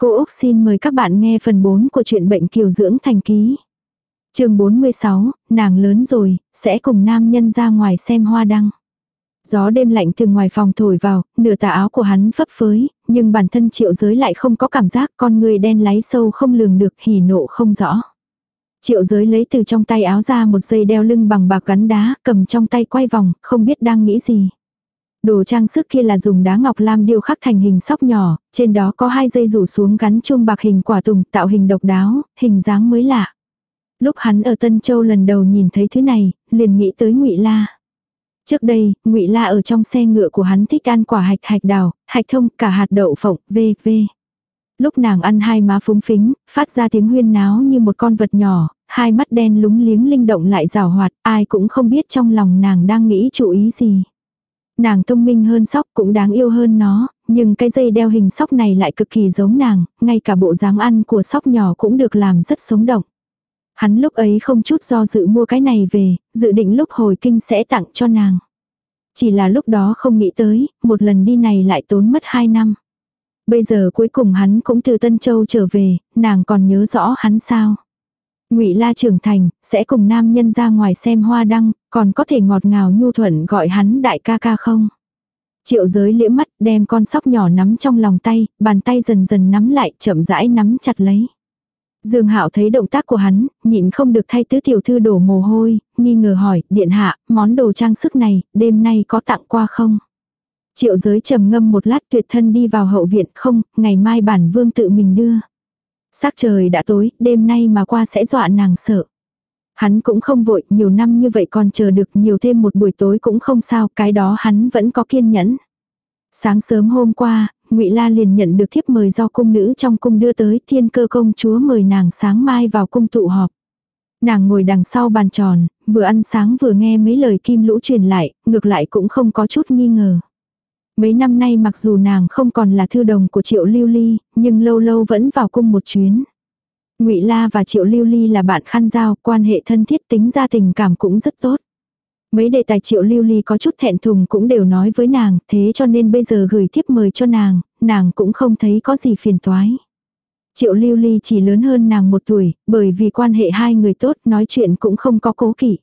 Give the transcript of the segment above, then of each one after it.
Cô Úc xin mời các bạn nghe phần 4 của truyện bệnh kiều dưỡng thành ký. chương 46, nàng lớn rồi, sẽ cùng nam nhân ra ngoài xem hoa đăng. Gió đêm lạnh từ ngoài phòng thổi vào, nửa tà áo của hắn phấp phới, nhưng bản thân triệu giới lại không có cảm giác con người đen láy sâu không lường được hỉ nộ không rõ. Triệu giới lấy từ trong tay áo ra một dây đeo lưng bằng bạc gắn đá, cầm trong tay quay vòng, không biết đang nghĩ gì. Đồ trang sức kia là dùng đá ngọc lam điêu khắc thành hình sóc nhỏ, trên đó có hai dây rủ xuống gắn chuông bạc hình quả tùng tạo hình độc đáo, hình dáng mới lạ. Lúc hắn ở Tân Châu lần đầu nhìn thấy thứ này, liền nghĩ tới ngụy La. Trước đây, ngụy La ở trong xe ngựa của hắn thích ăn quả hạch hạch đào, hạch thông, cả hạt đậu phộng, v v. Lúc nàng ăn hai má phúng phính, phát ra tiếng huyên náo như một con vật nhỏ, hai mắt đen lúng liếng linh động lại rào hoạt, ai cũng không biết trong lòng nàng đang nghĩ chủ ý gì. Nàng thông minh hơn sóc cũng đáng yêu hơn nó, nhưng cái dây đeo hình sóc này lại cực kỳ giống nàng, ngay cả bộ dáng ăn của sóc nhỏ cũng được làm rất sống động. Hắn lúc ấy không chút do dự mua cái này về, dự định lúc hồi kinh sẽ tặng cho nàng. Chỉ là lúc đó không nghĩ tới, một lần đi này lại tốn mất hai năm. Bây giờ cuối cùng hắn cũng từ Tân Châu trở về, nàng còn nhớ rõ hắn sao. Ngụy La trưởng thành, sẽ cùng nam nhân ra ngoài xem hoa đăng, còn có thể ngọt ngào nhu thuận gọi hắn đại ca ca không? Triệu giới liễm mắt đem con sóc nhỏ nắm trong lòng tay, bàn tay dần dần nắm lại chậm rãi nắm chặt lấy. Dương Hạo thấy động tác của hắn, nhịn không được thay tứ tiểu thư đổ mồ hôi, nghi ngờ hỏi, điện hạ, món đồ trang sức này, đêm nay có tặng qua không? Triệu giới trầm ngâm một lát tuyệt thân đi vào hậu viện, không, ngày mai bản vương tự mình đưa. Sắc trời đã tối, đêm nay mà qua sẽ dọa nàng sợ. Hắn cũng không vội, nhiều năm như vậy còn chờ được nhiều thêm một buổi tối cũng không sao, cái đó hắn vẫn có kiên nhẫn. Sáng sớm hôm qua, ngụy La liền nhận được thiếp mời do cung nữ trong cung đưa tới, thiên cơ công chúa mời nàng sáng mai vào cung tụ họp. Nàng ngồi đằng sau bàn tròn, vừa ăn sáng vừa nghe mấy lời kim lũ truyền lại, ngược lại cũng không có chút nghi ngờ. Mấy năm nay mặc dù nàng không còn là thư đồng của Triệu Lưu Ly, nhưng lâu lâu vẫn vào cung một chuyến. Ngụy La và Triệu Lưu Ly là bạn khăn giao, quan hệ thân thiết tính ra tình cảm cũng rất tốt. Mấy đề tài Triệu Lưu Ly có chút thẹn thùng cũng đều nói với nàng, thế cho nên bây giờ gửi thiếp mời cho nàng, nàng cũng không thấy có gì phiền toái. Triệu Lưu Ly chỉ lớn hơn nàng một tuổi, bởi vì quan hệ hai người tốt nói chuyện cũng không có cố kỵ.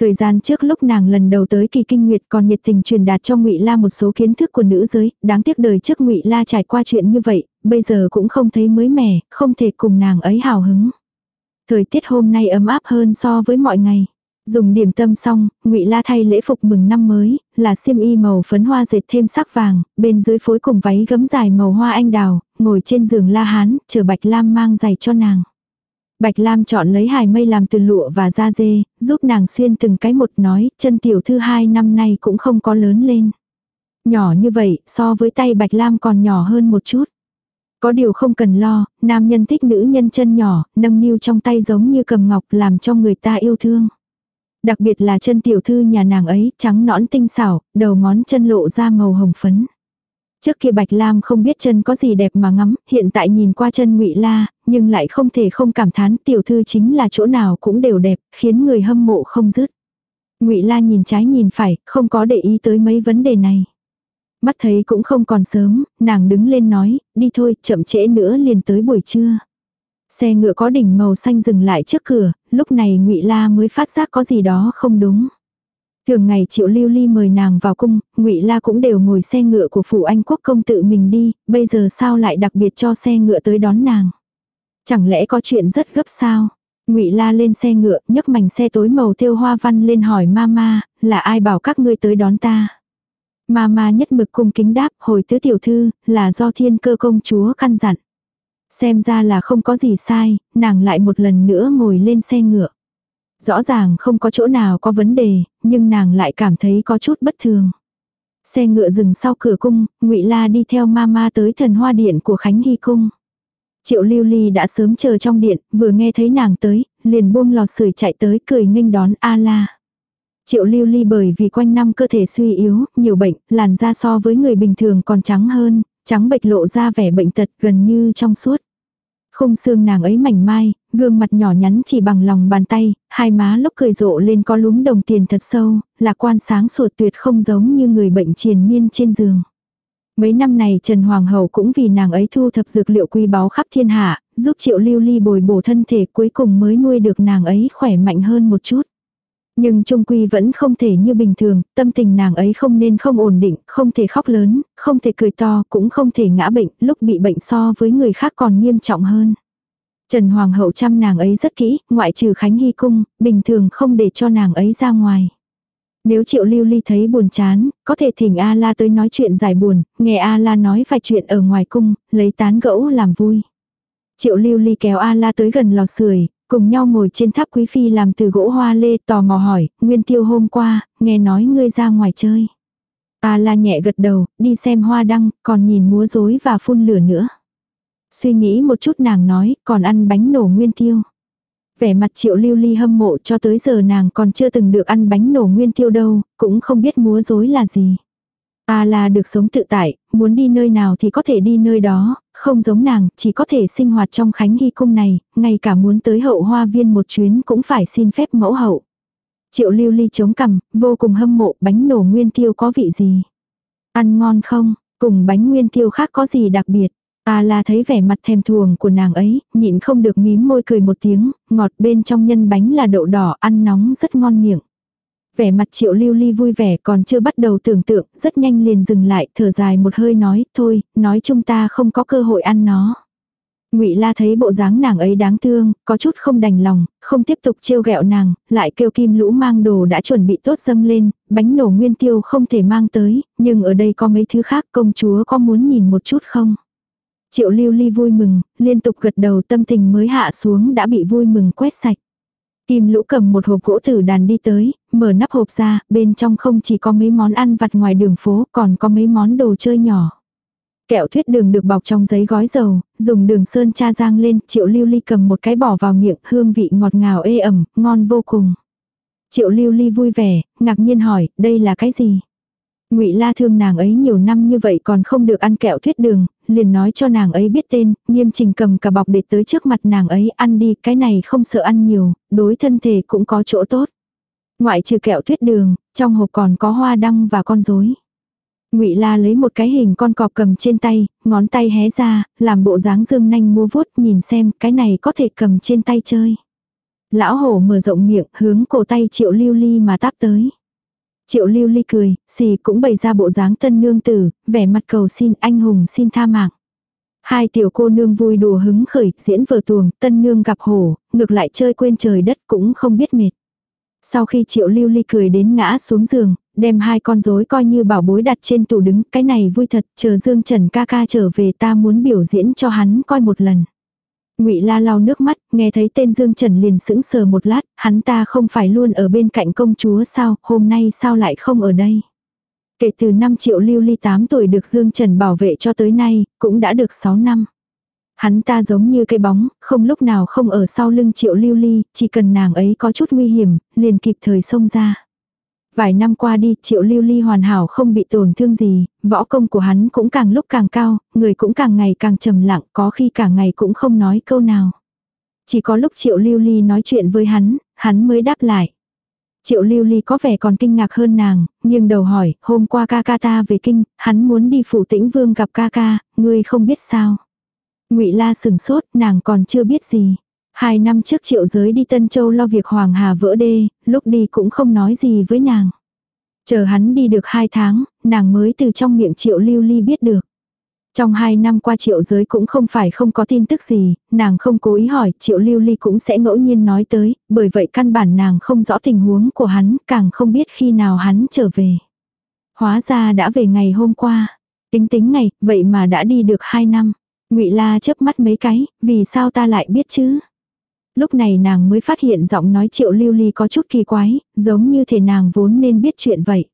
Thời gian trước lúc nàng lần đầu tới kỳ kinh nguyệt còn nhiệt tình truyền đạt cho ngụy La một số kiến thức của nữ giới, đáng tiếc đời trước ngụy La trải qua chuyện như vậy, bây giờ cũng không thấy mới mẻ, không thể cùng nàng ấy hào hứng. Thời tiết hôm nay ấm áp hơn so với mọi ngày. Dùng điểm tâm xong, ngụy La thay lễ phục mừng năm mới, là xiêm y màu phấn hoa dệt thêm sắc vàng, bên dưới phối cùng váy gấm dài màu hoa anh đào, ngồi trên giường La Hán, chờ Bạch Lam mang giày cho nàng. Bạch Lam chọn lấy hài mây làm từ lụa và da dê, giúp nàng xuyên từng cái một nói, chân tiểu thư hai năm nay cũng không có lớn lên. Nhỏ như vậy, so với tay Bạch Lam còn nhỏ hơn một chút. Có điều không cần lo, nam nhân thích nữ nhân chân nhỏ, nâng niu trong tay giống như cầm ngọc làm cho người ta yêu thương. Đặc biệt là chân tiểu thư nhà nàng ấy, trắng nõn tinh xảo, đầu ngón chân lộ ra màu hồng phấn. Trước kia Bạch Lam không biết chân có gì đẹp mà ngắm, hiện tại nhìn qua chân Ngụy La, nhưng lại không thể không cảm thán tiểu thư chính là chỗ nào cũng đều đẹp, khiến người hâm mộ không dứt. Ngụy La nhìn trái nhìn phải, không có để ý tới mấy vấn đề này. Mắt thấy cũng không còn sớm, nàng đứng lên nói, đi thôi, chậm trễ nữa liền tới buổi trưa. Xe ngựa có đỉnh màu xanh dừng lại trước cửa, lúc này Ngụy La mới phát giác có gì đó không đúng. Thường ngày Triệu Lưu Ly mời nàng vào cung, Ngụy La cũng đều ngồi xe ngựa của phủ Anh quốc công tự mình đi, bây giờ sao lại đặc biệt cho xe ngựa tới đón nàng? Chẳng lẽ có chuyện rất gấp sao? Ngụy La lên xe ngựa, nhấc mảnh xe tối màu thêu hoa văn lên hỏi mama, là ai bảo các ngươi tới đón ta? Mama nhất mực cung kính đáp, hồi tứ tiểu thư, là do thiên cơ công chúa căn dặn. Xem ra là không có gì sai, nàng lại một lần nữa ngồi lên xe ngựa. Rõ ràng không có chỗ nào có vấn đề, nhưng nàng lại cảm thấy có chút bất thường. Xe ngựa dừng sau cửa cung, ngụy La đi theo mama tới thần hoa điện của Khánh Hy cung. Triệu Lưu Ly đã sớm chờ trong điện, vừa nghe thấy nàng tới, liền buông lò sưởi chạy tới cười nghênh đón A La. Triệu Lưu Ly bởi vì quanh năm cơ thể suy yếu, nhiều bệnh, làn da so với người bình thường còn trắng hơn, trắng bệch lộ ra vẻ bệnh tật gần như trong suốt. Khung xương nàng ấy mảnh mai, gương mặt nhỏ nhắn chỉ bằng lòng bàn tay, hai má lúc cười rộ lên có lúm đồng tiền thật sâu, là quan sáng sủa tuyệt không giống như người bệnh triền miên trên giường. Mấy năm này Trần Hoàng hậu cũng vì nàng ấy thu thập dược liệu quý báu khắp thiên hạ, giúp Triệu Lưu Ly bồi bổ thân thể cuối cùng mới nuôi được nàng ấy khỏe mạnh hơn một chút. Nhưng trung quy vẫn không thể như bình thường, tâm tình nàng ấy không nên không ổn định, không thể khóc lớn, không thể cười to, cũng không thể ngã bệnh, lúc bị bệnh so với người khác còn nghiêm trọng hơn. Trần Hoàng hậu chăm nàng ấy rất kỹ, ngoại trừ Khánh Hy cung, bình thường không để cho nàng ấy ra ngoài. Nếu Triệu Lưu Ly thấy buồn chán, có thể thỉnh A La tới nói chuyện giải buồn, nghe A La nói vài chuyện ở ngoài cung, lấy tán gẫu làm vui. Triệu Lưu Ly kéo A La tới gần lò sưởi, cùng nhau ngồi trên tháp quý phi làm từ gỗ hoa lê tò mò hỏi, Nguyên Tiêu hôm qua, nghe nói ngươi ra ngoài chơi. A La nhẹ gật đầu, đi xem hoa đăng, còn nhìn múa rối và phun lửa nữa. Suy nghĩ một chút nàng nói, còn ăn bánh nổ Nguyên Tiêu. Vẻ mặt triệu lưu ly hâm mộ cho tới giờ nàng còn chưa từng được ăn bánh nổ nguyên tiêu đâu, cũng không biết múa dối là gì. Ta là được sống tự tại, muốn đi nơi nào thì có thể đi nơi đó, không giống nàng, chỉ có thể sinh hoạt trong khánh hy cung này, ngay cả muốn tới hậu hoa viên một chuyến cũng phải xin phép mẫu hậu. Triệu lưu ly chống cằm, vô cùng hâm mộ bánh nổ nguyên tiêu có vị gì. Ăn ngon không, cùng bánh nguyên tiêu khác có gì đặc biệt. Ta là thấy vẻ mặt thèm thuồng của nàng ấy, nhịn không được mím môi cười một tiếng, ngọt bên trong nhân bánh là đậu đỏ ăn nóng rất ngon miệng. Vẻ mặt triệu lưu ly vui vẻ còn chưa bắt đầu tưởng tượng, rất nhanh liền dừng lại, thở dài một hơi nói, thôi, nói chúng ta không có cơ hội ăn nó. Ngụy La thấy bộ dáng nàng ấy đáng thương, có chút không đành lòng, không tiếp tục trêu ghẹo nàng, lại kêu Kim Lũ mang đồ đã chuẩn bị tốt dâng lên, bánh nổ nguyên tiêu không thể mang tới, nhưng ở đây có mấy thứ khác công chúa có muốn nhìn một chút không? Triệu lưu ly vui mừng, liên tục gật đầu tâm tình mới hạ xuống đã bị vui mừng quét sạch. Kim lũ cầm một hộp gỗ tử đàn đi tới, mở nắp hộp ra, bên trong không chỉ có mấy món ăn vặt ngoài đường phố, còn có mấy món đồ chơi nhỏ. Kẹo thuyết đường được bọc trong giấy gói dầu, dùng đường sơn cha giang lên, triệu lưu ly cầm một cái bỏ vào miệng, hương vị ngọt ngào ê ẩm, ngon vô cùng. Triệu lưu ly vui vẻ, ngạc nhiên hỏi, đây là cái gì? Ngụy La thương nàng ấy nhiều năm như vậy còn không được ăn kẹo thuyết đường, liền nói cho nàng ấy biết tên, nghiêm trình cầm cả bọc để tới trước mặt nàng ấy ăn đi, cái này không sợ ăn nhiều, đối thân thể cũng có chỗ tốt. Ngoại trừ kẹo thuyết đường, trong hộp còn có hoa đăng và con rối. Ngụy La lấy một cái hình con cọp cầm trên tay, ngón tay hé ra, làm bộ dáng dương nanh mua vuốt, nhìn xem cái này có thể cầm trên tay chơi. Lão hổ mở rộng miệng, hướng cổ tay Triệu Lưu Ly mà táp tới. Triệu lưu ly cười, xì cũng bày ra bộ dáng tân nương tử, vẻ mặt cầu xin anh hùng xin tha mạng. Hai tiểu cô nương vui đùa hứng khởi, diễn vở tuồng, tân nương gặp hổ, ngược lại chơi quên trời đất cũng không biết mệt. Sau khi triệu lưu ly cười đến ngã xuống giường, đem hai con rối coi như bảo bối đặt trên tủ đứng, cái này vui thật, chờ Dương Trần ca ca trở về ta muốn biểu diễn cho hắn coi một lần. Ngụy La lau nước mắt, nghe thấy tên Dương Trần liền sững sờ một lát, hắn ta không phải luôn ở bên cạnh công chúa sao, hôm nay sao lại không ở đây. Kể từ năm triệu lưu ly 8 tuổi được Dương Trần bảo vệ cho tới nay, cũng đã được 6 năm. Hắn ta giống như cây bóng, không lúc nào không ở sau lưng triệu lưu ly, chỉ cần nàng ấy có chút nguy hiểm, liền kịp thời xông ra. Vài năm qua đi, triệu lưu ly hoàn hảo không bị tổn thương gì, võ công của hắn cũng càng lúc càng cao, người cũng càng ngày càng trầm lặng, có khi cả ngày cũng không nói câu nào. Chỉ có lúc triệu lưu ly nói chuyện với hắn, hắn mới đáp lại. Triệu lưu ly có vẻ còn kinh ngạc hơn nàng, nhưng đầu hỏi, hôm qua ca ca ta về kinh, hắn muốn đi phủ tĩnh vương gặp ca ca, ngươi không biết sao. ngụy la sừng sốt, nàng còn chưa biết gì. Hai năm trước triệu giới đi Tân Châu lo việc Hoàng Hà vỡ đê, lúc đi cũng không nói gì với nàng. Chờ hắn đi được hai tháng, nàng mới từ trong miệng triệu lưu ly biết được. Trong hai năm qua triệu giới cũng không phải không có tin tức gì, nàng không cố ý hỏi, triệu lưu ly cũng sẽ ngẫu nhiên nói tới, bởi vậy căn bản nàng không rõ tình huống của hắn, càng không biết khi nào hắn trở về. Hóa ra đã về ngày hôm qua. Tính tính ngày, vậy mà đã đi được hai năm. ngụy La chớp mắt mấy cái, vì sao ta lại biết chứ? Lúc này nàng mới phát hiện giọng nói triệu lưu ly có chút kỳ quái, giống như thể nàng vốn nên biết chuyện vậy.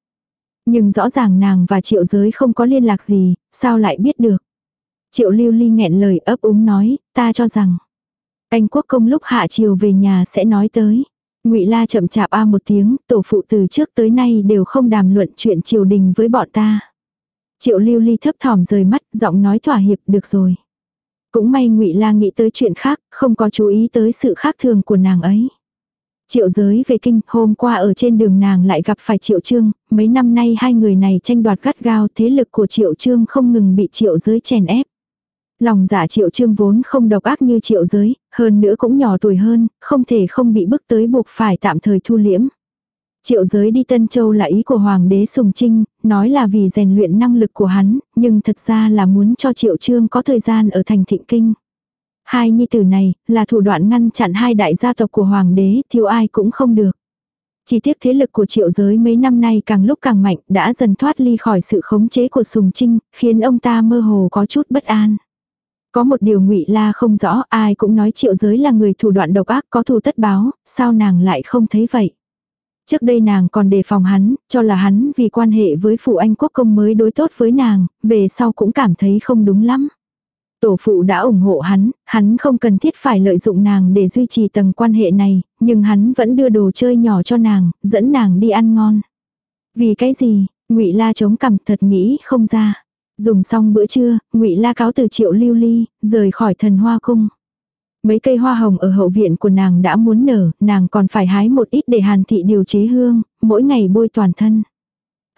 Nhưng rõ ràng nàng và triệu giới không có liên lạc gì, sao lại biết được. Triệu lưu ly nghẹn lời ấp úng nói, ta cho rằng. Anh quốc công lúc hạ chiều về nhà sẽ nói tới. ngụy la chậm chạp a một tiếng, tổ phụ từ trước tới nay đều không đàm luận chuyện triều đình với bọn ta. Triệu lưu ly thấp thỏm rời mắt, giọng nói thỏa hiệp được rồi. Cũng may ngụy La nghĩ tới chuyện khác, không có chú ý tới sự khác thường của nàng ấy. Triệu giới về kinh, hôm qua ở trên đường nàng lại gặp phải triệu trương, mấy năm nay hai người này tranh đoạt gắt gao thế lực của triệu trương không ngừng bị triệu giới chèn ép. Lòng giả triệu trương vốn không độc ác như triệu giới, hơn nữa cũng nhỏ tuổi hơn, không thể không bị bức tới buộc phải tạm thời thu liễm. Triệu giới đi Tân Châu là ý của Hoàng đế Sùng Trinh, nói là vì rèn luyện năng lực của hắn, nhưng thật ra là muốn cho Triệu Trương có thời gian ở thành thịnh kinh. Hai nhi tử này, là thủ đoạn ngăn chặn hai đại gia tộc của Hoàng đế, thiếu ai cũng không được. Chỉ tiếc thế lực của triệu giới mấy năm nay càng lúc càng mạnh, đã dần thoát ly khỏi sự khống chế của Sùng Trinh, khiến ông ta mơ hồ có chút bất an. Có một điều ngụy La không rõ, ai cũng nói triệu giới là người thủ đoạn độc ác có thù tất báo, sao nàng lại không thấy vậy? Trước đây nàng còn đề phòng hắn, cho là hắn vì quan hệ với phụ anh quốc công mới đối tốt với nàng, về sau cũng cảm thấy không đúng lắm. Tổ phụ đã ủng hộ hắn, hắn không cần thiết phải lợi dụng nàng để duy trì tầng quan hệ này, nhưng hắn vẫn đưa đồ chơi nhỏ cho nàng, dẫn nàng đi ăn ngon. Vì cái gì, ngụy La chống cằm thật nghĩ không ra. Dùng xong bữa trưa, ngụy La cáo từ triệu lưu ly, rời khỏi thần hoa cung. Mấy cây hoa hồng ở hậu viện của nàng đã muốn nở, nàng còn phải hái một ít để hàn thị điều chế hương, mỗi ngày bôi toàn thân.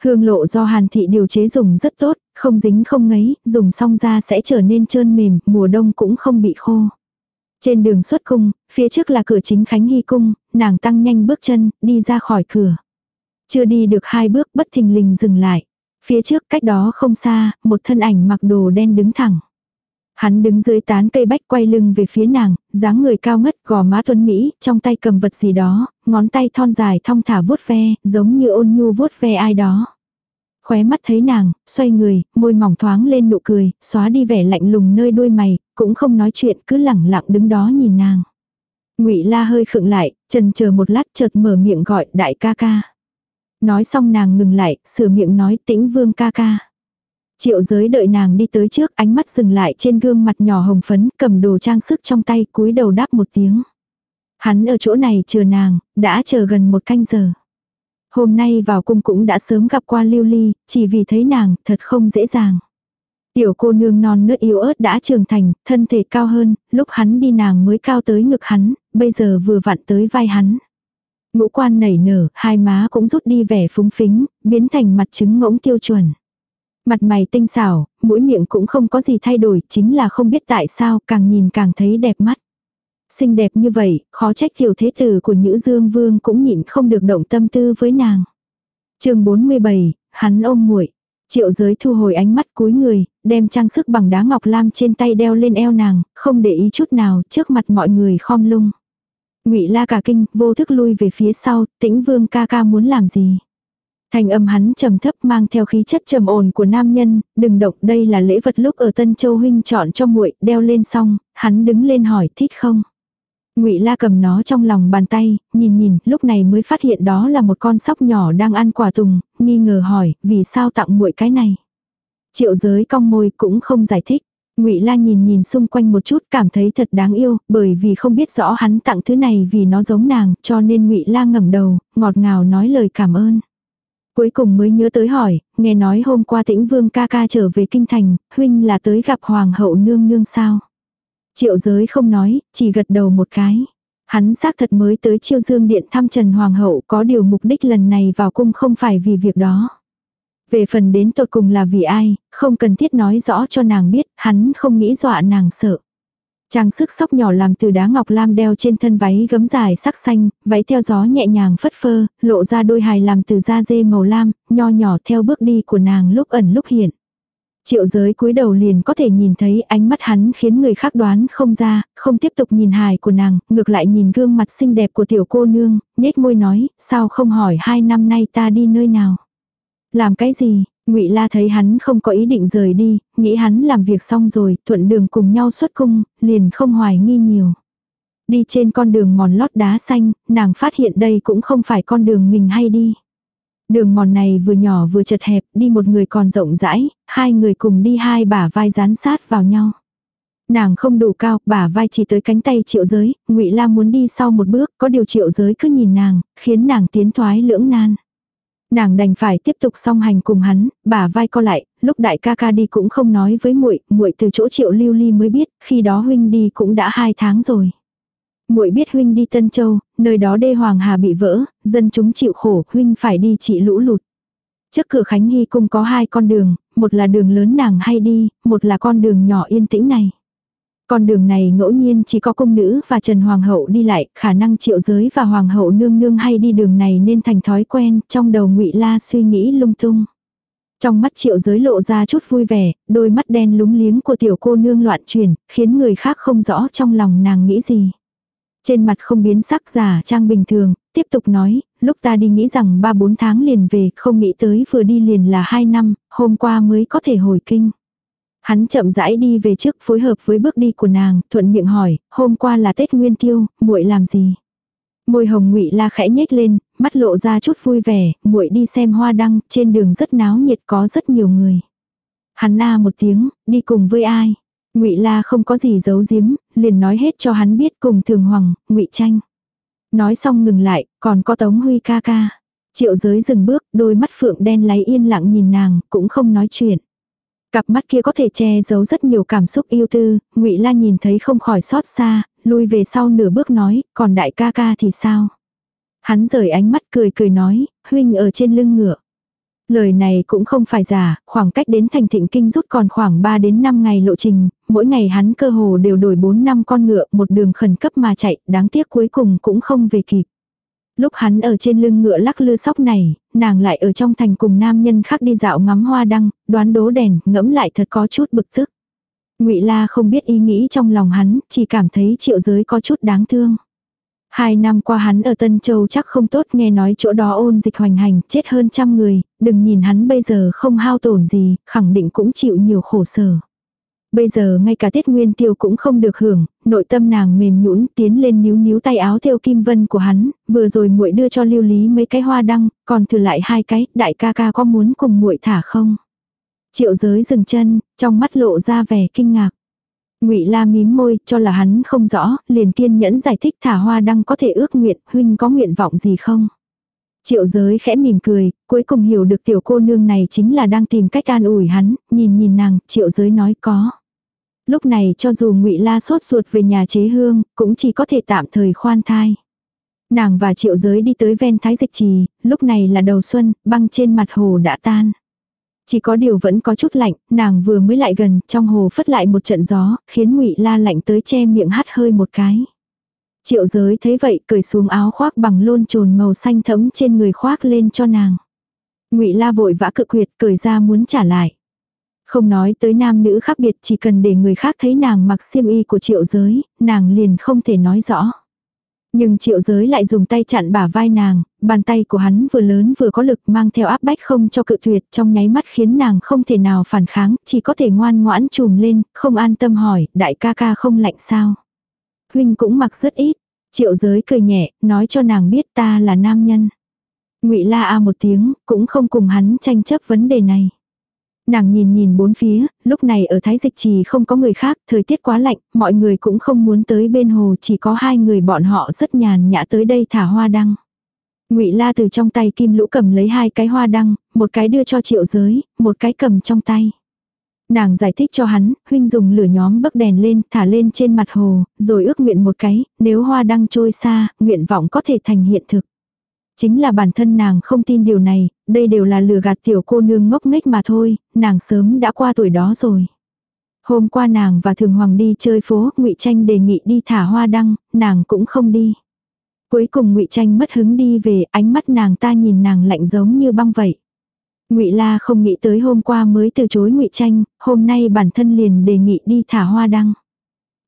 Hương lộ do hàn thị điều chế dùng rất tốt, không dính không ngấy, dùng xong ra sẽ trở nên trơn mềm, mùa đông cũng không bị khô. Trên đường xuất cung, phía trước là cửa chính Khánh Hy cung, nàng tăng nhanh bước chân, đi ra khỏi cửa. Chưa đi được hai bước bất thình lình dừng lại. Phía trước cách đó không xa, một thân ảnh mặc đồ đen đứng thẳng. Hắn đứng dưới tán cây bách quay lưng về phía nàng, dáng người cao ngất gò má tuấn Mỹ, trong tay cầm vật gì đó, ngón tay thon dài thong thả vuốt ve, giống như ôn nhu vuốt ve ai đó. Khóe mắt thấy nàng, xoay người, môi mỏng thoáng lên nụ cười, xóa đi vẻ lạnh lùng nơi đuôi mày, cũng không nói chuyện, cứ lẳng lặng đứng đó nhìn nàng. Ngụy La hơi khựng lại, chần chờ một lát chợt mở miệng gọi đại ca ca. Nói xong nàng ngừng lại, sửa miệng nói tĩnh vương ca ca. Triệu giới đợi nàng đi tới trước ánh mắt dừng lại trên gương mặt nhỏ hồng phấn cầm đồ trang sức trong tay cúi đầu đáp một tiếng. Hắn ở chỗ này chờ nàng, đã chờ gần một canh giờ. Hôm nay vào cung cũng đã sớm gặp qua lưu ly, chỉ vì thấy nàng thật không dễ dàng. Tiểu cô nương non nớt yếu ớt đã trưởng thành, thân thể cao hơn, lúc hắn đi nàng mới cao tới ngực hắn, bây giờ vừa vặn tới vai hắn. Ngũ quan nảy nở, hai má cũng rút đi vẻ phúng phính, biến thành mặt trứng ngỗng tiêu chuẩn. Mặt mày tinh xảo, mũi miệng cũng không có gì thay đổi, chính là không biết tại sao, càng nhìn càng thấy đẹp mắt. Xinh đẹp như vậy, khó trách tiểu thế tử của Nhữ Dương Vương cũng nhịn không được động tâm tư với nàng. chương 47, hắn ôm muội Triệu giới thu hồi ánh mắt cúi người, đem trang sức bằng đá ngọc lam trên tay đeo lên eo nàng, không để ý chút nào, trước mặt mọi người khom lung. ngụy la cả kinh, vô thức lui về phía sau, tĩnh vương ca ca muốn làm gì. Thành âm hắn trầm thấp mang theo khí chất trầm ổn của nam nhân, đừng động đây là lễ vật lúc ở Tân Châu huynh chọn cho muội, đeo lên xong, hắn đứng lên hỏi thích không. Ngụy La cầm nó trong lòng bàn tay, nhìn nhìn, lúc này mới phát hiện đó là một con sóc nhỏ đang ăn quả tùng, nghi ngờ hỏi, vì sao tặng muội cái này. Triệu giới cong môi cũng không giải thích. Ngụy La nhìn nhìn xung quanh một chút cảm thấy thật đáng yêu, bởi vì không biết rõ hắn tặng thứ này vì nó giống nàng, cho nên Ngụy La ngẩng đầu, ngọt ngào nói lời cảm ơn. Cuối cùng mới nhớ tới hỏi, nghe nói hôm qua tĩnh vương ca ca trở về kinh thành, huynh là tới gặp hoàng hậu nương nương sao. Triệu giới không nói, chỉ gật đầu một cái. Hắn xác thật mới tới chiêu dương điện thăm Trần Hoàng hậu có điều mục đích lần này vào cung không phải vì việc đó. Về phần đến tột cùng là vì ai, không cần thiết nói rõ cho nàng biết, hắn không nghĩ dọa nàng sợ. Trang sức sóc nhỏ làm từ đá ngọc lam đeo trên thân váy gấm dài sắc xanh, váy theo gió nhẹ nhàng phất phơ, lộ ra đôi hài làm từ da dê màu lam, nho nhỏ theo bước đi của nàng lúc ẩn lúc hiện. Triệu giới cúi đầu liền có thể nhìn thấy ánh mắt hắn khiến người khác đoán không ra, không tiếp tục nhìn hài của nàng, ngược lại nhìn gương mặt xinh đẹp của tiểu cô nương, nhếch môi nói, sao không hỏi hai năm nay ta đi nơi nào. Làm cái gì, ngụy La thấy hắn không có ý định rời đi, nghĩ hắn làm việc xong rồi, thuận đường cùng nhau xuất cung, liền không hoài nghi nhiều. Đi trên con đường mòn lót đá xanh, nàng phát hiện đây cũng không phải con đường mình hay đi. Đường mòn này vừa nhỏ vừa chật hẹp, đi một người còn rộng rãi, hai người cùng đi hai bả vai dán sát vào nhau. Nàng không đủ cao, bả vai chỉ tới cánh tay triệu giới, ngụy La muốn đi sau một bước, có điều triệu giới cứ nhìn nàng, khiến nàng tiến thoái lưỡng nan. Nàng đành phải tiếp tục song hành cùng hắn, bả vai co lại, lúc đại ca ca đi cũng không nói với muội, muội từ chỗ triệu lưu ly mới biết, khi đó huynh đi cũng đã hai tháng rồi. Muội biết huynh đi Tân Châu, nơi đó đê Hoàng Hà bị vỡ, dân chúng chịu khổ, huynh phải đi trị lũ lụt. Trước cửa Khánh Hy cung có hai con đường, một là đường lớn nàng hay đi, một là con đường nhỏ yên tĩnh này. Con đường này ngẫu nhiên chỉ có cung nữ và Trần Hoàng hậu đi lại, khả năng triệu giới và Hoàng hậu nương nương hay đi đường này nên thành thói quen, trong đầu ngụy La suy nghĩ lung tung. Trong mắt triệu giới lộ ra chút vui vẻ, đôi mắt đen lúng liếng của tiểu cô nương loạn chuyển, khiến người khác không rõ trong lòng nàng nghĩ gì. Trên mặt không biến sắc giả trang bình thường, tiếp tục nói, lúc ta đi nghĩ rằng 3-4 tháng liền về, không nghĩ tới vừa đi liền là 2 năm, hôm qua mới có thể hồi kinh. Hắn chậm rãi đi về trước phối hợp với bước đi của nàng, thuận miệng hỏi, hôm qua là Tết Nguyên Tiêu, muội làm gì? Môi hồng ngụy la khẽ nhếch lên, mắt lộ ra chút vui vẻ, muội đi xem hoa đăng, trên đường rất náo nhiệt có rất nhiều người. Hắn na một tiếng, đi cùng với ai? Ngụy La không có gì giấu giếm, liền nói hết cho hắn biết cùng Thường Hoàng, Ngụy Tranh. Nói xong ngừng lại, còn có Tống Huy ca ca. Triệu giới dừng bước, đôi mắt phượng đen láy yên lặng nhìn nàng, cũng không nói chuyện. Cặp mắt kia có thể che giấu rất nhiều cảm xúc yêu tư, Ngụy La nhìn thấy không khỏi xót xa, lui về sau nửa bước nói, còn đại ca ca thì sao? Hắn rời ánh mắt cười cười nói, huynh ở trên lưng ngựa. Lời này cũng không phải giả, khoảng cách đến thành thịnh kinh rút còn khoảng 3 đến 5 ngày lộ trình, mỗi ngày hắn cơ hồ đều đổi 4 năm con ngựa một đường khẩn cấp mà chạy, đáng tiếc cuối cùng cũng không về kịp. Lúc hắn ở trên lưng ngựa lắc lư sóc này, nàng lại ở trong thành cùng nam nhân khác đi dạo ngắm hoa đăng, đoán đố đèn, ngẫm lại thật có chút bực tức. Ngụy La không biết ý nghĩ trong lòng hắn, chỉ cảm thấy triệu giới có chút đáng thương. Hai năm qua hắn ở Tân Châu chắc không tốt nghe nói chỗ đó ôn dịch hoành hành, chết hơn trăm người, đừng nhìn hắn bây giờ không hao tổn gì, khẳng định cũng chịu nhiều khổ sở. Bây giờ ngay cả tiết nguyên tiêu cũng không được hưởng, nội tâm nàng mềm nhũn tiến lên níu níu tay áo theo kim vân của hắn, vừa rồi muội đưa cho lưu lý mấy cái hoa đăng, còn thử lại hai cái, đại ca ca có muốn cùng muội thả không? Triệu giới dừng chân, trong mắt lộ ra vẻ kinh ngạc. Ngụy La mím môi, cho là hắn không rõ, liền kiên nhẫn giải thích thả hoa đăng có thể ước nguyện, huynh có nguyện vọng gì không? Triệu giới khẽ mỉm cười, cuối cùng hiểu được tiểu cô nương này chính là đang tìm cách an ủi hắn, nhìn nhìn nàng, triệu giới nói có. Lúc này cho dù ngụy La sốt ruột về nhà chế hương, cũng chỉ có thể tạm thời khoan thai. Nàng và triệu giới đi tới ven thái dịch trì, lúc này là đầu xuân, băng trên mặt hồ đã tan. Chỉ có điều vẫn có chút lạnh, nàng vừa mới lại gần, trong hồ phất lại một trận gió, khiến ngụy La lạnh tới che miệng hắt hơi một cái. Triệu giới thấy vậy cởi xuống áo khoác bằng lôn trồn màu xanh thẫm trên người khoác lên cho nàng. ngụy La vội vã cự quyệt cởi ra muốn trả lại. Không nói tới nam nữ khác biệt chỉ cần để người khác thấy nàng mặc xiêm y của triệu giới, nàng liền không thể nói rõ. Nhưng triệu giới lại dùng tay chặn bả vai nàng, bàn tay của hắn vừa lớn vừa có lực mang theo áp bách không cho cự tuyệt trong nháy mắt khiến nàng không thể nào phản kháng, chỉ có thể ngoan ngoãn chùm lên, không an tâm hỏi, đại ca ca không lạnh sao. Huynh cũng mặc rất ít, triệu giới cười nhẹ, nói cho nàng biết ta là nam nhân. ngụy la a một tiếng, cũng không cùng hắn tranh chấp vấn đề này. Nàng nhìn nhìn bốn phía, lúc này ở Thái Dịch Trì không có người khác, thời tiết quá lạnh, mọi người cũng không muốn tới bên hồ, chỉ có hai người bọn họ rất nhàn nhã tới đây thả hoa đăng. Ngụy La từ trong tay Kim Lũ cầm lấy hai cái hoa đăng, một cái đưa cho Triệu Giới, một cái cầm trong tay. Nàng giải thích cho hắn, huynh dùng lửa nhóm bấc đèn lên, thả lên trên mặt hồ, rồi ước nguyện một cái, nếu hoa đăng trôi xa, nguyện vọng có thể thành hiện thực. Chính là bản thân nàng không tin điều này, đây đều là lừa gạt tiểu cô nương ngốc nghếch mà thôi, nàng sớm đã qua tuổi đó rồi. Hôm qua nàng và Thường Hoàng đi chơi phố, ngụy Tranh đề nghị đi thả hoa đăng, nàng cũng không đi. Cuối cùng ngụy Tranh mất hứng đi về, ánh mắt nàng ta nhìn nàng lạnh giống như băng vậy. Ngụy La không nghĩ tới hôm qua mới từ chối ngụy Tranh, hôm nay bản thân liền đề nghị đi thả hoa đăng.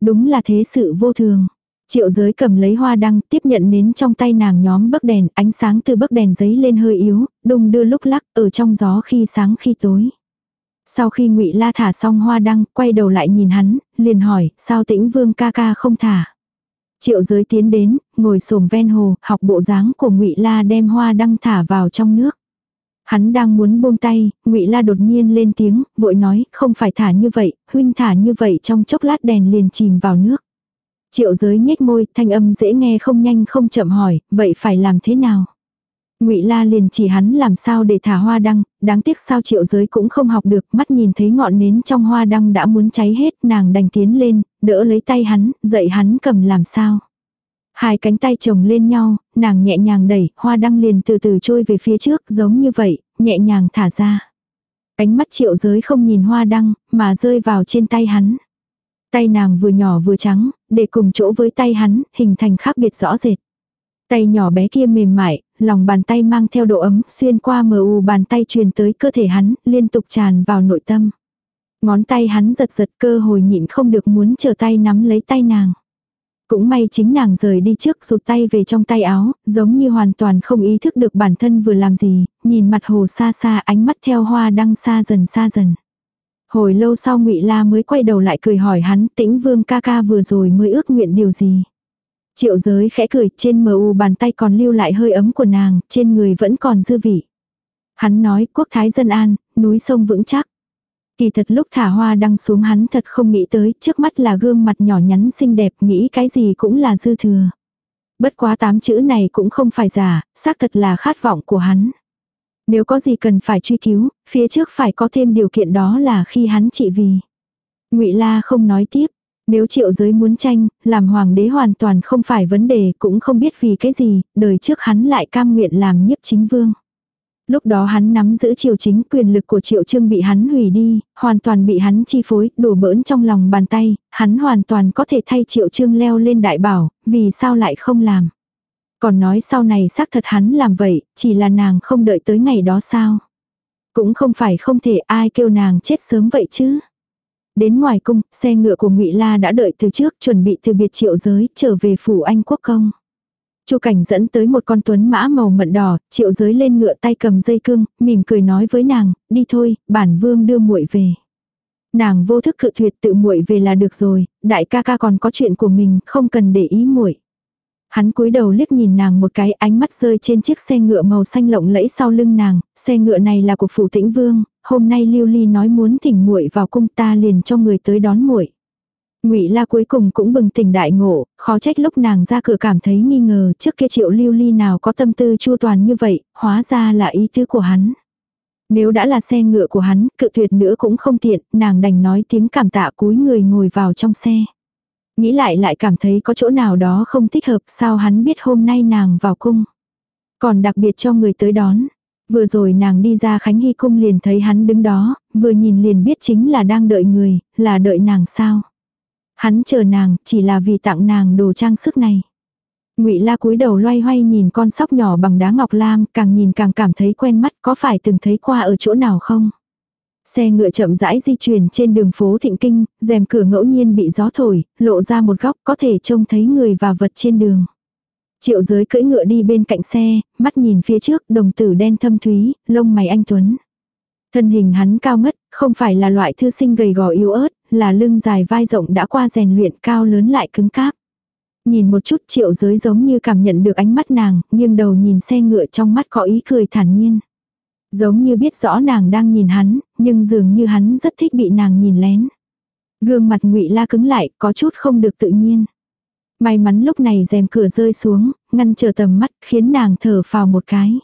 Đúng là thế sự vô thường. Triệu giới cầm lấy hoa đăng tiếp nhận nến trong tay nàng nhóm bấc đèn, ánh sáng từ bấc đèn giấy lên hơi yếu, đung đưa lúc lắc ở trong gió khi sáng khi tối. Sau khi ngụy La thả xong hoa đăng, quay đầu lại nhìn hắn, liền hỏi, sao tĩnh vương ca ca không thả. Triệu giới tiến đến, ngồi xổm ven hồ, học bộ dáng của ngụy La đem hoa đăng thả vào trong nước. Hắn đang muốn buông tay, ngụy La đột nhiên lên tiếng, vội nói, không phải thả như vậy, huynh thả như vậy trong chốc lát đèn liền chìm vào nước. Triệu giới nhếch môi, thanh âm dễ nghe không nhanh không chậm hỏi, vậy phải làm thế nào? Ngụy La liền chỉ hắn làm sao để thả hoa đăng, đáng tiếc sao triệu giới cũng không học được, mắt nhìn thấy ngọn nến trong hoa đăng đã muốn cháy hết, nàng đành tiến lên, đỡ lấy tay hắn, dạy hắn cầm làm sao. Hai cánh tay chồng lên nhau, nàng nhẹ nhàng đẩy, hoa đăng liền từ từ trôi về phía trước giống như vậy, nhẹ nhàng thả ra. Ánh mắt triệu giới không nhìn hoa đăng, mà rơi vào trên tay hắn. Tay nàng vừa nhỏ vừa trắng, để cùng chỗ với tay hắn, hình thành khác biệt rõ rệt. Tay nhỏ bé kia mềm mại, lòng bàn tay mang theo độ ấm, xuyên qua mờ u bàn tay truyền tới cơ thể hắn, liên tục tràn vào nội tâm. Ngón tay hắn giật giật cơ hồi nhịn không được muốn chờ tay nắm lấy tay nàng. Cũng may chính nàng rời đi trước rụt tay về trong tay áo, giống như hoàn toàn không ý thức được bản thân vừa làm gì, nhìn mặt hồ xa xa ánh mắt theo hoa đăng xa dần xa dần. Hồi lâu sau ngụy La mới quay đầu lại cười hỏi hắn tĩnh vương ca ca vừa rồi mới ước nguyện điều gì. Triệu giới khẽ cười trên mờ u bàn tay còn lưu lại hơi ấm của nàng, trên người vẫn còn dư vị. Hắn nói quốc thái dân an, núi sông vững chắc. Kỳ thật lúc thả hoa đăng xuống hắn thật không nghĩ tới, trước mắt là gương mặt nhỏ nhắn xinh đẹp, nghĩ cái gì cũng là dư thừa. Bất quá tám chữ này cũng không phải giả, xác thật là khát vọng của hắn. Nếu có gì cần phải truy cứu, phía trước phải có thêm điều kiện đó là khi hắn trị vì. ngụy La không nói tiếp, nếu triệu giới muốn tranh, làm hoàng đế hoàn toàn không phải vấn đề, cũng không biết vì cái gì, đời trước hắn lại cam nguyện làm nhiếp chính vương. Lúc đó hắn nắm giữ triều chính quyền lực của triệu trương bị hắn hủy đi, hoàn toàn bị hắn chi phối, đổ bỡn trong lòng bàn tay, hắn hoàn toàn có thể thay triệu trương leo lên đại bảo, vì sao lại không làm. Còn nói sau này xác thật hắn làm vậy, chỉ là nàng không đợi tới ngày đó sao. Cũng không phải không thể ai kêu nàng chết sớm vậy chứ. Đến ngoài cung, xe ngựa của ngụy La đã đợi từ trước chuẩn bị từ biệt triệu giới trở về phủ anh quốc công. Chu Cảnh dẫn tới một con tuấn mã màu mận đỏ, triệu giới lên ngựa tay cầm dây cương, mỉm cười nói với nàng, đi thôi, bản vương đưa muội về. Nàng vô thức cự tuyệt tự muội về là được rồi, đại ca ca còn có chuyện của mình, không cần để ý muội. Hắn cúi đầu liếc nhìn nàng một cái ánh mắt rơi trên chiếc xe ngựa màu xanh lộng lẫy sau lưng nàng, xe ngựa này là của phủ tĩnh vương, hôm nay Lưu Ly nói muốn thỉnh muội vào cung ta liền cho người tới đón muội. Ngụy La cuối cùng cũng bừng tỉnh đại ngộ, khó trách lúc nàng ra cửa cảm thấy nghi ngờ, trước kia Triệu Lưu Ly nào có tâm tư chu toàn như vậy, hóa ra là ý tứ của hắn. Nếu đã là xe ngựa của hắn, cự tuyệt nữa cũng không tiện, nàng đành nói tiếng cảm tạ cúi người ngồi vào trong xe. Nghĩ lại lại cảm thấy có chỗ nào đó không thích hợp, sao hắn biết hôm nay nàng vào cung. Còn đặc biệt cho người tới đón. Vừa rồi nàng đi ra Khánh Hy cung liền thấy hắn đứng đó, vừa nhìn liền biết chính là đang đợi người, là đợi nàng sao. Hắn chờ nàng, chỉ là vì tặng nàng đồ trang sức này. Ngụy La cúi đầu loay hoay nhìn con sóc nhỏ bằng đá ngọc lam, càng nhìn càng cảm thấy quen mắt, có phải từng thấy qua ở chỗ nào không? Xe ngựa chậm rãi di chuyển trên đường phố Thịnh Kinh, rèm cửa ngẫu nhiên bị gió thổi, lộ ra một góc có thể trông thấy người và vật trên đường. Triệu giới cưỡi ngựa đi bên cạnh xe, mắt nhìn phía trước, đồng tử đen thâm thúy, lông mày anh Tuấn. Thân hình hắn cao ngất, không phải là loại thư sinh gầy gò yếu ớt, là lưng dài vai rộng đã qua rèn luyện cao lớn lại cứng cáp. Nhìn một chút triệu giới giống như cảm nhận được ánh mắt nàng, nghiêng đầu nhìn xe ngựa trong mắt có ý cười thản nhiên. Giống như biết rõ nàng đang nhìn hắn, nhưng dường như hắn rất thích bị nàng nhìn lén. Gương mặt ngụy la cứng lại, có chút không được tự nhiên. May mắn lúc này rèm cửa rơi xuống, ngăn trở tầm mắt, khiến nàng thở phào một cái.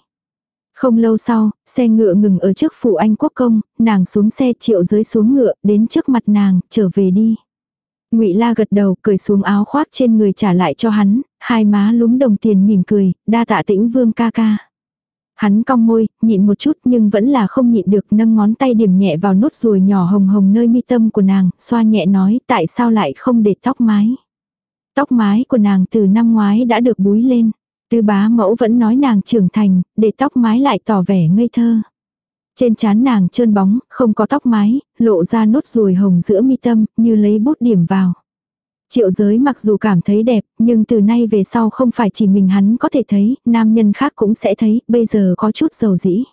Không lâu sau, xe ngựa ngừng ở trước phủ anh quốc công, nàng xuống xe triệu giới xuống ngựa, đến trước mặt nàng, trở về đi. Ngụy La gật đầu, cởi xuống áo khoác trên người trả lại cho hắn, hai má lúm đồng tiền mỉm cười, đa tạ tĩnh vương ca ca. Hắn cong môi, nhịn một chút nhưng vẫn là không nhịn được nâng ngón tay điểm nhẹ vào nốt ruồi nhỏ hồng hồng nơi mi tâm của nàng, xoa nhẹ nói tại sao lại không để tóc mái. Tóc mái của nàng từ năm ngoái đã được búi lên. Tư bá mẫu vẫn nói nàng trưởng thành, để tóc mái lại tỏ vẻ ngây thơ. Trên trán nàng trơn bóng, không có tóc mái, lộ ra nốt ruồi hồng giữa mi tâm, như lấy bút điểm vào. Triệu giới mặc dù cảm thấy đẹp, nhưng từ nay về sau không phải chỉ mình hắn có thể thấy, nam nhân khác cũng sẽ thấy, bây giờ có chút dầu dĩ.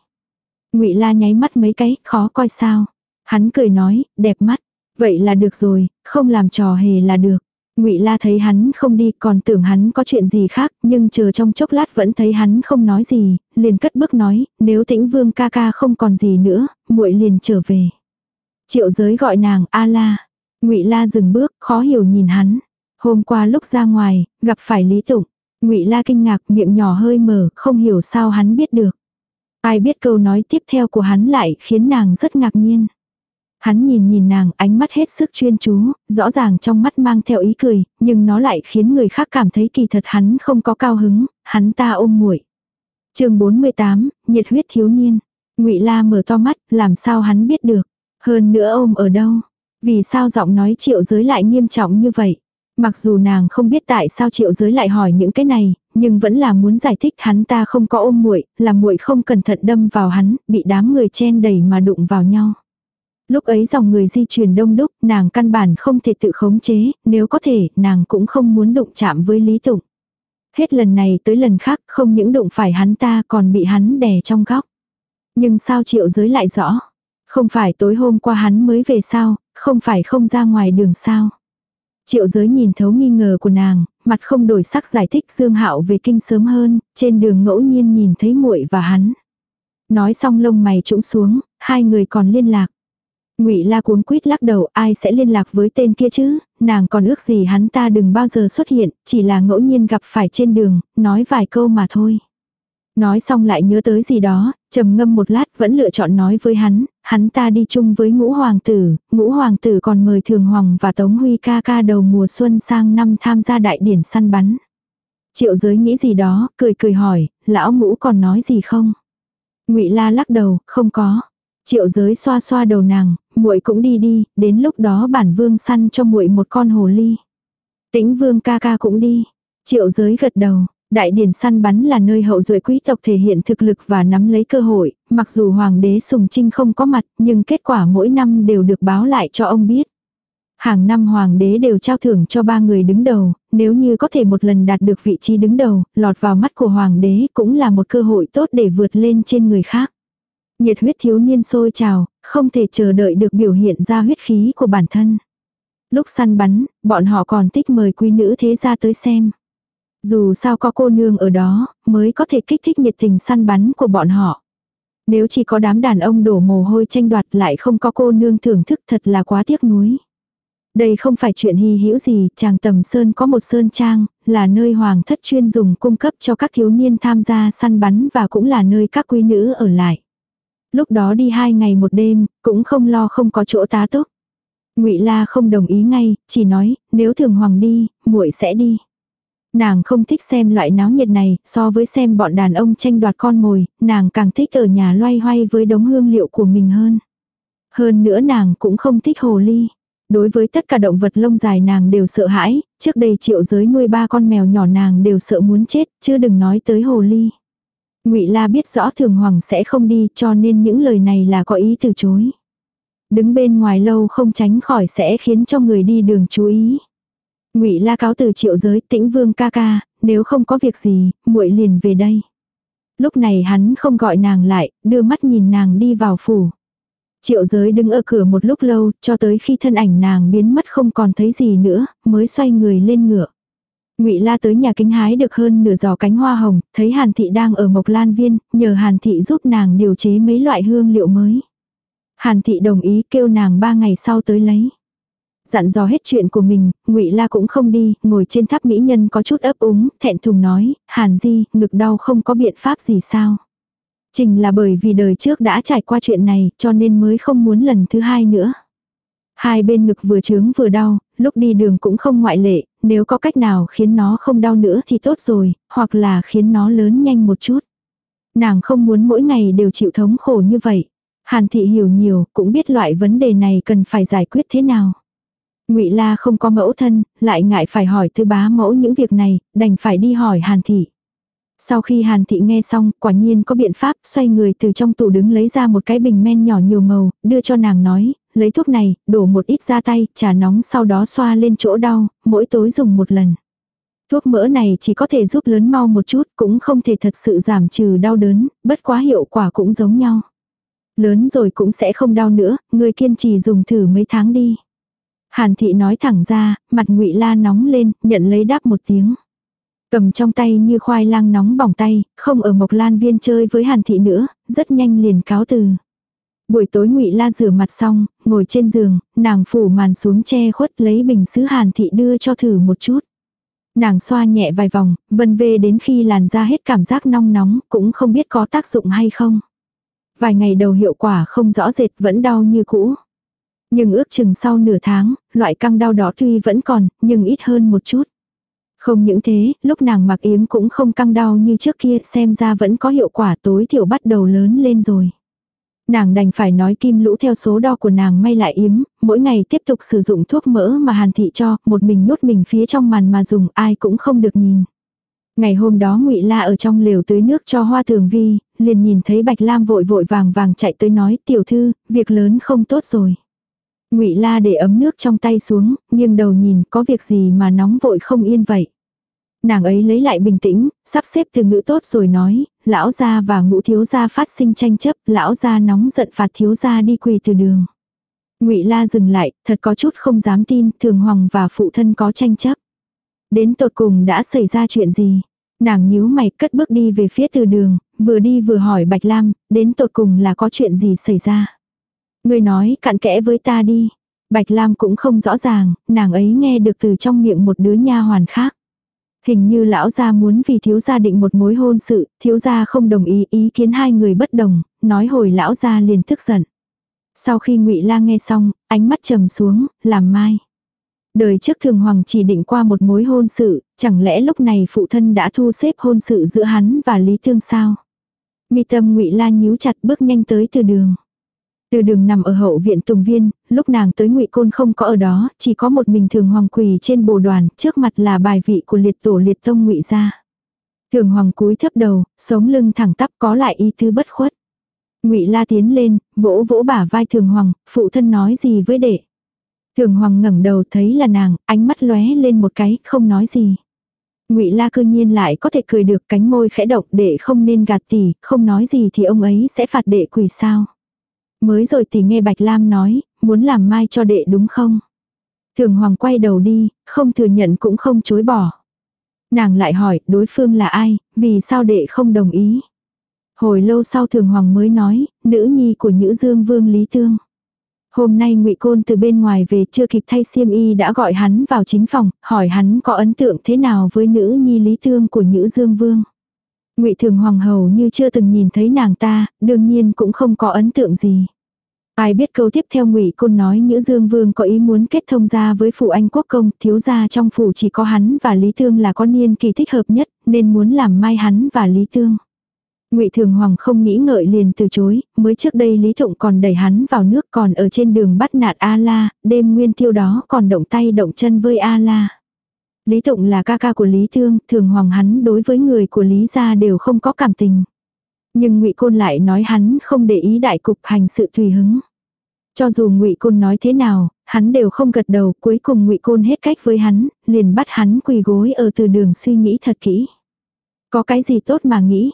ngụy La nháy mắt mấy cái, khó coi sao. Hắn cười nói, đẹp mắt. Vậy là được rồi, không làm trò hề là được. Ngụy La thấy hắn không đi, còn tưởng hắn có chuyện gì khác, nhưng chờ trong chốc lát vẫn thấy hắn không nói gì, liền cất bước nói, nếu Tĩnh Vương ca ca không còn gì nữa, muội liền trở về. Triệu Giới gọi nàng A La. Ngụy La dừng bước, khó hiểu nhìn hắn. Hôm qua lúc ra ngoài, gặp phải Lý Tụng. Ngụy La kinh ngạc, miệng nhỏ hơi mở, không hiểu sao hắn biết được. Ai biết câu nói tiếp theo của hắn lại khiến nàng rất ngạc nhiên. Hắn nhìn nhìn nàng, ánh mắt hết sức chuyên chú, rõ ràng trong mắt mang theo ý cười, nhưng nó lại khiến người khác cảm thấy kỳ thật hắn không có cao hứng, hắn ta ôm muội. Chương 48, nhiệt huyết thiếu niên. Ngụy La mở to mắt, làm sao hắn biết được? Hơn nữa ôm ở đâu? Vì sao giọng nói Triệu Giới lại nghiêm trọng như vậy? Mặc dù nàng không biết tại sao Triệu Giới lại hỏi những cái này, nhưng vẫn là muốn giải thích hắn ta không có ôm muội, là muội không cẩn thận đâm vào hắn, bị đám người chen đẩy mà đụng vào nhau. Lúc ấy dòng người di chuyển đông đúc, nàng căn bản không thể tự khống chế, nếu có thể, nàng cũng không muốn đụng chạm với Lý Tụng. Hết lần này tới lần khác, không những đụng phải hắn ta còn bị hắn đè trong góc. Nhưng sao triệu giới lại rõ? Không phải tối hôm qua hắn mới về sao, không phải không ra ngoài đường sao? Triệu giới nhìn thấu nghi ngờ của nàng, mặt không đổi sắc giải thích Dương Hạo về kinh sớm hơn, trên đường ngẫu nhiên nhìn thấy muội và hắn. Nói xong lông mày trũng xuống, hai người còn liên lạc. Ngụy La cuốn quýt lắc đầu, ai sẽ liên lạc với tên kia chứ, nàng còn ước gì hắn ta đừng bao giờ xuất hiện, chỉ là ngẫu nhiên gặp phải trên đường, nói vài câu mà thôi. Nói xong lại nhớ tới gì đó, trầm ngâm một lát vẫn lựa chọn nói với hắn, hắn ta đi chung với ngũ hoàng tử, ngũ hoàng tử còn mời thường hoàng và tống huy ca ca đầu mùa xuân sang năm tham gia đại điển săn bắn. Triệu giới nghĩ gì đó, cười cười hỏi, lão ngũ còn nói gì không? ngụy la lắc đầu, không có. Triệu giới xoa xoa đầu nàng, muội cũng đi đi, đến lúc đó bản vương săn cho muội một con hồ ly. Tĩnh vương ca ca cũng đi. Triệu giới gật đầu. Đại điển săn bắn là nơi hậu duệ quý tộc thể hiện thực lực và nắm lấy cơ hội, mặc dù hoàng đế Sùng Trinh không có mặt, nhưng kết quả mỗi năm đều được báo lại cho ông biết. Hàng năm hoàng đế đều trao thưởng cho ba người đứng đầu, nếu như có thể một lần đạt được vị trí đứng đầu, lọt vào mắt của hoàng đế cũng là một cơ hội tốt để vượt lên trên người khác. Nhiệt huyết thiếu niên sôi trào, không thể chờ đợi được biểu hiện ra huyết khí của bản thân. Lúc săn bắn, bọn họ còn thích mời quý nữ thế gia tới xem. Dù sao có cô nương ở đó, mới có thể kích thích nhiệt tình săn bắn của bọn họ. Nếu chỉ có đám đàn ông đổ mồ hôi tranh đoạt lại không có cô nương thưởng thức thật là quá tiếc nuối. Đây không phải chuyện hy hữu gì, chàng tầm sơn có một sơn trang, là nơi hoàng thất chuyên dùng cung cấp cho các thiếu niên tham gia săn bắn và cũng là nơi các quý nữ ở lại. Lúc đó đi hai ngày một đêm, cũng không lo không có chỗ tá túc. Ngụy La không đồng ý ngay, chỉ nói, nếu thường hoàng đi, muội sẽ đi. Nàng không thích xem loại náo nhiệt này, so với xem bọn đàn ông tranh đoạt con mồi, nàng càng thích ở nhà loay hoay với đống hương liệu của mình hơn. Hơn nữa nàng cũng không thích hồ ly. Đối với tất cả động vật lông dài nàng đều sợ hãi, trước đây triệu giới nuôi ba con mèo nhỏ nàng đều sợ muốn chết, chứ đừng nói tới hồ ly. Ngụy La biết rõ Thường Hoàng sẽ không đi, cho nên những lời này là có ý từ chối. Đứng bên ngoài lâu không tránh khỏi sẽ khiến cho người đi đường chú ý. Ngụy La cáo từ Triệu Giới, Tĩnh Vương ca ca, nếu không có việc gì, muội liền về đây. Lúc này hắn không gọi nàng lại, đưa mắt nhìn nàng đi vào phủ. Triệu giới đứng ở cửa một lúc lâu, cho tới khi thân ảnh nàng biến mất không còn thấy gì nữa, mới xoay người lên ngựa. Ngụy La tới nhà kính hái được hơn nửa giò cánh hoa hồng, thấy Hàn thị đang ở Mộc Lan viên, nhờ Hàn thị giúp nàng điều chế mấy loại hương liệu mới. Hàn thị đồng ý kêu nàng ba ngày sau tới lấy. Dặn dò hết chuyện của mình, Ngụy La cũng không đi, ngồi trên tháp mỹ nhân có chút ấp úng, thẹn thùng nói, "Hàn Di, ngực đau không có biện pháp gì sao?" Trình là bởi vì đời trước đã trải qua chuyện này, cho nên mới không muốn lần thứ hai nữa. Hai bên ngực vừa trướng vừa đau, lúc đi đường cũng không ngoại lệ, nếu có cách nào khiến nó không đau nữa thì tốt rồi, hoặc là khiến nó lớn nhanh một chút. Nàng không muốn mỗi ngày đều chịu thống khổ như vậy. Hàn thị hiểu nhiều, cũng biết loại vấn đề này cần phải giải quyết thế nào. Ngụy La không có mẫu thân, lại ngại phải hỏi thư bá mẫu những việc này, đành phải đi hỏi Hàn thị. Sau khi Hàn thị nghe xong, quả nhiên có biện pháp, xoay người từ trong tủ đứng lấy ra một cái bình men nhỏ nhiều màu, đưa cho nàng nói, lấy thuốc này, đổ một ít ra tay, trà nóng sau đó xoa lên chỗ đau, mỗi tối dùng một lần. Thuốc mỡ này chỉ có thể giúp lớn mau một chút, cũng không thể thật sự giảm trừ đau đớn, bất quá hiệu quả cũng giống nhau. Lớn rồi cũng sẽ không đau nữa, người kiên trì dùng thử mấy tháng đi. Hàn thị nói thẳng ra, mặt ngụy la nóng lên, nhận lấy đáp một tiếng. Cầm trong tay như khoai lang nóng bỏng tay, không ở mộc lan viên chơi với hàn thị nữa, rất nhanh liền cáo từ. Buổi tối ngụy La rửa mặt xong, ngồi trên giường, nàng phủ màn xuống che khuất lấy bình sứ hàn thị đưa cho thử một chút. Nàng xoa nhẹ vài vòng, vân vê đến khi làn da hết cảm giác nong nóng, cũng không biết có tác dụng hay không. Vài ngày đầu hiệu quả không rõ rệt vẫn đau như cũ. Nhưng ước chừng sau nửa tháng, loại căng đau đó tuy vẫn còn, nhưng ít hơn một chút. Không những thế, lúc nàng mặc yếm cũng không căng đau như trước kia xem ra vẫn có hiệu quả tối thiểu bắt đầu lớn lên rồi. Nàng đành phải nói kim lũ theo số đo của nàng may lại yếm, mỗi ngày tiếp tục sử dụng thuốc mỡ mà hàn thị cho, một mình nhốt mình phía trong màn mà dùng ai cũng không được nhìn. Ngày hôm đó ngụy La ở trong lều tưới nước cho hoa thường vi, liền nhìn thấy Bạch Lam vội vội vàng vàng chạy tới nói tiểu thư, việc lớn không tốt rồi. Ngụy La để ấm nước trong tay xuống, nghiêng đầu nhìn có việc gì mà nóng vội không yên vậy. Nàng ấy lấy lại bình tĩnh, sắp xếp từ ngữ tốt rồi nói, lão gia và ngũ thiếu gia phát sinh tranh chấp, lão gia nóng giận phạt thiếu gia đi quỳ từ đường. Ngụy La dừng lại, thật có chút không dám tin, Thường Hoàng và phụ thân có tranh chấp. Đến tột cùng đã xảy ra chuyện gì? Nàng nhíu mày cất bước đi về phía từ đường, vừa đi vừa hỏi Bạch Lam, đến tột cùng là có chuyện gì xảy ra? Ngươi nói cặn kẽ với ta đi. Bạch Lam cũng không rõ ràng, nàng ấy nghe được từ trong miệng một đứa nha hoàn khác. Hình như lão gia muốn vì thiếu gia định một mối hôn sự, thiếu gia không đồng ý ý kiến hai người bất đồng, nói hồi lão gia liền tức giận. Sau khi ngụy La nghe xong, ánh mắt trầm xuống, làm mai. Đời trước thường hoàng chỉ định qua một mối hôn sự, chẳng lẽ lúc này phụ thân đã thu xếp hôn sự giữa hắn và Lý Thương sao? Mi tâm ngụy La nhíu chặt bước nhanh tới từ đường. Từ đường nằm ở hậu viện Tùng Viên, lúc nàng tới ngụy Côn không có ở đó, chỉ có một mình thường hoàng quỳ trên bồ đoàn, trước mặt là bài vị của liệt tổ liệt tông ngụy gia. Thường hoàng cúi thấp đầu, sống lưng thẳng tắp có lại y tư bất khuất. Ngụy La tiến lên, vỗ vỗ bả vai Thường Hoàng, phụ thân nói gì với đệ. Thường Hoàng ngẩng đầu thấy là nàng, ánh mắt lóe lên một cái, không nói gì. Ngụy La cư nhiên lại có thể cười được cánh môi khẽ động để không nên gạt tỷ, không nói gì thì ông ấy sẽ phạt đệ quỳ sao. Mới rồi tỷ nghe Bạch Lam nói, muốn làm mai cho đệ đúng không? Thường Hoàng quay đầu đi, không thừa nhận cũng không chối bỏ. Nàng lại hỏi đối phương là ai, vì sao đệ không đồng ý? Hồi lâu sau Thường Hoàng mới nói, nữ nhi của Nhữ Dương Vương Lý Tương. Hôm nay ngụy Côn từ bên ngoài về chưa kịp thay xiêm y đã gọi hắn vào chính phòng, hỏi hắn có ấn tượng thế nào với nữ nhi Lý Tương của Nhữ Dương Vương ngụy Thường Hoàng hầu như chưa từng nhìn thấy nàng ta, đương nhiên cũng không có ấn tượng gì. Ai biết câu tiếp theo ngụy Côn nói Nhữ Dương Vương có ý muốn kết thông gia với phụ anh quốc công, thiếu gia trong phủ chỉ có hắn và Lý thương là có niên kỳ thích hợp nhất, nên muốn làm mai hắn và Lý thương. Ngụy Thường Hoàng không nghĩ ngợi liền từ chối, mới trước đây Lý Thụng còn đẩy hắn vào nước còn ở trên đường bắt nạt A La, đêm nguyên tiêu đó còn động tay động chân với A La. Lý Tụng là ca ca của Lý Thương, thường hoàng hắn đối với người của Lý gia đều không có cảm tình. Nhưng Ngụy Côn lại nói hắn không để ý đại cục hành sự tùy hứng. Cho dù Ngụy Côn nói thế nào, hắn đều không gật đầu, cuối cùng Ngụy Côn hết cách với hắn, liền bắt hắn quỳ gối ở từ đường suy nghĩ thật kỹ. Có cái gì tốt mà nghĩ,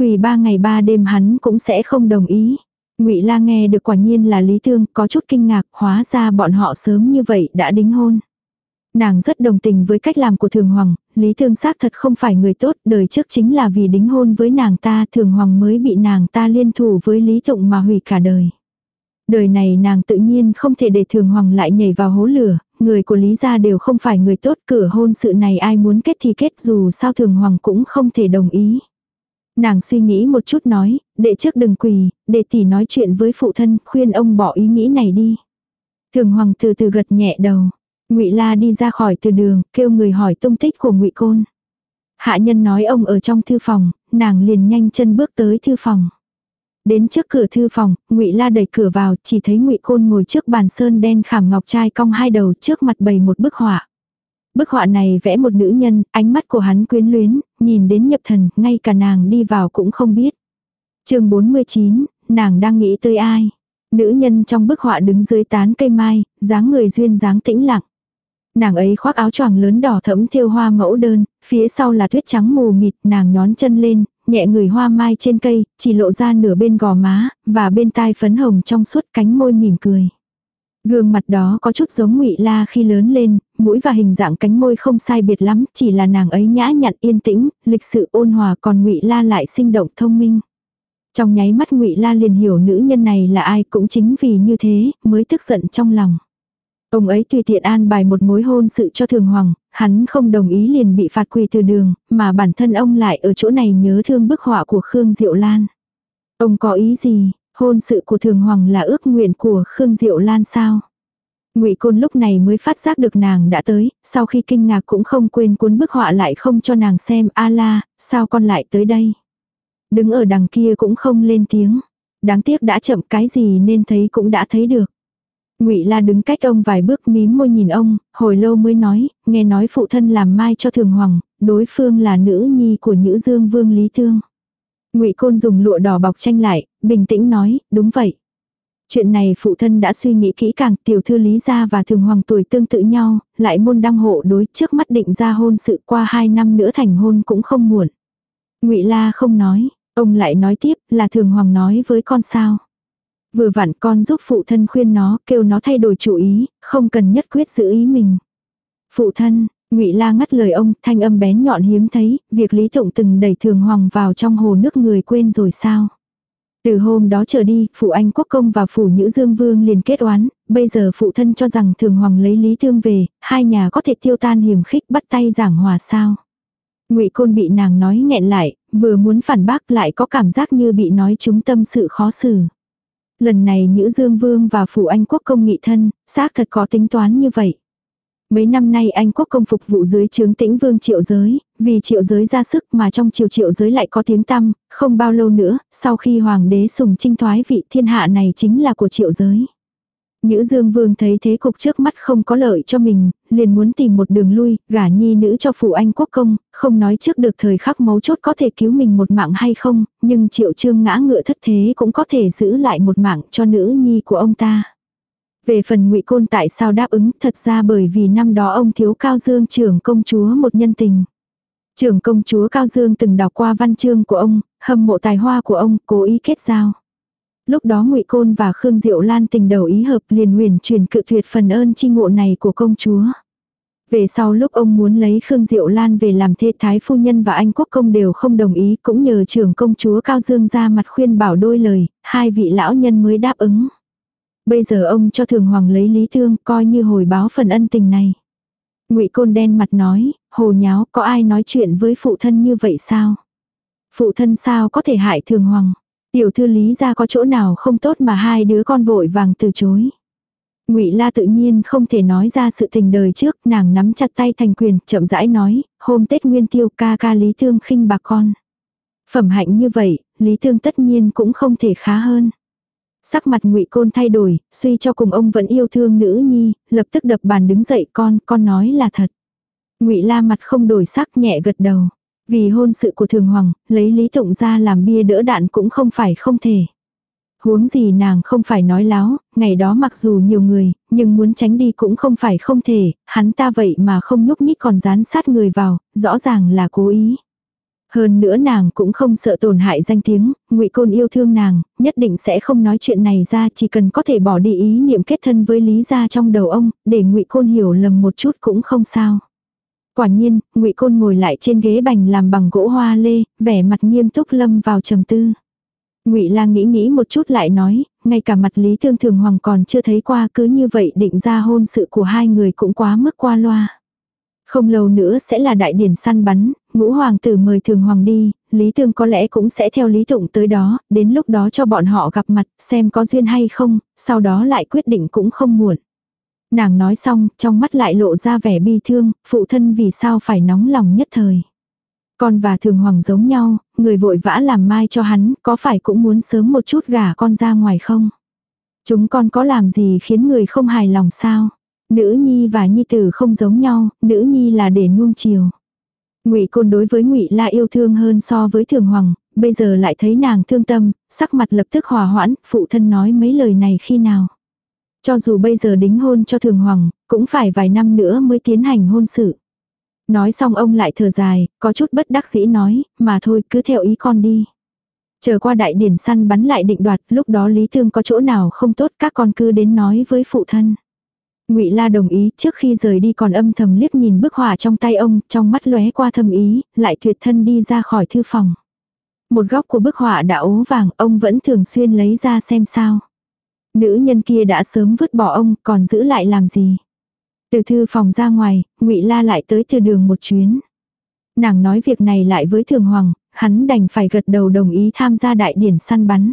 Quỳ ba ngày ba đêm hắn cũng sẽ không đồng ý. Ngụy La nghe được quả nhiên là Lý Thương, có chút kinh ngạc, hóa ra bọn họ sớm như vậy đã đính hôn. Nàng rất đồng tình với cách làm của Thường Hoàng, Lý Thương xác thật không phải người tốt, đời trước chính là vì đính hôn với nàng ta, Thường Hoàng mới bị nàng ta liên thủ với Lý Tụng mà hủy cả đời. Đời này nàng tự nhiên không thể để Thường Hoàng lại nhảy vào hố lửa, người của Lý gia đều không phải người tốt, cửa hôn sự này ai muốn kết thì kết dù sao Thường Hoàng cũng không thể đồng ý. Nàng suy nghĩ một chút nói, đệ trước đừng quỳ, đệ tỷ nói chuyện với phụ thân, khuyên ông bỏ ý nghĩ này đi. Thường hoàng từ từ gật nhẹ đầu ngụy La đi ra khỏi từ đường, kêu người hỏi tung tích của ngụy Côn. Hạ nhân nói ông ở trong thư phòng, nàng liền nhanh chân bước tới thư phòng. Đến trước cửa thư phòng, ngụy La đẩy cửa vào, chỉ thấy ngụy Côn ngồi trước bàn sơn đen khảm ngọc trai cong hai đầu trước mặt bày một bức họa. Bức họa này vẽ một nữ nhân, ánh mắt của hắn quyến luyến, nhìn đến nhập thần, ngay cả nàng đi vào cũng không biết. chương 49, nàng đang nghĩ tới ai? Nữ nhân trong bức họa đứng dưới tán cây mai, dáng người duyên dáng tĩnh lặng. Nàng ấy khoác áo choàng lớn đỏ thẫm thêu hoa mẫu đơn, phía sau là tuyết trắng mù mịt, nàng nhón chân lên, nhẹ người hoa mai trên cây, chỉ lộ ra nửa bên gò má, và bên tai phấn hồng trong suốt cánh môi mỉm cười. Gương mặt đó có chút giống ngụy La khi lớn lên, mũi và hình dạng cánh môi không sai biệt lắm, chỉ là nàng ấy nhã nhặn yên tĩnh, lịch sự ôn hòa còn ngụy La lại sinh động thông minh. Trong nháy mắt ngụy La liền hiểu nữ nhân này là ai cũng chính vì như thế, mới tức giận trong lòng. Ông ấy tùy tiện an bài một mối hôn sự cho thường hoàng, hắn không đồng ý liền bị phạt quỳ từ đường, mà bản thân ông lại ở chỗ này nhớ thương bức họa của Khương Diệu Lan. Ông có ý gì, hôn sự của thường hoàng là ước nguyện của Khương Diệu Lan sao? Ngụy Côn lúc này mới phát giác được nàng đã tới, sau khi kinh ngạc cũng không quên cuốn bức họa lại không cho nàng xem, "A la, sao con lại tới đây?" Đứng ở đằng kia cũng không lên tiếng. Đáng tiếc đã chậm cái gì nên thấy cũng đã thấy được. Ngụy La đứng cách ông vài bước mím môi nhìn ông, hồi lâu mới nói, nghe nói phụ thân làm mai cho Thường Hoàng, đối phương là nữ nhi của Nhữ Dương Vương Lý Thương. Ngụy Côn dùng lụa đỏ bọc tranh lại, bình tĩnh nói, đúng vậy. Chuyện này phụ thân đã suy nghĩ kỹ càng, tiểu thư Lý gia và Thường Hoàng tuổi tương tự nhau, lại môn đăng hộ đối trước mắt định ra hôn sự qua hai năm nữa thành hôn cũng không muộn. Ngụy La không nói, ông lại nói tiếp là Thường Hoàng nói với con sao. Vừa vặn con giúp phụ thân khuyên nó, kêu nó thay đổi chủ ý, không cần nhất quyết giữ ý mình. Phụ thân, Ngụy La ngắt lời ông, thanh âm bén nhọn hiếm thấy, việc Lý Tụng từng đẩy Thường Hoàng vào trong hồ nước người quên rồi sao? Từ hôm đó trở đi, phụ anh quốc công và phủ nhữ dương vương liền kết oán, bây giờ phụ thân cho rằng thường hoàng lấy lý thương về, hai nhà có thể tiêu tan hiểm khích bắt tay giảng hòa sao. ngụy côn bị nàng nói nghẹn lại, vừa muốn phản bác lại có cảm giác như bị nói trúng tâm sự khó xử. Lần này nhữ dương vương và phủ anh quốc công nghị thân, xác thật có tính toán như vậy. Mấy năm nay anh quốc công phục vụ dưới trướng tĩnh vương triệu giới, vì triệu giới ra sức mà trong triều triệu giới lại có tiếng tăm, không bao lâu nữa, sau khi hoàng đế sùng trinh thoái vị thiên hạ này chính là của triệu giới. Nhữ Dương Vương thấy thế cục trước mắt không có lợi cho mình, liền muốn tìm một đường lui, gả nhi nữ cho phụ anh quốc công, không nói trước được thời khắc mấu chốt có thể cứu mình một mạng hay không, nhưng triệu trương ngã ngựa thất thế cũng có thể giữ lại một mạng cho nữ nhi của ông ta. Về phần ngụy Côn tại sao đáp ứng, thật ra bởi vì năm đó ông thiếu Cao Dương trưởng công chúa một nhân tình. Trưởng công chúa Cao Dương từng đọc qua văn chương của ông, hâm mộ tài hoa của ông, cố ý kết giao. Lúc đó ngụy Côn và Khương Diệu Lan tình đầu ý hợp liền huyền truyền cự tuyệt phần ơn chi ngộ này của công chúa. Về sau lúc ông muốn lấy Khương Diệu Lan về làm thê thái phu nhân và anh quốc công đều không đồng ý cũng nhờ trưởng công chúa Cao Dương ra mặt khuyên bảo đôi lời, hai vị lão nhân mới đáp ứng. Bây giờ ông cho thường hoàng lấy lý thương coi như hồi báo phần ân tình này. ngụy Côn đen mặt nói, hồ nháo có ai nói chuyện với phụ thân như vậy sao? Phụ thân sao có thể hại thường hoàng? Tiểu thư lý ra có chỗ nào không tốt mà hai đứa con vội vàng từ chối. Ngụy La tự nhiên không thể nói ra sự tình đời trước, nàng nắm chặt tay thành quyền, chậm rãi nói, hôm Tết Nguyên Tiêu ca ca Lý Thương khinh bà con. Phẩm hạnh như vậy, Lý Thương tất nhiên cũng không thể khá hơn. Sắc mặt ngụy Côn thay đổi, suy cho cùng ông vẫn yêu thương nữ nhi, lập tức đập bàn đứng dậy con, con nói là thật. ngụy La mặt không đổi sắc nhẹ gật đầu. Vì hôn sự của thường hoàng, lấy Lý Tụng ra làm bia đỡ đạn cũng không phải không thể. Huống gì nàng không phải nói láo, ngày đó mặc dù nhiều người, nhưng muốn tránh đi cũng không phải không thể, hắn ta vậy mà không nhúc nhích còn dán sát người vào, rõ ràng là cố ý. Hơn nữa nàng cũng không sợ tổn hại danh tiếng, ngụy Côn yêu thương nàng, nhất định sẽ không nói chuyện này ra chỉ cần có thể bỏ đi ý niệm kết thân với Lý gia trong đầu ông, để ngụy Côn hiểu lầm một chút cũng không sao. Quả nhiên, ngụy Côn ngồi lại trên ghế bành làm bằng gỗ hoa lê, vẻ mặt nghiêm túc lâm vào trầm tư. Ngụy lang nghĩ nghĩ một chút lại nói, ngay cả mặt Lý Thương Thường Hoàng còn chưa thấy qua cứ như vậy định ra hôn sự của hai người cũng quá mức qua loa. Không lâu nữa sẽ là đại điển săn bắn, ngũ hoàng tử mời thường hoàng đi, Lý Thương có lẽ cũng sẽ theo Lý Tụng tới đó, đến lúc đó cho bọn họ gặp mặt, xem có duyên hay không, sau đó lại quyết định cũng không muộn. Nàng nói xong, trong mắt lại lộ ra vẻ bi thương, phụ thân vì sao phải nóng lòng nhất thời. Con và thường hoàng giống nhau, người vội vã làm mai cho hắn, có phải cũng muốn sớm một chút gả con ra ngoài không? Chúng con có làm gì khiến người không hài lòng sao? Nữ nhi và nhi tử không giống nhau, nữ nhi là để nuông chiều. Ngụy Côn đối với Ngụy La yêu thương hơn so với Thường Hoàng, bây giờ lại thấy nàng thương tâm, sắc mặt lập tức hòa hoãn, phụ thân nói mấy lời này khi nào. Cho dù bây giờ đính hôn cho Thường Hoàng, cũng phải vài năm nữa mới tiến hành hôn sự. Nói xong ông lại thở dài, có chút bất đắc dĩ nói, mà thôi cứ theo ý con đi. Chờ qua đại điển săn bắn lại định đoạt, lúc đó Lý Thương có chỗ nào không tốt các con cứ đến nói với phụ thân. Ngụy La đồng ý, trước khi rời đi còn âm thầm liếc nhìn bức họa trong tay ông, trong mắt lóe qua thâm ý, lại tuyệt thân đi ra khỏi thư phòng. Một góc của bức họa đã ố vàng, ông vẫn thường xuyên lấy ra xem sao. Nữ nhân kia đã sớm vứt bỏ ông, còn giữ lại làm gì? Từ thư phòng ra ngoài, Ngụy La lại tới từ đường một chuyến. Nàng nói việc này lại với Thường Hoàng, hắn đành phải gật đầu đồng ý tham gia đại điển săn bắn.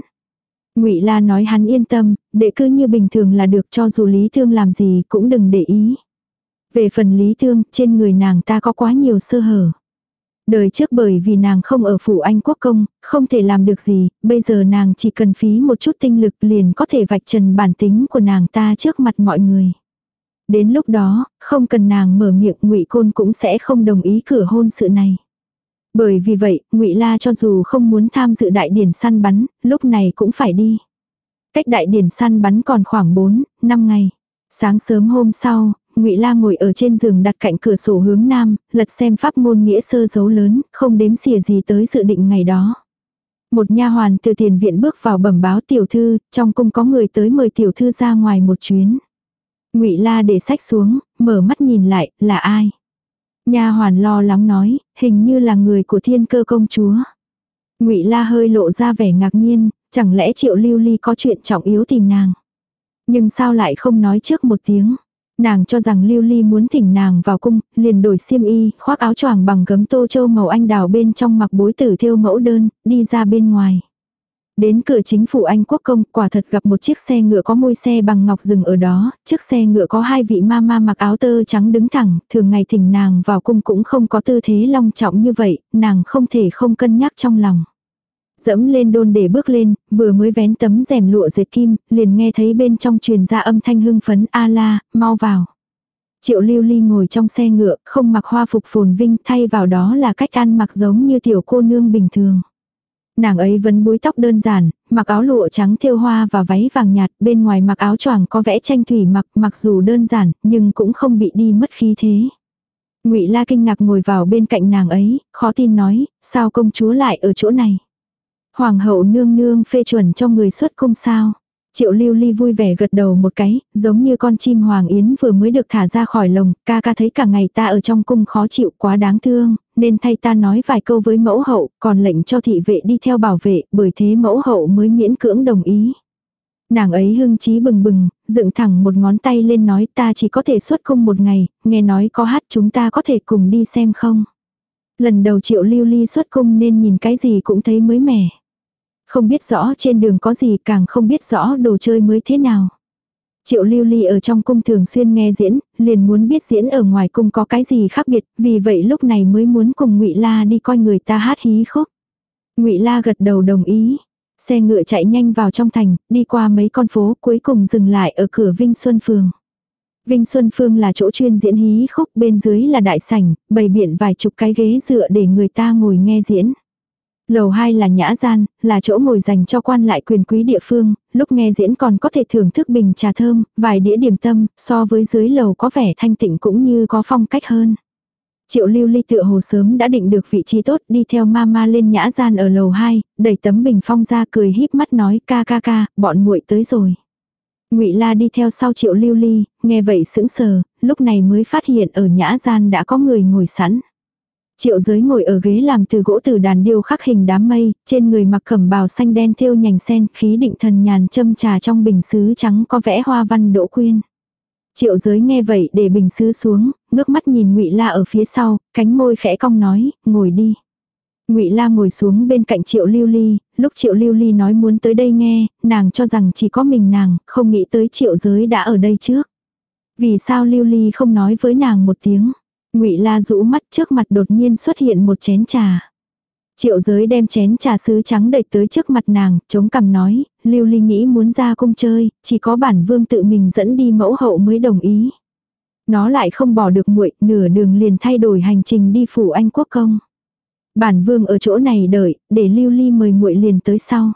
Ngụy La nói hắn yên tâm, để cứ như bình thường là được cho dù Lý Thương làm gì cũng đừng để ý. Về phần Lý Thương, trên người nàng ta có quá nhiều sơ hở. Đời trước bởi vì nàng không ở phủ anh quốc công, không thể làm được gì, bây giờ nàng chỉ cần phí một chút tinh lực liền có thể vạch trần bản tính của nàng ta trước mặt mọi người. Đến lúc đó, không cần nàng mở miệng ngụy Côn cũng sẽ không đồng ý cửa hôn sự này. Bởi vì vậy, ngụy La cho dù không muốn tham dự đại điển săn bắn, lúc này cũng phải đi. Cách đại điển săn bắn còn khoảng 4, 5 ngày. Sáng sớm hôm sau, Ngụy La ngồi ở trên giường đặt cạnh cửa sổ hướng nam, lật xem pháp môn nghĩa sơ dấu lớn, không đếm xỉa gì tới dự định ngày đó. Một nha hoàn từ tiền viện bước vào bẩm báo tiểu thư, trong cung có người tới mời tiểu thư ra ngoài một chuyến. Ngụy La để sách xuống, mở mắt nhìn lại, là ai? Nha hoàn lo lắng nói, hình như là người của thiên cơ công chúa. Ngụy La hơi lộ ra vẻ ngạc nhiên, chẳng lẽ Triệu Lưu Ly có chuyện trọng yếu tìm nàng. Nhưng sao lại không nói trước một tiếng. Nàng cho rằng Lưu Ly muốn thỉnh nàng vào cung, liền đổi xiêm y, khoác áo choàng bằng gấm tô châu màu anh đào bên trong mặc bối tử thêu mẫu đơn, đi ra bên ngoài. Đến cửa chính phủ Anh quốc công, quả thật gặp một chiếc xe ngựa có môi xe bằng ngọc rừng ở đó, chiếc xe ngựa có hai vị ma ma mặc áo tơ trắng đứng thẳng, thường ngày thỉnh nàng vào cung cũng không có tư thế long trọng như vậy, nàng không thể không cân nhắc trong lòng. Dẫm lên đôn để bước lên, vừa mới vén tấm rèm lụa dệt kim, liền nghe thấy bên trong truyền ra âm thanh hưng phấn a la, mau vào. Triệu lưu ly ngồi trong xe ngựa, không mặc hoa phục phồn vinh thay vào đó là cách ăn mặc giống như tiểu cô nương bình thường. Nàng ấy vẫn búi tóc đơn giản, mặc áo lụa trắng thêu hoa và váy vàng nhạt, bên ngoài mặc áo choàng có vẽ tranh thủy mặc, mặc dù đơn giản, nhưng cũng không bị đi mất khí thế. Ngụy La kinh ngạc ngồi vào bên cạnh nàng ấy, khó tin nói, sao công chúa lại ở chỗ này? Hoàng hậu nương nương phê chuẩn cho người xuất cung sao? Triệu lưu ly vui vẻ gật đầu một cái, giống như con chim hoàng yến vừa mới được thả ra khỏi lồng, ca ca thấy cả ngày ta ở trong cung khó chịu quá đáng thương, nên thay ta nói vài câu với mẫu hậu, còn lệnh cho thị vệ đi theo bảo vệ, bởi thế mẫu hậu mới miễn cưỡng đồng ý. Nàng ấy hưng trí bừng bừng, dựng thẳng một ngón tay lên nói ta chỉ có thể xuất cung một ngày, nghe nói có hát chúng ta có thể cùng đi xem không. Lần đầu triệu lưu ly xuất cung nên nhìn cái gì cũng thấy mới mẻ. Không biết rõ trên đường có gì càng không biết rõ đồ chơi mới thế nào. Triệu lưu ly ở trong cung thường xuyên nghe diễn, liền muốn biết diễn ở ngoài cung có cái gì khác biệt, vì vậy lúc này mới muốn cùng ngụy La đi coi người ta hát hí khúc. ngụy La gật đầu đồng ý. Xe ngựa chạy nhanh vào trong thành, đi qua mấy con phố cuối cùng dừng lại ở cửa Vinh Xuân Phường. Vinh Xuân Phương là chỗ chuyên diễn hí khúc, bên dưới là đại sảnh, bày biện vài chục cái ghế dựa để người ta ngồi nghe diễn. Lầu 2 là nhã gian, là chỗ ngồi dành cho quan lại quyền quý địa phương, lúc nghe diễn còn có thể thưởng thức bình trà thơm, vài đĩa điểm tâm, so với dưới lầu có vẻ thanh tịnh cũng như có phong cách hơn. Triệu lưu ly tựa hồ sớm đã định được vị trí tốt đi theo mama lên nhã gian ở lầu 2, đẩy tấm bình phong ra cười híp mắt nói ca ca ca, bọn muội tới rồi. ngụy La đi theo sau triệu lưu ly, nghe vậy sững sờ, lúc này mới phát hiện ở nhã gian đã có người ngồi sẵn. Triệu giới ngồi ở ghế làm từ gỗ từ đàn điêu khắc hình đám mây, trên người mặc cẩm bào xanh đen thêu nhành sen, khí định thần nhàn châm trà trong bình sứ trắng có vẽ hoa văn đỗ quyên. Triệu giới nghe vậy để bình sứ xuống, ngước mắt nhìn ngụy La ở phía sau, cánh môi khẽ cong nói, ngồi đi. Ngụy La ngồi xuống bên cạnh Triệu Lưu Ly, lúc Triệu Lưu Ly nói muốn tới đây nghe, nàng cho rằng chỉ có mình nàng, không nghĩ tới Triệu Giới đã ở đây trước. Vì sao Lưu Ly không nói với nàng một tiếng? Ngụy La rũ mắt trước mặt đột nhiên xuất hiện một chén trà. Triệu giới đem chén trà sứ trắng đẩy tới trước mặt nàng, chống cằm nói, Lưu Ly nghĩ muốn ra cung chơi, chỉ có bản vương tự mình dẫn đi mẫu hậu mới đồng ý. Nó lại không bỏ được muội, nửa đường liền thay đổi hành trình đi phủ anh quốc công. Bản vương ở chỗ này đợi, để Lưu Ly mời muội liền tới sau.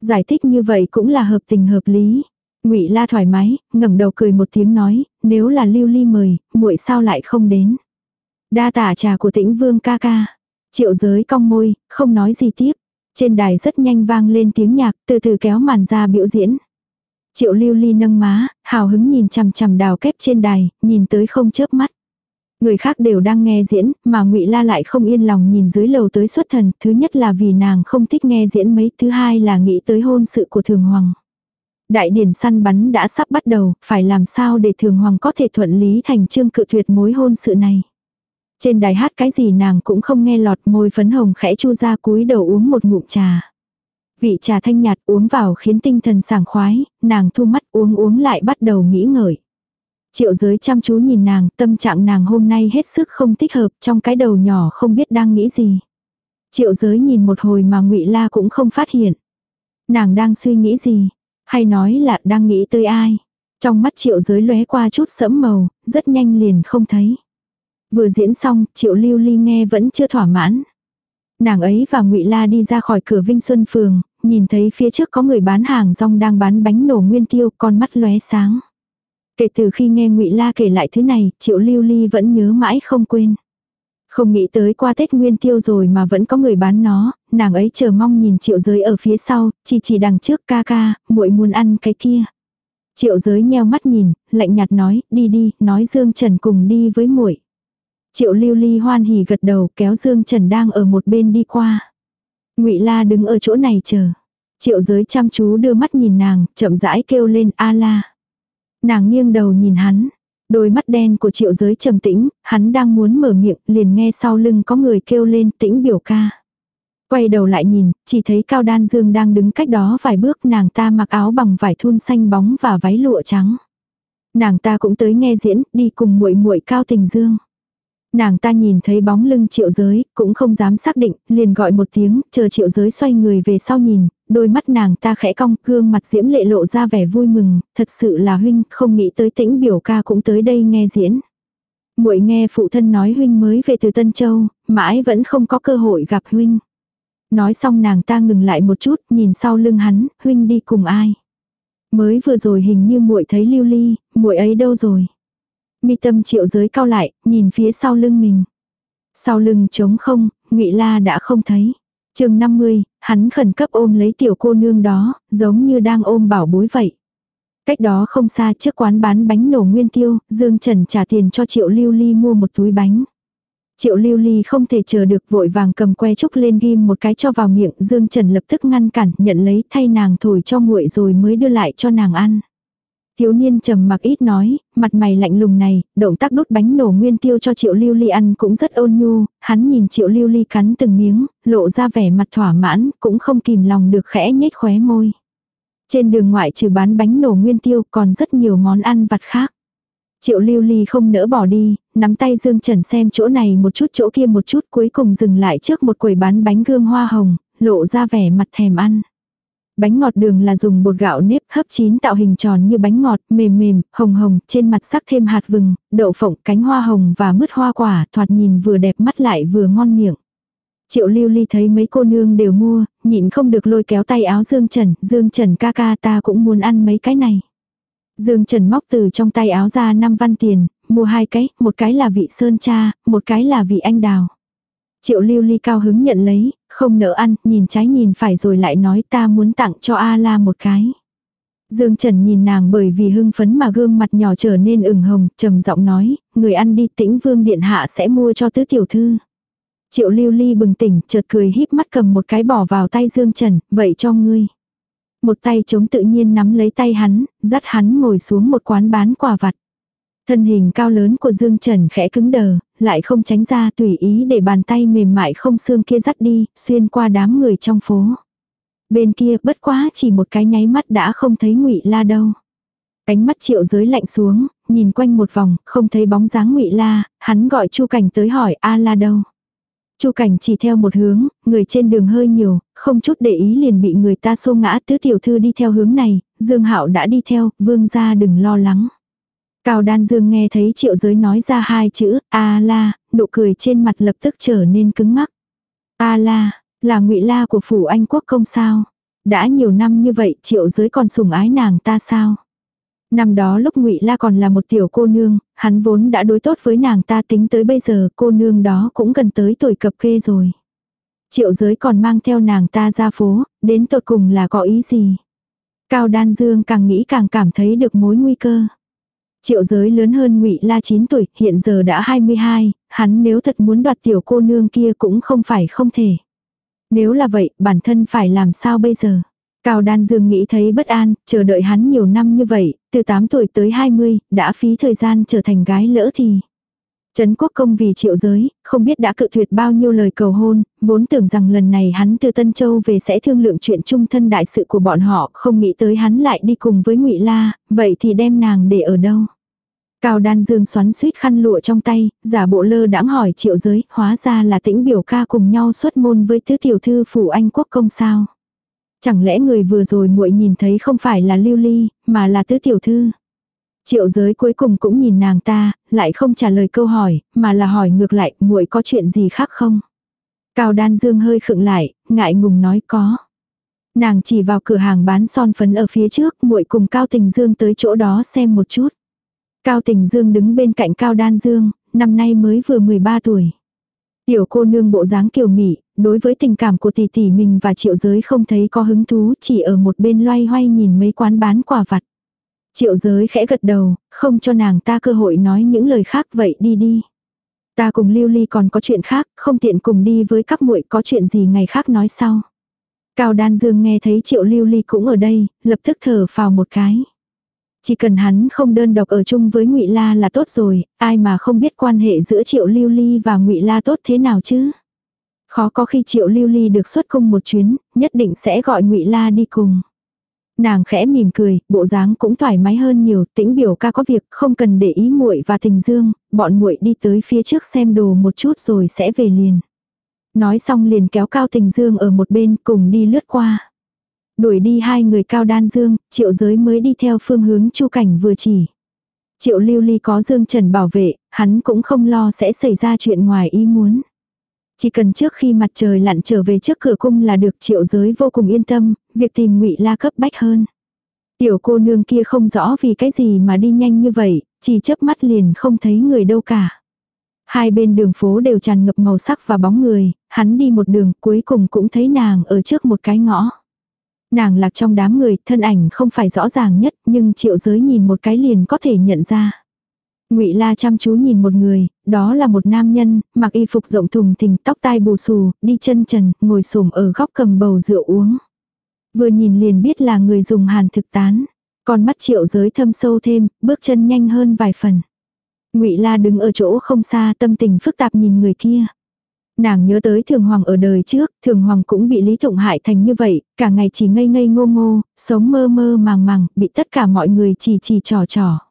Giải thích như vậy cũng là hợp tình hợp lý. Ngụy La thoải mái, ngẩng đầu cười một tiếng nói, nếu là Lưu Ly mời, muội sao lại không đến? Đa tả trà của Tĩnh Vương ca ca. Triệu Giới cong môi, không nói gì tiếp. Trên đài rất nhanh vang lên tiếng nhạc, từ từ kéo màn ra biểu diễn. Triệu Lưu Ly nâng má, hào hứng nhìn chằm chằm đào kép trên đài, nhìn tới không chớp mắt. Người khác đều đang nghe diễn, mà Ngụy La lại không yên lòng nhìn dưới lầu tới xuất thần, thứ nhất là vì nàng không thích nghe diễn mấy, thứ hai là nghĩ tới hôn sự của Thường Hoàng. Đại điển săn bắn đã sắp bắt đầu, phải làm sao để thường hoàng có thể thuận lý thành trương cự tuyệt mối hôn sự này. Trên đài hát cái gì nàng cũng không nghe lọt môi phấn hồng khẽ chu ra cúi đầu uống một ngụm trà. Vị trà thanh nhạt uống vào khiến tinh thần sảng khoái, nàng thu mắt uống uống lại bắt đầu nghĩ ngợi. Triệu giới chăm chú nhìn nàng, tâm trạng nàng hôm nay hết sức không thích hợp, trong cái đầu nhỏ không biết đang nghĩ gì. Triệu giới nhìn một hồi mà ngụy La cũng không phát hiện. Nàng đang suy nghĩ gì? Hay nói là đang nghĩ tới ai? Trong mắt triệu giới lóe qua chút sẫm màu, rất nhanh liền không thấy. Vừa diễn xong, triệu lưu ly nghe vẫn chưa thỏa mãn. Nàng ấy và ngụy La đi ra khỏi cửa Vinh Xuân Phường, nhìn thấy phía trước có người bán hàng rong đang bán bánh nổ nguyên tiêu, con mắt lóe sáng. Kể từ khi nghe ngụy La kể lại thứ này, triệu lưu ly vẫn nhớ mãi không quên. Không nghĩ tới qua Tết Nguyên Tiêu rồi mà vẫn có người bán nó, nàng ấy chờ mong nhìn triệu giới ở phía sau, chỉ chỉ đằng trước ca ca, muội muốn ăn cái kia. Triệu giới nheo mắt nhìn, lạnh nhạt nói, đi đi, nói Dương Trần cùng đi với muội. Triệu lưu ly hoan hỉ gật đầu kéo Dương Trần đang ở một bên đi qua. ngụy La đứng ở chỗ này chờ. Triệu giới chăm chú đưa mắt nhìn nàng, chậm rãi kêu lên a la. Nàng nghiêng đầu nhìn hắn. Đôi mắt đen của triệu giới trầm tĩnh, hắn đang muốn mở miệng, liền nghe sau lưng có người kêu lên tĩnh biểu ca. Quay đầu lại nhìn, chỉ thấy Cao Đan Dương đang đứng cách đó vài bước nàng ta mặc áo bằng vải thun xanh bóng và váy lụa trắng. Nàng ta cũng tới nghe diễn, đi cùng muội muội Cao Tình Dương. Nàng ta nhìn thấy bóng lưng triệu giới, cũng không dám xác định, liền gọi một tiếng, chờ triệu giới xoay người về sau nhìn, đôi mắt nàng ta khẽ cong, gương mặt diễm lệ lộ ra vẻ vui mừng, thật sự là huynh, không nghĩ tới tĩnh biểu ca cũng tới đây nghe diễn. muội nghe phụ thân nói huynh mới về từ Tân Châu, mãi vẫn không có cơ hội gặp huynh. Nói xong nàng ta ngừng lại một chút, nhìn sau lưng hắn, huynh đi cùng ai. Mới vừa rồi hình như muội thấy lưu ly, muội ấy đâu rồi. Mi tâm triệu giới cao lại, nhìn phía sau lưng mình. Sau lưng trống không, ngụy La đã không thấy. chương 50, hắn khẩn cấp ôm lấy tiểu cô nương đó, giống như đang ôm bảo bối vậy. Cách đó không xa trước quán bán bánh nổ nguyên tiêu, Dương Trần trả tiền cho Triệu Lưu Ly mua một túi bánh. Triệu Lưu Ly không thể chờ được vội vàng cầm que trúc lên ghim một cái cho vào miệng, Dương Trần lập tức ngăn cản, nhận lấy thay nàng thổi cho nguội rồi mới đưa lại cho nàng ăn. Thiếu niên trầm mặc ít nói, mặt mày lạnh lùng này, động tác đút bánh nổ nguyên tiêu cho triệu lưu ly ăn cũng rất ôn nhu, hắn nhìn triệu lưu ly cắn từng miếng, lộ ra vẻ mặt thỏa mãn, cũng không kìm lòng được khẽ nhếch khóe môi. Trên đường ngoại trừ bán bánh nổ nguyên tiêu còn rất nhiều món ăn vặt khác. Triệu lưu ly không nỡ bỏ đi, nắm tay Dương Trần xem chỗ này một chút chỗ kia một chút cuối cùng dừng lại trước một quầy bán bánh gương hoa hồng, lộ ra vẻ mặt thèm ăn. Bánh ngọt đường là dùng bột gạo nếp hấp chín tạo hình tròn như bánh ngọt, mềm mềm, hồng hồng, trên mặt sắc thêm hạt vừng, đậu phộng, cánh hoa hồng và mứt hoa quả, thoạt nhìn vừa đẹp mắt lại vừa ngon miệng. Triệu lưu ly thấy mấy cô nương đều mua, nhịn không được lôi kéo tay áo Dương Trần, Dương Trần ca ca ta cũng muốn ăn mấy cái này. Dương Trần móc từ trong tay áo ra 5 văn tiền, mua hai cái, một cái là vị sơn cha, một cái là vị anh đào. Triệu lưu ly cao hứng nhận lấy, không nỡ ăn, nhìn trái nhìn phải rồi lại nói ta muốn tặng cho A-la một cái. Dương Trần nhìn nàng bởi vì hưng phấn mà gương mặt nhỏ trở nên ửng hồng, trầm giọng nói, người ăn đi tĩnh vương điện hạ sẽ mua cho tứ tiểu thư. Triệu lưu ly bừng tỉnh, chợt cười híp mắt cầm một cái bỏ vào tay Dương Trần, vậy cho ngươi. Một tay chống tự nhiên nắm lấy tay hắn, dắt hắn ngồi xuống một quán bán quà vặt. Thân hình cao lớn của Dương Trần khẽ cứng đờ, lại không tránh ra tùy ý để bàn tay mềm mại không xương kia dắt đi, xuyên qua đám người trong phố. Bên kia bất quá chỉ một cái nháy mắt đã không thấy ngụy La đâu. Ánh mắt triệu giới lạnh xuống, nhìn quanh một vòng, không thấy bóng dáng ngụy La, hắn gọi Chu Cảnh tới hỏi A La đâu. Chu Cảnh chỉ theo một hướng, người trên đường hơi nhiều, không chút để ý liền bị người ta xô ngã tứ tiểu thư đi theo hướng này, Dương Hạo đã đi theo, vương gia đừng lo lắng. Cao Đan Dương nghe thấy triệu giới nói ra hai chữ, A la, nụ cười trên mặt lập tức trở nên cứng ngắc. A la, là ngụy la của phủ Anh quốc công sao? Đã nhiều năm như vậy triệu giới còn sủng ái nàng ta sao? Năm đó lúc ngụy La còn là một tiểu cô nương, hắn vốn đã đối tốt với nàng ta tính tới bây giờ cô nương đó cũng gần tới tuổi cập kê rồi. Triệu giới còn mang theo nàng ta ra phố, đến tột cùng là có ý gì? Cao Đan Dương càng nghĩ càng cảm thấy được mối nguy cơ. Triệu giới lớn hơn ngụy La 9 tuổi, hiện giờ đã 22, hắn nếu thật muốn đoạt tiểu cô nương kia cũng không phải không thể. Nếu là vậy, bản thân phải làm sao bây giờ? Cao Đan Dương nghĩ thấy bất an, chờ đợi hắn nhiều năm như vậy, từ 8 tuổi tới 20, đã phí thời gian trở thành gái lỡ thì. Trấn quốc công vì triệu giới, không biết đã cự tuyệt bao nhiêu lời cầu hôn, vốn tưởng rằng lần này hắn từ Tân Châu về sẽ thương lượng chuyện chung thân đại sự của bọn họ, không nghĩ tới hắn lại đi cùng với ngụy La, vậy thì đem nàng để ở đâu. Cao đan dương xoắn suýt khăn lụa trong tay, giả bộ lơ đãng hỏi triệu giới, hóa ra là tĩnh biểu ca cùng nhau xuất môn với tứ tiểu thư phủ anh quốc công sao. Chẳng lẽ người vừa rồi muội nhìn thấy không phải là lưu ly, mà là tứ tiểu thư. Triệu giới cuối cùng cũng nhìn nàng ta, lại không trả lời câu hỏi, mà là hỏi ngược lại, muội có chuyện gì khác không? Cao đan dương hơi khựng lại, ngại ngùng nói có. Nàng chỉ vào cửa hàng bán son phấn ở phía trước, muội cùng Cao Tình Dương tới chỗ đó xem một chút. Cao Tình Dương đứng bên cạnh Cao Đan Dương, năm nay mới vừa 13 tuổi. Tiểu cô nương bộ dáng kiều mị, đối với tình cảm của tỷ tỷ mình và triệu giới không thấy có hứng thú, chỉ ở một bên loay hoay nhìn mấy quán bán quà vặt. Triệu giới khẽ gật đầu, không cho nàng ta cơ hội nói những lời khác vậy đi đi. Ta cùng Lưu Ly còn có chuyện khác, không tiện cùng đi với các muội có chuyện gì ngày khác nói sau. Cao Đan Dương nghe thấy Triệu Lưu Ly cũng ở đây, lập tức thở phào một cái. Chỉ cần hắn không đơn độc ở chung với Ngụy La là tốt rồi, ai mà không biết quan hệ giữa Triệu Lưu Ly và Ngụy La tốt thế nào chứ? Khó có khi Triệu Lưu Ly được xuất cung một chuyến, nhất định sẽ gọi Ngụy La đi cùng. Nàng khẽ mỉm cười, bộ dáng cũng thoải mái hơn nhiều, tĩnh biểu ca có việc, không cần để ý muội và tình dương, bọn muội đi tới phía trước xem đồ một chút rồi sẽ về liền. Nói xong liền kéo cao tình dương ở một bên cùng đi lướt qua. Đuổi đi hai người cao đan dương, triệu giới mới đi theo phương hướng chu cảnh vừa chỉ. Triệu lưu ly có dương trần bảo vệ, hắn cũng không lo sẽ xảy ra chuyện ngoài ý muốn. Chỉ cần trước khi mặt trời lặn trở về trước cửa cung là được triệu giới vô cùng yên tâm, việc tìm ngụy la cấp bách hơn. Tiểu cô nương kia không rõ vì cái gì mà đi nhanh như vậy, chỉ chớp mắt liền không thấy người đâu cả. Hai bên đường phố đều tràn ngập màu sắc và bóng người, hắn đi một đường cuối cùng cũng thấy nàng ở trước một cái ngõ. Nàng lạc trong đám người, thân ảnh không phải rõ ràng nhất nhưng triệu giới nhìn một cái liền có thể nhận ra. Ngụy La chăm chú nhìn một người, đó là một nam nhân, mặc y phục rộng thùng thình, tóc tai bù xù, đi chân trần, ngồi xổm ở góc cầm bầu rượu uống. Vừa nhìn liền biết là người dùng hàn thực tán. Còn mắt triệu giới thâm sâu thêm, bước chân nhanh hơn vài phần. Ngụy La đứng ở chỗ không xa tâm tình phức tạp nhìn người kia. Nàng nhớ tới Thường Hoàng ở đời trước, Thường Hoàng cũng bị Lý Thụng hại thành như vậy, cả ngày chỉ ngây ngây ngô ngô, sống mơ mơ màng màng, bị tất cả mọi người chỉ chỉ trò trò.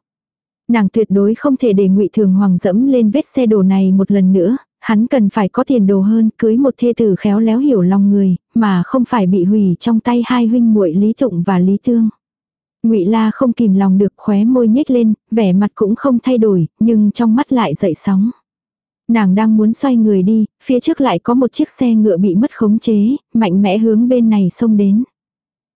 Nàng tuyệt đối không thể để ngụy Thường Hoàng dẫm lên vết xe đổ này một lần nữa, hắn cần phải có tiền đồ hơn, cưới một thê tử khéo léo hiểu lòng người, mà không phải bị hủy trong tay hai huynh muội Lý Tụng và Lý Tương. Ngụy La không kìm lòng được khóe môi nhếch lên, vẻ mặt cũng không thay đổi, nhưng trong mắt lại dậy sóng. Nàng đang muốn xoay người đi, phía trước lại có một chiếc xe ngựa bị mất khống chế, mạnh mẽ hướng bên này xông đến.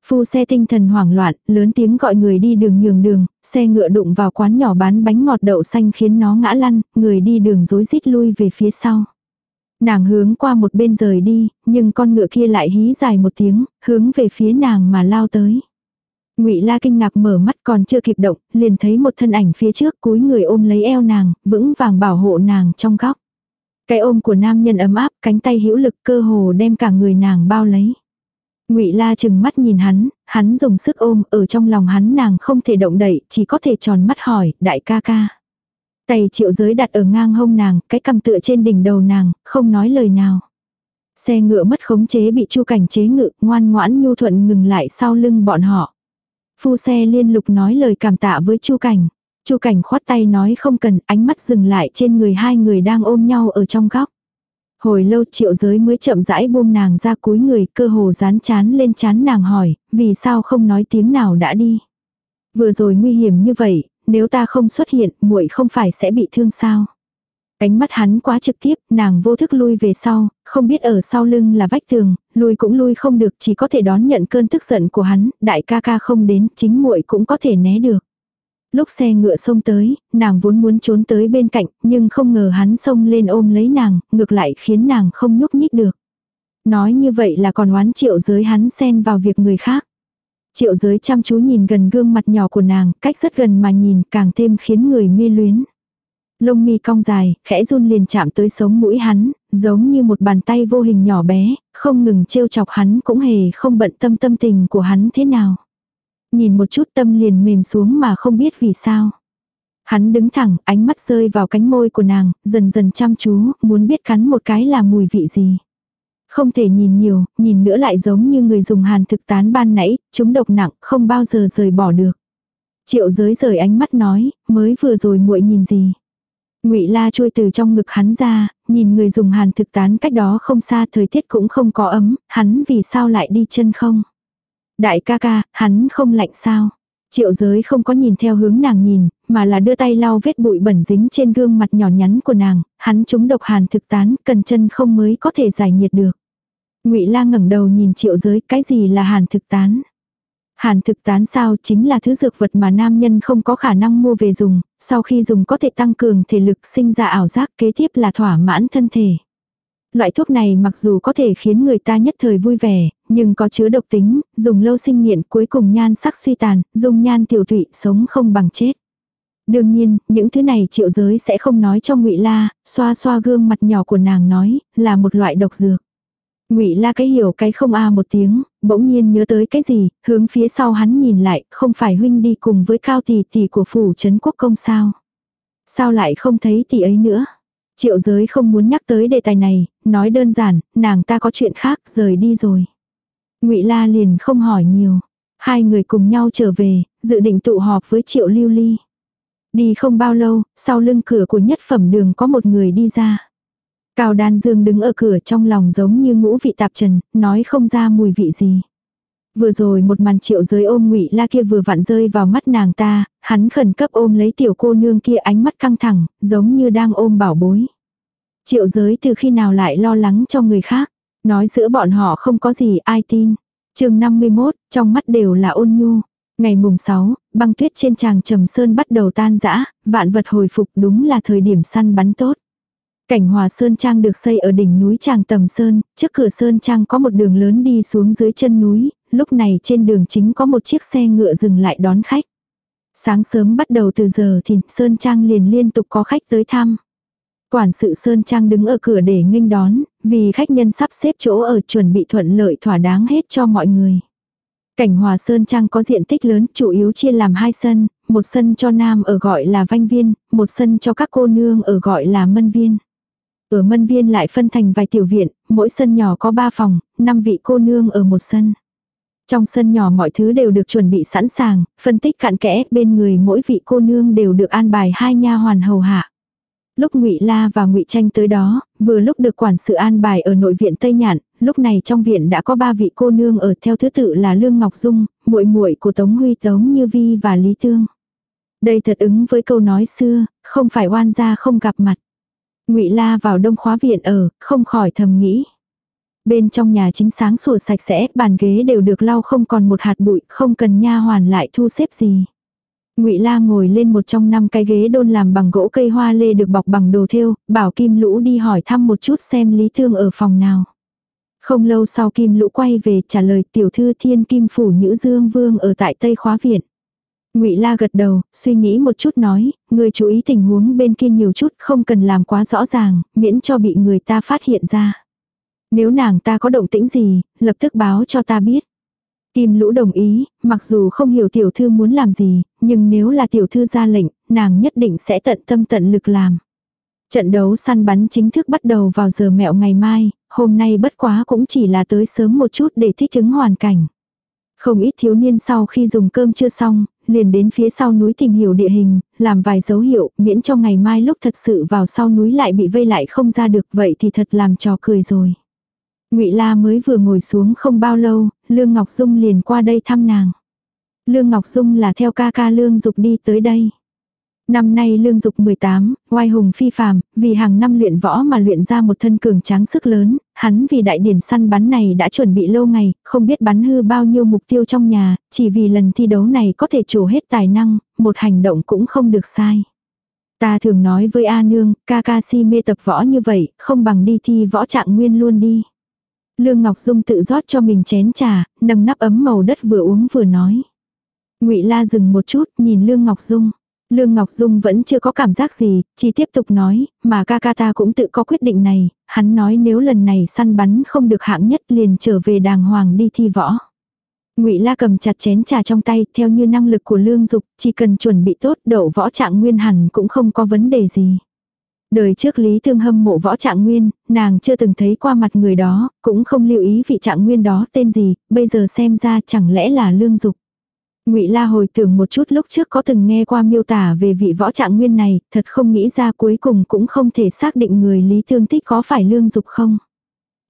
Phu xe tinh thần hoảng loạn, lớn tiếng gọi người đi đường nhường đường, xe ngựa đụng vào quán nhỏ bán bánh ngọt đậu xanh khiến nó ngã lăn, người đi đường rối rít lui về phía sau. Nàng hướng qua một bên rời đi, nhưng con ngựa kia lại hí dài một tiếng, hướng về phía nàng mà lao tới. Ngụy La kinh ngạc mở mắt còn chưa kịp động, liền thấy một thân ảnh phía trước cúi người ôm lấy eo nàng, vững vàng bảo hộ nàng trong góc. Cái ôm của nam nhân ấm áp, cánh tay hữu lực cơ hồ đem cả người nàng bao lấy. Ngụy La chừng mắt nhìn hắn, hắn dùng sức ôm, ở trong lòng hắn nàng không thể động đậy, chỉ có thể tròn mắt hỏi, đại ca ca. Tay triệu giới đặt ở ngang hông nàng, cái cầm tựa trên đỉnh đầu nàng, không nói lời nào. Xe ngựa mất khống chế bị chu cảnh chế ngự, ngoan ngoãn nhu thuận ngừng lại sau lưng bọn họ. Phu xe liên lục nói lời cảm tạ với chu cảnh. chu cảnh khoát tay nói không cần, ánh mắt dừng lại trên người hai người đang ôm nhau ở trong góc. Hồi lâu triệu giới mới chậm rãi buông nàng ra cúi người cơ hồ dán chán lên chán nàng hỏi, vì sao không nói tiếng nào đã đi. Vừa rồi nguy hiểm như vậy, nếu ta không xuất hiện, muội không phải sẽ bị thương sao. Ánh mắt hắn quá trực tiếp, nàng vô thức lui về sau, không biết ở sau lưng là vách tường, lui cũng lui không được, chỉ có thể đón nhận cơn tức giận của hắn, đại ca ca không đến, chính muội cũng có thể né được. Lúc xe ngựa xông tới, nàng vốn muốn trốn tới bên cạnh, nhưng không ngờ hắn xông lên ôm lấy nàng, ngược lại khiến nàng không nhúc nhích được. Nói như vậy là còn oán triệu giới hắn xen vào việc người khác. Triệu giới chăm chú nhìn gần gương mặt nhỏ của nàng, cách rất gần mà nhìn càng thêm khiến người mê luyến. Lông mi cong dài, khẽ run liền chạm tới sống mũi hắn, giống như một bàn tay vô hình nhỏ bé, không ngừng trêu chọc hắn cũng hề không bận tâm tâm tình của hắn thế nào. Nhìn một chút tâm liền mềm xuống mà không biết vì sao. Hắn đứng thẳng, ánh mắt rơi vào cánh môi của nàng, dần dần chăm chú, muốn biết cắn một cái là mùi vị gì. Không thể nhìn nhiều, nhìn nữa lại giống như người dùng hàn thực tán ban nãy, chúng độc nặng, không bao giờ rời bỏ được. Triệu giới rời ánh mắt nói, mới vừa rồi muội nhìn gì. Ngụy La chui từ trong ngực hắn ra, nhìn người dùng hàn thực tán cách đó không xa thời tiết cũng không có ấm, hắn vì sao lại đi chân không. Đại ca ca, hắn không lạnh sao. Triệu giới không có nhìn theo hướng nàng nhìn, mà là đưa tay lau vết bụi bẩn dính trên gương mặt nhỏ nhắn của nàng, hắn trúng độc hàn thực tán, cần chân không mới có thể giải nhiệt được. Ngụy La ngẩng đầu nhìn triệu giới, cái gì là hàn thực tán? Hàn thực tán sao chính là thứ dược vật mà nam nhân không có khả năng mua về dùng, sau khi dùng có thể tăng cường thể lực sinh ra ảo giác kế tiếp là thỏa mãn thân thể. Loại thuốc này mặc dù có thể khiến người ta nhất thời vui vẻ, nhưng có chứa độc tính, dùng lâu sinh nghiện cuối cùng nhan sắc suy tàn, dùng nhan tiểu tụy sống không bằng chết. Đương nhiên, những thứ này triệu giới sẽ không nói cho ngụy La, xoa xoa gương mặt nhỏ của nàng nói, là một loại độc dược. Ngụy La cái hiểu cái không a à một tiếng, bỗng nhiên nhớ tới cái gì, hướng phía sau hắn nhìn lại, không phải huynh đi cùng với cao tỷ tỷ của phủ trấn quốc công sao? Sao lại không thấy tỷ ấy nữa? Triệu giới không muốn nhắc tới đề tài này, nói đơn giản, nàng ta có chuyện khác, rời đi rồi. Ngụy La liền không hỏi nhiều. Hai người cùng nhau trở về, dự định tụ họp với Triệu Lưu Ly. Đi không bao lâu, sau lưng cửa của nhất phẩm đường có một người đi ra. Cao Đan Dương đứng ở cửa trong lòng giống như ngũ vị tạp trần, nói không ra mùi vị gì. Vừa rồi một màn triệu giới ôm ngụy la kia vừa vặn rơi vào mắt nàng ta, hắn khẩn cấp ôm lấy tiểu cô nương kia ánh mắt căng thẳng, giống như đang ôm bảo bối. Triệu giới từ khi nào lại lo lắng cho người khác, nói giữa bọn họ không có gì ai tin. chương 51, trong mắt đều là ôn nhu. Ngày mùng 6, băng tuyết trên tràng trầm sơn bắt đầu tan rã, vạn vật hồi phục đúng là thời điểm săn bắn tốt. Cảnh hòa sơn trang được xây ở đỉnh núi tràng tầm sơn, trước cửa sơn trang có một đường lớn đi xuống dưới chân núi, lúc này trên đường chính có một chiếc xe ngựa dừng lại đón khách. Sáng sớm bắt đầu từ giờ thì sơn trang liền liên tục có khách tới thăm. Quản sự sơn trang đứng ở cửa để nghênh đón, vì khách nhân sắp xếp chỗ ở chuẩn bị thuận lợi thỏa đáng hết cho mọi người. Cảnh hòa sơn trang có diện tích lớn, chủ yếu chia làm hai sân, một sân cho nam ở gọi là vanh viên, một sân cho các cô nương ở gọi là mân viên. Ở mân viên lại phân thành vài tiểu viện, mỗi sân nhỏ có ba phòng, năm vị cô nương ở một sân. Trong sân nhỏ mọi thứ đều được chuẩn bị sẵn sàng, phân tích cặn kẽ, bên người mỗi vị cô nương đều được an bài hai nha hoàn hầu hạ. Lúc Ngụy La và Ngụy Tranh tới đó, vừa lúc được quản sự an bài ở nội viện Tây Nhạn, lúc này trong viện đã có ba vị cô nương ở theo thứ tự là Lương Ngọc Dung, muội muội của Tống Huy Tống Như Vi và Lý Tương. Đây thật ứng với câu nói xưa, không phải oan gia không gặp mặt. Ngụy La vào đông khóa viện ở, không khỏi thầm nghĩ. Bên trong nhà chính sáng sủa sạch sẽ, bàn ghế đều được lau không còn một hạt bụi, không cần nha hoàn lại thu xếp gì. Ngụy La ngồi lên một trong năm cái ghế đôn làm bằng gỗ cây hoa lê được bọc bằng đồ thêu, bảo Kim Lũ đi hỏi thăm một chút xem Lý Thương ở phòng nào. Không lâu sau Kim Lũ quay về trả lời tiểu thư Thiên Kim phủ Nhữ Dương Vương ở tại Tây Khóa Viện. Ngụy La gật đầu, suy nghĩ một chút nói, người chú ý tình huống bên kia nhiều chút, không cần làm quá rõ ràng, miễn cho bị người ta phát hiện ra. Nếu nàng ta có động tĩnh gì, lập tức báo cho ta biết. Kim lũ đồng ý, mặc dù không hiểu tiểu thư muốn làm gì, nhưng nếu là tiểu thư ra lệnh, nàng nhất định sẽ tận tâm tận lực làm. Trận đấu săn bắn chính thức bắt đầu vào giờ mẹo ngày mai, hôm nay bất quá cũng chỉ là tới sớm một chút để thích ứng hoàn cảnh. Không ít thiếu niên sau khi dùng cơm chưa xong, liền đến phía sau núi tìm hiểu địa hình, làm vài dấu hiệu, miễn cho ngày mai lúc thật sự vào sau núi lại bị vây lại không ra được vậy thì thật làm trò cười rồi. Ngụy La mới vừa ngồi xuống không bao lâu, Lương Ngọc Dung liền qua đây thăm nàng. Lương Ngọc Dung là theo ca ca Lương Dục đi tới đây. Năm nay lương dục 18, oai hùng phi phàm, vì hàng năm luyện võ mà luyện ra một thân cường tráng sức lớn, hắn vì đại điển săn bắn này đã chuẩn bị lâu ngày, không biết bắn hư bao nhiêu mục tiêu trong nhà, chỉ vì lần thi đấu này có thể chủ hết tài năng, một hành động cũng không được sai. Ta thường nói với A Nương, ca ca si mê tập võ như vậy, không bằng đi thi võ trạng nguyên luôn đi. Lương Ngọc Dung tự rót cho mình chén trà, nâng nắp ấm màu đất vừa uống vừa nói. Ngụy La dừng một chút, nhìn Lương Ngọc Dung. Lương Ngọc Dung vẫn chưa có cảm giác gì, chỉ tiếp tục nói, mà ca ca ta cũng tự có quyết định này, hắn nói nếu lần này săn bắn không được hạng nhất liền trở về đàng hoàng đi thi võ. Ngụy La cầm chặt chén trà trong tay, theo như năng lực của Lương Dục, chỉ cần chuẩn bị tốt, đậu võ trạng nguyên hẳn cũng không có vấn đề gì. Đời trước Lý Thương hâm mộ võ trạng nguyên, nàng chưa từng thấy qua mặt người đó, cũng không lưu ý vị trạng nguyên đó tên gì, bây giờ xem ra chẳng lẽ là Lương Dục. Ngụy La hồi tưởng một chút lúc trước có từng nghe qua miêu tả về vị võ trạng nguyên này, thật không nghĩ ra cuối cùng cũng không thể xác định người Lý Thương thích có phải Lương Dục không.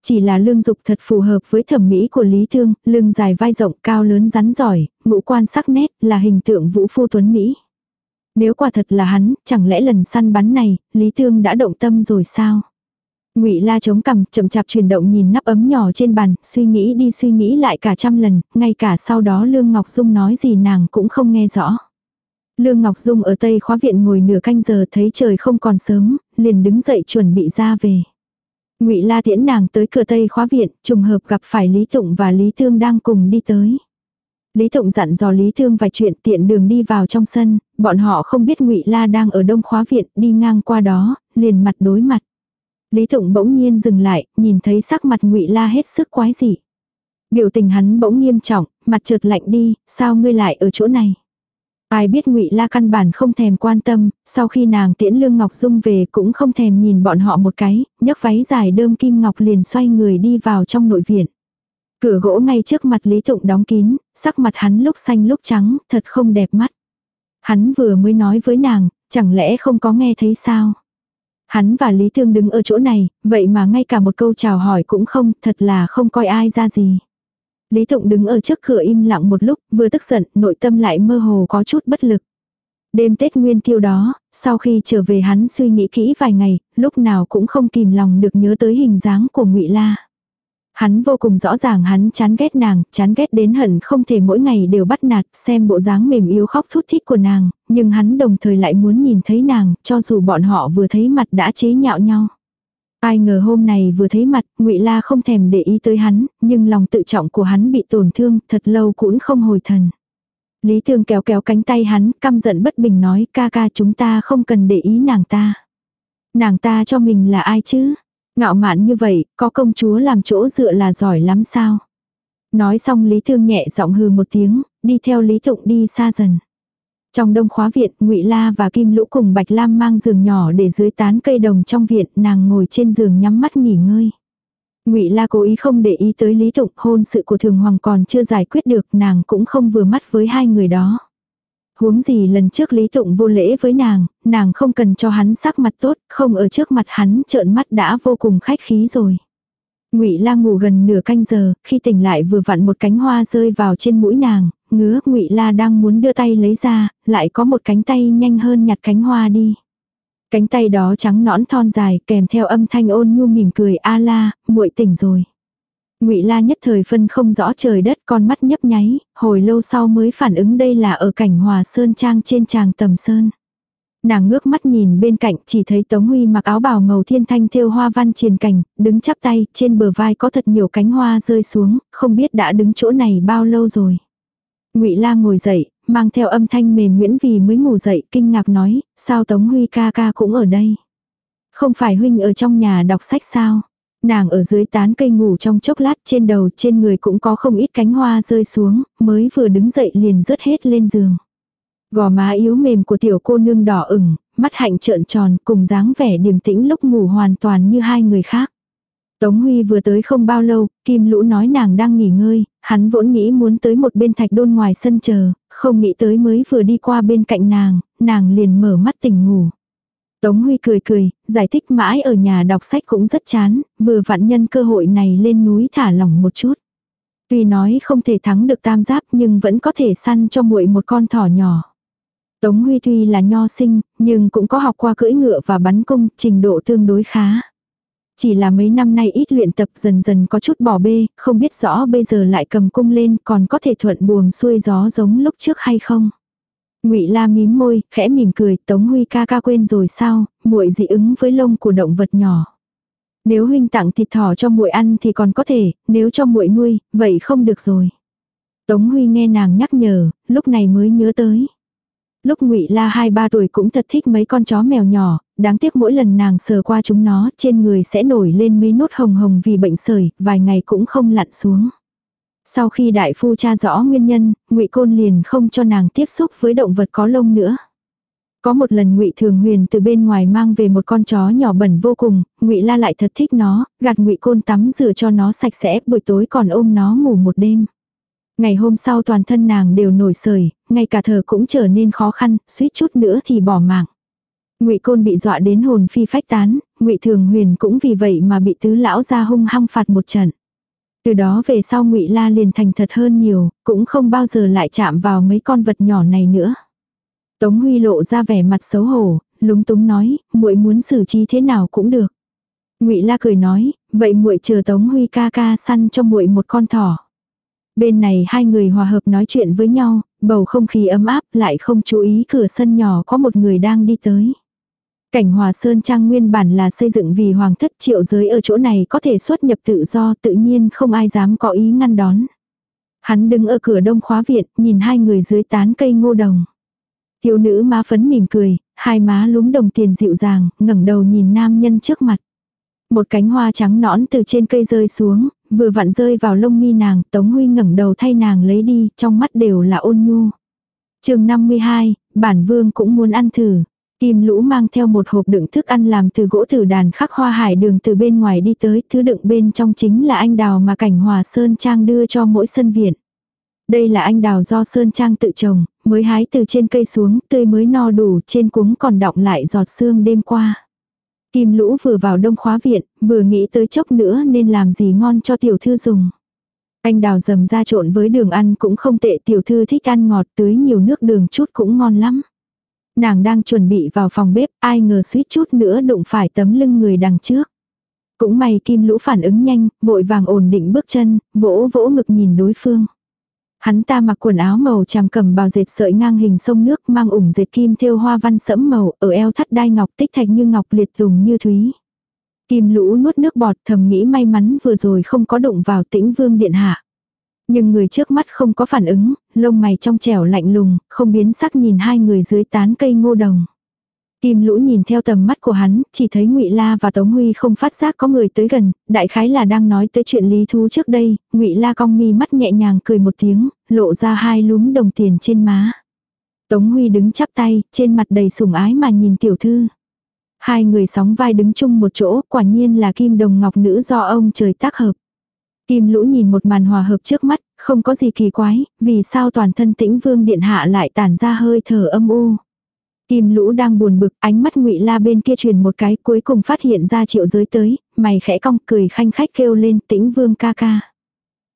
Chỉ là lương dục thật phù hợp với thẩm mỹ của Lý Thương, lưng dài vai rộng cao lớn rắn giỏi, ngũ quan sắc nét là hình tượng vũ phu tuấn Mỹ. Nếu quả thật là hắn, chẳng lẽ lần săn bắn này, Lý Thương đã động tâm rồi sao? Ngụy La chống cằm, chậm chạp chuyển động nhìn nắp ấm nhỏ trên bàn, suy nghĩ đi suy nghĩ lại cả trăm lần, ngay cả sau đó Lương Ngọc Dung nói gì nàng cũng không nghe rõ. Lương Ngọc Dung ở Tây khóa viện ngồi nửa canh giờ thấy trời không còn sớm, liền đứng dậy chuẩn bị ra về. Ngụy La tiễn nàng tới cửa Tây khóa viện, trùng hợp gặp phải Lý Tụng và Lý Thương đang cùng đi tới. Lý Thộng dặn dò Lý Thương vài chuyện tiện đường đi vào trong sân, bọn họ không biết Ngụy La đang ở đông khóa viện, đi ngang qua đó, liền mặt đối mặt. Lý Tụng bỗng nhiên dừng lại, nhìn thấy sắc mặt Ngụy La hết sức quái dị. Biểu tình hắn bỗng nghiêm trọng, mặt trượt lạnh đi, sao ngươi lại ở chỗ này? Ai biết ngụy La căn bản không thèm quan tâm, sau khi nàng tiễn Lương Ngọc Dung về cũng không thèm nhìn bọn họ một cái, nhấc váy dài đơm kim ngọc liền xoay người đi vào trong nội viện. Cửa gỗ ngay trước mặt Lý Tụng đóng kín, sắc mặt hắn lúc xanh lúc trắng, thật không đẹp mắt. Hắn vừa mới nói với nàng, chẳng lẽ không có nghe thấy sao? Hắn và Lý Thương đứng ở chỗ này, vậy mà ngay cả một câu chào hỏi cũng không, thật là không coi ai ra gì. Lý Tụng đứng ở trước cửa im lặng một lúc, vừa tức giận, nội tâm lại mơ hồ có chút bất lực. Đêm Tết Nguyên Tiêu đó, sau khi trở về hắn suy nghĩ kỹ vài ngày, lúc nào cũng không kìm lòng được nhớ tới hình dáng của Ngụy La. Hắn vô cùng rõ ràng hắn chán ghét nàng, chán ghét đến hận không thể mỗi ngày đều bắt nạt xem bộ dáng mềm yếu khóc thút thít của nàng, nhưng hắn đồng thời lại muốn nhìn thấy nàng, cho dù bọn họ vừa thấy mặt đã chế nhạo nhau. Ai ngờ hôm này vừa thấy mặt, Ngụy La không thèm để ý tới hắn, nhưng lòng tự trọng của hắn bị tổn thương, thật lâu cũng không hồi thần. Lý Thương kéo kéo cánh tay hắn, căm giận bất bình nói, ca ca chúng ta không cần để ý nàng ta. Nàng ta cho mình là ai chứ? Ngạo mạn như vậy, có công chúa làm chỗ dựa là giỏi lắm sao? Nói xong Lý Thương nhẹ giọng hừ một tiếng, đi theo Lý Tụng đi xa dần. Trong đông khóa viện, ngụy La và Kim Lũ cùng Bạch Lam mang giường nhỏ để dưới tán cây đồng trong viện, nàng ngồi trên giường nhắm mắt nghỉ ngơi. Ngụy La cố ý không để ý tới Lý Tụng, hôn sự của Thường Hoàng còn chưa giải quyết được, nàng cũng không vừa mắt với hai người đó. Huống gì lần trước Lý Tụng vô lễ với nàng, nàng không cần cho hắn sắc mặt tốt, không ở trước mặt hắn trợn mắt đã vô cùng khách khí rồi. Ngụy La ngủ gần nửa canh giờ, khi tỉnh lại vừa vặn một cánh hoa rơi vào trên mũi nàng, ngứa, Ngụy La đang muốn đưa tay lấy ra, lại có một cánh tay nhanh hơn nhặt cánh hoa đi. Cánh tay đó trắng nõn thon dài, kèm theo âm thanh ôn nhu mỉm cười, "A La, muội tỉnh rồi." Ngụy La nhất thời phân không rõ trời đất, con mắt nhấp nháy, hồi lâu sau mới phản ứng đây là ở cảnh Hòa Sơn trang trên tràng Tầm Sơn. Nàng ngước mắt nhìn bên cạnh chỉ thấy Tống Huy mặc áo bào màu thiên thanh thêu hoa văn triền cành, đứng chắp tay, trên bờ vai có thật nhiều cánh hoa rơi xuống, không biết đã đứng chỗ này bao lâu rồi. Ngụy La ngồi dậy, mang theo âm thanh mềm nguyễn vì mới ngủ dậy, kinh ngạc nói, sao Tống Huy ca ca cũng ở đây? Không phải huynh ở trong nhà đọc sách sao? Nàng ở dưới tán cây ngủ trong chốc lát trên đầu trên người cũng có không ít cánh hoa rơi xuống, mới vừa đứng dậy liền rớt hết lên giường. Gò má yếu mềm của tiểu cô nương đỏ ửng, mắt hạnh trợn tròn cùng dáng vẻ điềm tĩnh lúc ngủ hoàn toàn như hai người khác. Tống Huy vừa tới không bao lâu, Kim Lũ nói nàng đang nghỉ ngơi, hắn vốn nghĩ muốn tới một bên thạch đôn ngoài sân chờ, không nghĩ tới mới vừa đi qua bên cạnh nàng, nàng liền mở mắt tỉnh ngủ. Tống Huy cười cười, giải thích mãi ở nhà đọc sách cũng rất chán, vừa vặn nhân cơ hội này lên núi thả lỏng một chút. Tuy nói không thể thắng được tam giáp nhưng vẫn có thể săn cho muội một con thỏ nhỏ. Tống Huy tuy là nho sinh, nhưng cũng có học qua cưỡi ngựa và bắn cung, trình độ tương đối khá. Chỉ là mấy năm nay ít luyện tập dần dần có chút bỏ bê, không biết rõ bây giờ lại cầm cung lên còn có thể thuận buồm xuôi gió giống lúc trước hay không. Ngụy La mím môi, khẽ mỉm cười, Tống Huy ca ca quên rồi sao, muội dị ứng với lông của động vật nhỏ. Nếu huynh tặng thịt thỏ cho muội ăn thì còn có thể, nếu cho muội nuôi, vậy không được rồi. Tống Huy nghe nàng nhắc nhở, lúc này mới nhớ tới. Lúc Ngụy La hai ba tuổi cũng thật thích mấy con chó mèo nhỏ, đáng tiếc mỗi lần nàng sờ qua chúng nó, trên người sẽ nổi lên mấy nốt hồng hồng vì bệnh sởi, vài ngày cũng không lặn xuống. Sau khi đại phu tra rõ nguyên nhân, ngụy Côn liền không cho nàng tiếp xúc với động vật có lông nữa. Có một lần Ngụy Thường Huyền từ bên ngoài mang về một con chó nhỏ bẩn vô cùng, Ngụy La lại thật thích nó, gạt Ngụy Côn tắm rửa cho nó sạch sẽ, buổi tối còn ôm nó ngủ một đêm. Ngày hôm sau toàn thân nàng đều nổi sởi, ngay cả thở cũng trở nên khó khăn, suýt chút nữa thì bỏ mạng. Ngụy Côn bị dọa đến hồn phi phách tán, Ngụy Thường Huyền cũng vì vậy mà bị tứ lão gia hung hăng phạt một trận. Từ đó về sau Ngụy La liền thành thật hơn nhiều, cũng không bao giờ lại chạm vào mấy con vật nhỏ này nữa. Tống Huy lộ ra vẻ mặt xấu hổ, lúng túng nói, muội muốn xử trí thế nào cũng được. Ngụy La cười nói, vậy muội chờ Tống Huy ca ca săn cho muội một con thỏ. Bên này hai người hòa hợp nói chuyện với nhau, bầu không khí ấm áp lại không chú ý cửa sân nhỏ có một người đang đi tới. Cảnh hòa sơn trang nguyên bản là xây dựng vì hoàng thất triệu giới ở chỗ này có thể xuất nhập tự do tự nhiên không ai dám có ý ngăn đón. Hắn đứng ở cửa đông khóa viện nhìn hai người dưới tán cây ngô đồng. Thiếu nữ má phấn mỉm cười, hai má lúm đồng tiền dịu dàng, ngẩng đầu nhìn nam nhân trước mặt. Một cánh hoa trắng nõn từ trên cây rơi xuống, vừa vặn rơi vào lông mi nàng, Tống Huy ngẩng đầu thay nàng lấy đi, trong mắt đều là ôn nhu. chương 52, bản vương cũng muốn ăn thử. Kim lũ mang theo một hộp đựng thức ăn làm từ gỗ tử đàn khắc hoa hải đường từ bên ngoài đi tới, thứ đựng bên trong chính là anh đào mà cảnh hòa Sơn Trang đưa cho mỗi sân viện. Đây là anh đào do Sơn Trang tự trồng, mới hái từ trên cây xuống, tươi mới no đủ, trên cuống còn đọng lại giọt sương đêm qua. Kim lũ vừa vào đông khóa viện, vừa nghĩ tới chốc nữa nên làm gì ngon cho tiểu thư dùng. Anh đào dầm ra trộn với đường ăn cũng không tệ tiểu thư thích ăn ngọt tưới nhiều nước đường chút cũng ngon lắm. Nàng đang chuẩn bị vào phòng bếp, ai ngờ suýt chút nữa đụng phải tấm lưng người đằng trước. Cũng may kim lũ phản ứng nhanh, vội vàng ổn định bước chân, vỗ vỗ ngực nhìn đối phương. Hắn ta mặc quần áo màu tràm cầm bào dệt sợi ngang hình sông nước mang ủng dệt kim thêu hoa văn sẫm màu ở eo thắt đai ngọc tích thạch như ngọc liệt dùng như thúy. Kim lũ nuốt nước bọt thầm nghĩ may mắn vừa rồi không có đụng vào tĩnh vương điện hạ. Nhưng người trước mắt không có phản ứng, lông mày trong trẻo lạnh lùng, không biến sắc nhìn hai người dưới tán cây ngô đồng. Kim lũ nhìn theo tầm mắt của hắn, chỉ thấy ngụy La và Tống Huy không phát giác có người tới gần, đại khái là đang nói tới chuyện lý thú trước đây, ngụy La cong mi mắt nhẹ nhàng cười một tiếng, lộ ra hai lúm đồng tiền trên má. Tống Huy đứng chắp tay, trên mặt đầy sủng ái mà nhìn tiểu thư. Hai người sóng vai đứng chung một chỗ, quả nhiên là kim đồng ngọc nữ do ông trời tác hợp. Kim lũ nhìn một màn hòa hợp trước mắt, không có gì kỳ quái, vì sao toàn thân tĩnh vương điện hạ lại tản ra hơi thở âm u. Kim lũ đang buồn bực, ánh mắt ngụy la bên kia truyền một cái cuối cùng phát hiện ra triệu giới tới, mày khẽ cong cười khanh khách kêu lên tĩnh vương ca ca.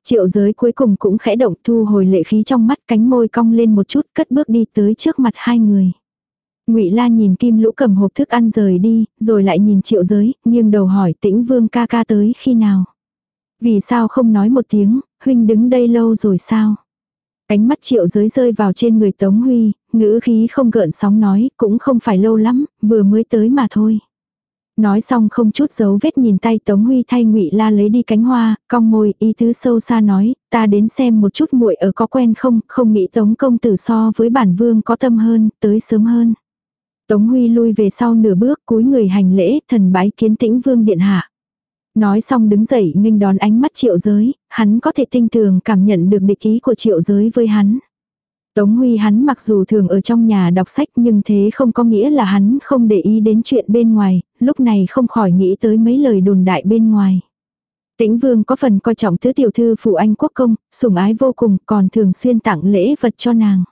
Triệu giới cuối cùng cũng khẽ động thu hồi lệ khí trong mắt cánh môi cong lên một chút cất bước đi tới trước mặt hai người. Ngụy La nhìn Kim Lũ cầm hộp thức ăn rời đi, rồi lại nhìn Triệu Giới, nghiêng đầu hỏi Tĩnh Vương ca ca tới khi nào. Vì sao không nói một tiếng, huynh đứng đây lâu rồi sao? Ánh mắt Triệu Giới rơi vào trên người Tống Huy, ngữ khí không gợn sóng nói, cũng không phải lâu lắm, vừa mới tới mà thôi. Nói xong không chút dấu vết nhìn tay Tống Huy thay Ngụy La lấy đi cánh hoa, cong môi, ý tứ sâu xa nói, ta đến xem một chút muội ở có quen không, không nghĩ Tống công tử so với bản vương có tâm hơn, tới sớm hơn. Tống Huy lui về sau nửa bước cúi người hành lễ, thần bái kiến tĩnh vương điện hạ. Nói xong đứng dậy nghênh đón ánh mắt triệu giới, hắn có thể tinh tường cảm nhận được địch ý của triệu giới với hắn. Tống Huy hắn mặc dù thường ở trong nhà đọc sách nhưng thế không có nghĩa là hắn không để ý đến chuyện bên ngoài, lúc này không khỏi nghĩ tới mấy lời đồn đại bên ngoài. Tĩnh Vương có phần coi trọng thứ tiểu thư phụ anh quốc công, sủng ái vô cùng còn thường xuyên tặng lễ vật cho nàng.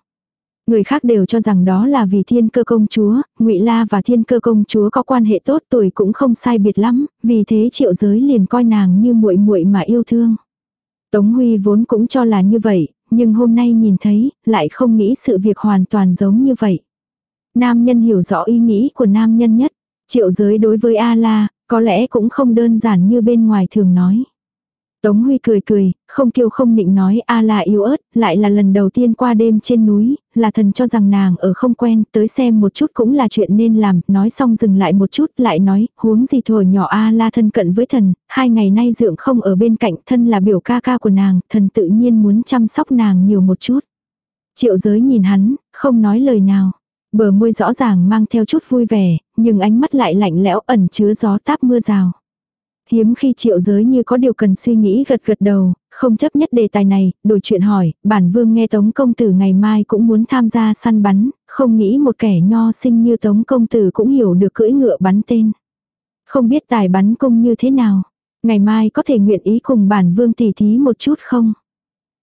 Người khác đều cho rằng đó là vì thiên cơ công chúa, ngụy La và thiên cơ công chúa có quan hệ tốt tuổi cũng không sai biệt lắm, vì thế triệu giới liền coi nàng như muội muội mà yêu thương. Tống Huy vốn cũng cho là như vậy, nhưng hôm nay nhìn thấy, lại không nghĩ sự việc hoàn toàn giống như vậy. Nam nhân hiểu rõ ý nghĩ của nam nhân nhất. Triệu giới đối với A-la, có lẽ cũng không đơn giản như bên ngoài thường nói. Tống Huy cười cười, không kiêu không định nói a là yếu ớt, lại là lần đầu tiên qua đêm trên núi, là thần cho rằng nàng ở không quen, tới xem một chút cũng là chuyện nên làm, nói xong dừng lại một chút, lại nói, huống gì thổi nhỏ a la thân cận với thần, hai ngày nay dưỡng không ở bên cạnh, thân là biểu ca ca của nàng, thần tự nhiên muốn chăm sóc nàng nhiều một chút. Triệu giới nhìn hắn, không nói lời nào. Bờ môi rõ ràng mang theo chút vui vẻ, nhưng ánh mắt lại lạnh lẽo ẩn chứa gió táp mưa rào. Hiếm khi triệu giới như có điều cần suy nghĩ gật gật đầu, không chấp nhất đề tài này, đổi chuyện hỏi, bản vương nghe Tống Công Tử ngày mai cũng muốn tham gia săn bắn, không nghĩ một kẻ nho sinh như Tống Công Tử cũng hiểu được cưỡi ngựa bắn tên. Không biết tài bắn cung như thế nào, ngày mai có thể nguyện ý cùng bản vương tỉ thí một chút không?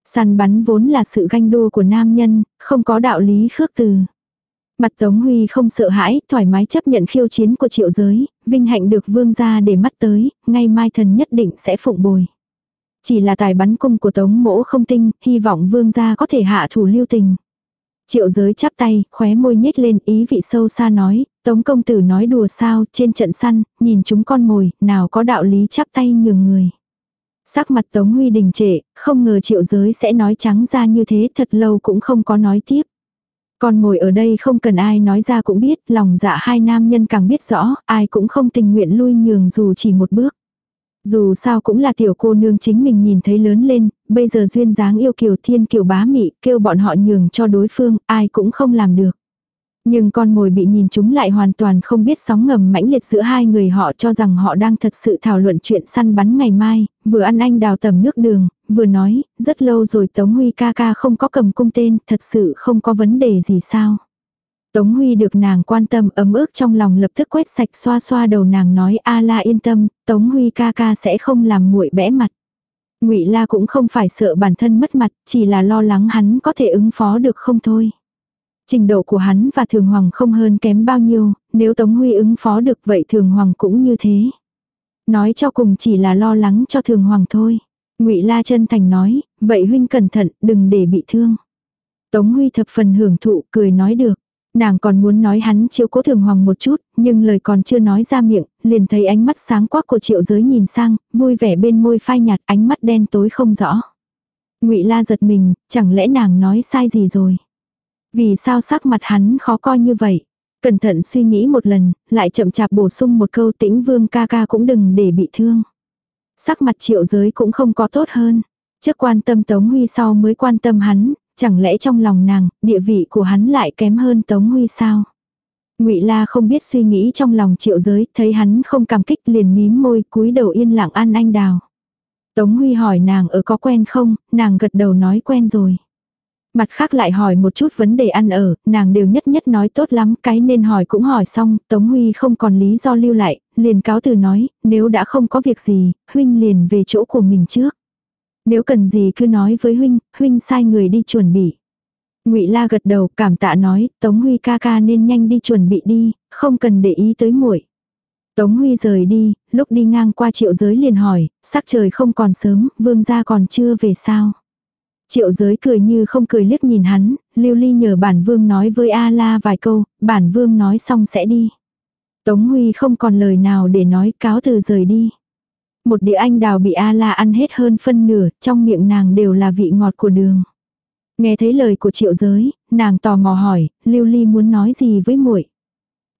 Săn bắn vốn là sự ganh đua của nam nhân, không có đạo lý khước từ. Mặt Tống Huy không sợ hãi, thoải mái chấp nhận khiêu chiến của triệu giới, vinh hạnh được vương gia để mắt tới, ngay mai thần nhất định sẽ phụng bồi. Chỉ là tài bắn cung của Tống mỗ không tinh, hy vọng vương gia có thể hạ thủ lưu tình. Triệu giới chắp tay, khóe môi nhếch lên ý vị sâu xa nói, Tống công tử nói đùa sao, trên trận săn, nhìn chúng con mồi, nào có đạo lý chắp tay nhường người. Sắc mặt Tống Huy đình trệ, không ngờ triệu giới sẽ nói trắng ra như thế thật lâu cũng không có nói tiếp. Con mồi ở đây không cần ai nói ra cũng biết, lòng dạ hai nam nhân càng biết rõ, ai cũng không tình nguyện lui nhường dù chỉ một bước. Dù sao cũng là tiểu cô nương chính mình nhìn thấy lớn lên, bây giờ duyên dáng yêu kiều thiên kiều bá mị, kêu bọn họ nhường cho đối phương, ai cũng không làm được. Nhưng con mồi bị nhìn chúng lại hoàn toàn không biết sóng ngầm mãnh liệt giữa hai người họ cho rằng họ đang thật sự thảo luận chuyện săn bắn ngày mai, vừa ăn anh đào tầm nước đường, vừa nói, rất lâu rồi Tống Huy ca ca không có cầm cung tên, thật sự không có vấn đề gì sao. Tống Huy được nàng quan tâm ấm ức trong lòng lập tức quét sạch xoa xoa đầu nàng nói a la yên tâm, Tống Huy ca ca sẽ không làm muội bẽ mặt. Ngụy La cũng không phải sợ bản thân mất mặt, chỉ là lo lắng hắn có thể ứng phó được không thôi. Trình độ của hắn và Thường Hoàng không hơn kém bao nhiêu, nếu Tống Huy ứng phó được vậy Thường Hoàng cũng như thế. Nói cho cùng chỉ là lo lắng cho Thường Hoàng thôi. Ngụy La chân thành nói, vậy huynh cẩn thận, đừng để bị thương. Tống Huy thập phần hưởng thụ, cười nói được. Nàng còn muốn nói hắn chiếu cố thường hoàng một chút, nhưng lời còn chưa nói ra miệng, liền thấy ánh mắt sáng quắc của triệu giới nhìn sang, vui vẻ bên môi phai nhạt ánh mắt đen tối không rõ. ngụy la giật mình, chẳng lẽ nàng nói sai gì rồi. Vì sao sắc mặt hắn khó coi như vậy? Cẩn thận suy nghĩ một lần, lại chậm chạp bổ sung một câu tĩnh vương ca ca cũng đừng để bị thương. Sắc mặt triệu giới cũng không có tốt hơn. Trước quan tâm Tống Huy sau mới quan tâm hắn, chẳng lẽ trong lòng nàng, địa vị của hắn lại kém hơn Tống Huy sao? Ngụy La không biết suy nghĩ trong lòng Triệu Giới, thấy hắn không cảm kích liền mím môi, cúi đầu yên lặng ăn anh đào. Tống Huy hỏi nàng ở có quen không, nàng gật đầu nói quen rồi. Mặt khác lại hỏi một chút vấn đề ăn ở, nàng đều nhất nhất nói tốt lắm, cái nên hỏi cũng hỏi xong, Tống Huy không còn lý do lưu lại, liền cáo từ nói, nếu đã không có việc gì, huynh liền về chỗ của mình trước. Nếu cần gì cứ nói với huynh, huynh sai người đi chuẩn bị. Ngụy La gật đầu, cảm tạ nói, Tống Huy ca ca nên nhanh đi chuẩn bị đi, không cần để ý tới muội. Tống Huy rời đi, lúc đi ngang qua triệu giới liền hỏi, sắc trời không còn sớm, vương gia còn chưa về sao. Triệu giới cười như không cười liếc nhìn hắn, lưu ly nhờ bản vương nói với A-la vài câu, bản vương nói xong sẽ đi. Tống Huy không còn lời nào để nói cáo từ rời đi. Một đĩa anh đào bị A-la ăn hết hơn phân nửa, trong miệng nàng đều là vị ngọt của đường. Nghe thấy lời của triệu giới, nàng tò mò hỏi, lưu ly muốn nói gì với muội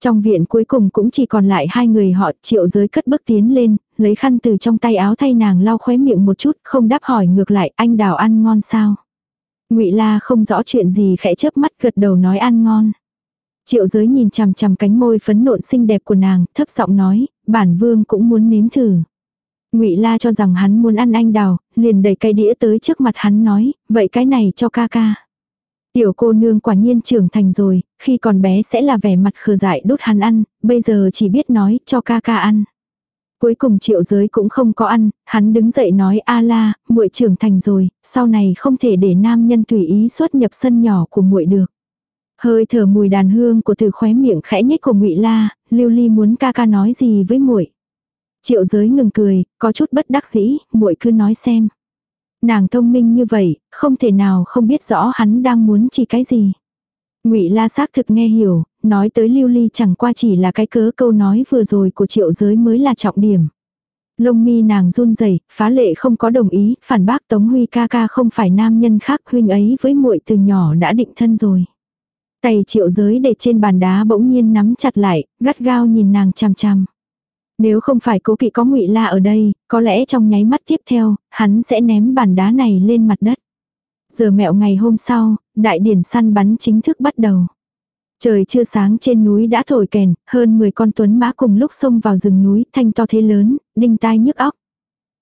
trong viện cuối cùng cũng chỉ còn lại hai người họ, triệu giới cất bước tiến lên, lấy khăn từ trong tay áo thay nàng lau khóe miệng một chút, không đáp hỏi ngược lại, anh đào ăn ngon sao. ngụy La không rõ chuyện gì khẽ chớp mắt gật đầu nói ăn ngon. Triệu giới nhìn chằm chằm cánh môi phấn nộn xinh đẹp của nàng, thấp giọng nói, bản vương cũng muốn nếm thử. Ngụy La cho rằng hắn muốn ăn anh đào, liền đẩy cái đĩa tới trước mặt hắn nói, vậy cái này cho ca ca. Tiểu cô nương quả nhiên trưởng thành rồi, khi còn bé sẽ là vẻ mặt khờ dại đốt hắn ăn, bây giờ chỉ biết nói cho ca ca ăn. Cuối cùng triệu giới cũng không có ăn, hắn đứng dậy nói a la, muội trưởng thành rồi, sau này không thể để nam nhân tùy ý xuất nhập sân nhỏ của muội được. Hơi thở mùi đàn hương của từ khóe miệng khẽ nhếch của ngụy La, Lưu Ly muốn ca ca nói gì với muội. Triệu giới ngừng cười, có chút bất đắc dĩ, muội cứ nói xem. Nàng thông minh như vậy, không thể nào không biết rõ hắn đang muốn chỉ cái gì. Ngụy La xác thực nghe hiểu, nói tới Lưu Ly chẳng qua chỉ là cái cớ câu nói vừa rồi của Triệu Giới mới là trọng điểm. Lông mi nàng run rẩy, phá lệ không có đồng ý, phản bác Tống Huy ca ca không phải nam nhân khác, huynh ấy với muội từ nhỏ đã định thân rồi. Tay Triệu Giới để trên bàn đá bỗng nhiên nắm chặt lại, gắt gao nhìn nàng chằm chằm. Nếu không phải cố kỵ có ngụy la ở đây, có lẽ trong nháy mắt tiếp theo, hắn sẽ ném bàn đá này lên mặt đất. Giờ mẹo ngày hôm sau, đại điển săn bắn chính thức bắt đầu. Trời chưa sáng trên núi đã thổi kèn, hơn 10 con tuấn mã cùng lúc xông vào rừng núi thanh to thế lớn, đinh tai nhức óc.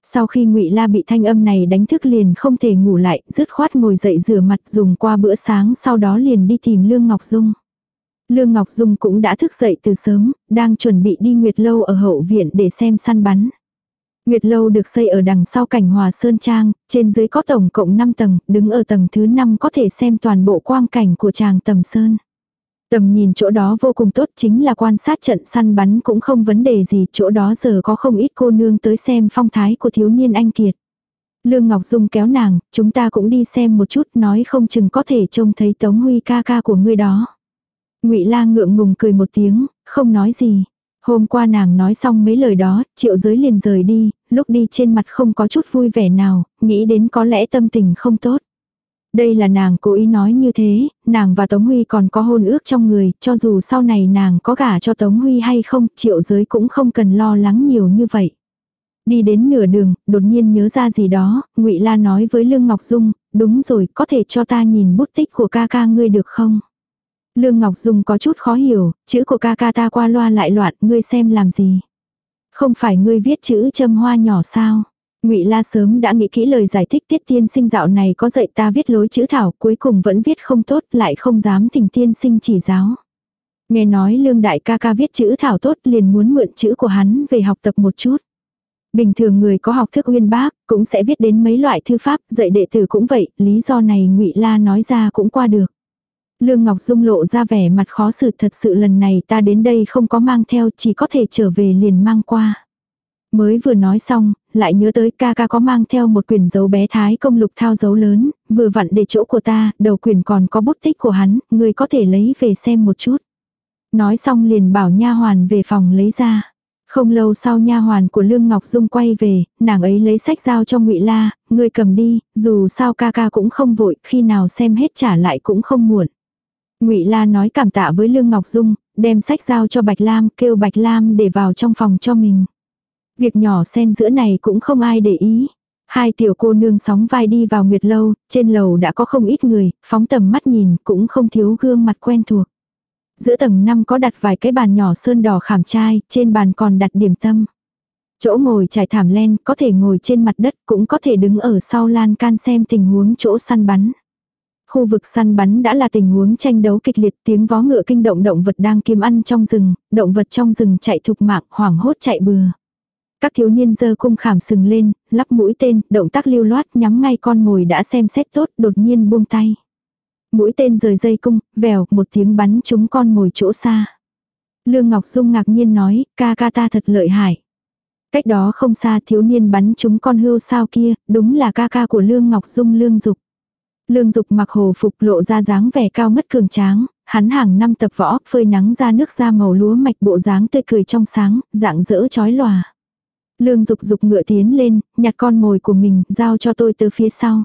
Sau khi Ngụy La bị thanh âm này đánh thức liền không thể ngủ lại, dứt khoát ngồi dậy rửa mặt dùng qua bữa sáng sau đó liền đi tìm Lương Ngọc Dung. Lương Ngọc Dung cũng đã thức dậy từ sớm, đang chuẩn bị đi Nguyệt Lâu ở hậu viện để xem săn bắn. Nguyệt Lâu được xây ở đằng sau cảnh Hòa Sơn Trang, trên dưới có tổng cộng 5 tầng, đứng ở tầng thứ 5 có thể xem toàn bộ quang cảnh của tràng tầm sơn. Tầm nhìn chỗ đó vô cùng tốt chính là quan sát trận săn bắn cũng không vấn đề gì, chỗ đó giờ có không ít cô nương tới xem phong thái của thiếu niên anh kiệt. Lương Ngọc Dung kéo nàng, chúng ta cũng đi xem một chút nói không chừng có thể trông thấy Tống Huy ca ca của ngươi đó. ngụy La ngượng ngùng cười một tiếng, không nói gì. Hôm qua nàng nói xong mấy lời đó, triệu giới liền rời đi, lúc đi trên mặt không có chút vui vẻ nào, nghĩ đến có lẽ tâm tình không tốt. Đây là nàng cố ý nói như thế, nàng và Tống Huy còn có hôn ước trong người, cho dù sau này nàng có gả cho Tống Huy hay không, triệu giới cũng không cần lo lắng nhiều như vậy. Đi đến nửa đường, đột nhiên nhớ ra gì đó, ngụy La nói với Lương Ngọc Dung, đúng rồi, có thể cho ta nhìn bút tích của ca ca ngươi được không? Lương Ngọc Dung có chút khó hiểu, chữ của ca ca ta qua loa lại loạn, ngươi xem làm gì? Không phải ngươi viết chữ châm hoa nhỏ sao? Ngụy La sớm đã nghĩ kỹ lời giải thích Tiết Tiên Sinh dạo này có dạy ta viết lối chữ thảo, cuối cùng vẫn viết không tốt, lại không dám thỉnh Tiên Sinh chỉ giáo. Nghe nói Lương Đại ca ca viết chữ thảo tốt, liền muốn mượn chữ của hắn về học tập một chút. Bình thường người có học thức uyên bác, cũng sẽ viết đến mấy loại thư pháp, dạy đệ tử cũng vậy, lý do này Ngụy La nói ra cũng qua được. Lương Ngọc Dung lộ ra vẻ mặt khó xử thật sự lần này ta đến đây không có mang theo chỉ có thể trở về liền mang qua. Mới vừa nói xong, lại nhớ tới ca ca có mang theo một quyển dấu bé thái công lục thao dấu lớn, vừa vặn để chỗ của ta, đầu quyển còn có bút tích của hắn, người có thể lấy về xem một chút. Nói xong liền bảo nha hoàn về phòng lấy ra. Không lâu sau nha hoàn của Lương Ngọc Dung quay về, nàng ấy lấy sách giao cho Ngụy La, người cầm đi, dù sao ca ca cũng không vội, khi nào xem hết trả lại cũng không muộn. Ngụy La nói cảm tạ với Lương Ngọc Dung, đem sách giao cho Bạch Lam, kêu Bạch Lam để vào trong phòng cho mình. Việc nhỏ xen giữa này cũng không ai để ý. Hai tiểu cô nương sóng vai đi vào nguyệt lâu, trên lầu đã có không ít người, phóng tầm mắt nhìn cũng không thiếu gương mặt quen thuộc. Giữa tầng năm có đặt vài cái bàn nhỏ sơn đỏ khảm trai, trên bàn còn đặt điểm tâm. Chỗ ngồi trải thảm len, có thể ngồi trên mặt đất, cũng có thể đứng ở sau lan can xem tình huống chỗ săn bắn. Khu vực săn bắn đã là tình huống tranh đấu kịch liệt tiếng vó ngựa kinh động động vật đang kiếm ăn trong rừng, động vật trong rừng chạy thục mạng hoảng hốt chạy bừa. Các thiếu niên giơ cung khảm sừng lên, lắp mũi tên, động tác lưu loát nhắm ngay con mồi đã xem xét tốt đột nhiên buông tay. Mũi tên rời dây cung, vèo, một tiếng bắn trúng con mồi chỗ xa. Lương Ngọc Dung ngạc nhiên nói, ca ca ta thật lợi hại. Cách đó không xa thiếu niên bắn trúng con hươu sao kia, đúng là ca ca của Lương Ngọc Dung Lương Dục. Lương Dục mặc hồ phục lộ ra dáng vẻ cao ngất cường tráng, hắn hàng năm tập võ, phơi nắng ra nước da màu lúa mạch bộ dáng tươi cười trong sáng, dạng dỡ chói lòa. Lương Dục dục ngựa tiến lên, nhặt con mồi của mình, giao cho tôi từ phía sau.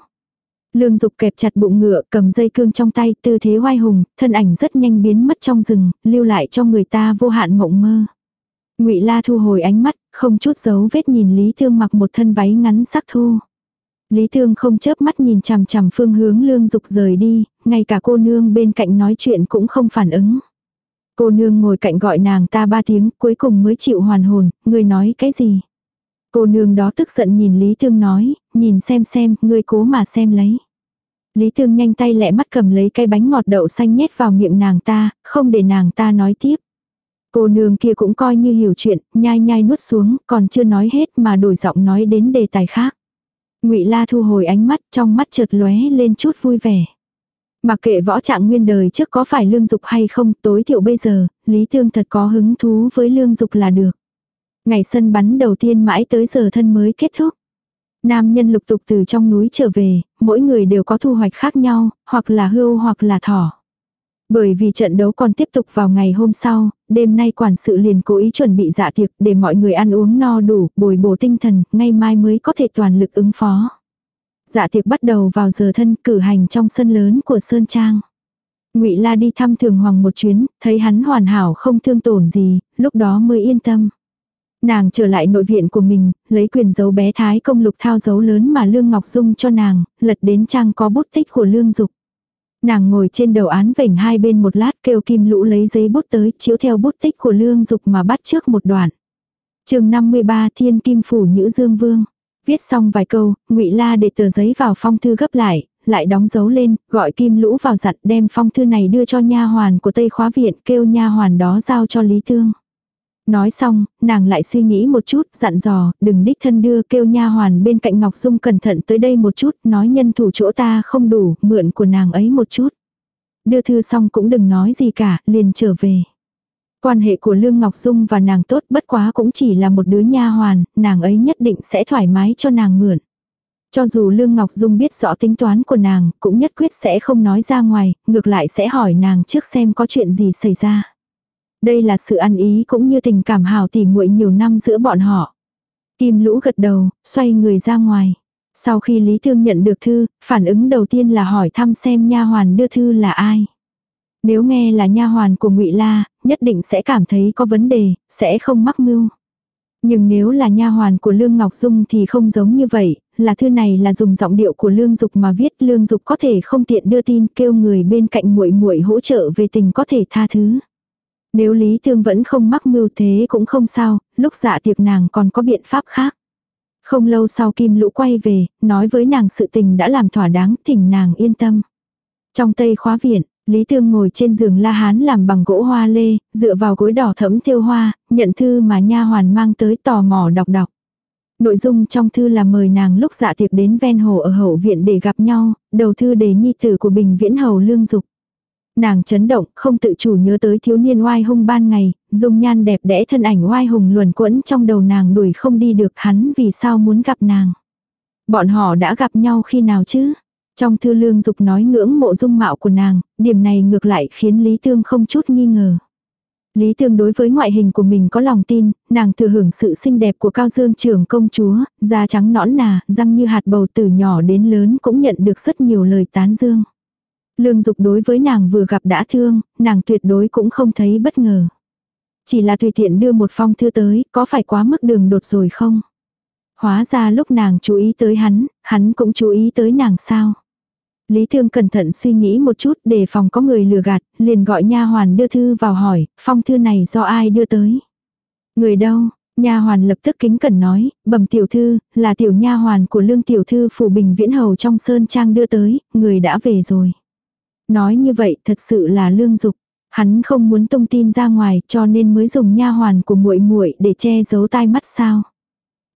Lương Dục kẹp chặt bụng ngựa, cầm dây cương trong tay, tư thế hoai hùng, thân ảnh rất nhanh biến mất trong rừng, lưu lại cho người ta vô hạn mộng mơ. Ngụy La thu hồi ánh mắt, không chút giấu vết nhìn Lý Thương mặc một thân váy ngắn sắc thu. Lý Thương không chớp mắt nhìn chằm chằm phương hướng Lương Dục rời đi, ngay cả cô nương bên cạnh nói chuyện cũng không phản ứng. Cô nương ngồi cạnh gọi nàng ta ba tiếng, cuối cùng mới chịu hoàn hồn, người nói cái gì? Cô nương đó tức giận nhìn Lý Thương nói, nhìn xem xem, ngươi cố mà xem lấy. Lý Thương nhanh tay lẹ mắt cầm lấy cái bánh ngọt đậu xanh nhét vào miệng nàng ta, không để nàng ta nói tiếp. Cô nương kia cũng coi như hiểu chuyện, nhai nhai nuốt xuống, còn chưa nói hết mà đổi giọng nói đến đề tài khác. Ngụy La thu hồi ánh mắt, trong mắt chợt lóe lên chút vui vẻ. Mặc kệ võ trạng nguyên đời trước có phải lương dục hay không, tối thiểu bây giờ, Lý Thương thật có hứng thú với lương dục là được. Ngày sân bắn đầu tiên mãi tới giờ thân mới kết thúc. Nam nhân lục tục từ trong núi trở về, mỗi người đều có thu hoạch khác nhau, hoặc là hươu, hoặc là thỏ. Bởi vì trận đấu còn tiếp tục vào ngày hôm sau, đêm nay quản sự liền cố ý chuẩn bị dạ tiệc để mọi người ăn uống no đủ, bồi bổ tinh thần, ngay mai mới có thể toàn lực ứng phó. Dạ tiệc bắt đầu vào giờ thân cử hành trong sân lớn của Sơn Trang. ngụy La đi thăm Thường Hoàng một chuyến, thấy hắn hoàn hảo không thương tổn gì, lúc đó mới yên tâm. Nàng trở lại nội viện của mình, lấy quyền dấu bé thái công lục thao dấu lớn mà Lương Ngọc Dung cho nàng, lật đến trang có bút tích của Lương Dục. Nàng ngồi trên đầu án vểnh hai bên một lát kêu kim lũ lấy giấy bút tới chiếu theo bút tích của Lương Dục mà bắt trước một đoạn. chương 53 Thiên Kim Phủ Nhữ Dương Vương. Viết xong vài câu, Ngụy La để tờ giấy vào phong thư gấp lại, lại đóng dấu lên, gọi Kim Lũ vào giặt đem phong thư này đưa cho nha hoàn của Tây Khóa viện, kêu nha hoàn đó giao cho Lý Tương. Nói xong, nàng lại suy nghĩ một chút, dặn dò, đừng đích thân đưa kêu nha hoàn bên cạnh Ngọc Dung cẩn thận tới đây một chút, nói nhân thủ chỗ ta không đủ, mượn của nàng ấy một chút. Đưa thư xong cũng đừng nói gì cả, liền trở về. Quan hệ của Lương Ngọc Dung và nàng tốt bất quá cũng chỉ là một đứa nha hoàn, nàng ấy nhất định sẽ thoải mái cho nàng mượn. Cho dù Lương Ngọc Dung biết rõ tính toán của nàng, cũng nhất quyết sẽ không nói ra ngoài, ngược lại sẽ hỏi nàng trước xem có chuyện gì xảy ra. Đây là sự ăn ý cũng như tình cảm hào tỉ muội nhiều năm giữa bọn họ. Kim lũ gật đầu, xoay người ra ngoài. Sau khi Lý Thương nhận được thư, phản ứng đầu tiên là hỏi thăm xem nha hoàn đưa thư là ai. Nếu nghe là nha hoàn của Ngụy La, nhất định sẽ cảm thấy có vấn đề, sẽ không mắc mưu. Nhưng nếu là nha hoàn của Lương Ngọc Dung thì không giống như vậy, là thư này là dùng giọng điệu của Lương Dục mà viết, Lương Dục có thể không tiện đưa tin, kêu người bên cạnh muội muội hỗ trợ về tình có thể tha thứ. Nếu Lý Thương vẫn không mắc mưu thế cũng không sao, lúc dạ tiệc nàng còn có biện pháp khác. Không lâu sau Kim Lũ quay về, nói với nàng sự tình đã làm thỏa đáng, thỉnh nàng yên tâm. Trong tây khóa viện, Lý Thương ngồi trên giường la hán làm bằng gỗ hoa lê, dựa vào gối đỏ thẫm thêu hoa, nhận thư mà nha hoàn mang tới tò mò đọc đọc. Nội dung trong thư là mời nàng lúc dạ tiệc đến ven hồ ở hậu viện để gặp nhau, đầu thư đề nhi tử của Bình Viễn Hầu Lương Dục. Nàng chấn động, không tự chủ nhớ tới thiếu niên oai hung ban ngày, dùng nhan đẹp đẽ thân ảnh oai hùng luồn quẫn trong đầu nàng đuổi không đi được hắn vì sao muốn gặp nàng. Bọn họ đã gặp nhau khi nào chứ? Trong thư lương dục nói ngưỡng mộ dung mạo của nàng, điểm này ngược lại khiến Lý Tương không chút nghi ngờ. Lý Tương đối với ngoại hình của mình có lòng tin, nàng thừa hưởng sự xinh đẹp của cao dương trưởng công chúa, da trắng nõn nà, răng như hạt bầu từ nhỏ đến lớn cũng nhận được rất nhiều lời tán dương. Lương dục đối với nàng vừa gặp đã thương, nàng tuyệt đối cũng không thấy bất ngờ. Chỉ là tùy tiện đưa một phong thư tới, có phải quá mức đường đột rồi không? Hóa ra lúc nàng chú ý tới hắn, hắn cũng chú ý tới nàng sao? Lý Thương cẩn thận suy nghĩ một chút để phòng có người lừa gạt, liền gọi nha hoàn đưa thư vào hỏi, phong thư này do ai đưa tới? Người đâu? Nha hoàn lập tức kính cẩn nói, bẩm tiểu thư, là tiểu nha hoàn của lương tiểu thư phủ bình viễn hầu trong sơn trang đưa tới, người đã về rồi. Nói như vậy thật sự là lương dục. Hắn không muốn tung tin ra ngoài cho nên mới dùng nha hoàn của muội muội để che giấu tai mắt sao.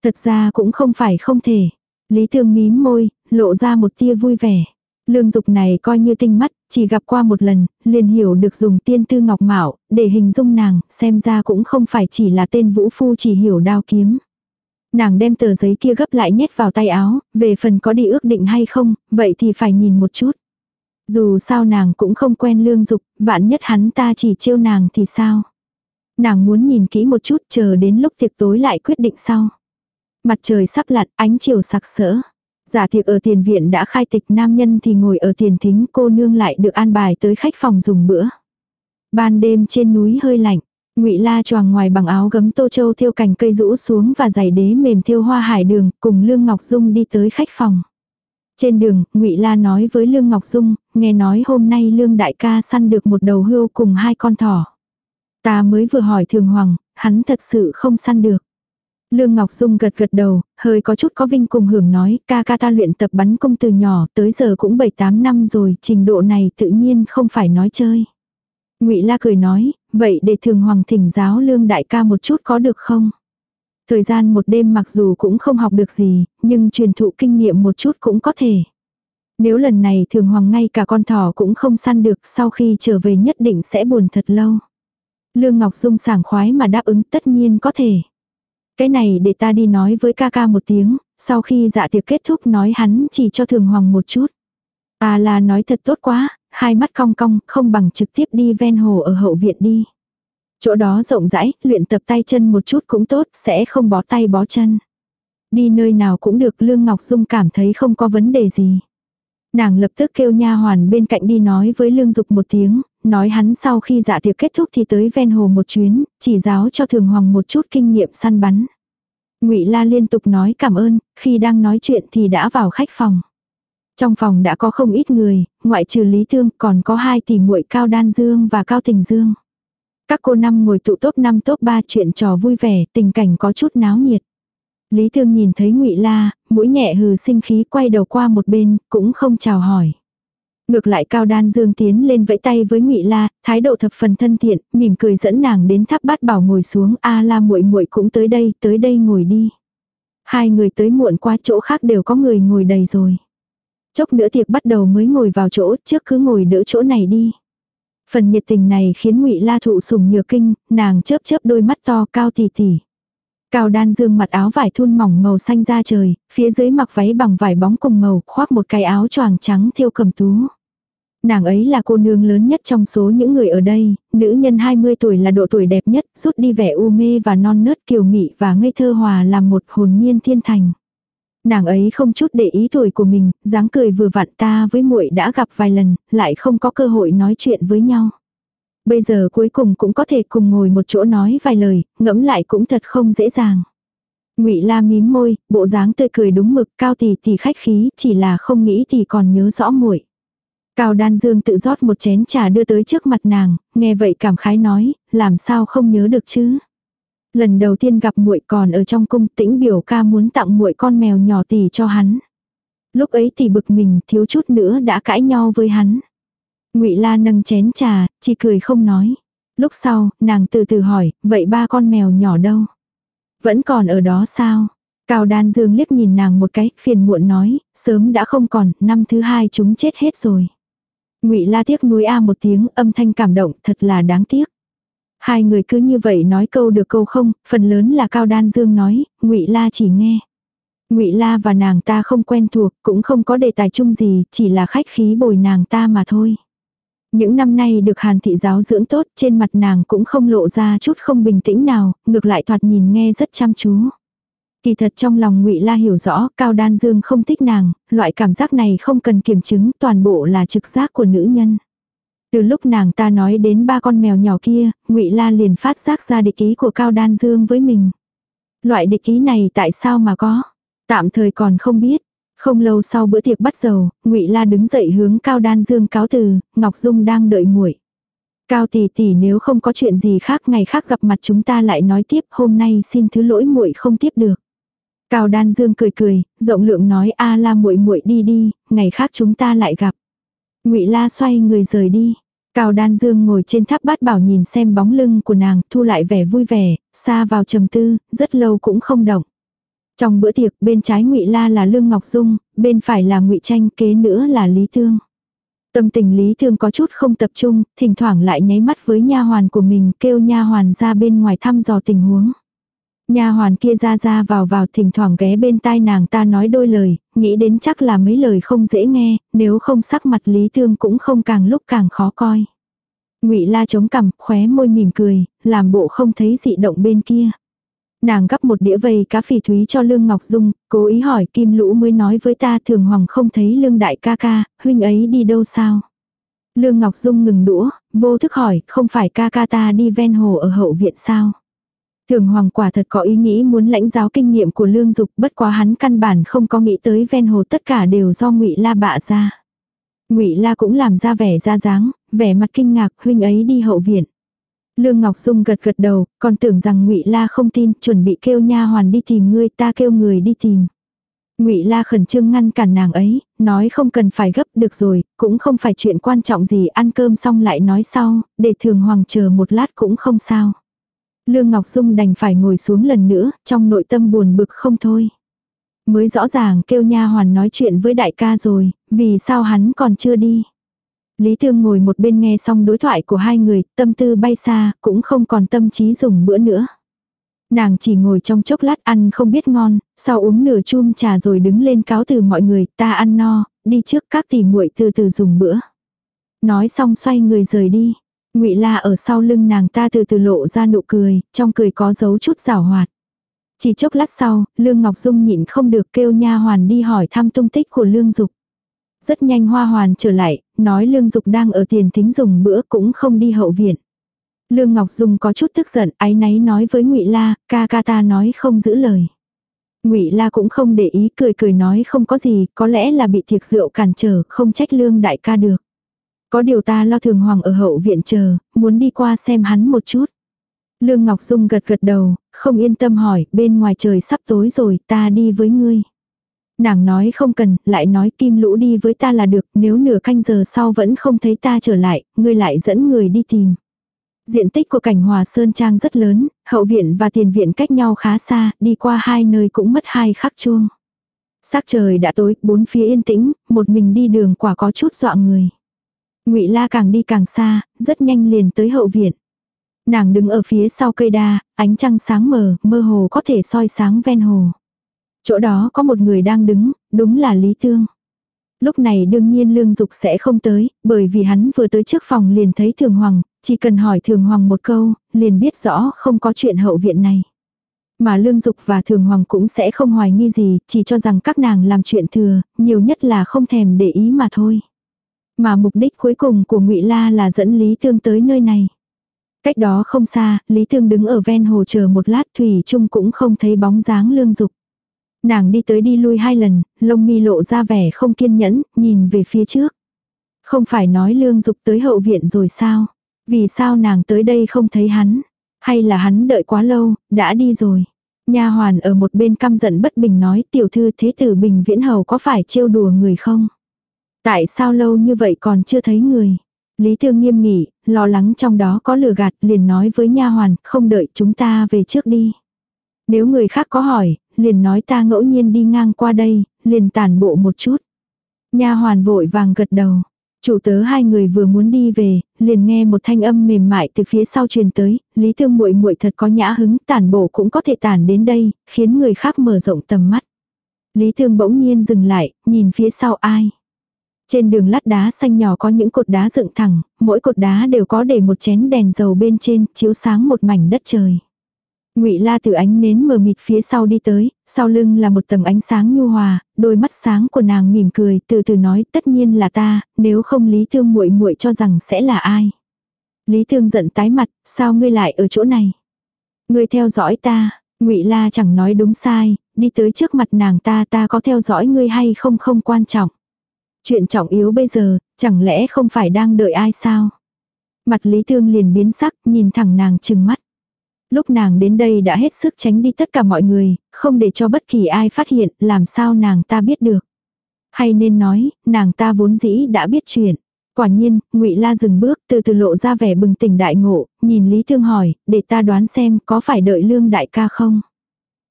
Thật ra cũng không phải không thể. Lý thương mím môi, lộ ra một tia vui vẻ. Lương dục này coi như tinh mắt, chỉ gặp qua một lần, liền hiểu được dùng tiên tư ngọc mạo, để hình dung nàng, xem ra cũng không phải chỉ là tên vũ phu chỉ hiểu đao kiếm. Nàng đem tờ giấy kia gấp lại nhét vào tay áo, về phần có đi ước định hay không, vậy thì phải nhìn một chút. Dù sao nàng cũng không quen lương dục, vạn nhất hắn ta chỉ trêu nàng thì sao. Nàng muốn nhìn kỹ một chút chờ đến lúc tiệc tối lại quyết định sau. Mặt trời sắp lặn, ánh chiều sặc sỡ. Dạ Giả thiệt ở tiền viện đã khai tịch nam nhân thì ngồi ở tiền thính cô nương lại được an bài tới khách phòng dùng bữa. Ban đêm trên núi hơi lạnh, ngụy La choàng ngoài bằng áo gấm tô châu thêu cành cây rũ xuống và giày đế mềm thêu hoa hải đường, cùng Lương Ngọc Dung đi tới khách phòng. Trên đường, ngụy La nói với Lương Ngọc Dung, nghe nói hôm nay Lương đại ca săn được một đầu hươu cùng hai con thỏ. Ta mới vừa hỏi Thường Hoàng, hắn thật sự không săn được. Lương Ngọc Dung gật gật đầu, hơi có chút có vinh cùng hưởng nói, ca ca ta luyện tập bắn cung từ nhỏ tới giờ cũng 7-8 năm rồi, trình độ này tự nhiên không phải nói chơi. ngụy La cười nói, vậy để thường hoàng thỉnh giáo lương đại ca một chút có được không? Thời gian một đêm mặc dù cũng không học được gì, nhưng truyền thụ kinh nghiệm một chút cũng có thể. Nếu lần này thường hoàng ngay cả con thỏ cũng không săn được sau khi trở về nhất định sẽ buồn thật lâu. Lương Ngọc Dung sảng khoái mà đáp ứng tất nhiên có thể. Cái này để ta đi nói với ca ca một tiếng, sau khi dạ tiệc kết thúc nói hắn chỉ cho thường hoàng một chút. à là nói thật tốt quá, hai mắt cong cong, không bằng trực tiếp đi ven hồ ở hậu viện đi. Chỗ đó rộng rãi, luyện tập tay chân một chút cũng tốt, sẽ không bó tay bó chân. Đi nơi nào cũng được Lương Ngọc Dung cảm thấy không có vấn đề gì. Nàng lập tức kêu nha hoàn bên cạnh đi nói với Lương Dục một tiếng, nói hắn sau khi dạ tiệc kết thúc thì tới ven hồ một chuyến, chỉ giáo cho Thường Hoàng một chút kinh nghiệm săn bắn. Ngụy La liên tục nói cảm ơn, khi đang nói chuyện thì đã vào khách phòng. Trong phòng đã có không ít người, ngoại trừ Lý Thương còn có hai tỷ muội Cao Đan Dương và Cao Tình Dương. Các cô năm ngồi tụ top 5 top 3 chuyện trò vui vẻ, tình cảnh có chút náo nhiệt. Lý Thương nhìn thấy Ngụy La, mũi nhẹ hừ sinh khí quay đầu qua một bên, cũng không chào hỏi. Ngược lại Cao Đan Dương tiến lên vẫy tay với Ngụy La, thái độ thập phần thân thiện, mỉm cười dẫn nàng đến tháp bát bảo ngồi xuống, "A La muội muội cũng tới đây, tới đây ngồi đi." Hai người tới muộn qua chỗ khác đều có người ngồi đầy rồi. Chốc nữa tiệc bắt đầu mới ngồi vào chỗ, trước cứ ngồi đỡ chỗ này đi. Phần nhiệt tình này khiến Ngụy La thụ sủng nhược kinh, nàng chớp chớp đôi mắt to cao tỉ tỉ. Cao đan dương mặt áo vải thun mỏng màu xanh da trời, phía dưới mặc váy bằng vải bóng cùng màu, khoác một cái áo choàng trắng thêu cầm tú. Nàng ấy là cô nương lớn nhất trong số những người ở đây, nữ nhân 20 tuổi là độ tuổi đẹp nhất, rút đi vẻ u mê và non nớt kiều mị và ngây thơ hòa làm một hồn nhiên thiên thành. Nàng ấy không chút để ý tuổi của mình, dáng cười vừa vặn ta với muội đã gặp vài lần, lại không có cơ hội nói chuyện với nhau. Bây giờ cuối cùng cũng có thể cùng ngồi một chỗ nói vài lời, ngẫm lại cũng thật không dễ dàng. Ngụy La mím môi, bộ dáng tươi cười đúng mực, cao tỷ tỷ khách khí, chỉ là không nghĩ thì còn nhớ rõ muội. Cao Đan Dương tự rót một chén trà đưa tới trước mặt nàng, nghe vậy cảm khái nói, làm sao không nhớ được chứ? Lần đầu tiên gặp muội còn ở trong cung, Tĩnh biểu ca muốn tặng muội con mèo nhỏ tỷ cho hắn. Lúc ấy thì bực mình, thiếu chút nữa đã cãi nhau với hắn. Ngụy La nâng chén trà, chỉ cười không nói. Lúc sau, nàng từ từ hỏi, vậy ba con mèo nhỏ đâu? Vẫn còn ở đó sao? Cao Đan Dương liếc nhìn nàng một cái, phiền muộn nói, sớm đã không còn, năm thứ hai chúng chết hết rồi. Ngụy La tiếc nuối a một tiếng, âm thanh cảm động, thật là đáng tiếc. Hai người cứ như vậy nói câu được câu không, phần lớn là Cao Đan Dương nói, Ngụy La chỉ nghe. Ngụy La và nàng ta không quen thuộc, cũng không có đề tài chung gì, chỉ là khách khí bồi nàng ta mà thôi. Những năm nay được Hàn thị giáo dưỡng tốt, trên mặt nàng cũng không lộ ra chút không bình tĩnh nào, ngược lại thoạt nhìn nghe rất chăm chú. Kỳ thật trong lòng Ngụy La hiểu rõ, Cao Đan Dương không thích nàng, loại cảm giác này không cần kiểm chứng, toàn bộ là trực giác của nữ nhân. Từ lúc nàng ta nói đến ba con mèo nhỏ kia, Ngụy La liền phát giác ra địch ý của Cao Đan Dương với mình. Loại địch ý này tại sao mà có? Tạm thời còn không biết. Không lâu sau bữa tiệc bắt dầu, Ngụy La đứng dậy hướng Cao Đan Dương cáo từ, Ngọc Dung đang đợi muội. Cao tỷ tỷ nếu không có chuyện gì khác ngày khác gặp mặt chúng ta lại nói tiếp, hôm nay xin thứ lỗi muội không tiếp được. Cao Đan Dương cười cười, rộng lượng nói a la muội muội đi đi, ngày khác chúng ta lại gặp. Ngụy La xoay người rời đi. Cao Đan Dương ngồi trên tháp bát bảo nhìn xem bóng lưng của nàng, thu lại vẻ vui vẻ, xa vào trầm tư, rất lâu cũng không động. Trong bữa tiệc, bên trái Ngụy La là Lương Ngọc Dung, bên phải là Ngụy Tranh, kế nữa là Lý Thương. Tâm tình Lý Thương có chút không tập trung, thỉnh thoảng lại nháy mắt với nha hoàn của mình, kêu nha hoàn ra bên ngoài thăm dò tình huống. Nha hoàn kia ra ra vào vào thỉnh thoảng ghé bên tai nàng ta nói đôi lời, nghĩ đến chắc là mấy lời không dễ nghe, nếu không sắc mặt Lý Thương cũng không càng lúc càng khó coi. Ngụy La chống cằm, khóe môi mỉm cười, làm bộ không thấy dị động bên kia. Nàng gắp một đĩa vầy cá phỉ thúy cho Lương Ngọc Dung, cố ý hỏi Kim Lũ mới nói với ta thường hoàng không thấy Lương Đại ca ca, huynh ấy đi đâu sao? Lương Ngọc Dung ngừng đũa, vô thức hỏi, không phải ca ca ta đi ven hồ ở hậu viện sao? Thường Hoàng quả thật có ý nghĩ muốn lãnh giáo kinh nghiệm của Lương Dục, bất quá hắn căn bản không có nghĩ tới ven hồ tất cả đều do Ngụy La bạ ra. Ngụy La cũng làm ra vẻ ra dáng, vẻ mặt kinh ngạc, huynh ấy đi hậu viện. Lương Ngọc Dung gật gật đầu, còn tưởng rằng Ngụy La không tin, chuẩn bị kêu nha hoàn đi tìm ngươi, ta kêu người đi tìm. Ngụy La khẩn trương ngăn cản nàng ấy, nói không cần phải gấp được rồi, cũng không phải chuyện quan trọng gì, ăn cơm xong lại nói sau, để Thường Hoàng chờ một lát cũng không sao. Lương Ngọc Dung đành phải ngồi xuống lần nữa, trong nội tâm buồn bực không thôi. Mới rõ ràng kêu nha hoàn nói chuyện với đại ca rồi, vì sao hắn còn chưa đi. Lý Thương ngồi một bên nghe xong đối thoại của hai người, tâm tư bay xa, cũng không còn tâm trí dùng bữa nữa. Nàng chỉ ngồi trong chốc lát ăn không biết ngon, sau uống nửa chum trà rồi đứng lên cáo từ mọi người, ta ăn no, đi trước các tỷ muội từ từ dùng bữa. Nói xong xoay người rời đi. Ngụy La ở sau lưng nàng ta từ từ lộ ra nụ cười, trong cười có dấu chút giảo hoạt. Chỉ chốc lát sau, Lương Ngọc Dung nhịn không được kêu nha hoàn đi hỏi thăm tung tích của Lương Dục. Rất nhanh Hoa Hoàn trở lại, nói Lương Dục đang ở tiền thính dùng bữa cũng không đi hậu viện. Lương Ngọc Dung có chút tức giận, áy náy nói với Ngụy La, ca ca ta nói không giữ lời. Ngụy La cũng không để ý cười cười nói không có gì, có lẽ là bị thiệt rượu cản trở, không trách Lương đại ca được. Có điều ta lo thường hoàng ở hậu viện chờ, muốn đi qua xem hắn một chút. Lương Ngọc Dung gật gật đầu, không yên tâm hỏi, bên ngoài trời sắp tối rồi, ta đi với ngươi. Nàng nói không cần, lại nói kim lũ đi với ta là được, nếu nửa canh giờ sau vẫn không thấy ta trở lại, ngươi lại dẫn người đi tìm. Diện tích của cảnh hòa sơn trang rất lớn, hậu viện và tiền viện cách nhau khá xa, đi qua hai nơi cũng mất hai khắc chuông. Sắc trời đã tối, bốn phía yên tĩnh, một mình đi đường quả có chút dọa người. Ngụy La càng đi càng xa, rất nhanh liền tới hậu viện. Nàng đứng ở phía sau cây đa, ánh trăng sáng mờ, mơ hồ có thể soi sáng ven hồ. Chỗ đó có một người đang đứng, đúng là Lý Tương. Lúc này đương nhiên Lương Dục sẽ không tới, bởi vì hắn vừa tới trước phòng liền thấy Thường Hoàng, chỉ cần hỏi Thường Hoàng một câu, liền biết rõ không có chuyện hậu viện này. Mà Lương Dục và Thường Hoàng cũng sẽ không hoài nghi gì, chỉ cho rằng các nàng làm chuyện thừa, nhiều nhất là không thèm để ý mà thôi. Mà mục đích cuối cùng của Ngụy La là dẫn Lý Tương tới nơi này. Cách đó không xa, Lý Tương đứng ở ven hồ chờ một lát Thủy Trung cũng không thấy bóng dáng Lương Dục. Nàng đi tới đi lui hai lần, lông mi lộ ra vẻ không kiên nhẫn, nhìn về phía trước. Không phải nói Lương Dục tới hậu viện rồi sao? Vì sao nàng tới đây không thấy hắn? Hay là hắn đợi quá lâu, đã đi rồi? Nha hoàn ở một bên căm giận bất bình nói tiểu thư thế tử bình viễn hầu có phải trêu đùa người không? Tại sao lâu như vậy còn chưa thấy người? Lý Thương nghiêm nghị, lo lắng trong đó có lừa gạt, liền nói với nha hoàn, không đợi chúng ta về trước đi. Nếu người khác có hỏi, liền nói ta ngẫu nhiên đi ngang qua đây, liền tản bộ một chút. Nha hoàn vội vàng gật đầu. Chủ tớ hai người vừa muốn đi về, liền nghe một thanh âm mềm mại từ phía sau truyền tới, Lý Thương muội muội thật có nhã hứng, tản bộ cũng có thể tản đến đây, khiến người khác mở rộng tầm mắt. Lý Thương bỗng nhiên dừng lại, nhìn phía sau ai. Trên đường lát đá xanh nhỏ có những cột đá dựng thẳng, mỗi cột đá đều có để một chén đèn dầu bên trên, chiếu sáng một mảnh đất trời. Ngụy La từ ánh nến mờ mịt phía sau đi tới, sau lưng là một tầng ánh sáng nhu hòa, đôi mắt sáng của nàng mỉm cười, từ từ nói, tất nhiên là ta, nếu không Lý Thương muội muội cho rằng sẽ là ai. Lý Thương giận tái mặt, sao ngươi lại ở chỗ này? Ngươi theo dõi ta, Ngụy La chẳng nói đúng sai, đi tới trước mặt nàng ta ta có theo dõi ngươi hay không không quan trọng. Chuyện trọng yếu bây giờ, chẳng lẽ không phải đang đợi ai sao? Mặt Lý Thương liền biến sắc, nhìn thẳng nàng chừng mắt. Lúc nàng đến đây đã hết sức tránh đi tất cả mọi người, không để cho bất kỳ ai phát hiện, làm sao nàng ta biết được. Hay nên nói, nàng ta vốn dĩ đã biết chuyện. Quả nhiên, ngụy La dừng bước, từ từ lộ ra vẻ bừng tỉnh đại ngộ, nhìn Lý Thương hỏi, để ta đoán xem có phải đợi lương đại ca không.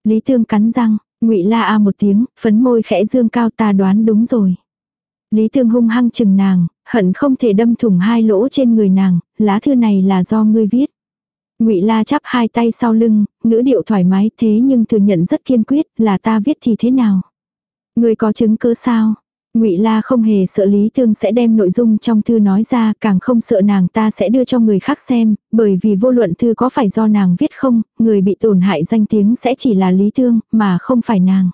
Lý Thương cắn răng, ngụy La a à một tiếng, phấn môi khẽ dương cao ta đoán đúng rồi. Lý Thương hung hăng chừng nàng, hận không thể đâm thủng hai lỗ trên người nàng, lá thư này là do ngươi viết. Ngụy La chắp hai tay sau lưng, ngữ điệu thoải mái thế nhưng thừa nhận rất kiên quyết, là ta viết thì thế nào? Ngươi có chứng cứ sao? Ngụy La không hề sợ Lý Thương sẽ đem nội dung trong thư nói ra, càng không sợ nàng ta sẽ đưa cho người khác xem, bởi vì vô luận thư có phải do nàng viết không, người bị tổn hại danh tiếng sẽ chỉ là Lý Thương, mà không phải nàng.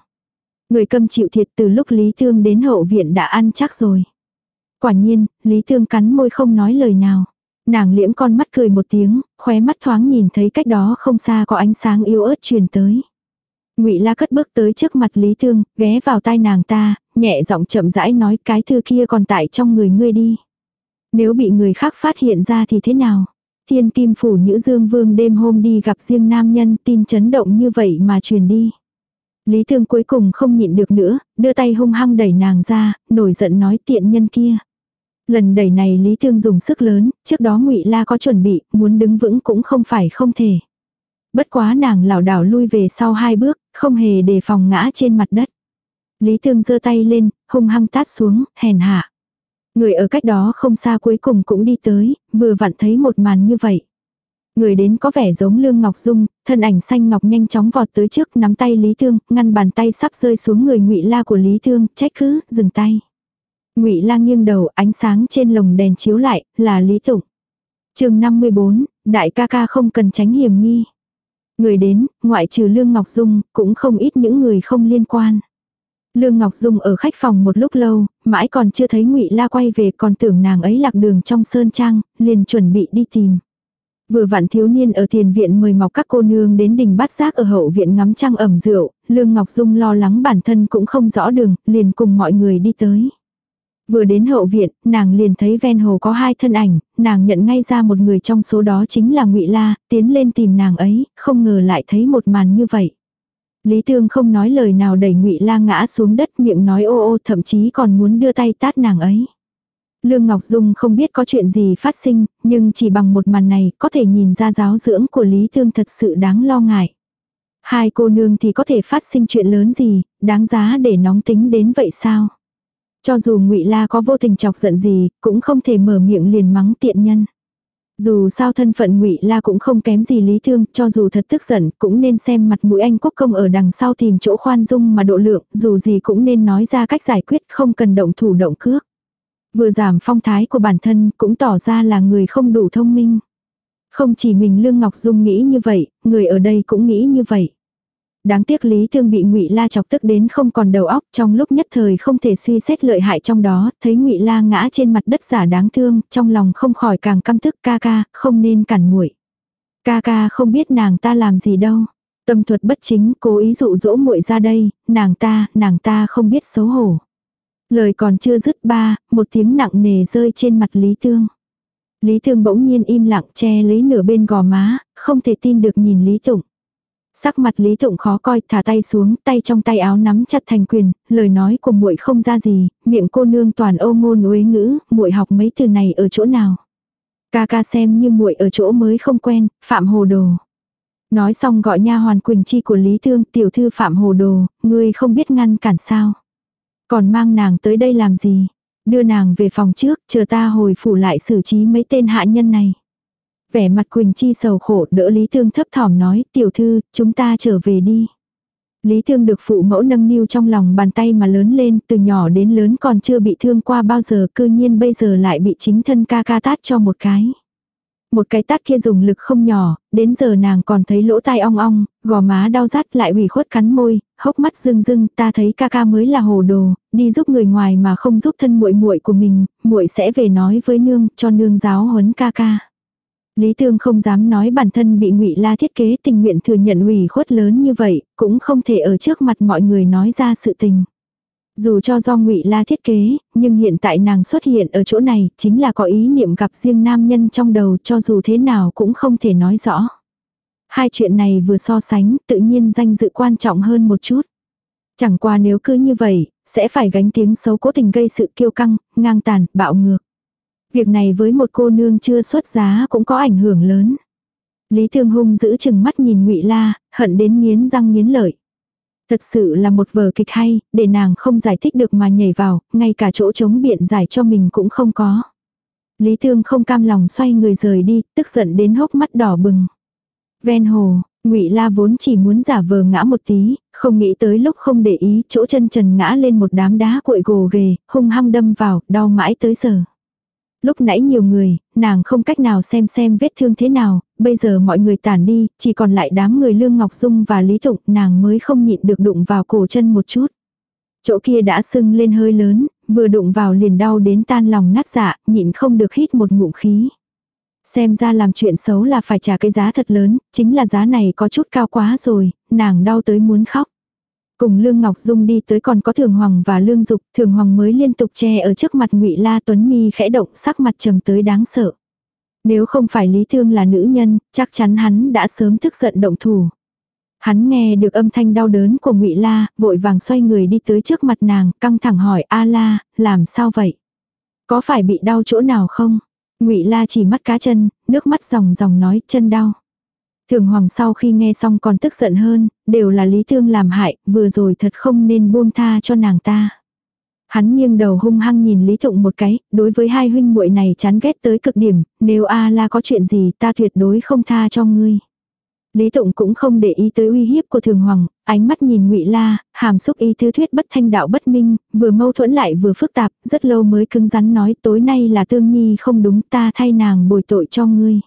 Người câm chịu thiệt từ lúc Lý Thương đến hậu viện đã ăn chắc rồi. Quả nhiên, Lý Thương cắn môi không nói lời nào. Nàng liễm con mắt cười một tiếng, khóe mắt thoáng nhìn thấy cách đó không xa có ánh sáng yếu ớt truyền tới. Ngụy La cất bước tới trước mặt Lý Thương, ghé vào tai nàng ta, nhẹ giọng chậm rãi nói cái thư kia còn tại trong người ngươi đi. Nếu bị người khác phát hiện ra thì thế nào? Thiên kim phủ nhữ dương vương đêm hôm đi gặp riêng nam nhân tin chấn động như vậy mà truyền đi. Lý Thương cuối cùng không nhịn được nữa, đưa tay hung hăng đẩy nàng ra, nổi giận nói tiện nhân kia. Lần đẩy này Lý Thương dùng sức lớn, trước đó ngụy La có chuẩn bị, muốn đứng vững cũng không phải không thể. Bất quá nàng lảo đảo lui về sau hai bước, không hề đề phòng ngã trên mặt đất. Lý Thương giơ tay lên, hung hăng tát xuống, hèn hạ. Người ở cách đó không xa cuối cùng cũng đi tới, vừa vặn thấy một màn như vậy. Người đến có vẻ giống Lương Ngọc Dung, thân ảnh xanh ngọc nhanh chóng vọt tới trước nắm tay Lý Thương, ngăn bàn tay sắp rơi xuống người ngụy La của Lý Thương, trách cứ, dừng tay. Ngụy La nghiêng đầu, ánh sáng trên lồng đèn chiếu lại, là Lý Tụng. Chương 54, đại ca ca không cần tránh hiểm nghi. Người đến, ngoại trừ Lương Ngọc Dung, cũng không ít những người không liên quan. Lương Ngọc Dung ở khách phòng một lúc lâu, mãi còn chưa thấy Ngụy La quay về, còn tưởng nàng ấy lạc đường trong sơn trang, liền chuẩn bị đi tìm. Vừa vặn thiếu niên ở tiền viện mời mọc các cô nương đến đình bát giác ở hậu viện ngắm trăng ẩm rượu, Lương Ngọc Dung lo lắng bản thân cũng không rõ đường, liền cùng mọi người đi tới. Vừa đến hậu viện, nàng liền thấy ven hồ có hai thân ảnh, nàng nhận ngay ra một người trong số đó chính là ngụy La, tiến lên tìm nàng ấy, không ngờ lại thấy một màn như vậy. Lý Thương không nói lời nào đẩy Ngụy La ngã xuống đất, miệng nói ô ô, thậm chí còn muốn đưa tay tát nàng ấy. Lương Ngọc Dung không biết có chuyện gì phát sinh, nhưng chỉ bằng một màn này có thể nhìn ra giáo dưỡng của Lý Thương thật sự đáng lo ngại. Hai cô nương thì có thể phát sinh chuyện lớn gì, đáng giá để nóng tính đến vậy sao? Cho dù ngụy La có vô tình chọc giận gì, cũng không thể mở miệng liền mắng tiện nhân. Dù sao thân phận ngụy La cũng không kém gì Lý Thương, cho dù thật tức giận, cũng nên xem mặt mũi anh quốc công ở đằng sau tìm chỗ khoan dung mà độ lượng, dù gì cũng nên nói ra cách giải quyết không cần động thủ động cước. Vừa giảm phong thái của bản thân, cũng tỏ ra là người không đủ thông minh. Không chỉ mình Lương Ngọc Dung nghĩ như vậy, người ở đây cũng nghĩ như vậy. Đáng tiếc Lý Thương bị Ngụy La chọc tức đến không còn đầu óc, trong lúc nhất thời không thể suy xét lợi hại trong đó, thấy Ngụy La ngã trên mặt đất giả đáng thương, trong lòng không khỏi càng căm tức ca ca, không nên cản muội. Ca ca không biết nàng ta làm gì đâu. Tâm thuật bất chính, cố ý dụ dỗ muội ra đây, nàng ta, nàng ta không biết xấu hổ. Lời còn chưa dứt ba, một tiếng nặng nề rơi trên mặt Lý Thương. Lý Thương bỗng nhiên im lặng che lấy nửa bên gò má, không thể tin được nhìn Lý Tụng. Sắc mặt Lý Tụng khó coi, thả tay xuống, tay trong tay áo nắm chặt thành quyền, lời nói của muội không ra gì, miệng cô nương toàn ô ngôn uế ngữ, muội học mấy từ này ở chỗ nào? Ca ca xem như muội ở chỗ mới không quen, Phạm Hồ Đồ. Nói xong gọi nha hoàn Quỳnh Chi của Lý Thương, tiểu thư Phạm Hồ Đồ, ngươi không biết ngăn cản sao? Còn mang nàng tới đây làm gì? Đưa nàng về phòng trước, chờ ta hồi phủ lại xử trí mấy tên hạ nhân này vẻ mặt Quỳnh Chi sầu khổ đỡ Lý Thương thấp thỏm nói, tiểu thư, chúng ta trở về đi. Lý Thương được phụ mẫu nâng niu trong lòng bàn tay mà lớn lên, từ nhỏ đến lớn còn chưa bị thương qua bao giờ, cư nhiên bây giờ lại bị chính thân ca ca tát cho một cái. Một cái tát kia dùng lực không nhỏ, đến giờ nàng còn thấy lỗ tai ong ong, gò má đau rát lại ủy khuất cắn môi, hốc mắt rưng rưng, ta thấy ca ca mới là hồ đồ, đi giúp người ngoài mà không giúp thân muội muội của mình, muội sẽ về nói với nương, cho nương giáo huấn ca ca. Lý Tương không dám nói bản thân bị Ngụy La thiết kế tình nguyện thừa nhận ủy khuất lớn như vậy, cũng không thể ở trước mặt mọi người nói ra sự tình. Dù cho do Ngụy La thiết kế, nhưng hiện tại nàng xuất hiện ở chỗ này, chính là có ý niệm gặp riêng nam nhân trong đầu, cho dù thế nào cũng không thể nói rõ. Hai chuyện này vừa so sánh, tự nhiên danh dự quan trọng hơn một chút. Chẳng qua nếu cứ như vậy, sẽ phải gánh tiếng xấu cố tình gây sự kiêu căng, ngang tàn, bạo ngược. Việc này với một cô nương chưa xuất giá cũng có ảnh hưởng lớn. Lý Thương Hung giữ chừng mắt nhìn Ngụy La, hận đến nghiến răng nghiến lợi. Thật sự là một vở kịch hay, để nàng không giải thích được mà nhảy vào, ngay cả chỗ chống biện giải cho mình cũng không có. Lý Thương không cam lòng xoay người rời đi, tức giận đến hốc mắt đỏ bừng. Ven hồ, Ngụy La vốn chỉ muốn giả vờ ngã một tí, không nghĩ tới lúc không để ý, chỗ chân trần ngã lên một đám đá cuội gồ ghề, hung hăng đâm vào, đau mãi tới giờ. Lúc nãy nhiều người, nàng không cách nào xem xem vết thương thế nào, bây giờ mọi người tản đi, chỉ còn lại đám người Lương Ngọc Dung và Lý Tụng, nàng mới không nhịn được đụng vào cổ chân một chút. Chỗ kia đã sưng lên hơi lớn, vừa đụng vào liền đau đến tan lòng nát dạ, nhịn không được hít một ngụm khí. Xem ra làm chuyện xấu là phải trả cái giá thật lớn, chính là giá này có chút cao quá rồi, nàng đau tới muốn khóc. Cùng Lương Ngọc Dung đi tới còn có Thường Hoàng và Lương Dục, Thường Hoàng mới liên tục che ở trước mặt Ngụy La Tuấn Mi khẽ động sắc mặt trầm tới đáng sợ. Nếu không phải Lý Thương là nữ nhân, chắc chắn hắn đã sớm tức giận động thủ. Hắn nghe được âm thanh đau đớn của Ngụy La, vội vàng xoay người đi tới trước mặt nàng, căng thẳng hỏi: "A La, làm sao vậy? Có phải bị đau chỗ nào không?" Ngụy La chỉ mắt cá chân, nước mắt ròng ròng nói: "Chân đau." Thường Hoàng sau khi nghe xong còn tức giận hơn, đều là Lý Thương làm hại, vừa rồi thật không nên buông tha cho nàng ta. Hắn nghiêng đầu hung hăng nhìn Lý Thụng một cái, đối với hai huynh muội này chán ghét tới cực điểm, nếu A la có chuyện gì ta tuyệt đối không tha cho ngươi. Lý Tụng cũng không để ý tới uy hiếp của Thường Hoàng, ánh mắt nhìn Ngụy La, hàm xúc ý tứ thuyết bất thanh đạo bất minh, vừa mâu thuẫn lại vừa phức tạp, rất lâu mới cứng rắn nói tối nay là Tương Nhi không đúng ta thay nàng bồi tội cho ngươi.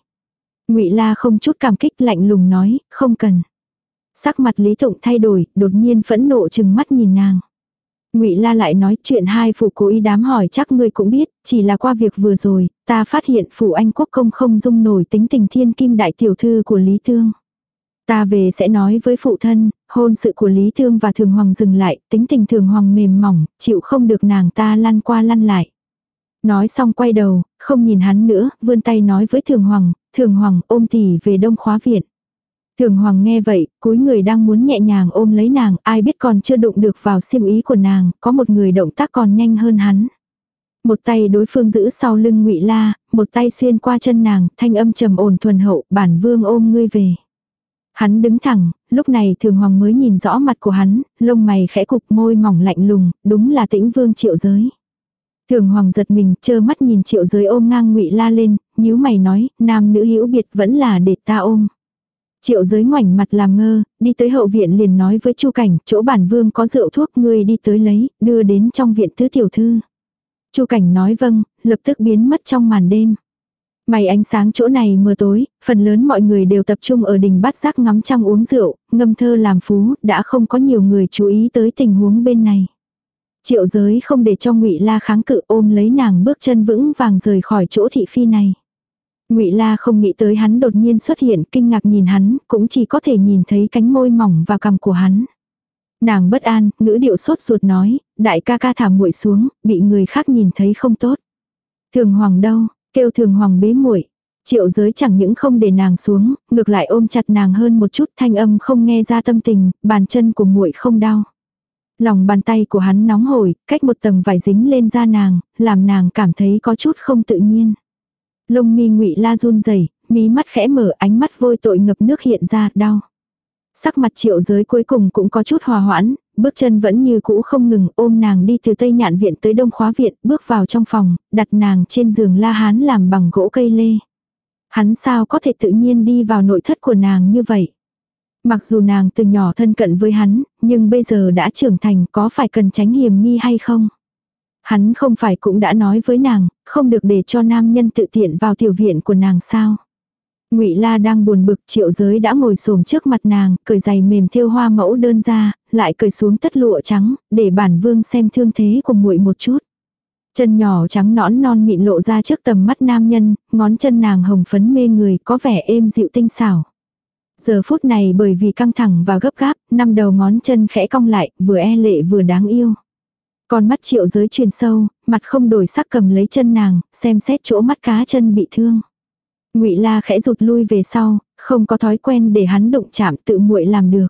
Ngụy La không chút cảm kích lạnh lùng nói, không cần. Sắc mặt Lý Tụng thay đổi, đột nhiên phẫn nộ chừng mắt nhìn nàng. Ngụy La lại nói chuyện hai phụ cố ý đám hỏi chắc ngươi cũng biết, chỉ là qua việc vừa rồi, ta phát hiện phụ anh quốc công không dung nổi tính tình thiên kim đại tiểu thư của Lý Thương. Ta về sẽ nói với phụ thân, hôn sự của Lý Thương và Thường Hoàng dừng lại, tính tình Thường Hoàng mềm mỏng, chịu không được nàng ta lăn qua lăn lại. Nói xong quay đầu, không nhìn hắn nữa, vươn tay nói với Thường Hoàng, Thường Hoàng ôm tỷ về đông khóa viện. Thường Hoàng nghe vậy, cúi người đang muốn nhẹ nhàng ôm lấy nàng, ai biết còn chưa đụng được vào xiêm ý của nàng, có một người động tác còn nhanh hơn hắn. Một tay đối phương giữ sau lưng ngụy La, một tay xuyên qua chân nàng, thanh âm trầm ổn thuần hậu, bản vương ôm ngươi về. Hắn đứng thẳng, lúc này thường hoàng mới nhìn rõ mặt của hắn, lông mày khẽ cục môi mỏng lạnh lùng, đúng là tĩnh vương triệu giới. Thường hoàng giật mình, chơ mắt nhìn triệu giới ôm ngang ngụy la lên, nhíu mày nói, nam nữ hữu biệt vẫn là để ta ôm. Triệu giới ngoảnh mặt làm ngơ, đi tới hậu viện liền nói với chu cảnh, chỗ bản vương có rượu thuốc ngươi đi tới lấy, đưa đến trong viện tứ tiểu thư. chu cảnh nói vâng, lập tức biến mất trong màn đêm. Mày ánh sáng chỗ này mờ tối, phần lớn mọi người đều tập trung ở đình bát giác ngắm trăng uống rượu, ngâm thơ làm phú, đã không có nhiều người chú ý tới tình huống bên này. Triệu giới không để cho ngụy La kháng cự ôm lấy nàng bước chân vững vàng rời khỏi chỗ thị phi này. Ngụy La không nghĩ tới hắn đột nhiên xuất hiện, kinh ngạc nhìn hắn, cũng chỉ có thể nhìn thấy cánh môi mỏng và cằm của hắn. Nàng bất an, ngữ điệu sốt ruột nói, đại ca ca thả muội xuống, bị người khác nhìn thấy không tốt. Thường hoàng đâu, kêu thường hoàng bế muội. Triệu giới chẳng những không để nàng xuống, ngược lại ôm chặt nàng hơn một chút thanh âm không nghe ra tâm tình, bàn chân của muội không đau. Lòng bàn tay của hắn nóng hổi, cách một tầng vải dính lên da nàng, làm nàng cảm thấy có chút không tự nhiên. Lông mi ngụy la run rẩy, mí mắt khẽ mở ánh mắt vôi tội ngập nước hiện ra, đau. Sắc mặt triệu giới cuối cùng cũng có chút hòa hoãn, bước chân vẫn như cũ không ngừng ôm nàng đi từ Tây Nhạn Viện tới Đông Khóa Viện, bước vào trong phòng, đặt nàng trên giường la hán làm bằng gỗ cây lê. Hắn sao có thể tự nhiên đi vào nội thất của nàng như vậy? Mặc dù nàng từ nhỏ thân cận với hắn, nhưng bây giờ đã trưởng thành có phải cần tránh hiểm nghi hay không? Hắn không phải cũng đã nói với nàng, không được để cho nam nhân tự tiện vào tiểu viện của nàng sao? Ngụy La đang buồn bực, Triệu Giới đã ngồi xổm trước mặt nàng, cởi giày mềm thêu hoa mẫu đơn ra, lại cởi xuống tất lụa trắng, để bản vương xem thương thế của muội một chút. Chân nhỏ trắng nõn non mịn lộ ra trước tầm mắt nam nhân, ngón chân nàng hồng phấn mê người, có vẻ êm dịu tinh xảo. Giờ phút này bởi vì căng thẳng và gấp gáp, năm đầu ngón chân khẽ cong lại, vừa e lệ vừa đáng yêu. Con mắt triệu giới truyền sâu, mặt không đổi sắc cầm lấy chân nàng, xem xét chỗ mắt cá chân bị thương. Ngụy La khẽ rụt lui về sau, không có thói quen để hắn đụng chạm tự muội làm được.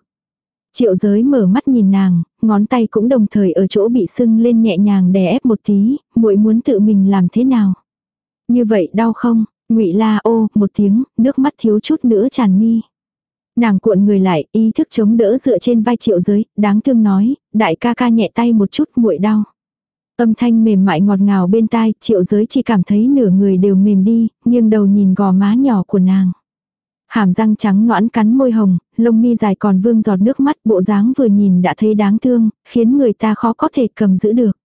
Triệu giới mở mắt nhìn nàng, ngón tay cũng đồng thời ở chỗ bị sưng lên nhẹ nhàng đè ép một tí, muội muốn tự mình làm thế nào. Như vậy đau không? Ngụy La ô một tiếng, nước mắt thiếu chút nữa tràn mi. Nàng cuộn người lại, ý thức chống đỡ dựa trên vai triệu giới, đáng thương nói, đại ca ca nhẹ tay một chút muội đau. Âm thanh mềm mại ngọt ngào bên tai, triệu giới chỉ cảm thấy nửa người đều mềm đi, nghiêng đầu nhìn gò má nhỏ của nàng. Hàm răng trắng noãn cắn môi hồng, lông mi dài còn vương giọt nước mắt bộ dáng vừa nhìn đã thấy đáng thương, khiến người ta khó có thể cầm giữ được.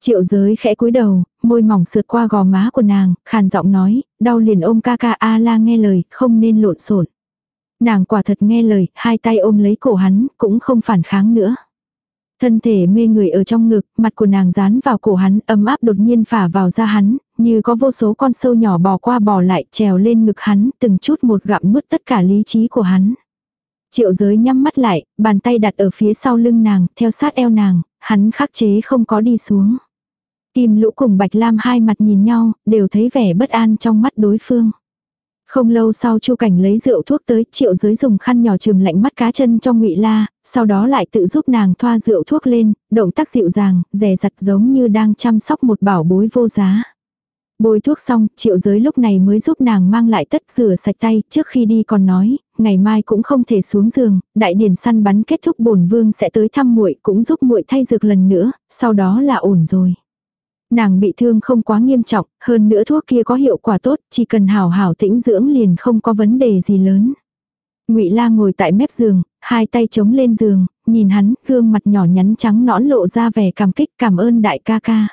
Triệu giới khẽ cúi đầu, môi mỏng sượt qua gò má của nàng, khàn giọng nói, đau liền ôm ca ca a la nghe lời, không nên lộn xộn. Nàng quả thật nghe lời, hai tay ôm lấy cổ hắn, cũng không phản kháng nữa. Thân thể mê người ở trong ngực, mặt của nàng dán vào cổ hắn, ấm áp đột nhiên phả vào da hắn, như có vô số con sâu nhỏ bò qua bò lại, trèo lên ngực hắn, từng chút một gặm nuốt tất cả lý trí của hắn. Triệu giới nhắm mắt lại, bàn tay đặt ở phía sau lưng nàng, theo sát eo nàng, hắn khắc chế không có đi xuống. Kim lũ cùng Bạch Lam hai mặt nhìn nhau, đều thấy vẻ bất an trong mắt đối phương. Không lâu sau Chu Cảnh lấy rượu thuốc tới, Triệu Giới dùng khăn nhỏ chườm lạnh mắt cá chân trong Ngụy La, sau đó lại tự giúp nàng thoa rượu thuốc lên, động tác dịu dàng, dè dặt giống như đang chăm sóc một bảo bối vô giá. Bôi thuốc xong, Triệu Giới lúc này mới giúp nàng mang lại tất rửa sạch tay, trước khi đi còn nói, ngày mai cũng không thể xuống giường, đại điển săn bắn kết thúc bổn vương sẽ tới thăm muội, cũng giúp muội thay dược lần nữa, sau đó là ổn rồi. Nàng bị thương không quá nghiêm trọng, hơn nữa thuốc kia có hiệu quả tốt, chỉ cần hảo hảo tĩnh dưỡng liền không có vấn đề gì lớn. Ngụy La ngồi tại mép giường, hai tay chống lên giường, nhìn hắn, gương mặt nhỏ nhắn trắng nõn lộ ra vẻ cảm kích cảm ơn đại ca ca.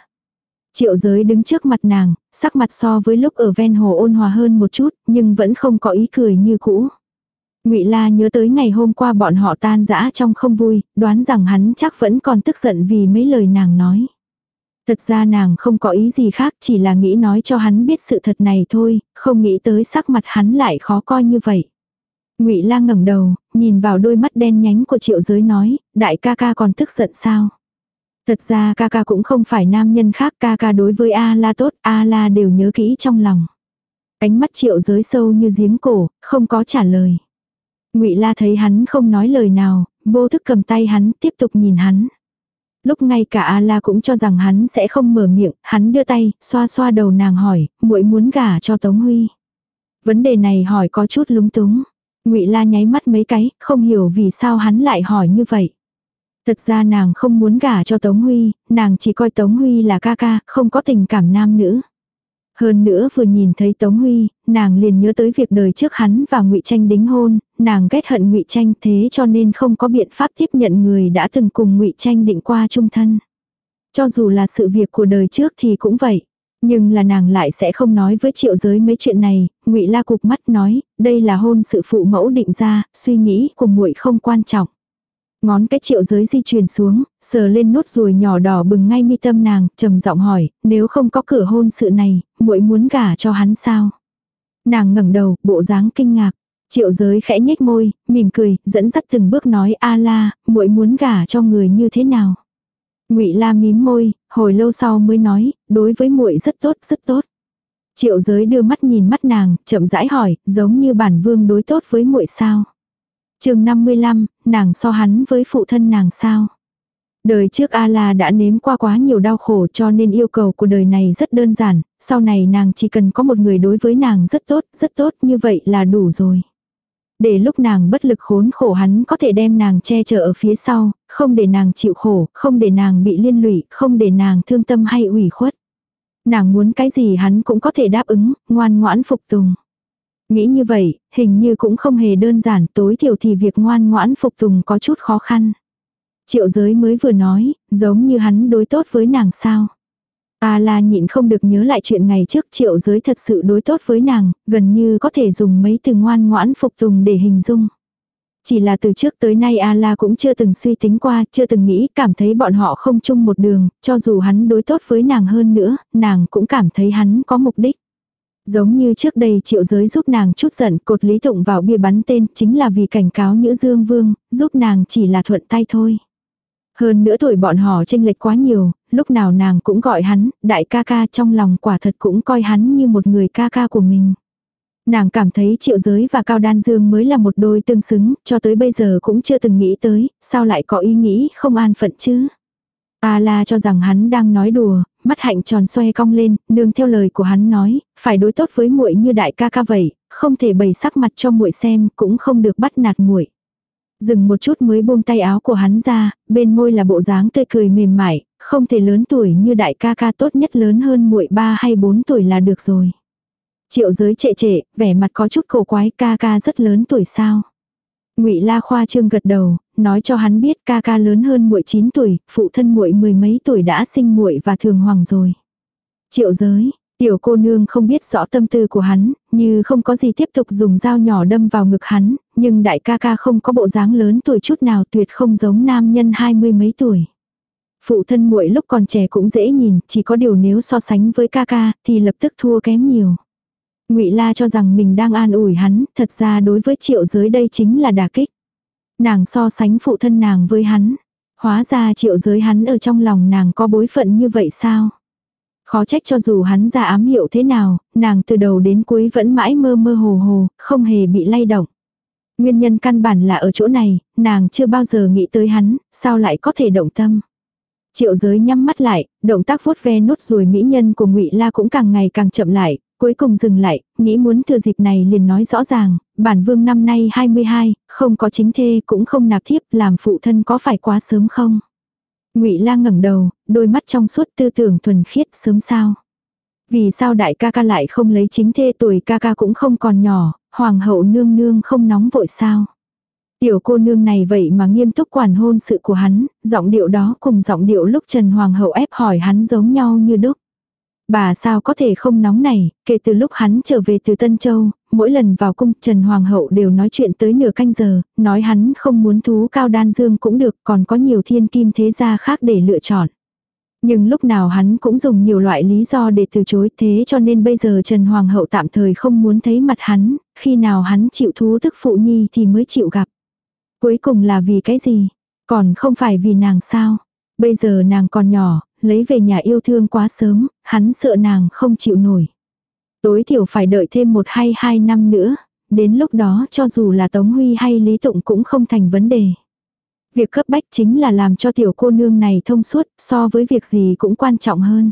Triệu giới đứng trước mặt nàng, sắc mặt so với lúc ở ven hồ ôn hòa hơn một chút, nhưng vẫn không có ý cười như cũ. Ngụy La nhớ tới ngày hôm qua bọn họ tan rã trong không vui, đoán rằng hắn chắc vẫn còn tức giận vì mấy lời nàng nói. Thật ra nàng không có ý gì khác chỉ là nghĩ nói cho hắn biết sự thật này thôi, không nghĩ tới sắc mặt hắn lại khó coi như vậy. Ngụy Lang ngẩng đầu, nhìn vào đôi mắt đen nhánh của Triệu Giới nói, đại ca ca còn tức giận sao? Thật ra ca ca cũng không phải nam nhân khác, ca ca đối với A La tốt, A La đều nhớ kỹ trong lòng. Ánh mắt Triệu Giới sâu như giếng cổ, không có trả lời. Ngụy La thấy hắn không nói lời nào, vô thức cầm tay hắn, tiếp tục nhìn hắn. Lúc ngay cả A La cũng cho rằng hắn sẽ không mở miệng, hắn đưa tay, xoa xoa đầu nàng hỏi, muội muốn gả cho Tống Huy. Vấn đề này hỏi có chút lúng túng. Ngụy La nháy mắt mấy cái, không hiểu vì sao hắn lại hỏi như vậy. Thật ra nàng không muốn gả cho Tống Huy, nàng chỉ coi Tống Huy là ca ca, không có tình cảm nam nữ. Hơn nữa vừa nhìn thấy Tống Huy, nàng liền nhớ tới việc đời trước hắn và Ngụy Tranh đính hôn, nàng ghét hận Ngụy Tranh thế cho nên không có biện pháp tiếp nhận người đã từng cùng Ngụy Tranh định qua chung thân. Cho dù là sự việc của đời trước thì cũng vậy. Nhưng là nàng lại sẽ không nói với triệu giới mấy chuyện này, ngụy La cục mắt nói, đây là hôn sự phụ mẫu định ra, suy nghĩ của muội không quan trọng. Ngón cái triệu giới di chuyển xuống, sờ lên nốt ruồi nhỏ đỏ bừng ngay mi tâm nàng, trầm giọng hỏi, nếu không có cửa hôn sự này, muội muốn gả cho hắn sao? Nàng ngẩng đầu, bộ dáng kinh ngạc. Triệu giới khẽ nhếch môi, mỉm cười, dẫn dắt từng bước nói a la, muội muốn gả cho người như thế nào? Ngụy La mím môi, hồi lâu sau mới nói, đối với muội rất tốt, rất tốt. Triệu giới đưa mắt nhìn mắt nàng, chậm rãi hỏi, giống như bản vương đối tốt với muội sao? chương 55, nàng so hắn với phụ thân nàng sao? Đời trước A-la đã nếm qua quá nhiều đau khổ cho nên yêu cầu của đời này rất đơn giản, sau này nàng chỉ cần có một người đối với nàng rất tốt, rất tốt như vậy là đủ rồi. Để lúc nàng bất lực khốn khổ hắn có thể đem nàng che chở ở phía sau, không để nàng chịu khổ, không để nàng bị liên lụy, không để nàng thương tâm hay ủy khuất. Nàng muốn cái gì hắn cũng có thể đáp ứng, ngoan ngoãn phục tùng. Nghĩ như vậy, hình như cũng không hề đơn giản, tối thiểu thì việc ngoan ngoãn phục tùng có chút khó khăn. Triệu giới mới vừa nói, giống như hắn đối tốt với nàng sao. À A la nhịn không được nhớ lại chuyện ngày trước triệu giới thật sự đối tốt với nàng, gần như có thể dùng mấy từ ngoan ngoãn phục tùng để hình dung. Chỉ là từ trước tới nay A la cũng chưa từng suy tính qua, chưa từng nghĩ, cảm thấy bọn họ không chung một đường, cho dù hắn đối tốt với nàng hơn nữa, nàng cũng cảm thấy hắn có mục đích. Giống như trước đây triệu giới giúp nàng chút giận cột lý tụng vào bia bắn tên chính là vì cảnh cáo Nhữ Dương Vương, giúp nàng chỉ là thuận tay thôi. Hơn nữa tuổi bọn họ tranh lệch quá nhiều, lúc nào nàng cũng gọi hắn, đại ca ca trong lòng quả thật cũng coi hắn như một người ca ca của mình. Nàng cảm thấy triệu giới và cao đan dương mới là một đôi tương xứng, cho tới bây giờ cũng chưa từng nghĩ tới, sao lại có ý nghĩ không an phận chứ. A la cho rằng hắn đang nói đùa, mắt hạnh tròn xoe cong lên, nương theo lời của hắn nói, phải đối tốt với muội như đại ca ca vậy, không thể bày sắc mặt cho muội xem, cũng không được bắt nạt muội. Dừng một chút mới buông tay áo của hắn ra, bên môi là bộ dáng tươi cười mềm mại, không thể lớn tuổi như đại ca ca tốt nhất lớn hơn muội ba hay bốn tuổi là được rồi. Triệu giới trệ trệ, vẻ mặt có chút cổ quái ca ca rất lớn tuổi sao. ngụy La Khoa trương gật đầu, nói cho hắn biết ca ca lớn hơn muội 9 tuổi, phụ thân muội mười mấy tuổi đã sinh muội và thường hoàng rồi. Triệu giới, tiểu cô nương không biết rõ tâm tư của hắn, như không có gì tiếp tục dùng dao nhỏ đâm vào ngực hắn, nhưng đại ca ca không có bộ dáng lớn tuổi chút nào tuyệt không giống nam nhân hai mươi mấy tuổi. Phụ thân muội lúc còn trẻ cũng dễ nhìn, chỉ có điều nếu so sánh với ca ca thì lập tức thua kém nhiều. Ngụy La cho rằng mình đang an ủi hắn, thật ra đối với triệu giới đây chính là đả kích. Nàng so sánh phụ thân nàng với hắn. Hóa ra triệu giới hắn ở trong lòng nàng có bối phận như vậy sao? Khó trách cho dù hắn ra ám hiệu thế nào, nàng từ đầu đến cuối vẫn mãi mơ mơ hồ hồ, không hề bị lay động. Nguyên nhân căn bản là ở chỗ này, nàng chưa bao giờ nghĩ tới hắn, sao lại có thể động tâm. Triệu giới nhắm mắt lại, động tác vuốt ve nốt ruồi mỹ nhân của ngụy La cũng càng ngày càng chậm lại, cuối cùng dừng lại, nghĩ muốn thừa dịp này liền nói rõ ràng, bản vương năm nay 22, không có chính thê cũng không nạp thiếp, làm phụ thân có phải quá sớm không? Ngụy Lang ngẩng đầu, đôi mắt trong suốt tư tưởng thuần khiết sớm sao? Vì sao đại ca ca lại không lấy chính thê tuổi ca ca cũng không còn nhỏ, hoàng hậu nương nương không nóng vội sao? Tiểu cô nương này vậy mà nghiêm túc quản hôn sự của hắn, giọng điệu đó cùng giọng điệu lúc Trần Hoàng hậu ép hỏi hắn giống nhau như đúc. Bà sao có thể không nóng này, kể từ lúc hắn trở về từ Tân Châu, mỗi lần vào cung Trần Hoàng hậu đều nói chuyện tới nửa canh giờ, nói hắn không muốn thú cao đan dương cũng được còn có nhiều thiên kim thế gia khác để lựa chọn. Nhưng lúc nào hắn cũng dùng nhiều loại lý do để từ chối thế cho nên bây giờ Trần Hoàng hậu tạm thời không muốn thấy mặt hắn, khi nào hắn chịu thú thức phụ nhi thì mới chịu gặp. Cuối cùng là vì cái gì? Còn không phải vì nàng sao? Bây giờ nàng còn nhỏ, lấy về nhà yêu thương quá sớm, hắn sợ nàng không chịu nổi. Tối thiểu phải đợi thêm một hay hai năm nữa, đến lúc đó cho dù là Tống Huy hay Lý Tụng cũng không thành vấn đề. Việc cấp bách chính là làm cho tiểu cô nương này thông suốt, so với việc gì cũng quan trọng hơn.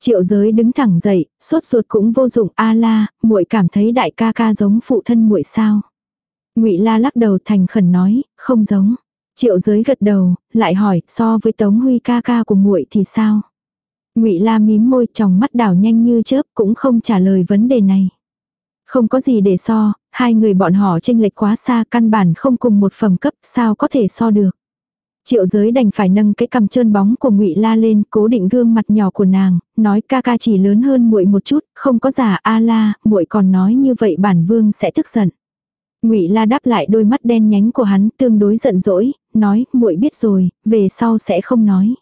Triệu giới đứng thẳng dậy, sốt ruột cũng vô dụng, a la, muội cảm thấy đại ca ca giống phụ thân muội sao. ngụy la lắc đầu thành khẩn nói, không giống. Triệu giới gật đầu, lại hỏi, so với tống huy ca ca của muội thì sao? Ngụy la mím môi trong mắt đảo nhanh như chớp cũng không trả lời vấn đề này. Không có gì để so, hai người bọn họ tranh lệch quá xa căn bản không cùng một phẩm cấp sao có thể so được. Triệu giới đành phải nâng cái cầm trơn bóng của ngụy La lên, cố định gương mặt nhỏ của nàng, nói ca ca chỉ lớn hơn muội một chút, không có giả a la, muội còn nói như vậy bản vương sẽ tức giận. Ngụy La đáp lại đôi mắt đen nhánh của hắn, tương đối giận dỗi, nói, muội biết rồi, về sau sẽ không nói.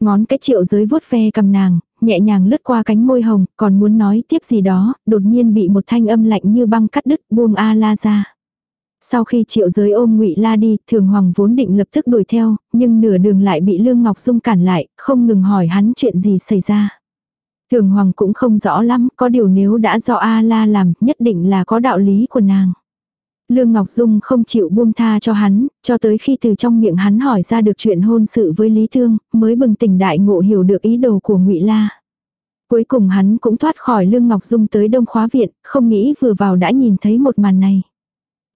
Ngón cái triệu giới vuốt ve cầm nàng, nhẹ nhàng lướt qua cánh môi hồng, còn muốn nói tiếp gì đó, đột nhiên bị một thanh âm lạnh như băng cắt đứt buông A la ra. Sau khi triệu giới ôm ngụy la đi, thường hoàng vốn định lập tức đuổi theo, nhưng nửa đường lại bị Lương Ngọc Dung cản lại, không ngừng hỏi hắn chuyện gì xảy ra. Thường hoàng cũng không rõ lắm, có điều nếu đã do A la làm, nhất định là có đạo lý của nàng. Lương Ngọc Dung không chịu buông tha cho hắn, cho tới khi từ trong miệng hắn hỏi ra được chuyện hôn sự với Lý Thương, mới bừng tỉnh đại ngộ hiểu được ý đồ của Ngụy La. Cuối cùng hắn cũng thoát khỏi Lương Ngọc Dung tới Đông Khóa Viện, không nghĩ vừa vào đã nhìn thấy một màn này.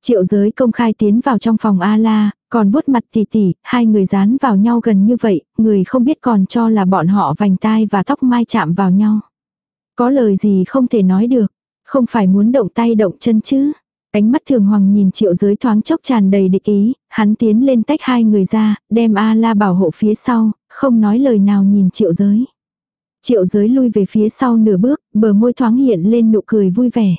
Triệu giới công khai tiến vào trong phòng A-la, còn vuốt mặt tỉ tỉ, hai người dán vào nhau gần như vậy, người không biết còn cho là bọn họ vành tai và tóc mai chạm vào nhau. Có lời gì không thể nói được, không phải muốn động tay động chân chứ. Ánh mắt thường hoàng nhìn triệu giới thoáng chốc tràn đầy địch ý, hắn tiến lên tách hai người ra, đem A-la bảo hộ phía sau, không nói lời nào nhìn triệu giới. Triệu giới lui về phía sau nửa bước, bờ môi thoáng hiện lên nụ cười vui vẻ.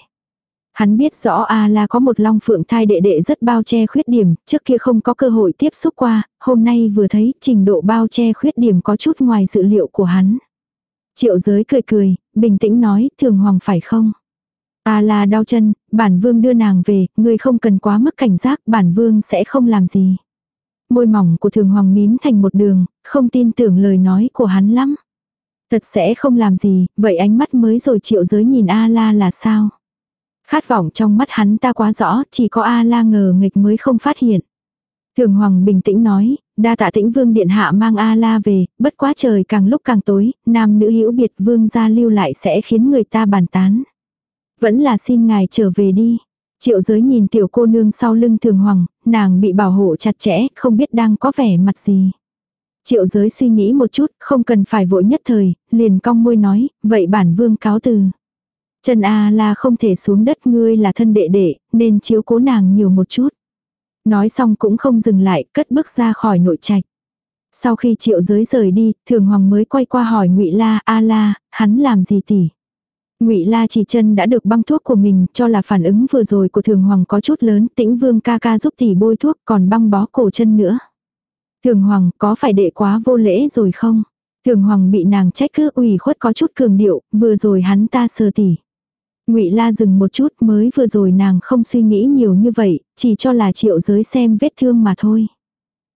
Hắn biết rõ A la có một long phượng thai đệ đệ rất bao che khuyết điểm, trước kia không có cơ hội tiếp xúc qua, hôm nay vừa thấy trình độ bao che khuyết điểm có chút ngoài dự liệu của hắn. Triệu giới cười cười, bình tĩnh nói, thường hoàng phải không? A la đau chân, bản vương đưa nàng về, ngươi không cần quá mức cảnh giác, bản vương sẽ không làm gì. Môi mỏng của thường hoàng mím thành một đường, không tin tưởng lời nói của hắn lắm. Thật sẽ không làm gì, vậy ánh mắt mới rồi triệu giới nhìn A la là sao? Khát vọng trong mắt hắn ta quá rõ, chỉ có A la ngờ nghịch mới không phát hiện. Thường Hoàng bình tĩnh nói, đa tạ tĩnh vương điện hạ mang A la về, bất quá trời càng lúc càng tối, nam nữ hữu biệt vương gia lưu lại sẽ khiến người ta bàn tán. Vẫn là xin ngài trở về đi. Triệu giới nhìn tiểu cô nương sau lưng thường hoàng, nàng bị bảo hộ chặt chẽ, không biết đang có vẻ mặt gì. Triệu giới suy nghĩ một chút, không cần phải vội nhất thời, liền cong môi nói, vậy bản vương cáo từ. Trần A là không thể xuống đất ngươi là thân đệ đệ, nên chiếu cố nàng nhiều một chút. Nói xong cũng không dừng lại, cất bước ra khỏi nội trạch. Sau khi triệu giới rời đi, thường hoàng mới quay qua hỏi ngụy La, A la, hắn làm gì tỷ? Ngụy La chỉ chân đã được băng thuốc của mình, cho là phản ứng vừa rồi của Thường Hoàng có chút lớn, Tĩnh Vương ca ca giúp tỷ bôi thuốc, còn băng bó cổ chân nữa. Thường Hoàng, có phải đệ quá vô lễ rồi không? Thường Hoàng bị nàng trách cứ ủy khuất có chút cường điệu, vừa rồi hắn ta sờ tỷ. Ngụy La dừng một chút, mới vừa rồi nàng không suy nghĩ nhiều như vậy, chỉ cho là Triệu Giới xem vết thương mà thôi.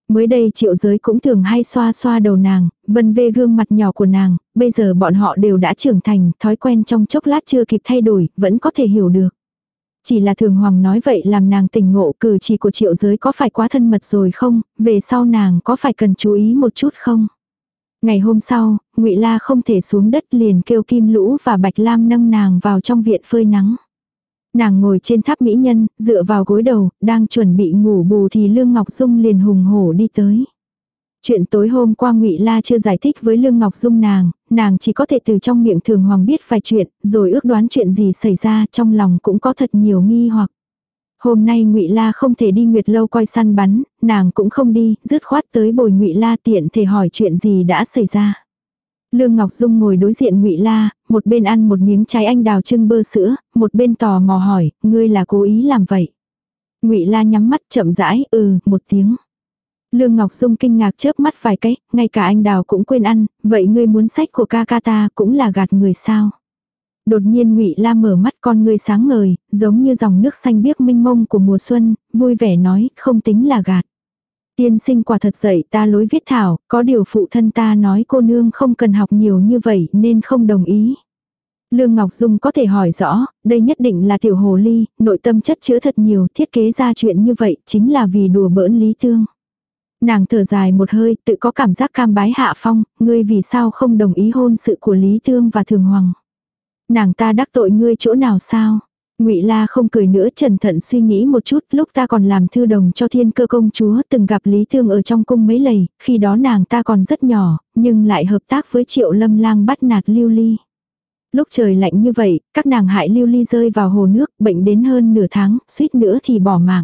Mới đây Triệu Giới cũng thường hay xoa xoa đầu nàng, vân vê gương mặt nhỏ của nàng, bây giờ bọn họ đều đã trưởng thành, thói quen trong chốc lát chưa kịp thay đổi, vẫn có thể hiểu được. Chỉ là thường hoàng nói vậy làm nàng tỉnh ngộ cử chỉ của triệu giới có phải quá thân mật rồi không, về sau nàng có phải cần chú ý một chút không. Ngày hôm sau, ngụy La không thể xuống đất liền kêu Kim Lũ và Bạch Lam nâng nàng vào trong viện phơi nắng. Nàng ngồi trên tháp mỹ nhân, dựa vào gối đầu, đang chuẩn bị ngủ bù thì Lương Ngọc Dung liền hùng hổ đi tới. Chuyện tối hôm qua ngụy La chưa giải thích với Lương Ngọc Dung nàng, nàng chỉ có thể từ trong miệng thường hoàng biết vài chuyện, rồi ước đoán chuyện gì xảy ra trong lòng cũng có thật nhiều nghi hoặc. Hôm nay ngụy La không thể đi Nguyệt lâu coi săn bắn, nàng cũng không đi, dứt khoát tới bồi ngụy La tiện thể hỏi chuyện gì đã xảy ra. Lương Ngọc Dung ngồi đối diện Ngụy La, một bên ăn một miếng trái anh đào trưng bơ sữa, một bên tò mò hỏi, ngươi là cố ý làm vậy. Ngụy La nhắm mắt chậm rãi, ừ, một tiếng. Lương Ngọc Dung kinh ngạc chớp mắt vài cái, ngay cả anh đào cũng quên ăn, vậy ngươi muốn sách của ca ca ta cũng là gạt người sao. Đột nhiên ngụy La mở mắt con ngươi sáng ngời, giống như dòng nước xanh biếc minh mông của mùa xuân, vui vẻ nói, không tính là gạt. Tiên sinh quả thật dạy ta lối viết thảo, có điều phụ thân ta nói cô nương không cần học nhiều như vậy nên không đồng ý. Lương Ngọc Dung có thể hỏi rõ, đây nhất định là tiểu hồ ly, nội tâm chất chứa thật nhiều, thiết kế ra chuyện như vậy chính là vì đùa bỡn Lý Tương. Nàng thở dài một hơi, tự có cảm giác cam bái hạ phong, ngươi vì sao không đồng ý hôn sự của Lý Tương và Thường Hoàng. Nàng ta đắc tội ngươi chỗ nào sao? Ngụy La không cười nữa cẩn thận suy nghĩ một chút, lúc ta còn làm thư đồng cho thiên cơ công chúa từng gặp Lý Thương ở trong cung mấy lầy, khi đó nàng ta còn rất nhỏ, nhưng lại hợp tác với triệu lâm lang bắt nạt lưu ly. Lúc trời lạnh như vậy, các nàng hại lưu ly rơi vào hồ nước, bệnh đến hơn nửa tháng, suýt nữa thì bỏ mạng.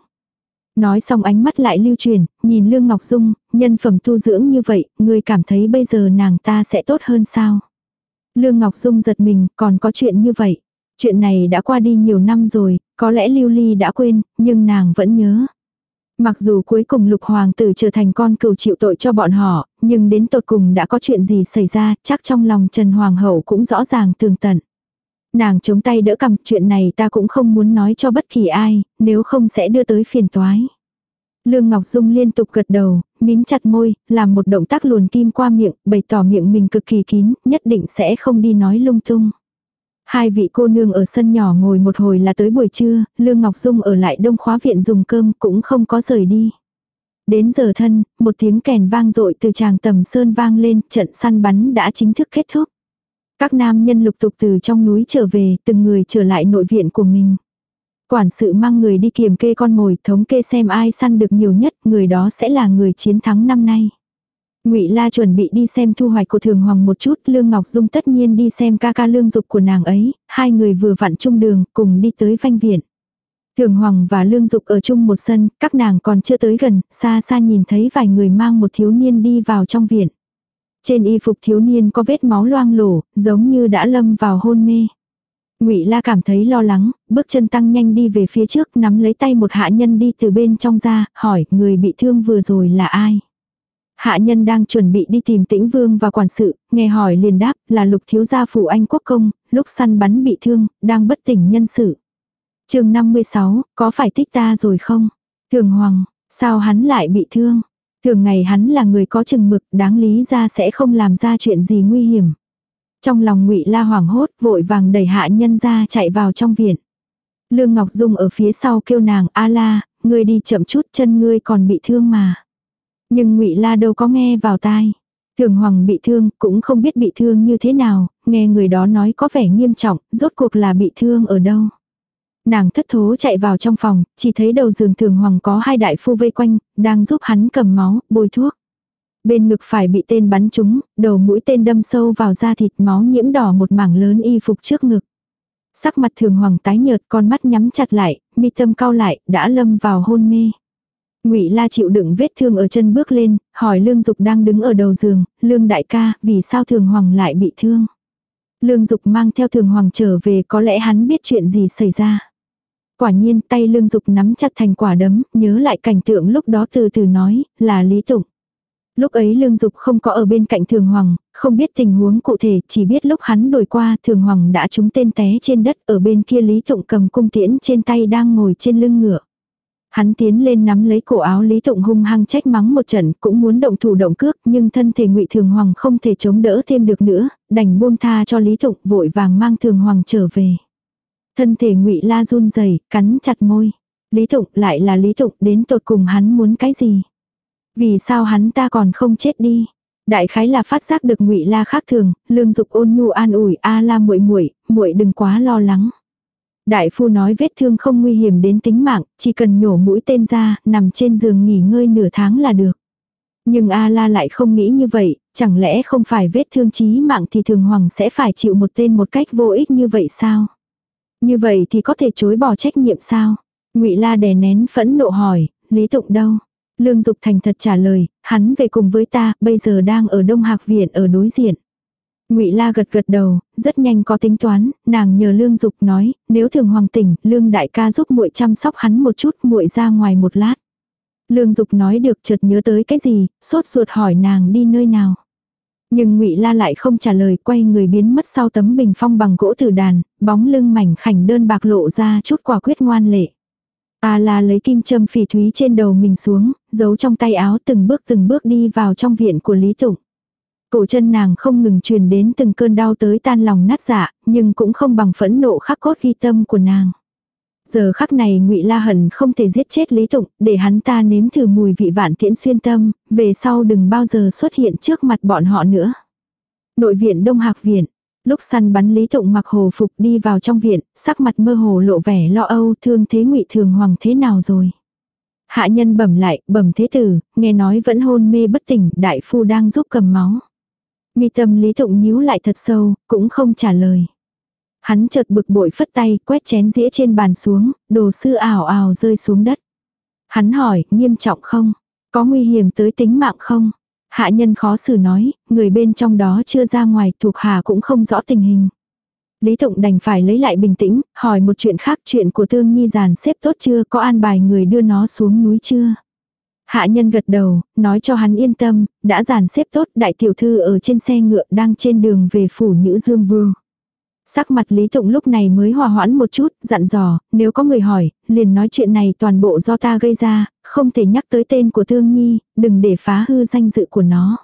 Nói xong ánh mắt lại lưu truyền, nhìn Lương Ngọc Dung, nhân phẩm tu dưỡng như vậy, người cảm thấy bây giờ nàng ta sẽ tốt hơn sao? Lương Ngọc Dung giật mình, còn có chuyện như vậy. Chuyện này đã qua đi nhiều năm rồi, có lẽ Lưu Ly đã quên, nhưng nàng vẫn nhớ. Mặc dù cuối cùng lục hoàng tử trở thành con cừu chịu tội cho bọn họ, nhưng đến tột cùng đã có chuyện gì xảy ra, chắc trong lòng Trần Hoàng hậu cũng rõ ràng tường tận. Nàng chống tay đỡ cầm, chuyện này ta cũng không muốn nói cho bất kỳ ai, nếu không sẽ đưa tới phiền toái. Lương Ngọc Dung liên tục gật đầu, mím chặt môi, làm một động tác luồn kim qua miệng, bày tỏ miệng mình cực kỳ kín, nhất định sẽ không đi nói lung tung. Hai vị cô nương ở sân nhỏ ngồi một hồi là tới buổi trưa, Lương Ngọc Dung ở lại đông khóa viện dùng cơm cũng không có rời đi. Đến giờ thân, một tiếng kèn vang dội từ tràng tầm sơn vang lên, trận săn bắn đã chính thức kết thúc. Các nam nhân lục tục từ trong núi trở về, từng người trở lại nội viện của mình. Quản sự mang người đi kiểm kê con mồi, thống kê xem ai săn được nhiều nhất, người đó sẽ là người chiến thắng năm nay. Ngụy La chuẩn bị đi xem thu hoạch của Thường Hoàng một chút, Lương Ngọc Dung tất nhiên đi xem ca ca lương dục của nàng ấy, hai người vừa vặn chung đường, cùng đi tới phanh viện. Thường Hoàng và Lương Dục ở chung một sân, các nàng còn chưa tới gần, xa xa nhìn thấy vài người mang một thiếu niên đi vào trong viện. Trên y phục thiếu niên có vết máu loang lổ, giống như đã lâm vào hôn mê. Ngụy La cảm thấy lo lắng, bước chân tăng nhanh đi về phía trước, nắm lấy tay một hạ nhân đi từ bên trong ra, hỏi, người bị thương vừa rồi là ai? Hạ nhân đang chuẩn bị đi tìm tĩnh vương và quản sự, nghe hỏi liền đáp là lục thiếu gia phủ anh quốc công, lúc săn bắn bị thương, đang bất tỉnh nhân sự. chương 56, có phải thích ta rồi không? Thường hoàng, sao hắn lại bị thương? Thường ngày hắn là người có chừng mực, đáng lý ra sẽ không làm ra chuyện gì nguy hiểm. Trong lòng ngụy la hoảng hốt, vội vàng đẩy hạ nhân ra chạy vào trong viện. Lương Ngọc Dung ở phía sau kêu nàng, a la, ngươi đi chậm chút chân ngươi còn bị thương mà. Nhưng ngụy La đâu có nghe vào tai. Thường Hoàng bị thương, cũng không biết bị thương như thế nào, nghe người đó nói có vẻ nghiêm trọng, rốt cuộc là bị thương ở đâu. Nàng thất thố chạy vào trong phòng, chỉ thấy đầu giường Thường Hoàng có hai đại phu vây quanh, đang giúp hắn cầm máu, bôi thuốc. Bên ngực phải bị tên bắn trúng, đầu mũi tên đâm sâu vào da thịt máu nhiễm đỏ một mảng lớn y phục trước ngực. Sắc mặt Thường Hoàng tái nhợt, con mắt nhắm chặt lại, mi tâm cau lại, đã lâm vào hôn mê. Ngụy La chịu đựng vết thương ở chân bước lên, hỏi Lương Dục đang đứng ở đầu giường, "Lương đại ca, vì sao Thường Hoàng lại bị thương?" Lương Dục mang theo Thường Hoàng trở về, có lẽ hắn biết chuyện gì xảy ra. Quả nhiên, tay Lương Dục nắm chặt thành quả đấm, nhớ lại cảnh tượng lúc đó từ từ nói, là Lý Tụng. Lúc ấy Lương Dục không có ở bên cạnh Thường Hoàng, không biết tình huống cụ thể, chỉ biết lúc hắn đổi qua Thường Hoàng đã trúng tên té trên đất ở bên kia Lý Tụng cầm cung tiễn trên tay đang ngồi trên lưng ngựa. Hắn tiến lên nắm lấy cổ áo Lý Tụng hung hăng trách mắng một trận, cũng muốn động thủ động cước, nhưng thân thể Ngụy Thường Hoàng không thể chống đỡ thêm được nữa, đành buông tha cho Lý Tụng, vội vàng mang Thường Hoàng trở về. Thân thể Ngụy La run rẩy, cắn chặt môi. Lý Tụng lại là Lý Tụng, đến tột cùng hắn muốn cái gì? Vì sao hắn ta còn không chết đi? Đại khái là phát giác được Ngụy La khác thường, Lương Dục ôn nhu an ủi, "A La muội muội, muội đừng quá lo lắng." Đại phu nói vết thương không nguy hiểm đến tính mạng, chỉ cần nhổ mũi tên ra, nằm trên giường nghỉ ngơi nửa tháng là được. Nhưng A-la lại không nghĩ như vậy, chẳng lẽ không phải vết thương chí mạng thì thường hoàng sẽ phải chịu một tên một cách vô ích như vậy sao? Như vậy thì có thể chối bỏ trách nhiệm sao? ngụy La đè nén phẫn nộ hỏi, Lý Tụng đâu? Lương Dục thành thật trả lời, hắn về cùng với ta, bây giờ đang ở Đông Hạc Viện ở đối diện. Ngụy La gật gật đầu, rất nhanh có tính toán, nàng nhờ Lương Dục nói, nếu thường hoàng tỉnh, Lương đại ca giúp muội chăm sóc hắn một chút, muội ra ngoài một lát. Lương Dục nói được chợt nhớ tới cái gì, sốt ruột hỏi nàng đi nơi nào. Nhưng Ngụy La lại không trả lời, quay người biến mất sau tấm bình phong bằng gỗ tử đàn, bóng lưng mảnh khảnh đơn bạc lộ ra chút quả quyết ngoan lệ. A La lấy kim châm phỉ thúy trên đầu mình xuống, giấu trong tay áo từng bước từng bước đi vào trong viện của Lý Tụng. Cổ chân nàng không ngừng truyền đến từng cơn đau tới tan lòng nát dạ, nhưng cũng không bằng phẫn nộ khắc cốt ghi tâm của nàng. Giờ khắc này ngụy La Hận không thể giết chết Lý Tụng, để hắn ta nếm thử mùi vị vạn tiễn xuyên tâm, về sau đừng bao giờ xuất hiện trước mặt bọn họ nữa. Nội viện Đông Hạc Viện, lúc săn bắn Lý Tụng mặc hồ phục đi vào trong viện, sắc mặt mơ hồ lộ vẻ lo âu thương thế ngụy thường hoàng thế nào rồi. Hạ nhân bẩm lại, bẩm thế tử, nghe nói vẫn hôn mê bất tỉnh, đại phu đang giúp cầm máu. Mi tâm Lý Tụng nhíu lại thật sâu, cũng không trả lời. Hắn chợt bực bội phất tay, quét chén dĩa trên bàn xuống, đồ sư ảo ảo rơi xuống đất. Hắn hỏi, nghiêm trọng không? Có nguy hiểm tới tính mạng không? Hạ nhân khó xử nói, người bên trong đó chưa ra ngoài, thuộc hạ cũng không rõ tình hình. Lý Tụng đành phải lấy lại bình tĩnh, hỏi một chuyện khác chuyện của Tương Nhi giàn xếp tốt chưa, có an bài người đưa nó xuống núi chưa. Hạ nhân gật đầu, nói cho hắn yên tâm, đã giàn xếp tốt đại tiểu thư ở trên xe ngựa đang trên đường về phủ Nhữ Dương Vương. Sắc mặt Lý Tụng lúc này mới hòa hoãn một chút, dặn dò, nếu có người hỏi, liền nói chuyện này toàn bộ do ta gây ra, không thể nhắc tới tên của Thương Nhi, đừng để phá hư danh dự của nó.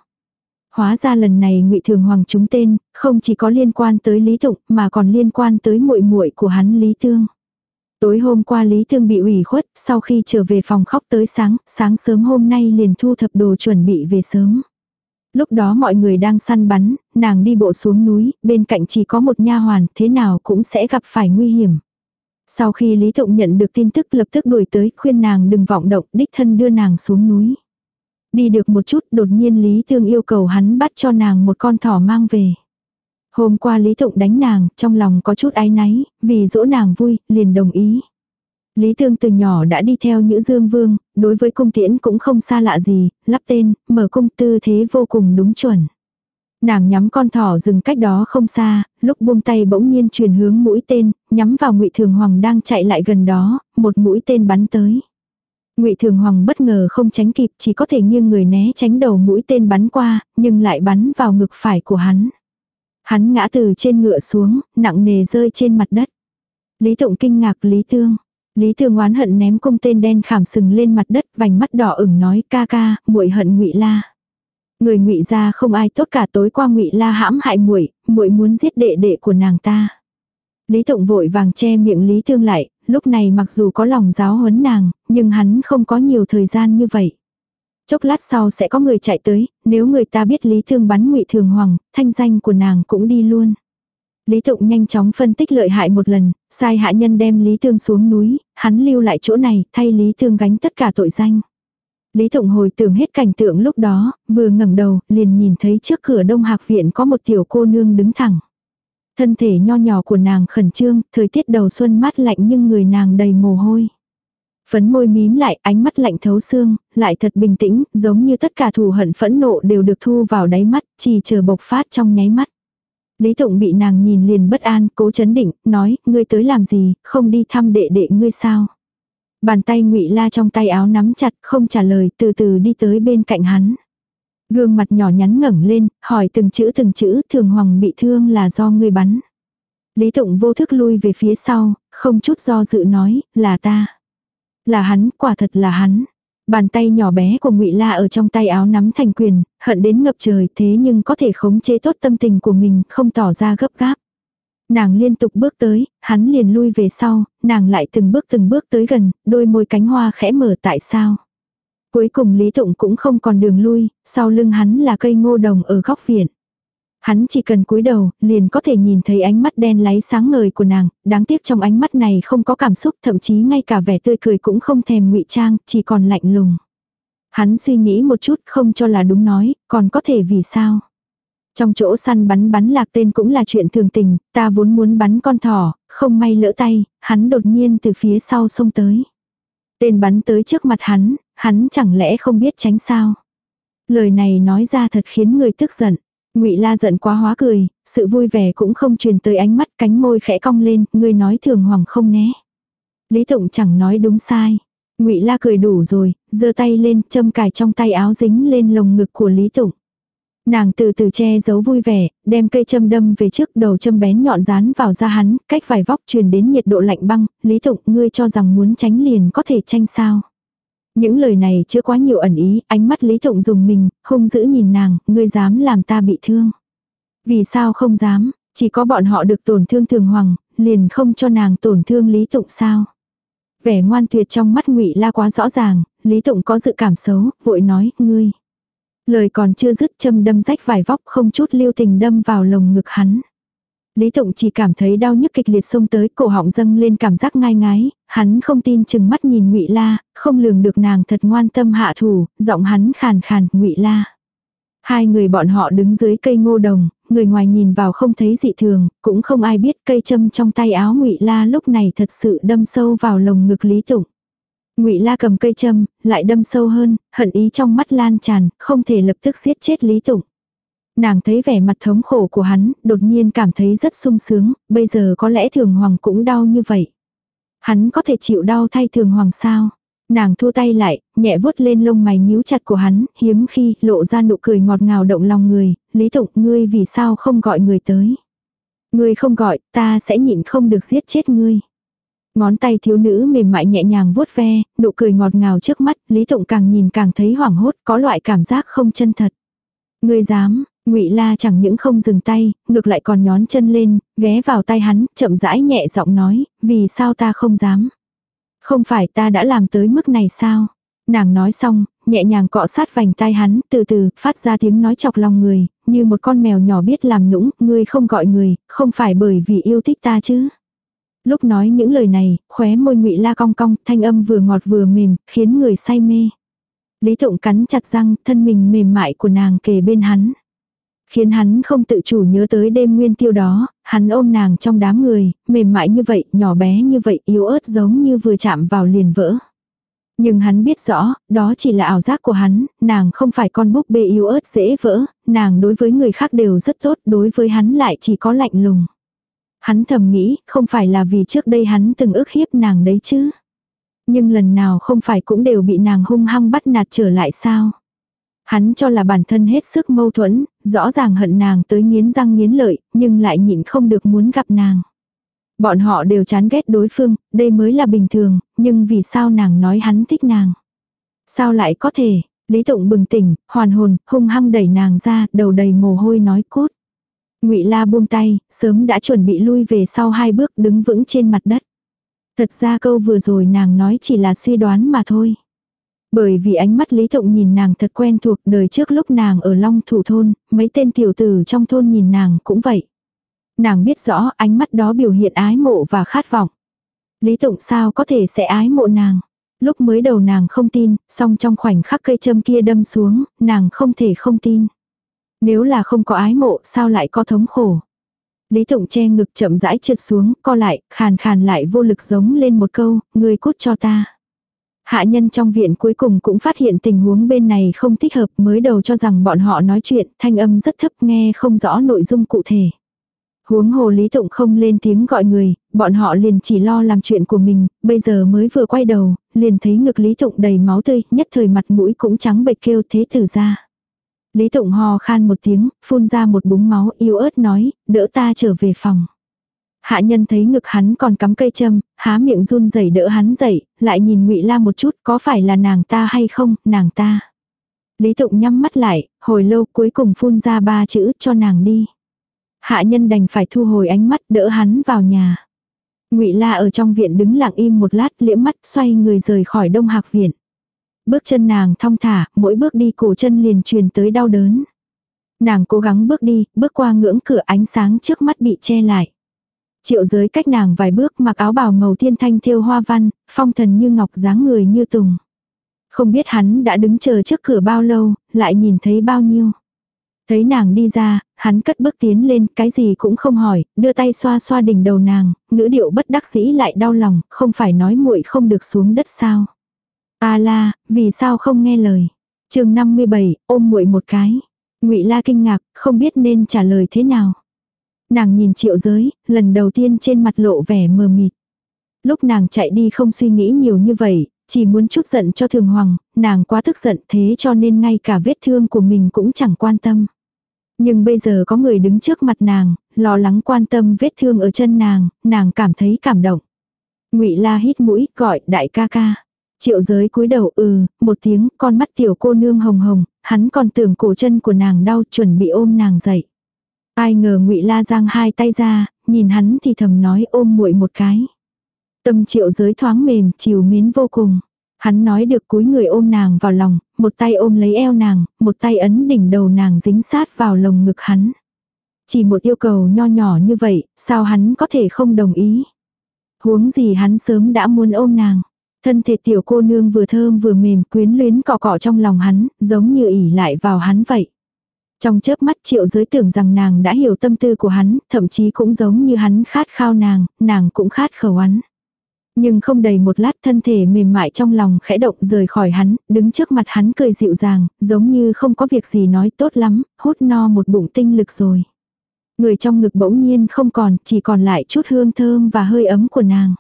Hóa ra lần này ngụy Thường Hoàng chúng tên, không chỉ có liên quan tới Lý Tụng, mà còn liên quan tới muội muội của hắn Lý Tương. Tối hôm qua Lý Thương bị ủy khuất, sau khi trở về phòng khóc tới sáng, sáng sớm hôm nay liền thu thập đồ chuẩn bị về sớm. Lúc đó mọi người đang săn bắn, nàng đi bộ xuống núi, bên cạnh chỉ có một nha hoàn, thế nào cũng sẽ gặp phải nguy hiểm. Sau khi Lý Tụng nhận được tin tức lập tức đuổi tới, khuyên nàng đừng vọng động, đích thân đưa nàng xuống núi. Đi được một chút, đột nhiên Lý Tương yêu cầu hắn bắt cho nàng một con thỏ mang về. Hôm qua Lý Tụng đánh nàng, trong lòng có chút áy náy, vì dỗ nàng vui, liền đồng ý. Lý Tương từ nhỏ đã đi theo Nhữ Dương Vương, đối với cung tiễn cũng không xa lạ gì, lắp tên, mở cung tư thế vô cùng đúng chuẩn. Nàng nhắm con thỏ dừng cách đó không xa, lúc buông tay bỗng nhiên chuyển hướng mũi tên, nhắm vào ngụy Thường Hoàng đang chạy lại gần đó, một mũi tên bắn tới. Ngụy Thường Hoàng bất ngờ không tránh kịp, chỉ có thể nghiêng người né tránh đầu mũi tên bắn qua, nhưng lại bắn vào ngực phải của hắn. Hắn ngã từ trên ngựa xuống, nặng nề rơi trên mặt đất. Lý Tụng kinh ngạc Lý Tương. Lý Tương oán hận ném cung tên đen khảm sừng lên mặt đất, vành mắt đỏ ửng nói ca ca, muội hận Ngụy La. Người Ngụy gia không ai tốt cả tối qua Ngụy La hãm hại muội, muội muốn giết đệ đệ của nàng ta. Lý Tụng vội vàng che miệng Lý tương lại, lúc này mặc dù có lòng giáo huấn nàng, nhưng hắn không có nhiều thời gian như vậy. Chốc lát sau sẽ có người chạy tới, nếu người ta biết Lý Thương bắn ngụy Thường Hoàng, thanh danh của nàng cũng đi luôn. Lý Tụng nhanh chóng phân tích lợi hại một lần, sai hạ nhân đem Lý Thương xuống núi, hắn lưu lại chỗ này, thay Lý Thương gánh tất cả tội danh. Lý Tụng hồi tưởng hết cảnh tượng lúc đó, vừa ngẩng đầu, liền nhìn thấy trước cửa đông hạc viện có một tiểu cô nương đứng thẳng. Thân thể nho nhỏ của nàng khẩn trương, thời tiết đầu xuân mát lạnh nhưng người nàng đầy mồ hôi. Phấn môi mím lại, ánh mắt lạnh thấu xương, lại thật bình tĩnh, giống như tất cả thù hận phẫn nộ đều được thu vào đáy mắt, chỉ chờ bộc phát trong nháy mắt. Lý Tụng bị nàng nhìn liền bất an, cố chấn định, nói, ngươi tới làm gì, không đi thăm đệ đệ ngươi sao. Bàn tay ngụy La trong tay áo nắm chặt, không trả lời, từ từ đi tới bên cạnh hắn. Gương mặt nhỏ nhắn ngẩng lên, hỏi từng chữ từng chữ, thường hoàng bị thương là do ngươi bắn. Lý Tụng vô thức lui về phía sau, không chút do dự nói, là ta. Là hắn, quả thật là hắn. Bàn tay nhỏ bé của ngụy La ở trong tay áo nắm thành quyền, hận đến ngập trời thế nhưng có thể khống chế tốt tâm tình của mình, không tỏ ra gấp gáp. Nàng liên tục bước tới, hắn liền lui về sau, nàng lại từng bước từng bước tới gần, đôi môi cánh hoa khẽ mở tại sao. Cuối cùng Lý Tụng cũng không còn đường lui, sau lưng hắn là cây ngô đồng ở góc viện. Hắn chỉ cần cúi đầu, liền có thể nhìn thấy ánh mắt đen láy sáng ngời của nàng, đáng tiếc trong ánh mắt này không có cảm xúc, thậm chí ngay cả vẻ tươi cười cũng không thèm ngụy trang, chỉ còn lạnh lùng. Hắn suy nghĩ một chút không cho là đúng nói, còn có thể vì sao. Trong chỗ săn bắn bắn lạc tên cũng là chuyện thường tình, ta vốn muốn bắn con thỏ, không may lỡ tay, hắn đột nhiên từ phía sau xông tới. Tên bắn tới trước mặt hắn, hắn chẳng lẽ không biết tránh sao. Lời này nói ra thật khiến người tức giận. Ngụy La giận quá hóa cười, sự vui vẻ cũng không truyền tới ánh mắt, cánh môi khẽ cong lên, Ngươi nói thường hoàng không né. Lý Tụng chẳng nói đúng sai. Ngụy La cười đủ rồi, giơ tay lên, châm cài trong tay áo dính lên lồng ngực của Lý Tụng. Nàng từ từ che giấu vui vẻ, đem cây châm đâm về trước đầu châm bén nhọn dán vào da hắn, cách vài vóc truyền đến nhiệt độ lạnh băng, Lý Tụng ngươi cho rằng muốn tránh liền có thể tranh sao. Những lời này chưa quá nhiều ẩn ý, ánh mắt Lý Thụng dùng mình, hung dữ nhìn nàng, ngươi dám làm ta bị thương. Vì sao không dám, chỉ có bọn họ được tổn thương thường hoàng, liền không cho nàng tổn thương Lý Tụng sao. Vẻ ngoan tuyệt trong mắt ngụy La quá rõ ràng, Lý Tụng có dự cảm xấu, vội nói, ngươi. Lời còn chưa dứt châm đâm rách vài vóc không chút lưu tình đâm vào lồng ngực hắn. Lý Tụng chỉ cảm thấy đau nhức kịch liệt xông tới, cổ họng dâng lên cảm giác ngai ngái, hắn không tin chừng mắt nhìn Ngụy La, không lường được nàng thật ngoan tâm hạ thủ, giọng hắn khàn khàn, "Ngụy La." Hai người bọn họ đứng dưới cây ngô đồng, người ngoài nhìn vào không thấy dị thường, cũng không ai biết cây châm trong tay áo Ngụy La lúc này thật sự đâm sâu vào lồng ngực Lý Tụng. Ngụy La cầm cây châm, lại đâm sâu hơn, hận ý trong mắt lan tràn, không thể lập tức giết chết Lý Tụng. Nàng thấy vẻ mặt thống khổ của hắn, đột nhiên cảm thấy rất sung sướng, bây giờ có lẽ thường hoàng cũng đau như vậy. Hắn có thể chịu đau thay thường hoàng sao? Nàng thua tay lại, nhẹ vuốt lên lông mày nhíu chặt của hắn, hiếm khi lộ ra nụ cười ngọt ngào động lòng người, Lý Tụng ngươi vì sao không gọi người tới. Ngươi không gọi, ta sẽ nhịn không được giết chết ngươi. Ngón tay thiếu nữ mềm mại nhẹ nhàng vuốt ve, nụ cười ngọt ngào trước mắt, Lý Tụng càng nhìn càng thấy hoảng hốt, có loại cảm giác không chân thật. Ngươi dám, Ngụy La chẳng những không dừng tay, ngược lại còn nhón chân lên, ghé vào tay hắn, chậm rãi nhẹ giọng nói, vì sao ta không dám? Không phải ta đã làm tới mức này sao? Nàng nói xong, nhẹ nhàng cọ sát vành tai hắn, từ từ, phát ra tiếng nói chọc lòng người, như một con mèo nhỏ biết làm nũng, ngươi không gọi người, không phải bởi vì yêu thích ta chứ. Lúc nói những lời này, khóe môi ngụy la cong cong, thanh âm vừa ngọt vừa mềm, khiến người say mê. Lý Tụng cắn chặt răng, thân mình mềm mại của nàng kề bên hắn. Khiến hắn không tự chủ nhớ tới đêm nguyên tiêu đó, hắn ôm nàng trong đám người, mềm mại như vậy, nhỏ bé như vậy, yếu ớt giống như vừa chạm vào liền vỡ. Nhưng hắn biết rõ, đó chỉ là ảo giác của hắn, nàng không phải con búp bê yếu ớt dễ vỡ, nàng đối với người khác đều rất tốt, đối với hắn lại chỉ có lạnh lùng. Hắn thầm nghĩ, không phải là vì trước đây hắn từng ức hiếp nàng đấy chứ. Nhưng lần nào không phải cũng đều bị nàng hung hăng bắt nạt trở lại sao. Hắn cho là bản thân hết sức mâu thuẫn, rõ ràng hận nàng tới nghiến răng nghiến lợi, nhưng lại nhịn không được muốn gặp nàng. Bọn họ đều chán ghét đối phương, đây mới là bình thường, nhưng vì sao nàng nói hắn thích nàng? Sao lại có thể? Lý Tụng bừng tỉnh, hoàn hồn, hung hăng đẩy nàng ra, đầu đầy mồ hôi nói cốt. Ngụy La buông tay, sớm đã chuẩn bị lui về sau hai bước đứng vững trên mặt đất. Thật ra câu vừa rồi nàng nói chỉ là suy đoán mà thôi. Bởi vì ánh mắt Lý Thụng nhìn nàng thật quen thuộc đời trước lúc nàng ở Long Thủ Thôn, mấy tên tiểu tử trong thôn nhìn nàng cũng vậy. Nàng biết rõ ánh mắt đó biểu hiện ái mộ và khát vọng. Lý Tụng sao có thể sẽ ái mộ nàng. Lúc mới đầu nàng không tin, song trong khoảnh khắc cây châm kia đâm xuống, nàng không thể không tin. Nếu là không có ái mộ sao lại có thống khổ. Lý Tụng che ngực chậm rãi trượt xuống, co lại, khàn khàn lại vô lực giống lên một câu, người cút cho ta. Hạ nhân trong viện cuối cùng cũng phát hiện tình huống bên này không thích hợp mới đầu cho rằng bọn họ nói chuyện, thanh âm rất thấp nghe không rõ nội dung cụ thể. Huống hồ Lý Tụng không lên tiếng gọi người, bọn họ liền chỉ lo làm chuyện của mình, bây giờ mới vừa quay đầu, liền thấy ngực Lý Tụng đầy máu tươi, nhất thời mặt mũi cũng trắng bệch kêu thế tử ra. Lý Tụng hò khan một tiếng, phun ra một búng máu yếu ớt nói, đỡ ta trở về phòng. Hạ nhân thấy ngực hắn còn cắm cây châm, há miệng run rẩy đỡ hắn dậy, lại nhìn ngụy La một chút, có phải là nàng ta hay không, nàng ta. Lý Tụng nhắm mắt lại, hồi lâu cuối cùng phun ra ba chữ cho nàng đi. Hạ nhân đành phải thu hồi ánh mắt đỡ hắn vào nhà. Ngụy La ở trong viện đứng lặng im một lát liễm mắt xoay người rời khỏi đông hạc viện. Bước chân nàng thong thả, mỗi bước đi cổ chân liền truyền tới đau đớn. Nàng cố gắng bước đi, bước qua ngưỡng cửa ánh sáng trước mắt bị che lại. Triệu giới cách nàng vài bước mặc áo bào màu thiên thanh thêu hoa văn, phong thần như ngọc dáng người như tùng. Không biết hắn đã đứng chờ trước cửa bao lâu, lại nhìn thấy bao nhiêu. Thấy nàng đi ra, hắn cất bước tiến lên, cái gì cũng không hỏi, đưa tay xoa xoa đỉnh đầu nàng, ngữ điệu bất đắc dĩ lại đau lòng, không phải nói muội không được xuống đất sao. A la, vì sao không nghe lời. chương 57, ôm muội một cái. ngụy la kinh ngạc, không biết nên trả lời thế nào. Nàng nhìn triệu giới, lần đầu tiên trên mặt lộ vẻ mờ mịt. Lúc nàng chạy đi không suy nghĩ nhiều như vậy, chỉ muốn chút giận cho thường hoàng, nàng quá tức giận thế cho nên ngay cả vết thương của mình cũng chẳng quan tâm. Nhưng bây giờ có người đứng trước mặt nàng, lo lắng quan tâm vết thương ở chân nàng, nàng cảm thấy cảm động. ngụy la hít mũi gọi đại ca ca. Triệu giới cúi đầu ừ, một tiếng, con mắt tiểu cô nương hồng hồng, hắn còn tưởng cổ chân của nàng đau chuẩn bị ôm nàng dậy. Ai ngờ ngụy La giang hai tay ra, nhìn hắn thì thầm nói ôm muội một cái. Tâm triệu giới thoáng mềm, chiều mến vô cùng. Hắn nói được cúi người ôm nàng vào lòng, một tay ôm lấy eo nàng, một tay ấn đỉnh đầu nàng dính sát vào lồng ngực hắn. Chỉ một yêu cầu nho nhỏ như vậy, sao hắn có thể không đồng ý. Huống gì hắn sớm đã muốn ôm nàng. Thân thể tiểu cô nương vừa thơm vừa mềm quyến luyến cọ cọ trong lòng hắn, giống như ỉ lại vào hắn vậy. Trong chớp mắt triệu giới tưởng rằng nàng đã hiểu tâm tư của hắn, thậm chí cũng giống như hắn khát khao nàng, nàng cũng khát khẩu hắn. Nhưng không đầy một lát thân thể mềm mại trong lòng khẽ động rời khỏi hắn, đứng trước mặt hắn cười dịu dàng, giống như không có việc gì nói tốt lắm, hút no một bụng tinh lực rồi. Người trong ngực bỗng nhiên không còn, chỉ còn lại chút hương thơm và hơi ấm của nàng.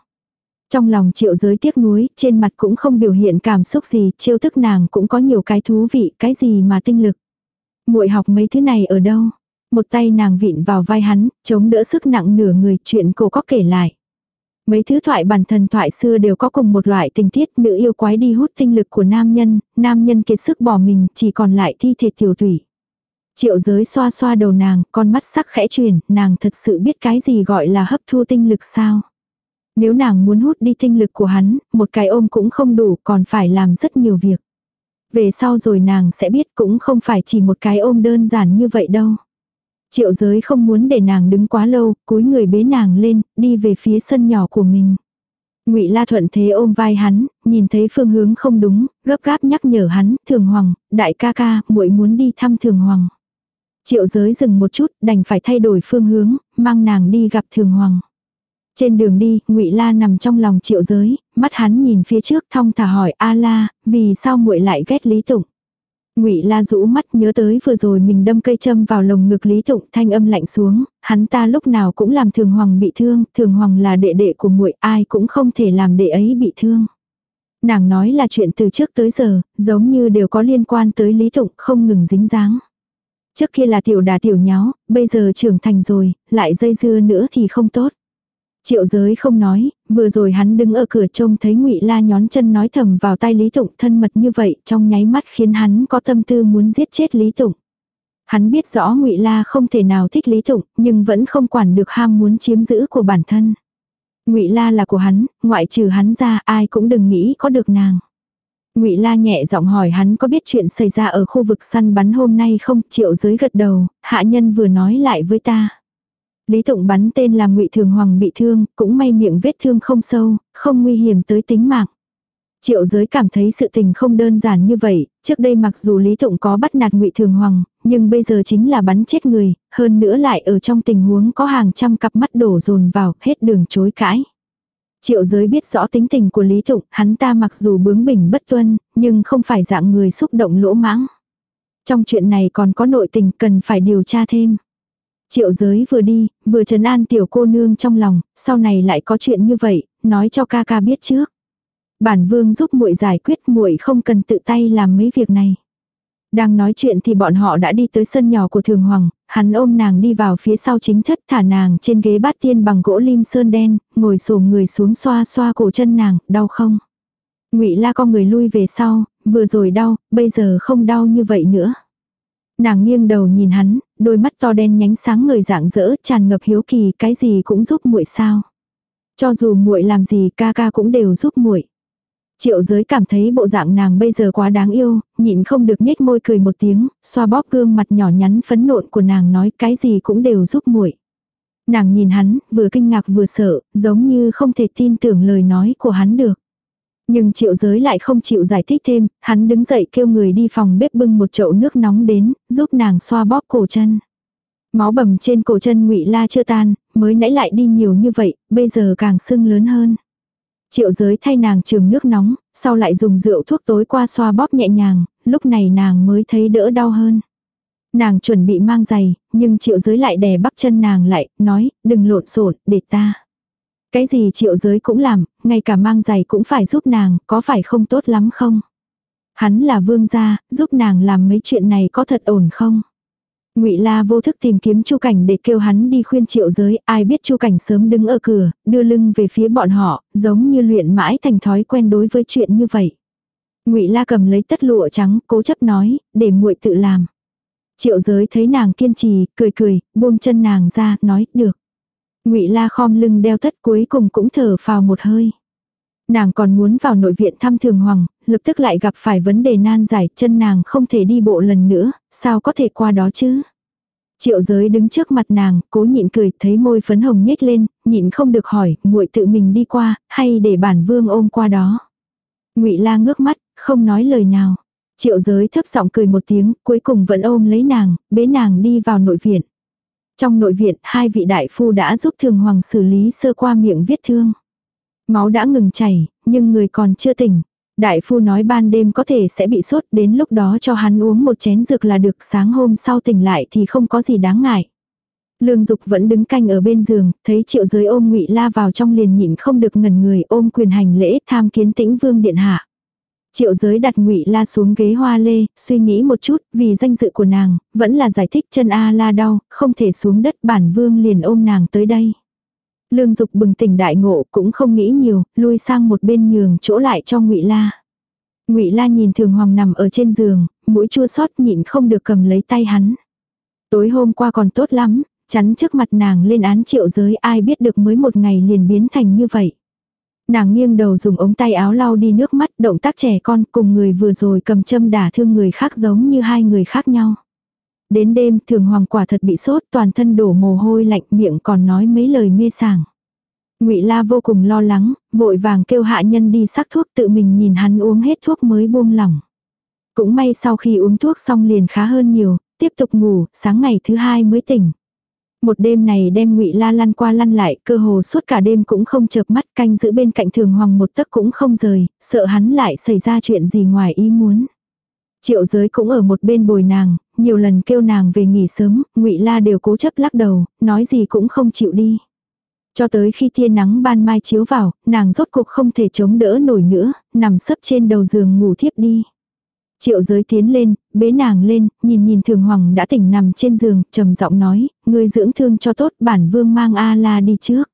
Trong lòng triệu giới tiếc nuối, trên mặt cũng không biểu hiện cảm xúc gì, chiêu thức nàng cũng có nhiều cái thú vị, cái gì mà tinh lực muội học mấy thứ này ở đâu? Một tay nàng vịn vào vai hắn, chống đỡ sức nặng nửa người chuyện cô có kể lại. Mấy thứ thoại bản thần thoại xưa đều có cùng một loại tình tiết nữ yêu quái đi hút tinh lực của nam nhân, nam nhân kiệt sức bỏ mình chỉ còn lại thi thể tiểu thủy. Triệu giới xoa xoa đầu nàng, con mắt sắc khẽ chuyển, nàng thật sự biết cái gì gọi là hấp thu tinh lực sao. Nếu nàng muốn hút đi tinh lực của hắn, một cái ôm cũng không đủ, còn phải làm rất nhiều việc. Về sau rồi nàng sẽ biết cũng không phải chỉ một cái ôm đơn giản như vậy đâu. Triệu giới không muốn để nàng đứng quá lâu, cúi người bế nàng lên, đi về phía sân nhỏ của mình. Ngụy La thuận thế ôm vai hắn, nhìn thấy phương hướng không đúng, gấp gáp nhắc nhở hắn, "Thường Hoàng, đại ca ca, muội muốn đi thăm Thường Hoàng." Triệu Giới dừng một chút, đành phải thay đổi phương hướng, mang nàng đi gặp Thường Hoàng. Trên đường đi, Ngụy La nằm trong lòng Triệu Giới, mắt hắn nhìn phía trước thong thả hỏi: "A La, vì sao muội lại ghét Lý Tụng?" Ngụy La rũ mắt nhớ tới vừa rồi mình đâm cây châm vào lồng ngực Lý Tụng, thanh âm lạnh xuống, hắn ta lúc nào cũng làm Thường Hoàng bị thương, Thường Hoàng là đệ đệ của muội, ai cũng không thể làm đệ ấy bị thương. Nàng nói là chuyện từ trước tới giờ, giống như đều có liên quan tới Lý Tụng, không ngừng dính dáng. Trước kia là tiểu đà tiểu nháo, bây giờ trưởng thành rồi, lại dây dưa nữa thì không tốt. Triệu giới không nói, vừa rồi hắn đứng ở cửa trông thấy ngụy La nhón chân nói thầm vào tay Lý Tụng thân mật như vậy, trong nháy mắt khiến hắn có tâm tư muốn giết chết Lý Tụng. Hắn biết rõ ngụy La không thể nào thích Lý Tụng, nhưng vẫn không quản được ham muốn chiếm giữ của bản thân. Ngụy La là của hắn, ngoại trừ hắn ra ai cũng đừng nghĩ có được nàng. Ngụy La nhẹ giọng hỏi hắn có biết chuyện xảy ra ở khu vực săn bắn hôm nay không? Triệu giới gật đầu, hạ nhân vừa nói lại với ta. Lý Tụng bắn tên làm ngụy Thường Hoàng bị thương, cũng may miệng vết thương không sâu, không nguy hiểm tới tính mạng. Triệu giới cảm thấy sự tình không đơn giản như vậy, trước đây mặc dù Lý Tụng có bắt nạt ngụy Thường Hoàng, nhưng bây giờ chính là bắn chết người, hơn nữa lại ở trong tình huống có hàng trăm cặp mắt đổ dồn vào, hết đường chối cãi. Triệu giới biết rõ tính tình của Lý Tụng, hắn ta mặc dù bướng bỉnh bất tuân, nhưng không phải dạng người xúc động lỗ mãng. Trong chuyện này còn có nội tình cần phải điều tra thêm. Triệu giới vừa đi, vừa trấn an tiểu cô nương trong lòng, sau này lại có chuyện như vậy, nói cho ca ca biết trước. Bản vương giúp muội giải quyết muội không cần tự tay làm mấy việc này. Đang nói chuyện thì bọn họ đã đi tới sân nhỏ của thường hoàng, hắn ôm nàng đi vào phía sau chính thất thả nàng trên ghế bát tiên bằng gỗ lim sơn đen, ngồi xổm người xuống xoa xoa cổ chân nàng, đau không? ngụy la con người lui về sau, vừa rồi đau, bây giờ không đau như vậy nữa. Nàng nghiêng đầu nhìn hắn, đôi mắt to đen nhánh sáng người dạng dỡ, tràn ngập hiếu kỳ, cái gì cũng giúp muội sao. Cho dù muội làm gì ca ca cũng đều giúp muội. Triệu giới cảm thấy bộ dạng nàng bây giờ quá đáng yêu, nhịn không được nhếch môi cười một tiếng, xoa bóp gương mặt nhỏ nhắn phấn nộn của nàng nói cái gì cũng đều giúp muội. Nàng nhìn hắn, vừa kinh ngạc vừa sợ, giống như không thể tin tưởng lời nói của hắn được. Nhưng triệu giới lại không chịu giải thích thêm, hắn đứng dậy kêu người đi phòng bếp bưng một chậu nước nóng đến, giúp nàng xoa bóp cổ chân. Máu bầm trên cổ chân ngụy la chưa tan, mới nãy lại đi nhiều như vậy, bây giờ càng sưng lớn hơn. Triệu giới thay nàng trường nước nóng, sau lại dùng rượu thuốc tối qua xoa bóp nhẹ nhàng, lúc này nàng mới thấy đỡ đau hơn. Nàng chuẩn bị mang giày, nhưng triệu giới lại đè bắp chân nàng lại, nói, đừng lộn xộn để ta. Cái gì triệu giới cũng làm, ngay cả mang giày cũng phải giúp nàng, có phải không tốt lắm không? Hắn là vương gia, giúp nàng làm mấy chuyện này có thật ổn không? Ngụy La vô thức tìm kiếm Chu Cảnh để kêu hắn đi khuyên Triệu Giới, ai biết Chu Cảnh sớm đứng ở cửa, đưa lưng về phía bọn họ, giống như luyện mãi thành thói quen đối với chuyện như vậy. Ngụy La cầm lấy tất lụa trắng, cố chấp nói, để muội tự làm. Triệu Giới thấy nàng kiên trì, cười cười, buông chân nàng ra, nói, được. Ngụy La khom lưng đeo tất cuối cùng cũng thở phào một hơi. Nàng còn muốn vào nội viện thăm Thường Hoàng, lập tức lại gặp phải vấn đề nan giải, chân nàng không thể đi bộ lần nữa, sao có thể qua đó chứ? Triệu giới đứng trước mặt nàng, cố nhịn cười, thấy môi phấn hồng nhếch lên, nhịn không được hỏi, muội tự mình đi qua, hay để bản vương ôm qua đó. ngụy la ngước mắt, không nói lời nào. Triệu giới thấp giọng cười một tiếng, cuối cùng vẫn ôm lấy nàng, bế nàng đi vào nội viện. Trong nội viện, hai vị đại phu đã giúp thường hoàng xử lý sơ qua miệng vết thương. Máu đã ngừng chảy, nhưng người còn chưa tỉnh. Đại phu nói ban đêm có thể sẽ bị sốt, đến lúc đó cho hắn uống một chén dược là được, sáng hôm sau tỉnh lại thì không có gì đáng ngại. Lương Dục vẫn đứng canh ở bên giường, thấy Triệu Giới ôm Ngụy La vào trong liền nhịn không được ngẩn người, ôm quyền hành lễ, tham kiến Tĩnh Vương điện hạ. Triệu Giới đặt Ngụy La xuống ghế hoa lê, suy nghĩ một chút, vì danh dự của nàng, vẫn là giải thích chân a la đau, không thể xuống đất, bản vương liền ôm nàng tới đây. Lương Dục bừng tỉnh đại ngộ, cũng không nghĩ nhiều, lui sang một bên nhường chỗ lại cho Ngụy La. Ngụy La nhìn Thường Hoàng nằm ở trên giường, mũi chua xót nhịn không được cầm lấy tay hắn. Tối hôm qua còn tốt lắm, chắn trước mặt nàng lên án triệu giới ai biết được mới một ngày liền biến thành như vậy. Nàng nghiêng đầu dùng ống tay áo lau đi nước mắt động tác trẻ con cùng người vừa rồi cầm châm đả thương người khác giống như hai người khác nhau. Đến đêm thường hoàng quả thật bị sốt toàn thân đổ mồ hôi lạnh miệng còn nói mấy lời mê sảng. ngụy La vô cùng lo lắng, vội vàng kêu hạ nhân đi sắc thuốc tự mình nhìn hắn uống hết thuốc mới buông lỏng. Cũng may sau khi uống thuốc xong liền khá hơn nhiều, tiếp tục ngủ, sáng ngày thứ hai mới tỉnh. Một đêm này đem ngụy La lăn qua lăn lại, cơ hồ suốt cả đêm cũng không chợp mắt canh giữ bên cạnh thường hoàng một tấc cũng không rời, sợ hắn lại xảy ra chuyện gì ngoài ý muốn. Triệu giới cũng ở một bên bồi nàng, nhiều lần kêu nàng về nghỉ sớm, ngụy La đều cố chấp lắc đầu, nói gì cũng không chịu đi. Cho tới khi tia nắng ban mai chiếu vào, nàng rốt cuộc không thể chống đỡ nổi nữa, nằm sấp trên đầu giường ngủ thiếp đi. Triệu giới tiến lên, bế nàng lên, nhìn nhìn thường hoàng đã tỉnh nằm trên giường, trầm giọng nói, ngươi dưỡng thương cho tốt bản vương mang A-la đi trước.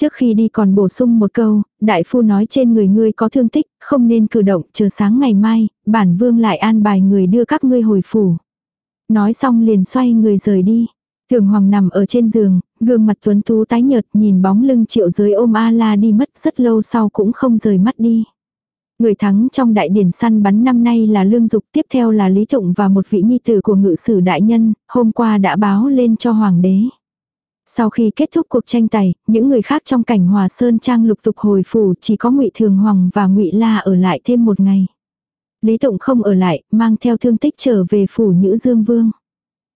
Trước khi đi còn bổ sung một câu, đại phu nói trên người ngươi có thương tích, không nên cử động, chờ sáng ngày mai, bản vương lại an bài người đưa các ngươi hồi phủ. Nói xong liền xoay người rời đi. Thường Hoàng nằm ở trên giường, gương mặt tuấn tú tái nhợt nhìn bóng lưng triệu giới ôm A-la đi mất rất lâu sau cũng không rời mắt đi. Người thắng trong đại điển săn bắn năm nay là Lương Dục, tiếp theo là Lý Tụng và một vị nhi tử của ngự sử đại nhân, hôm qua đã báo lên cho Hoàng đế. Sau khi kết thúc cuộc tranh tài, những người khác trong cảnh Hòa Sơn Trang lục tục hồi phủ chỉ có ngụy Thường Hoàng và ngụy La ở lại thêm một ngày. Lý Tụng không ở lại, mang theo thương tích trở về phủ Nhữ Dương Vương.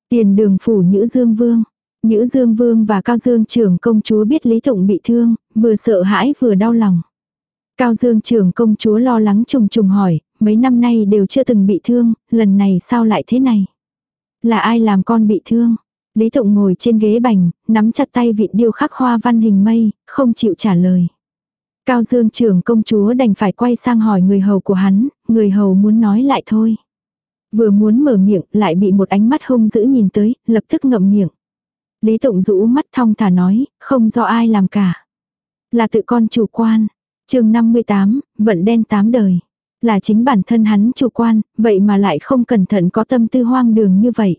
Tiền đường phủ Nhữ Dương Vương. Nhữ Dương Vương và Cao Dương trưởng công chúa biết Lý Tụng bị thương, vừa sợ hãi vừa đau lòng. Cao Dương trưởng công chúa lo lắng trùng trùng hỏi, mấy năm nay đều chưa từng bị thương, lần này sao lại thế này? Là ai làm con bị thương? Lý Tụng ngồi trên ghế bành, nắm chặt tay vịn điêu khắc hoa văn hình mây, không chịu trả lời. Cao Dương trưởng công chúa đành phải quay sang hỏi người hầu của hắn, người hầu muốn nói lại thôi. Vừa muốn mở miệng lại bị một ánh mắt hung dữ nhìn tới, lập tức ngậm miệng. Lý Tụng rũ mắt thong thả nói, không do ai làm cả. Là tự con chủ quan chương 58, vận đen tám đời. Là chính bản thân hắn chủ quan, vậy mà lại không cẩn thận có tâm tư hoang đường như vậy.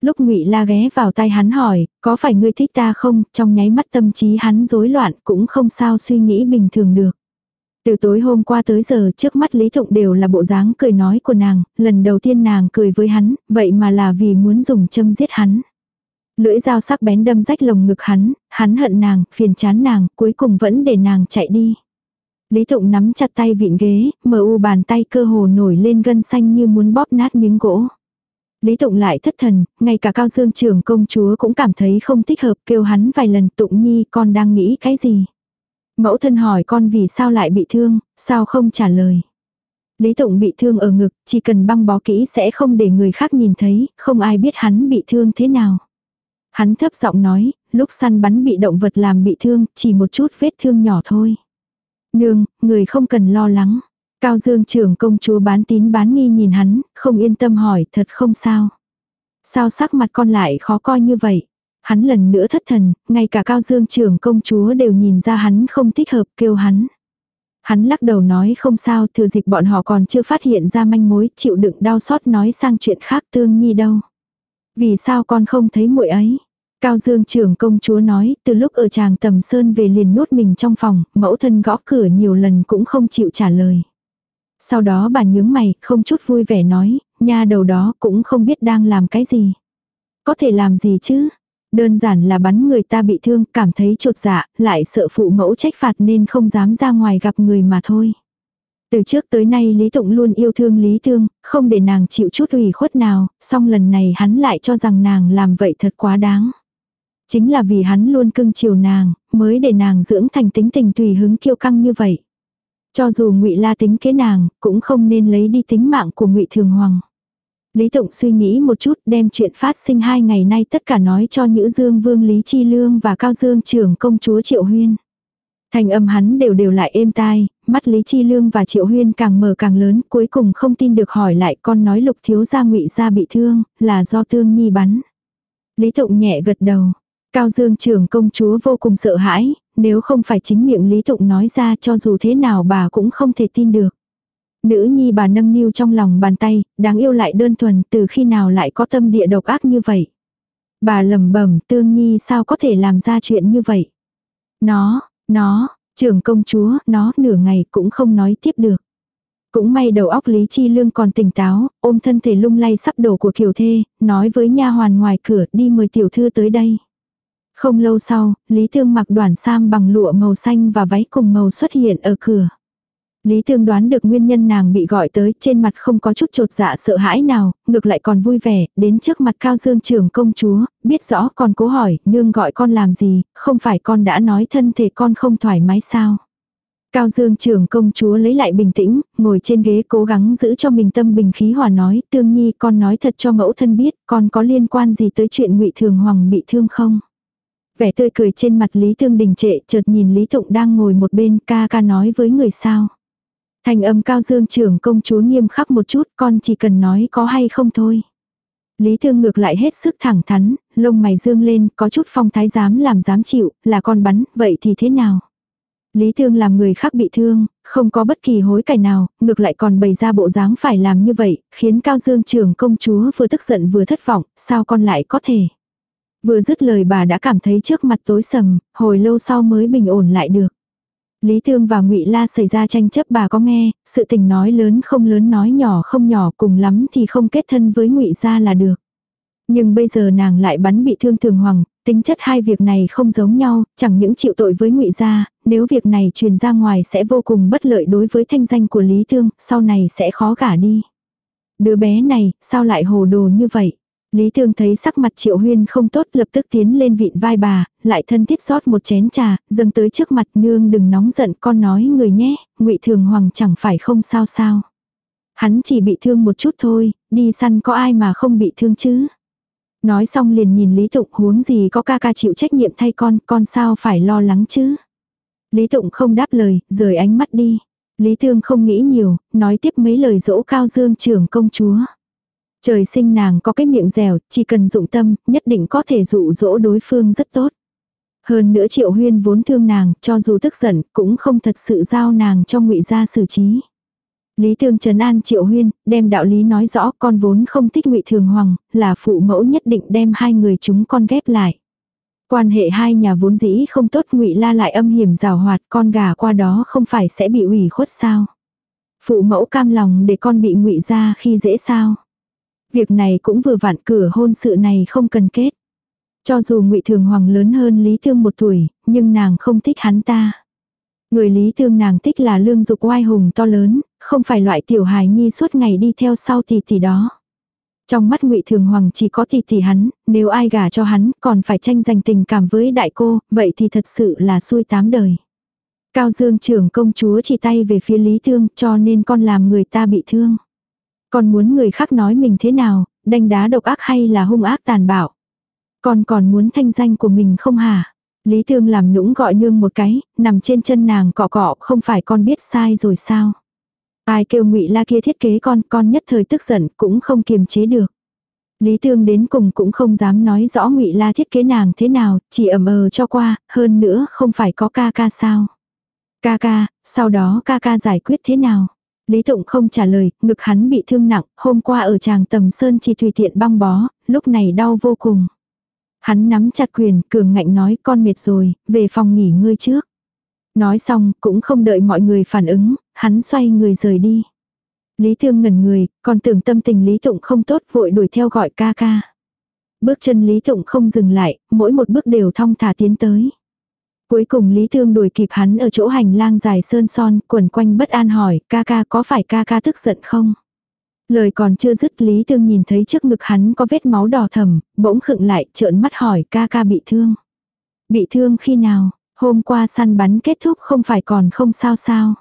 Lúc ngụy La ghé vào tay hắn hỏi, có phải ngươi thích ta không, trong nháy mắt tâm trí hắn rối loạn cũng không sao suy nghĩ bình thường được. Từ tối hôm qua tới giờ trước mắt Lý Thụng đều là bộ dáng cười nói của nàng, lần đầu tiên nàng cười với hắn, vậy mà là vì muốn dùng châm giết hắn. Lưỡi dao sắc bén đâm rách lồng ngực hắn, hắn hận nàng, phiền chán nàng, cuối cùng vẫn để nàng chạy đi. Lý Tụng nắm chặt tay vịn ghế, mờ u bàn tay cơ hồ nổi lên gân xanh như muốn bóp nát miếng gỗ. Lý Tụng lại thất thần, ngay cả Cao Dương trưởng công chúa cũng cảm thấy không thích hợp kêu hắn vài lần Tụng Nhi con đang nghĩ cái gì. Mẫu thân hỏi con vì sao lại bị thương, sao không trả lời. Lý Tụng bị thương ở ngực, chỉ cần băng bó kỹ sẽ không để người khác nhìn thấy, không ai biết hắn bị thương thế nào. Hắn thấp giọng nói, lúc săn bắn bị động vật làm bị thương, chỉ một chút vết thương nhỏ thôi. Nương, người không cần lo lắng. Cao Dương trưởng công chúa bán tín bán nghi nhìn hắn, không yên tâm hỏi, thật không sao. Sao sắc mặt con lại khó coi như vậy? Hắn lần nữa thất thần, ngay cả cao dương trưởng công chúa đều nhìn ra hắn không thích hợp kêu hắn. Hắn lắc đầu nói không sao, thừa dịp bọn họ còn chưa phát hiện ra manh mối, chịu đựng đau xót nói sang chuyện khác tương nhi đâu. Vì sao con không thấy muội ấy? Cao Dương trưởng công chúa nói, từ lúc ở chàng tầm sơn về liền nhốt mình trong phòng, mẫu thân gõ cửa nhiều lần cũng không chịu trả lời. Sau đó bà nhướng mày, không chút vui vẻ nói, nha đầu đó cũng không biết đang làm cái gì. Có thể làm gì chứ? Đơn giản là bắn người ta bị thương, cảm thấy trột dạ, lại sợ phụ mẫu trách phạt nên không dám ra ngoài gặp người mà thôi. Từ trước tới nay Lý Tụng luôn yêu thương Lý Thương, không để nàng chịu chút ủy khuất nào, song lần này hắn lại cho rằng nàng làm vậy thật quá đáng. Chính là vì hắn luôn cưng chiều nàng, mới để nàng dưỡng thành tính tình tùy hứng kiêu căng như vậy. Cho dù ngụy La tính kế nàng, cũng không nên lấy đi tính mạng của ngụy Thường Hoàng. Lý Tụng suy nghĩ một chút đem chuyện phát sinh hai ngày nay tất cả nói cho Nhữ Dương Vương Lý Chi Lương và Cao Dương trưởng công chúa Triệu Huyên. Thành âm hắn đều đều lại êm tai, mắt Lý Chi Lương và Triệu Huyên càng mở càng lớn, cuối cùng không tin được hỏi lại con nói lục thiếu gia ngụy gia bị thương, là do tương nhi bắn. Lý Tụng nhẹ gật đầu. Cao Dương trưởng công chúa vô cùng sợ hãi, nếu không phải chính miệng Lý Tụng nói ra cho dù thế nào bà cũng không thể tin được. Nữ nhi bà nâng niu trong lòng bàn tay, đáng yêu lại đơn thuần từ khi nào lại có tâm địa độc ác như vậy. Bà lầm bẩm tương nhi sao có thể làm ra chuyện như vậy. Nó, nó, trưởng công chúa, nó nửa ngày cũng không nói tiếp được. Cũng may đầu óc Lý Chi Lương còn tỉnh táo, ôm thân thể lung lay sắp đổ của kiều thê, nói với nha hoàn ngoài cửa đi mời tiểu thư tới đây. Không lâu sau, Lý Thương mặc đoàn sam bằng lụa màu xanh và váy cùng màu xuất hiện ở cửa. Lý Thương đoán được nguyên nhân nàng bị gọi tới, trên mặt không có chút trột dạ sợ hãi nào, ngược lại còn vui vẻ, đến trước mặt Cao Dương trưởng công chúa, biết rõ còn cố hỏi, nương gọi con làm gì, không phải con đã nói thân thể con không thoải mái sao. Cao Dương trưởng công chúa lấy lại bình tĩnh, ngồi trên ghế cố gắng giữ cho mình tâm bình khí hòa nói, tương nhi con nói thật cho mẫu thân biết, con có liên quan gì tới chuyện ngụy Thường Hoàng bị thương không? Vẻ tươi cười trên mặt Lý Thương đình trệ, chợt nhìn Lý Tụng đang ngồi một bên ca ca nói với người sao. Thành âm cao dương trưởng công chúa nghiêm khắc một chút, con chỉ cần nói có hay không thôi. Lý Thương ngược lại hết sức thẳng thắn, lông mày dương lên, có chút phong thái dám làm dám chịu, là con bắn, vậy thì thế nào? Lý Thương làm người khác bị thương, không có bất kỳ hối cải nào, ngược lại còn bày ra bộ dáng phải làm như vậy, khiến Cao Dương trưởng công chúa vừa tức giận vừa thất vọng, sao con lại có thể? Vừa dứt lời bà đã cảm thấy trước mặt tối sầm, hồi lâu sau mới bình ổn lại được. Lý Thương và Ngụy La xảy ra tranh chấp bà có nghe, sự tình nói lớn không lớn nói nhỏ không nhỏ cùng lắm thì không kết thân với Ngụy gia là được. Nhưng bây giờ nàng lại bắn bị thương thường hoàng, tính chất hai việc này không giống nhau, chẳng những chịu tội với Ngụy gia, nếu việc này truyền ra ngoài sẽ vô cùng bất lợi đối với thanh danh của Lý Thương, sau này sẽ khó gả đi. Đứa bé này, sao lại hồ đồ như vậy? Lý Thương thấy sắc mặt Triệu Huyên không tốt lập tức tiến lên vịn vai bà, lại thân thiết rót một chén trà, dâng tới trước mặt nương đừng nóng giận con nói người nhé, ngụy Thường Hoàng chẳng phải không sao sao. Hắn chỉ bị thương một chút thôi, đi săn có ai mà không bị thương chứ. Nói xong liền nhìn Lý Tụng huống gì có ca ca chịu trách nhiệm thay con, con sao phải lo lắng chứ. Lý Tụng không đáp lời, rời ánh mắt đi. Lý Thương không nghĩ nhiều, nói tiếp mấy lời dỗ cao dương trưởng công chúa. Trời sinh nàng có cái miệng dẻo, chỉ cần dụng tâm, nhất định có thể dụ dỗ đối phương rất tốt. Hơn nữa triệu huyên vốn thương nàng, cho dù tức giận, cũng không thật sự giao nàng cho ngụy gia xử trí. Lý Thương trấn an Triệu Huyên, đem đạo lý nói rõ con vốn không thích ngụy Thường Hoàng, là phụ mẫu nhất định đem hai người chúng con ghép lại. Quan hệ hai nhà vốn dĩ không tốt ngụy la lại âm hiểm rào hoạt con gà qua đó không phải sẽ bị ủy khuất sao. Phụ mẫu cam lòng để con bị ngụy ra khi dễ sao. Việc này cũng vừa vặn cửa hôn sự này không cần kết. Cho dù ngụy Thường Hoàng lớn hơn Lý Thương một tuổi, nhưng nàng không thích hắn ta. Người Lý Thương nàng thích là lương dục oai hùng to lớn, không phải loại tiểu hài nhi suốt ngày đi theo sau tỷ tỷ đó. Trong mắt ngụy Thường Hoàng chỉ có tỷ tỷ hắn, nếu ai gả cho hắn còn phải tranh giành tình cảm với đại cô, vậy thì thật sự là xui tám đời. Cao Dương trưởng công chúa chỉ tay về phía Lý Thương cho nên con làm người ta bị thương. Con muốn người khác nói mình thế nào, đánh đá độc ác hay là hung ác tàn bạo. Con còn muốn thanh danh của mình không hả? Lý Thương làm nũng gọi nương một cái, nằm trên chân nàng cọ cọ, không phải con biết sai rồi sao? Ai kêu ngụy la kia thiết kế con, con nhất thời tức giận, cũng không kiềm chế được. Lý Thương đến cùng cũng không dám nói rõ Ngụy La thiết kế nàng thế nào, chỉ ầm ờ cho qua, hơn nữa không phải có ca ca sao. Ca ca, sau đó ca ca giải quyết thế nào? Lý Tụng không trả lời, ngực hắn bị thương nặng, hôm qua ở tràng tầm sơn chỉ tùy tiện băng bó, lúc này đau vô cùng. Hắn nắm chặt quyền, cường ngạnh nói con mệt rồi, về phòng nghỉ ngơi trước. Nói xong, cũng không đợi mọi người phản ứng, hắn xoay người rời đi. Lý Thương ngẩn người, còn tưởng tâm tình Lý Tụng không tốt vội đuổi theo gọi ca ca. Bước chân Lý Tụng không dừng lại, mỗi một bước đều thong thả tiến tới. Cuối cùng Lý Thương đuổi kịp hắn ở chỗ hành lang dài sơn son, quẩn quanh bất an hỏi, ca ca có phải ca ca tức giận không? Lời còn chưa dứt Lý Thương nhìn thấy trước ngực hắn có vết máu đỏ thầm, bỗng khựng lại, trợn mắt hỏi ca ca bị thương. Bị thương khi nào? Hôm qua săn bắn kết thúc không phải còn không sao sao?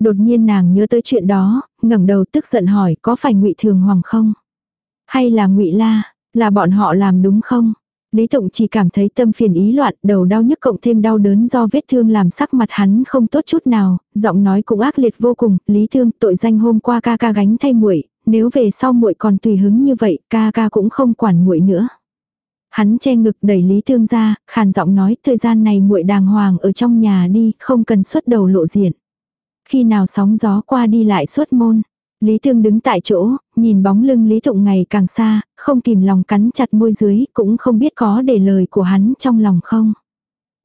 Đột nhiên nàng nhớ tới chuyện đó, ngẩng đầu tức giận hỏi có phải ngụy Thường Hoàng không? Hay là ngụy La, là bọn họ làm đúng không? Lý Tụng chỉ cảm thấy tâm phiền ý loạn, đầu đau nhức cộng thêm đau đớn do vết thương làm sắc mặt hắn không tốt chút nào, giọng nói cũng ác liệt vô cùng, Lý Thương, tội danh hôm qua ca ca gánh thay muội, nếu về sau muội còn tùy hứng như vậy, ca ca cũng không quản muội nữa. Hắn che ngực đẩy Lý Thương ra, khàn giọng nói, thời gian này muội đàng hoàng ở trong nhà đi, không cần xuất đầu lộ diện. Khi nào sóng gió qua đi lại xuất môn. Lý Thương đứng tại chỗ, nhìn bóng lưng Lý Tụng ngày càng xa, không kìm lòng cắn chặt môi dưới, cũng không biết có để lời của hắn trong lòng không.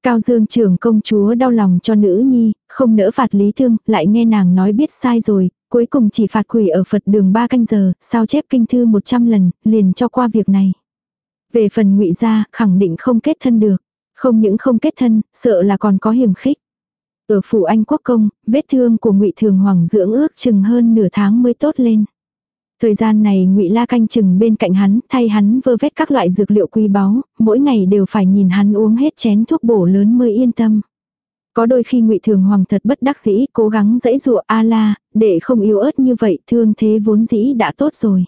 Cao Dương trưởng công chúa đau lòng cho nữ nhi, không nỡ phạt Lý Thương, lại nghe nàng nói biết sai rồi, cuối cùng chỉ phạt quỷ ở Phật đường ba canh giờ, sao chép kinh thư 100 lần, liền cho qua việc này. Về phần ngụy gia, khẳng định không kết thân được. Không những không kết thân, sợ là còn có hiểm khích. Ở phủ Anh Quốc Công, vết thương của ngụy Thường Hoàng dưỡng ước chừng hơn nửa tháng mới tốt lên. Thời gian này ngụy La canh chừng bên cạnh hắn, thay hắn vơ vét các loại dược liệu quý báu, mỗi ngày đều phải nhìn hắn uống hết chén thuốc bổ lớn mới yên tâm. Có đôi khi ngụy Thường Hoàng thật bất đắc dĩ, cố gắng dãy dụa a la, để không yếu ớt như vậy, thương thế vốn dĩ đã tốt rồi.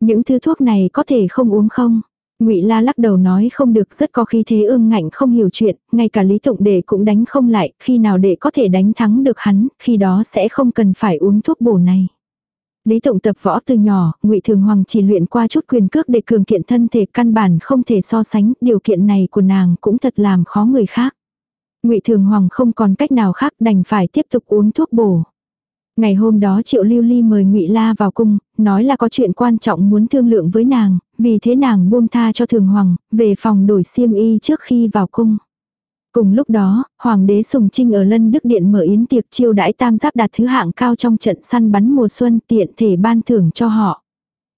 Những thứ thuốc này có thể không uống không? Ngụy La lắc đầu nói không được, rất có khí thế ương ngạnh không hiểu chuyện, ngay cả Lý Tụng Đệ cũng đánh không lại, khi nào đệ có thể đánh thắng được hắn, khi đó sẽ không cần phải uống thuốc bổ này. Lý Tụng tập võ từ nhỏ, Ngụy Thường Hoàng chỉ luyện qua chút quyền cước để cường kiện thân thể căn bản không thể so sánh, điều kiện này của nàng cũng thật làm khó người khác. Ngụy Thường Hoàng không còn cách nào khác đành phải tiếp tục uống thuốc bổ. Ngày hôm đó Triệu Lưu Ly mời Ngụy La vào cung, nói là có chuyện quan trọng muốn thương lượng với nàng, vì thế nàng buông tha cho Thường Hoàng, về phòng đổi xiêm y trước khi vào cung. Cùng lúc đó, Hoàng đế Sùng Trinh ở Lân Đức Điện mở yến tiệc chiêu đãi tam giáp đạt thứ hạng cao trong trận săn bắn mùa xuân tiện thể ban thưởng cho họ.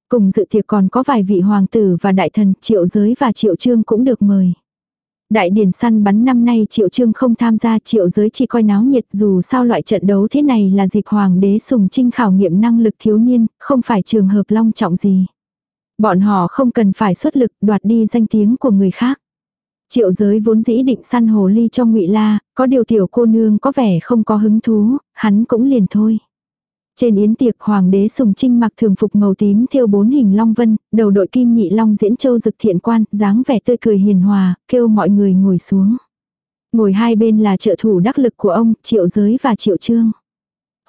Cùng dự tiệc còn có vài vị hoàng tử và đại thần triệu giới và triệu trương cũng được mời. Đại điển săn bắn năm nay triệu trương không tham gia triệu giới chỉ coi náo nhiệt dù sao loại trận đấu thế này là dịp hoàng đế sùng trinh khảo nghiệm năng lực thiếu niên, không phải trường hợp long trọng gì. Bọn họ không cần phải xuất lực đoạt đi danh tiếng của người khác. Triệu giới vốn dĩ định săn hồ ly cho ngụy La, có điều tiểu cô nương có vẻ không có hứng thú, hắn cũng liền thôi. Trên yến tiệc hoàng đế sùng trinh mặc thường phục màu tím thêu bốn hình long vân, đầu đội kim nhị long diễn châu dực thiện quan, dáng vẻ tươi cười hiền hòa, kêu mọi người ngồi xuống. Ngồi hai bên là trợ thủ đắc lực của ông, triệu giới và triệu trương.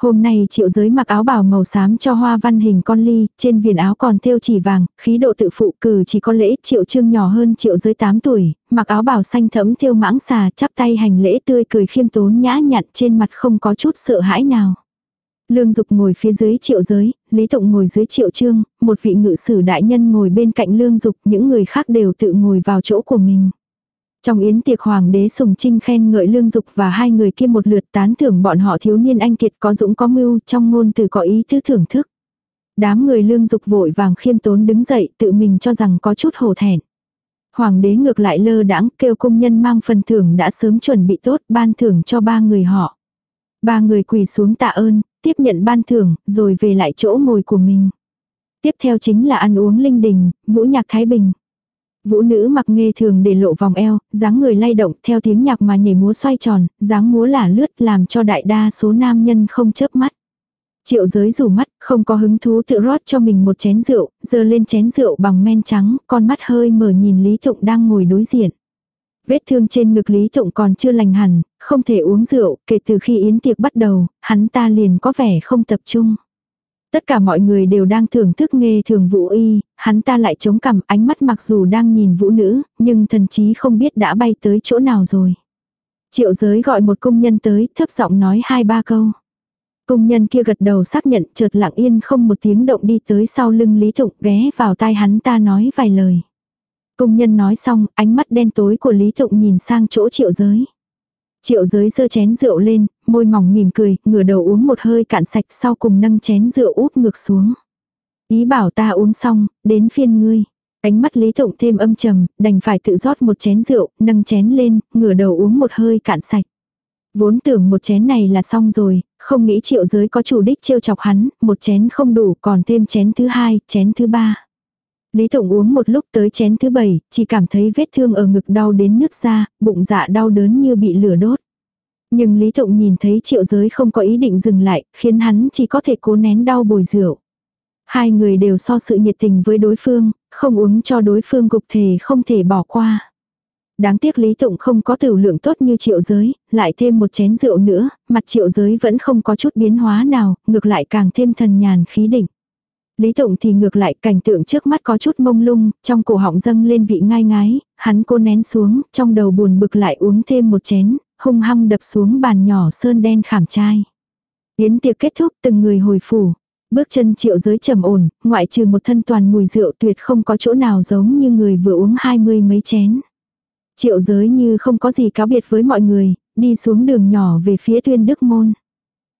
Hôm nay triệu giới mặc áo bào màu xám cho hoa văn hình con ly, trên viền áo còn thêu chỉ vàng, khí độ tự phụ cử chỉ có lễ triệu trương nhỏ hơn triệu giới 8 tuổi, mặc áo bào xanh thẫm thêu mãng xà chắp tay hành lễ tươi cười khiêm tốn nhã nhặn trên mặt không có chút sợ hãi nào. Lương Dục ngồi phía dưới triệu giới, Lý Tụng ngồi dưới triệu trương, một vị ngự sử đại nhân ngồi bên cạnh Lương Dục, những người khác đều tự ngồi vào chỗ của mình. Trong yến tiệc hoàng đế sùng trinh khen ngợi lương dục và hai người kia một lượt tán thưởng bọn họ thiếu niên anh kiệt có dũng có mưu trong ngôn từ có ý tứ thưởng thức. Đám người lương dục vội vàng khiêm tốn đứng dậy tự mình cho rằng có chút hổ thẹn. Hoàng đế ngược lại lơ đãng kêu công nhân mang phần thưởng đã sớm chuẩn bị tốt ban thưởng cho ba người họ. Ba người quỳ xuống tạ ơn, tiếp nhận ban thưởng, rồi về lại chỗ ngồi của mình. Tiếp theo chính là ăn uống linh đình, vũ nhạc Thái Bình. Vũ nữ mặc nghề thường để lộ vòng eo, dáng người lay động theo tiếng nhạc mà nhảy múa xoay tròn, dáng múa lả lướt làm cho đại đa số nam nhân không chớp mắt. Triệu giới rủ mắt, không có hứng thú tự rót cho mình một chén rượu, giờ lên chén rượu bằng men trắng, con mắt hơi mở nhìn Lý Tụng đang ngồi đối diện. Vết thương trên ngực Lý Tụng còn chưa lành hẳn, không thể uống rượu, kể từ khi yến tiệc bắt đầu, hắn ta liền có vẻ không tập trung. Tất cả mọi người đều đang thưởng thức nghe thường vũ y, hắn ta lại chống cằm ánh mắt mặc dù đang nhìn vũ nữ, nhưng thần chí không biết đã bay tới chỗ nào rồi. Triệu giới gọi một công nhân tới, thấp giọng nói hai ba câu. Công nhân kia gật đầu xác nhận chợt lặng yên không một tiếng động đi tới sau lưng Lý Thụng ghé vào tai hắn ta nói vài lời. Công nhân nói xong, ánh mắt đen tối của Lý Thụng nhìn sang chỗ triệu giới. Triệu giới giơ chén rượu lên, môi mỏng mỉm cười, ngửa đầu uống một hơi cạn sạch sau cùng nâng chén rượu úp ngược xuống. Ý bảo ta uống xong, đến phiên ngươi. Ánh mắt Lý Thụng thêm âm trầm, đành phải tự rót một chén rượu, nâng chén lên, ngửa đầu uống một hơi cạn sạch. Vốn tưởng một chén này là xong rồi, không nghĩ triệu giới có chủ đích trêu chọc hắn, một chén không đủ còn thêm chén thứ hai, chén thứ ba. Lý Tổng uống một lúc tới chén thứ bảy, chỉ cảm thấy vết thương ở ngực đau đến nứt ra, bụng dạ đau đớn như bị lửa đốt. Nhưng Lý Tụng nhìn thấy triệu giới không có ý định dừng lại, khiến hắn chỉ có thể cố nén đau bồi rượu. Hai người đều so sự nhiệt tình với đối phương, không uống cho đối phương gục thể không thể bỏ qua. Đáng tiếc Lý Tụng không có tử lượng tốt như triệu giới, lại thêm một chén rượu nữa, mặt triệu giới vẫn không có chút biến hóa nào, ngược lại càng thêm thần nhàn khí đỉnh. Lý Tụng thì ngược lại cảnh tượng trước mắt có chút mông lung, trong cổ họng dâng lên vị ngai ngái, hắn cô nén xuống, trong đầu buồn bực lại uống thêm một chén, hung hăng đập xuống bàn nhỏ sơn đen khảm trai Yến tiệc kết thúc từng người hồi phủ. Bước chân triệu giới trầm ổn, ngoại trừ một thân toàn mùi rượu tuyệt không có chỗ nào giống như người vừa uống hai mươi mấy chén. Triệu giới như không có gì cáo biệt với mọi người, đi xuống đường nhỏ về phía tuyên đức môn.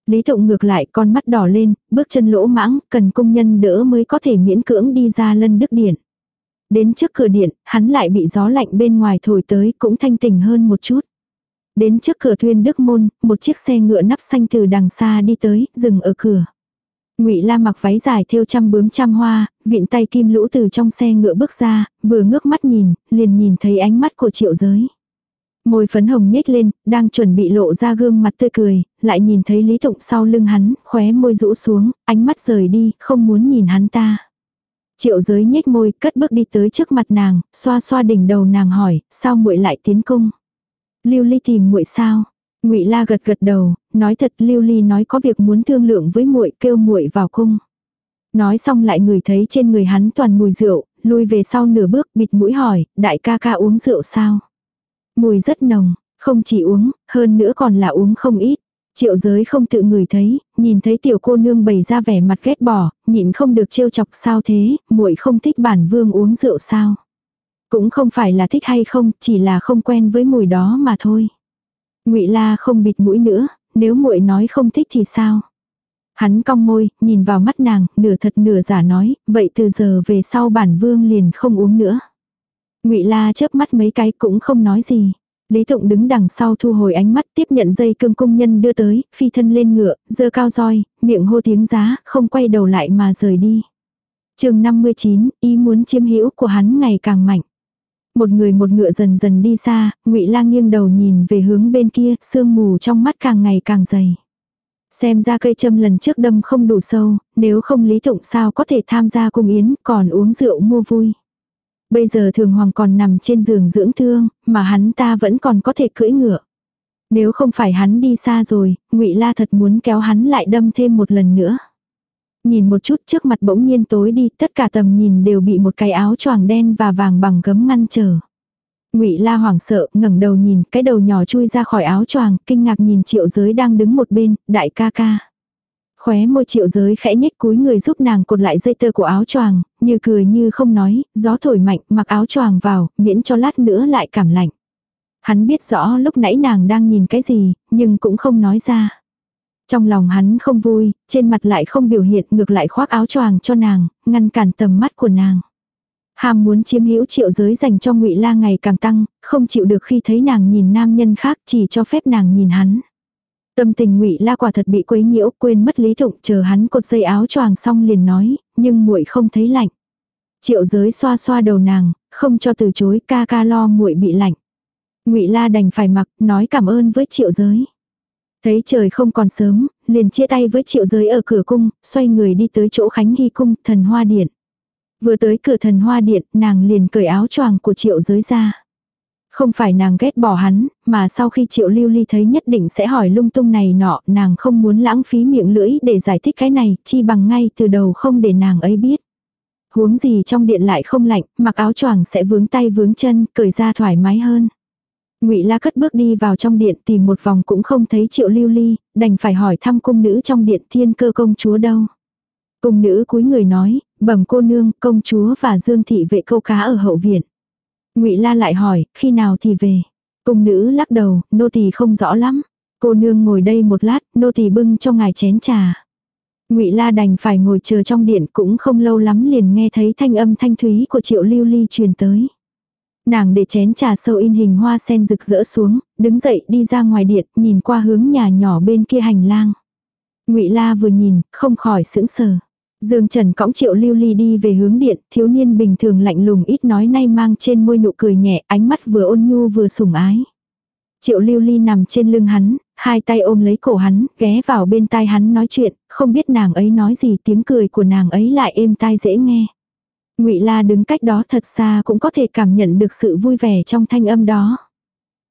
Lý Tụng ngược lại con mắt đỏ lên, bước chân lỗ mãng, cần công nhân đỡ mới có thể miễn cưỡng đi ra lân đức điện. Đến trước cửa điện, hắn lại bị gió lạnh bên ngoài thổi tới cũng thanh tỉnh hơn một chút. Đến trước cửa thuyên đức môn, một chiếc xe ngựa nắp xanh từ đằng xa đi tới, dừng ở cửa. Ngụy La mặc váy dài thêu trăm bướm trăm hoa, viện tay kim lũ từ trong xe ngựa bước ra, vừa ngước mắt nhìn, liền nhìn thấy ánh mắt của Triệu Giới. Môi phấn hồng nhếch lên, đang chuẩn bị lộ ra gương mặt tươi cười, lại nhìn thấy Lý Tụng sau lưng hắn, khóe môi rũ xuống, ánh mắt rời đi, không muốn nhìn hắn ta. Triệu giới nhếch môi, cất bước đi tới trước mặt nàng, xoa xoa đỉnh đầu nàng hỏi, sao muội lại tiến cung? Lưu Ly tìm muội sao? Ngụy La gật gật đầu, nói thật Lưu Ly nói có việc muốn thương lượng với muội, kêu muội vào cung. Nói xong lại người thấy trên người hắn toàn mùi rượu, lui về sau nửa bước bịt mũi hỏi, đại ca ca uống rượu sao? Mùi rất nồng, không chỉ uống, hơn nữa còn là uống không ít. Triệu giới không tự người thấy, nhìn thấy tiểu cô nương bày ra vẻ mặt ghét bỏ, nhịn không được trêu chọc sao thế, muội không thích bản vương uống rượu sao. Cũng không phải là thích hay không, chỉ là không quen với mùi đó mà thôi. ngụy La không bịt mũi nữa, nếu muội nói không thích thì sao? Hắn cong môi, nhìn vào mắt nàng, nửa thật nửa giả nói, vậy từ giờ về sau bản vương liền không uống nữa. Ngụy La chớp mắt mấy cái cũng không nói gì. Lý Tụng đứng đằng sau thu hồi ánh mắt tiếp nhận dây cương công nhân đưa tới, phi thân lên ngựa, dơ cao roi, miệng hô tiếng giá, không quay đầu lại mà rời đi. chương 59, ý muốn chiếm hữu của hắn ngày càng mạnh. Một người một ngựa dần dần đi xa, ngụy Lang nghiêng đầu nhìn về hướng bên kia, sương mù trong mắt càng ngày càng dày. Xem ra cây châm lần trước đâm không đủ sâu, nếu không Lý Tụng sao có thể tham gia cung yến, còn uống rượu mua vui. Bây giờ thường hoàng còn nằm trên giường dưỡng thương, mà hắn ta vẫn còn có thể cưỡi ngựa. Nếu không phải hắn đi xa rồi, ngụy La thật muốn kéo hắn lại đâm thêm một lần nữa. Nhìn một chút trước mặt bỗng nhiên tối đi, tất cả tầm nhìn đều bị một cái áo choàng đen và vàng bằng gấm ngăn trở. Ngụy La hoảng sợ, ngẩng đầu nhìn, cái đầu nhỏ chui ra khỏi áo choàng, kinh ngạc nhìn Triệu Giới đang đứng một bên, đại ca ca. Khóe môi triệu giới khẽ nhếch cúi người giúp nàng cột lại dây tơ của áo choàng, như cười như không nói, gió thổi mạnh, mặc áo choàng vào, miễn cho lát nữa lại cảm lạnh. Hắn biết rõ lúc nãy nàng đang nhìn cái gì, nhưng cũng không nói ra. Trong lòng hắn không vui, trên mặt lại không biểu hiện ngược lại khoác áo choàng cho nàng, ngăn cản tầm mắt của nàng. Ham muốn chiếm hữu triệu giới dành cho ngụy La ngày càng tăng, không chịu được khi thấy nàng nhìn nam nhân khác chỉ cho phép nàng nhìn hắn. Tâm tình ngụy La quả thật bị quấy nhiễu, quên mất Lý Thụng, chờ hắn cột dây áo choàng xong liền nói, nhưng muội không thấy lạnh. Triệu Giới xoa xoa đầu nàng, không cho từ chối, ca ca lo muội bị lạnh. Ngụy La đành phải mặc, nói cảm ơn với Triệu Giới. Thấy trời không còn sớm, liền chia tay với Triệu Giới ở cửa cung, xoay người đi tới chỗ Khánh Hy cung, thần hoa điện. Vừa tới cửa thần hoa điện, nàng liền cởi áo choàng của Triệu Giới ra. Không phải nàng ghét bỏ hắn, mà sau khi triệu lưu ly thấy nhất định sẽ hỏi lung tung này nọ, nàng không muốn lãng phí miệng lưỡi để giải thích cái này, chi bằng ngay từ đầu không để nàng ấy biết. Huống gì trong điện lại không lạnh, mặc áo choàng sẽ vướng tay vướng chân, cởi ra thoải mái hơn. Ngụy La cất bước đi vào trong điện tìm một vòng cũng không thấy Triệu Lưu Ly, đành phải hỏi thăm cung nữ trong điện Thiên Cơ công chúa đâu. Cung nữ cúi người nói, bẩm cô nương, công chúa và Dương thị vệ câu cá ở hậu viện. Ngụy La lại hỏi, khi nào thì về? Cung nữ lắc đầu, nô tỳ không rõ lắm. Cô nương ngồi đây một lát, nô tỳ bưng cho ngài chén trà. Ngụy La đành phải ngồi chờ trong điện, cũng không lâu lắm liền nghe thấy thanh âm thanh thúy của Triệu Lưu Ly truyền tới. Nàng để chén trà sâu in hình hoa sen rực rỡ xuống, đứng dậy đi ra ngoài điện, nhìn qua hướng nhà nhỏ bên kia hành lang. Ngụy La vừa nhìn, không khỏi sững sờ. Dương Trần cõng Triệu Lưu Ly đi về hướng điện, thiếu niên bình thường lạnh lùng ít nói nay mang trên môi nụ cười nhẹ, ánh mắt vừa ôn nhu vừa sủng ái. Triệu Lưu Ly nằm trên lưng hắn, hai tay ôm lấy cổ hắn, ghé vào bên tai hắn nói chuyện, không biết nàng ấy nói gì, tiếng cười của nàng ấy lại êm tai dễ nghe. Ngụy La đứng cách đó thật xa cũng có thể cảm nhận được sự vui vẻ trong thanh âm đó.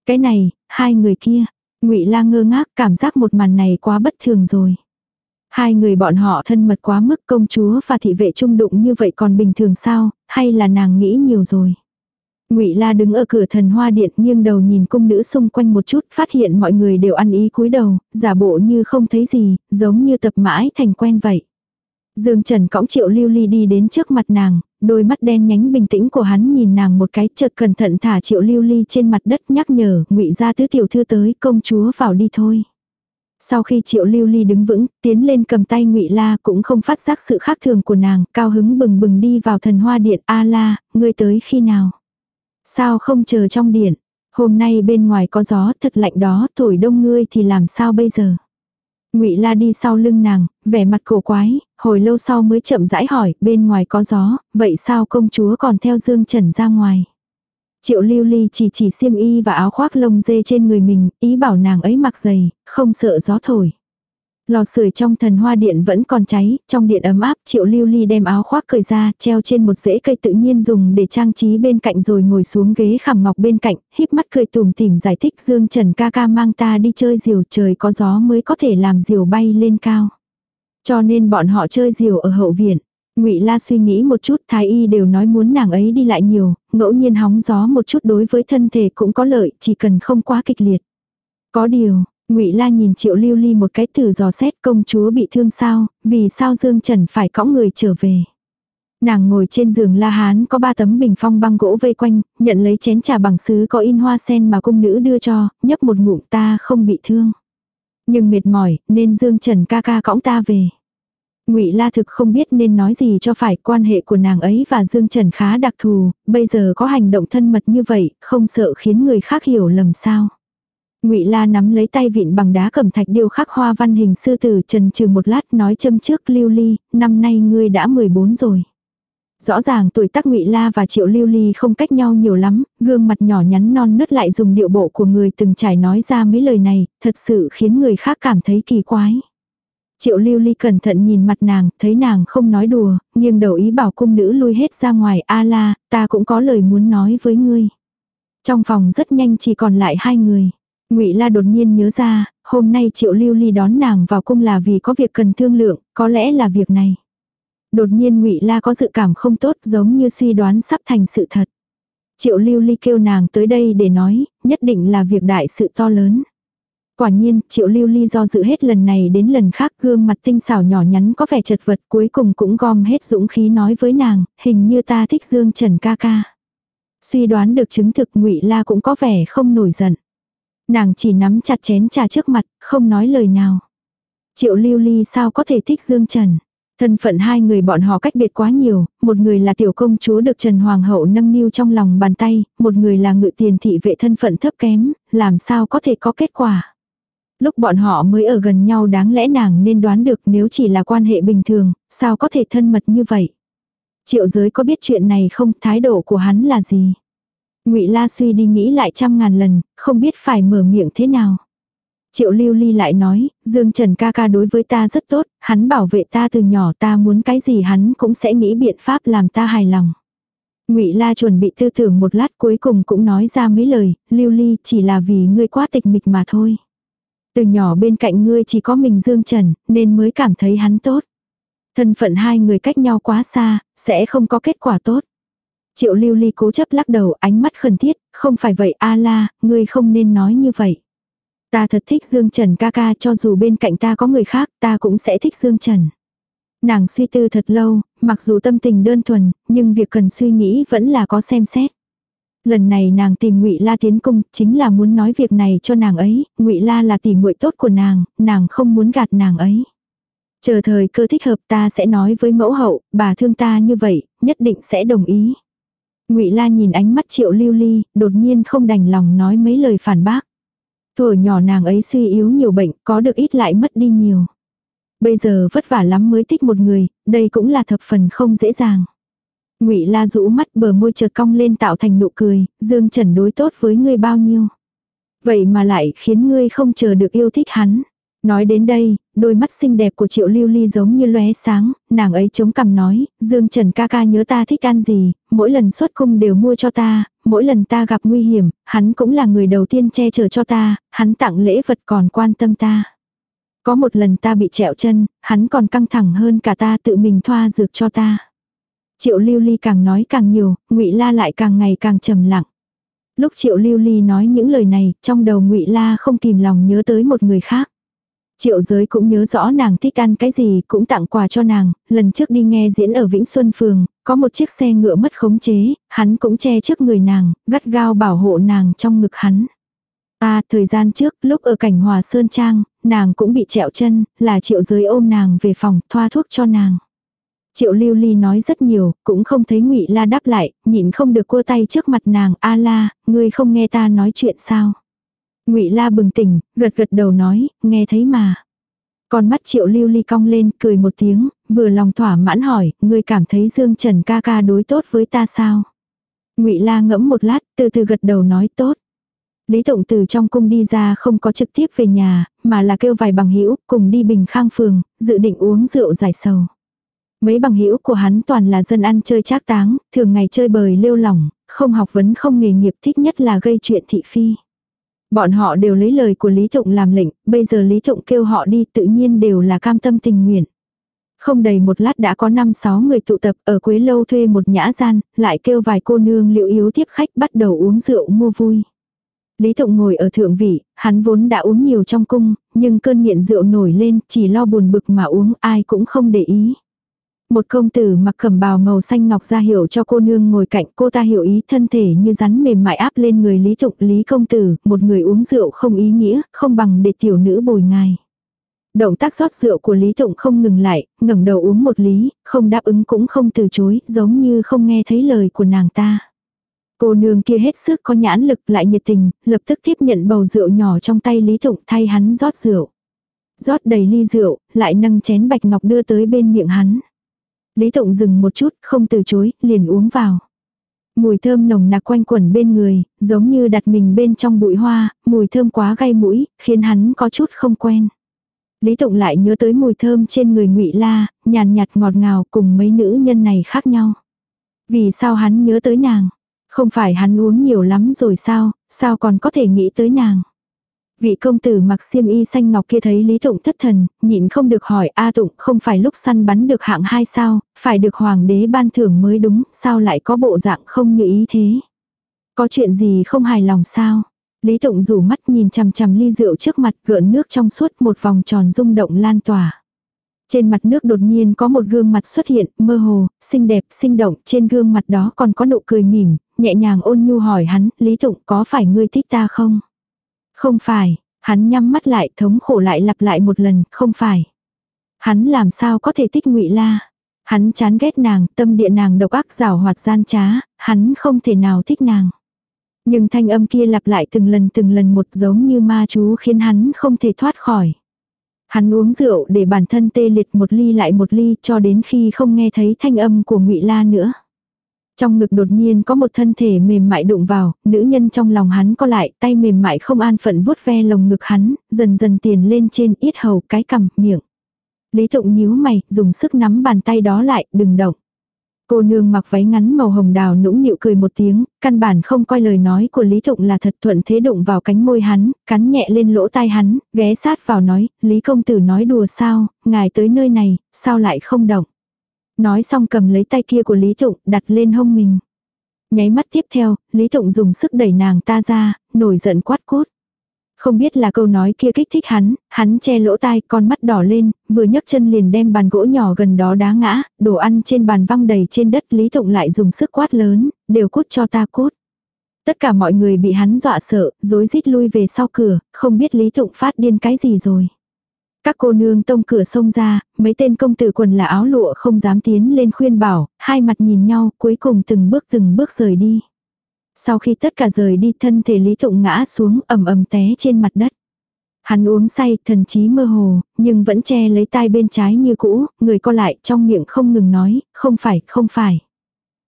Cái này, hai người kia, Ngụy La ngơ ngác cảm giác một màn này quá bất thường rồi. Hai người bọn họ thân mật quá mức công chúa và thị vệ trung đụng như vậy còn bình thường sao, hay là nàng nghĩ nhiều rồi. Ngụy La đứng ở cửa thần hoa điện nghiêng đầu nhìn cung nữ xung quanh một chút, phát hiện mọi người đều ăn ý cúi đầu, giả bộ như không thấy gì, giống như tập mãi thành quen vậy. Dương Trần cõng triệu lưu ly đi đến trước mặt nàng, đôi mắt đen nhánh bình tĩnh của hắn nhìn nàng một cái chợt cẩn thận thả triệu lưu ly trên mặt đất nhắc nhở, ngụy gia tứ tiểu thư tới công chúa vào đi thôi. Sau khi triệu lưu ly đứng vững, tiến lên cầm tay ngụy La cũng không phát giác sự khác thường của nàng, cao hứng bừng bừng đi vào thần hoa điện, A La, ngươi tới khi nào? Sao không chờ trong điện? Hôm nay bên ngoài có gió thật lạnh đó, thổi đông ngươi thì làm sao bây giờ? Ngụy La đi sau lưng nàng, vẻ mặt cổ quái, hồi lâu sau mới chậm rãi hỏi, bên ngoài có gió, vậy sao công chúa còn theo Dương Trần ra ngoài? Triệu lưu ly chỉ chỉ xiêm y và áo khoác lông dê trên người mình, ý bảo nàng ấy mặc giày, không sợ gió thổi. Lò sưởi trong thần hoa điện vẫn còn cháy, trong điện ấm áp triệu lưu ly đem áo khoác cởi ra, treo trên một rễ cây tự nhiên dùng để trang trí bên cạnh rồi ngồi xuống ghế khảm ngọc bên cạnh, híp mắt cười tùm tìm giải thích Dương Trần ca ca mang ta đi chơi diều trời có gió mới có thể làm diều bay lên cao. Cho nên bọn họ chơi diều ở hậu viện. Ngụy La suy nghĩ một chút, thái y đều nói muốn nàng ấy đi lại nhiều, ngẫu nhiên hóng gió một chút đối với thân thể cũng có lợi, chỉ cần không quá kịch liệt. Có điều, Ngụy La nhìn Triệu Lưu Ly một cái thử dò xét công chúa bị thương sao, vì sao Dương Trần phải cõng người trở về. Nàng ngồi trên giường La Hán có ba tấm bình phong băng gỗ vây quanh, nhận lấy chén trà bằng sứ có in hoa sen mà cung nữ đưa cho, nhấp một ngụm ta không bị thương. Nhưng mệt mỏi, nên Dương Trần ca ca cõng ta về. Ngụy La thực không biết nên nói gì cho phải, quan hệ của nàng ấy và Dương Trần khá đặc thù, bây giờ có hành động thân mật như vậy, không sợ khiến người khác hiểu lầm sao. Ngụy La nắm lấy tay vịn bằng đá cẩm thạch điêu khắc hoa văn hình sư tử trần trừ một lát nói châm trước Lưu Ly, năm nay ngươi đã 14 rồi. Rõ ràng tuổi tác Ngụy La và Triệu Lưu Ly không cách nhau nhiều lắm, gương mặt nhỏ nhắn non nớt lại dùng điệu bộ của người từng trải nói ra mấy lời này, thật sự khiến người khác cảm thấy kỳ quái. Triệu lưu ly cẩn thận nhìn mặt nàng, thấy nàng không nói đùa, nghiêng đầu ý bảo cung nữ lui hết ra ngoài a la, ta cũng có lời muốn nói với ngươi. Trong phòng rất nhanh chỉ còn lại hai người. Ngụy La đột nhiên nhớ ra, hôm nay Triệu Lưu Ly đón nàng vào cung là vì có việc cần thương lượng, có lẽ là việc này. Đột nhiên Ngụy La có dự cảm không tốt, giống như suy đoán sắp thành sự thật. Triệu Lưu Ly kêu nàng tới đây để nói, nhất định là việc đại sự to lớn. Quả nhiên, triệu lưu ly do dự hết lần này đến lần khác gương mặt tinh xảo nhỏ nhắn có vẻ chật vật cuối cùng cũng gom hết dũng khí nói với nàng, hình như ta thích Dương Trần ca ca. Suy đoán được chứng thực ngụy La cũng có vẻ không nổi giận. Nàng chỉ nắm chặt chén trà trước mặt, không nói lời nào. Triệu lưu ly sao có thể thích Dương Trần. Thân phận hai người bọn họ cách biệt quá nhiều, một người là tiểu công chúa được Trần Hoàng hậu nâng niu trong lòng bàn tay, một người là ngự tiền thị vệ thân phận thấp kém, làm sao có thể có kết quả. Lúc bọn họ mới ở gần nhau đáng lẽ nàng nên đoán được nếu chỉ là quan hệ bình thường, sao có thể thân mật như vậy. Triệu giới có biết chuyện này không, thái độ của hắn là gì. ngụy La suy đi nghĩ lại trăm ngàn lần, không biết phải mở miệng thế nào. Triệu lưu ly lại nói, Dương Trần ca ca đối với ta rất tốt, hắn bảo vệ ta từ nhỏ ta muốn cái gì hắn cũng sẽ nghĩ biện pháp làm ta hài lòng. Ngụy La chuẩn bị tư tưởng một lát cuối cùng cũng nói ra mấy lời, Lưu Ly chỉ là vì ngươi quá tịch mịch mà thôi. Từ nhỏ bên cạnh ngươi chỉ có mình Dương Trần, nên mới cảm thấy hắn tốt. Thân phận hai người cách nhau quá xa, sẽ không có kết quả tốt. Triệu lưu ly cố chấp lắc đầu ánh mắt khẩn thiết, không phải vậy a la, ngươi không nên nói như vậy. Ta thật thích Dương Trần ca ca cho dù bên cạnh ta có người khác ta cũng sẽ thích Dương Trần. Nàng suy tư thật lâu, mặc dù tâm tình đơn thuần, nhưng việc cần suy nghĩ vẫn là có xem xét. Lần này nàng tìm Ngụy La tiến cung, chính là muốn nói việc này cho nàng ấy, Ngụy La là tỷ muội tốt của nàng, nàng không muốn gạt nàng ấy. Chờ thời cơ thích hợp ta sẽ nói với mẫu hậu, bà thương ta như vậy, nhất định sẽ đồng ý. Ngụy La nhìn ánh mắt Triệu Lưu Ly, đột nhiên không đành lòng nói mấy lời phản bác. Thuở nhỏ nàng ấy suy yếu nhiều bệnh, có được ít lại mất đi nhiều. Bây giờ vất vả lắm mới thích một người, đây cũng là thập phần không dễ dàng. Ngụy La rũ mắt bờ môi chợt cong lên tạo thành nụ cười, Dương Trần đối tốt với ngươi bao nhiêu. Vậy mà lại khiến ngươi không chờ được yêu thích hắn. Nói đến đây, đôi mắt xinh đẹp của triệu lưu ly giống như lóe sáng, nàng ấy chống cằm nói, Dương Trần ca ca nhớ ta thích ăn gì, mỗi lần xuất cung đều mua cho ta, mỗi lần ta gặp nguy hiểm, hắn cũng là người đầu tiên che chở cho ta, hắn tặng lễ vật còn quan tâm ta. Có một lần ta bị trẹo chân, hắn còn căng thẳng hơn cả ta tự mình thoa dược cho ta. Triệu lưu ly càng nói càng nhiều, ngụy la lại càng ngày càng trầm lặng. Lúc triệu lưu ly nói những lời này, trong đầu ngụy la không kìm lòng nhớ tới một người khác. Triệu giới cũng nhớ rõ nàng thích ăn cái gì cũng tặng quà cho nàng, lần trước đi nghe diễn ở Vĩnh Xuân Phường, có một chiếc xe ngựa mất khống chế, hắn cũng che trước người nàng, gắt gao bảo hộ nàng trong ngực hắn. À, thời gian trước, lúc ở cảnh Hòa Sơn Trang, nàng cũng bị trẹo chân, là triệu giới ôm nàng về phòng, thoa thuốc cho nàng. Triệu lưu ly nói rất nhiều, cũng không thấy ngụy la đáp lại, nhịn không được cua tay trước mặt nàng, a la, ngươi không nghe ta nói chuyện sao. Ngụy La bừng tỉnh, gật gật đầu nói, nghe thấy mà. Con mắt Triệu Lưu Ly cong lên, cười một tiếng, vừa lòng thỏa mãn hỏi, ngươi cảm thấy Dương Trần ca ca đối tốt với ta sao? Ngụy La ngẫm một lát, từ từ gật đầu nói tốt. Lý Tụng từ trong cung đi ra không có trực tiếp về nhà, mà là kêu vài bằng hữu cùng đi Bình Khang phường, dự định uống rượu giải sầu. Mấy bằng hữu của hắn toàn là dân ăn chơi trác táng, thường ngày chơi bời lêu lỏng, không học vấn không nghề nghiệp thích nhất là gây chuyện thị phi. Bọn họ đều lấy lời của Lý Thụng làm lệnh, bây giờ Lý Thụng kêu họ đi tự nhiên đều là cam tâm tình nguyện. Không đầy một lát đã có 5-6 người tụ tập ở Quế Lâu thuê một nhã gian, lại kêu vài cô nương liệu yếu tiếp khách bắt đầu uống rượu mua vui. Lý Thụng ngồi ở thượng vị, hắn vốn đã uống nhiều trong cung, nhưng cơn nghiện rượu nổi lên, chỉ lo buồn bực mà uống ai cũng không để ý. Một công tử mặc cẩm bào màu xanh ngọc ra hiệu cho cô nương ngồi cạnh cô ta hiểu ý thân thể như rắn mềm mại áp lên người Lý tục Lý công tử, một người uống rượu không ý nghĩa, không bằng để tiểu nữ bồi ngài. Động tác rót rượu của Lý Tụng không ngừng lại, ngẩng đầu uống một lý, không đáp ứng cũng không từ chối, giống như không nghe thấy lời của nàng ta. Cô nương kia hết sức có nhãn lực lại nhiệt tình, lập tức tiếp nhận bầu rượu nhỏ trong tay Lý Tụng thay hắn rót rượu. Rót đầy ly rượu, lại nâng chén bạch ngọc đưa tới bên miệng hắn. Lý Tụng dừng một chút, không từ chối, liền uống vào. Mùi thơm nồng nặc quanh quẩn bên người, giống như đặt mình bên trong bụi hoa, mùi thơm quá gây mũi, khiến hắn có chút không quen. Lý Tụng lại nhớ tới mùi thơm trên người ngụy La, nhàn nhạt ngọt ngào cùng mấy nữ nhân này khác nhau. Vì sao hắn nhớ tới nàng? Không phải hắn uống nhiều lắm rồi sao, sao còn có thể nghĩ tới nàng? Vị công tử mặc xiêm y xanh ngọc kia thấy Lý Tụng thất thần, nhịn không được hỏi A Tụng không phải lúc săn bắn được hạng hai sao, phải được hoàng đế ban thưởng mới đúng, sao lại có bộ dạng không như ý thế. Có chuyện gì không hài lòng sao? Lý Tụng rủ mắt nhìn chằm chằm ly rượu trước mặt gợn nước trong suốt một vòng tròn rung động lan tỏa. Trên mặt nước đột nhiên có một gương mặt xuất hiện, mơ hồ, xinh đẹp, sinh động, trên gương mặt đó còn có nụ cười mỉm, nhẹ nhàng ôn nhu hỏi hắn, Lý Tụng có phải ngươi thích ta không? Không phải, hắn nhắm mắt lại thống khổ lại lặp lại một lần, không phải. Hắn làm sao có thể thích ngụy La. Hắn chán ghét nàng, tâm địa nàng độc ác rào hoạt gian trá, hắn không thể nào thích nàng. Nhưng thanh âm kia lặp lại từng lần từng lần một giống như ma chú khiến hắn không thể thoát khỏi. Hắn uống rượu để bản thân tê liệt một ly lại một ly cho đến khi không nghe thấy thanh âm của ngụy La nữa. Trong ngực đột nhiên có một thân thể mềm mại đụng vào, nữ nhân trong lòng hắn có lại, tay mềm mại không an phận vuốt ve lồng ngực hắn, dần dần tiền lên trên yết hầu cái cằm, miệng. Lý Thụng nhíu mày, dùng sức nắm bàn tay đó lại, đừng động. Cô nương mặc váy ngắn màu hồng đào nũng nịu cười một tiếng, căn bản không coi lời nói của Lý Thụng là thật thuận thế đụng vào cánh môi hắn, cắn nhẹ lên lỗ tai hắn, ghé sát vào nói, Lý công tử nói đùa sao, ngài tới nơi này, sao lại không động. Nói xong cầm lấy tay kia của Lý Tụng đặt lên hông mình. Nháy mắt tiếp theo, Lý Tụng dùng sức đẩy nàng ta ra, nổi giận quát cốt. Không biết là câu nói kia kích thích hắn, hắn che lỗ tai, con mắt đỏ lên, vừa nhấc chân liền đem bàn gỗ nhỏ gần đó đá ngã, đồ ăn trên bàn văng đầy trên đất Lý Tụng lại dùng sức quát lớn, đều cút cho ta cút. Tất cả mọi người bị hắn dọa sợ, rối rít lui về sau cửa, không biết Lý Tụng phát điên cái gì rồi. Các cô nương tông cửa xông ra, mấy tên công tử quần là áo lụa không dám tiến lên khuyên bảo, hai mặt nhìn nhau, cuối cùng từng bước từng bước rời đi. Sau khi tất cả rời đi thân thể Lý Tụng ngã xuống ầm ầm té trên mặt đất. Hắn uống say, thần trí mơ hồ, nhưng vẫn che lấy tai bên trái như cũ, người co lại trong miệng không ngừng nói, không phải, không phải.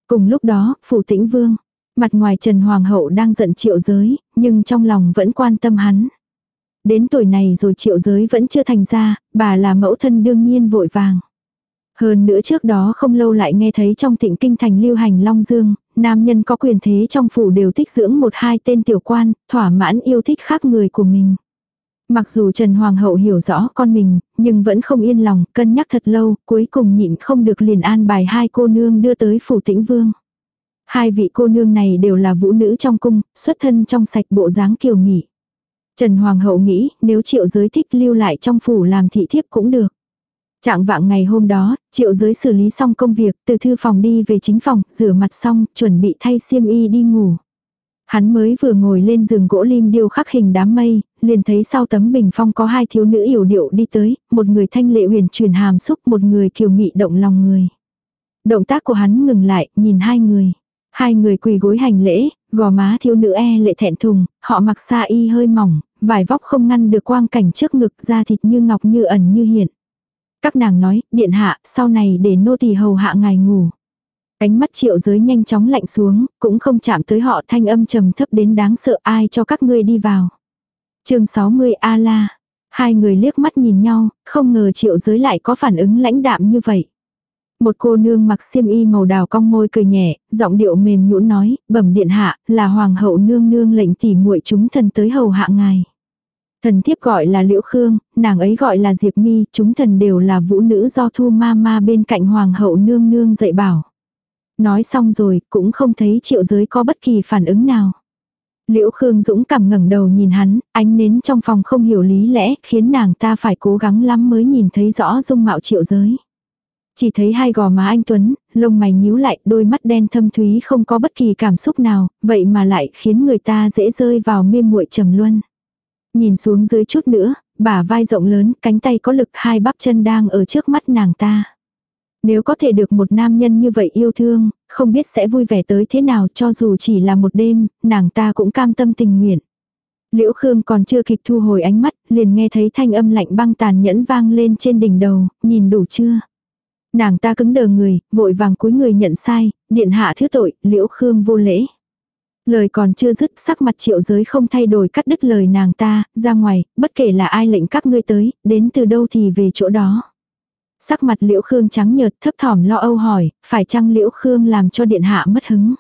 Cùng lúc đó, phủ tĩnh vương, mặt ngoài Trần Hoàng hậu đang giận triệu giới, nhưng trong lòng vẫn quan tâm hắn. Đến tuổi này rồi triệu giới vẫn chưa thành ra, bà là mẫu thân đương nhiên vội vàng. Hơn nữa trước đó không lâu lại nghe thấy trong thịnh kinh thành lưu hành Long Dương, nam nhân có quyền thế trong phủ đều thích dưỡng một hai tên tiểu quan, thỏa mãn yêu thích khác người của mình. Mặc dù Trần Hoàng hậu hiểu rõ con mình, nhưng vẫn không yên lòng, cân nhắc thật lâu, cuối cùng nhịn không được liền an bài hai cô nương đưa tới phủ tĩnh vương. Hai vị cô nương này đều là vũ nữ trong cung, xuất thân trong sạch bộ dáng kiều mị. Trần Hoàng hậu nghĩ nếu triệu giới thích lưu lại trong phủ làm thị thiếp cũng được. Trạng vạng ngày hôm đó, triệu giới xử lý xong công việc, từ thư phòng đi về chính phòng, rửa mặt xong, chuẩn bị thay xiêm y đi ngủ. Hắn mới vừa ngồi lên giường gỗ lim điêu khắc hình đám mây, liền thấy sau tấm bình phong có hai thiếu nữ yểu điệu đi tới, một người thanh lệ huyền truyền hàm xúc, một người kiều mị động lòng người. Động tác của hắn ngừng lại, nhìn hai người. Hai người quỳ gối hành lễ, gò má thiếu nữ e lệ thẹn thùng, họ mặc xa y hơi mỏng, vải vóc không ngăn được quang cảnh trước ngực da thịt như ngọc như ẩn như hiện. Các nàng nói, điện hạ, sau này để nô tỳ hầu hạ ngài ngủ. Ánh mắt triệu giới nhanh chóng lạnh xuống, cũng không chạm tới họ thanh âm trầm thấp đến đáng sợ ai cho các ngươi đi vào. chương 60 A-la. Hai người liếc mắt nhìn nhau, không ngờ triệu giới lại có phản ứng lãnh đạm như vậy. Một cô nương mặc xiêm y màu đào cong môi cười nhẹ, giọng điệu mềm nhũn nói, bẩm điện hạ, là hoàng hậu nương nương lệnh tỉ muội chúng thần tới hầu hạ ngài. Thần thiếp gọi là Liễu Khương, nàng ấy gọi là Diệp Mi, chúng thần đều là vũ nữ do thu ma ma bên cạnh hoàng hậu nương nương dạy bảo. Nói xong rồi, cũng không thấy triệu giới có bất kỳ phản ứng nào. Liễu Khương dũng cảm ngẩng đầu nhìn hắn, ánh nến trong phòng không hiểu lý lẽ, khiến nàng ta phải cố gắng lắm mới nhìn thấy rõ dung mạo triệu giới. Chỉ thấy hai gò má anh Tuấn, lông mày nhíu lại, đôi mắt đen thâm thúy không có bất kỳ cảm xúc nào, vậy mà lại khiến người ta dễ rơi vào mê muội trầm luân. Nhìn xuống dưới chút nữa, bả vai rộng lớn, cánh tay có lực hai bắp chân đang ở trước mắt nàng ta. Nếu có thể được một nam nhân như vậy yêu thương, không biết sẽ vui vẻ tới thế nào cho dù chỉ là một đêm, nàng ta cũng cam tâm tình nguyện. Liễu Khương còn chưa kịp thu hồi ánh mắt, liền nghe thấy thanh âm lạnh băng tàn nhẫn vang lên trên đỉnh đầu, nhìn đủ chưa? Nàng ta cứng đờ người, vội vàng cúi người nhận sai, điện hạ thứ tội, Liễu Khương vô lễ. Lời còn chưa dứt sắc mặt triệu giới không thay đổi cắt đứt lời nàng ta, ra ngoài, bất kể là ai lệnh các ngươi tới, đến từ đâu thì về chỗ đó. Sắc mặt liễu khương trắng nhợt thấp thỏm lo âu hỏi, phải chăng liễu khương làm cho điện hạ mất hứng.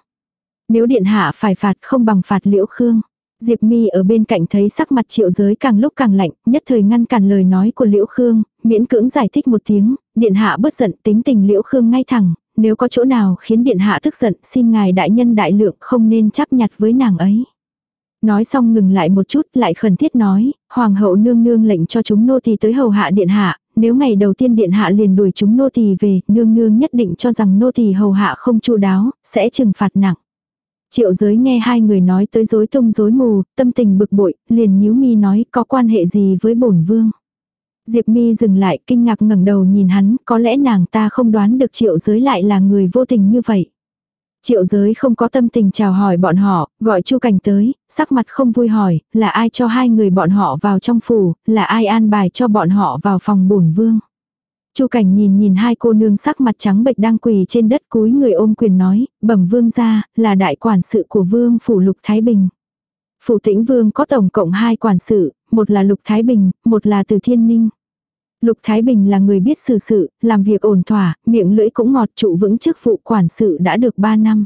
Nếu điện hạ phải phạt không bằng phạt liễu khương. Diệp Mi ở bên cạnh thấy sắc mặt triệu giới càng lúc càng lạnh, nhất thời ngăn cản lời nói của Liễu Khương, miễn cưỡng giải thích một tiếng, điện hạ bất giận tính tình Liễu Khương ngay thẳng, nếu có chỗ nào khiến điện hạ tức giận xin ngài đại nhân đại lượng không nên chấp nhặt với nàng ấy. Nói xong ngừng lại một chút lại khẩn thiết nói, hoàng hậu nương nương lệnh cho chúng nô tỳ tới hầu hạ điện hạ, nếu ngày đầu tiên điện hạ liền đuổi chúng nô tỳ về, nương nương nhất định cho rằng nô tỳ hầu hạ không chu đáo, sẽ trừng phạt nặng. Triệu giới nghe hai người nói tới rối tung rối mù, tâm tình bực bội, liền nhíu mi nói có quan hệ gì với bổn vương. Diệp Mi dừng lại kinh ngạc ngẩng đầu nhìn hắn, có lẽ nàng ta không đoán được triệu giới lại là người vô tình như vậy. Triệu giới không có tâm tình chào hỏi bọn họ, gọi Chu Cảnh tới, sắc mặt không vui hỏi, là ai cho hai người bọn họ vào trong phủ, là ai an bài cho bọn họ vào phòng bổn vương. Chu Cảnh nhìn nhìn hai cô nương sắc mặt trắng bệch đang quỳ trên đất cúi người ôm quyền nói, bẩm vương gia, là đại quản sự của vương phủ Lục Thái Bình. Phủ tĩnh vương có tổng cộng hai quản sự, một là Lục Thái Bình, một là Từ Thiên Ninh. Lục Thái Bình là người biết xử sự, làm việc ổn thỏa, miệng lưỡi cũng ngọt trụ vững chức vụ quản sự đã được 3 năm.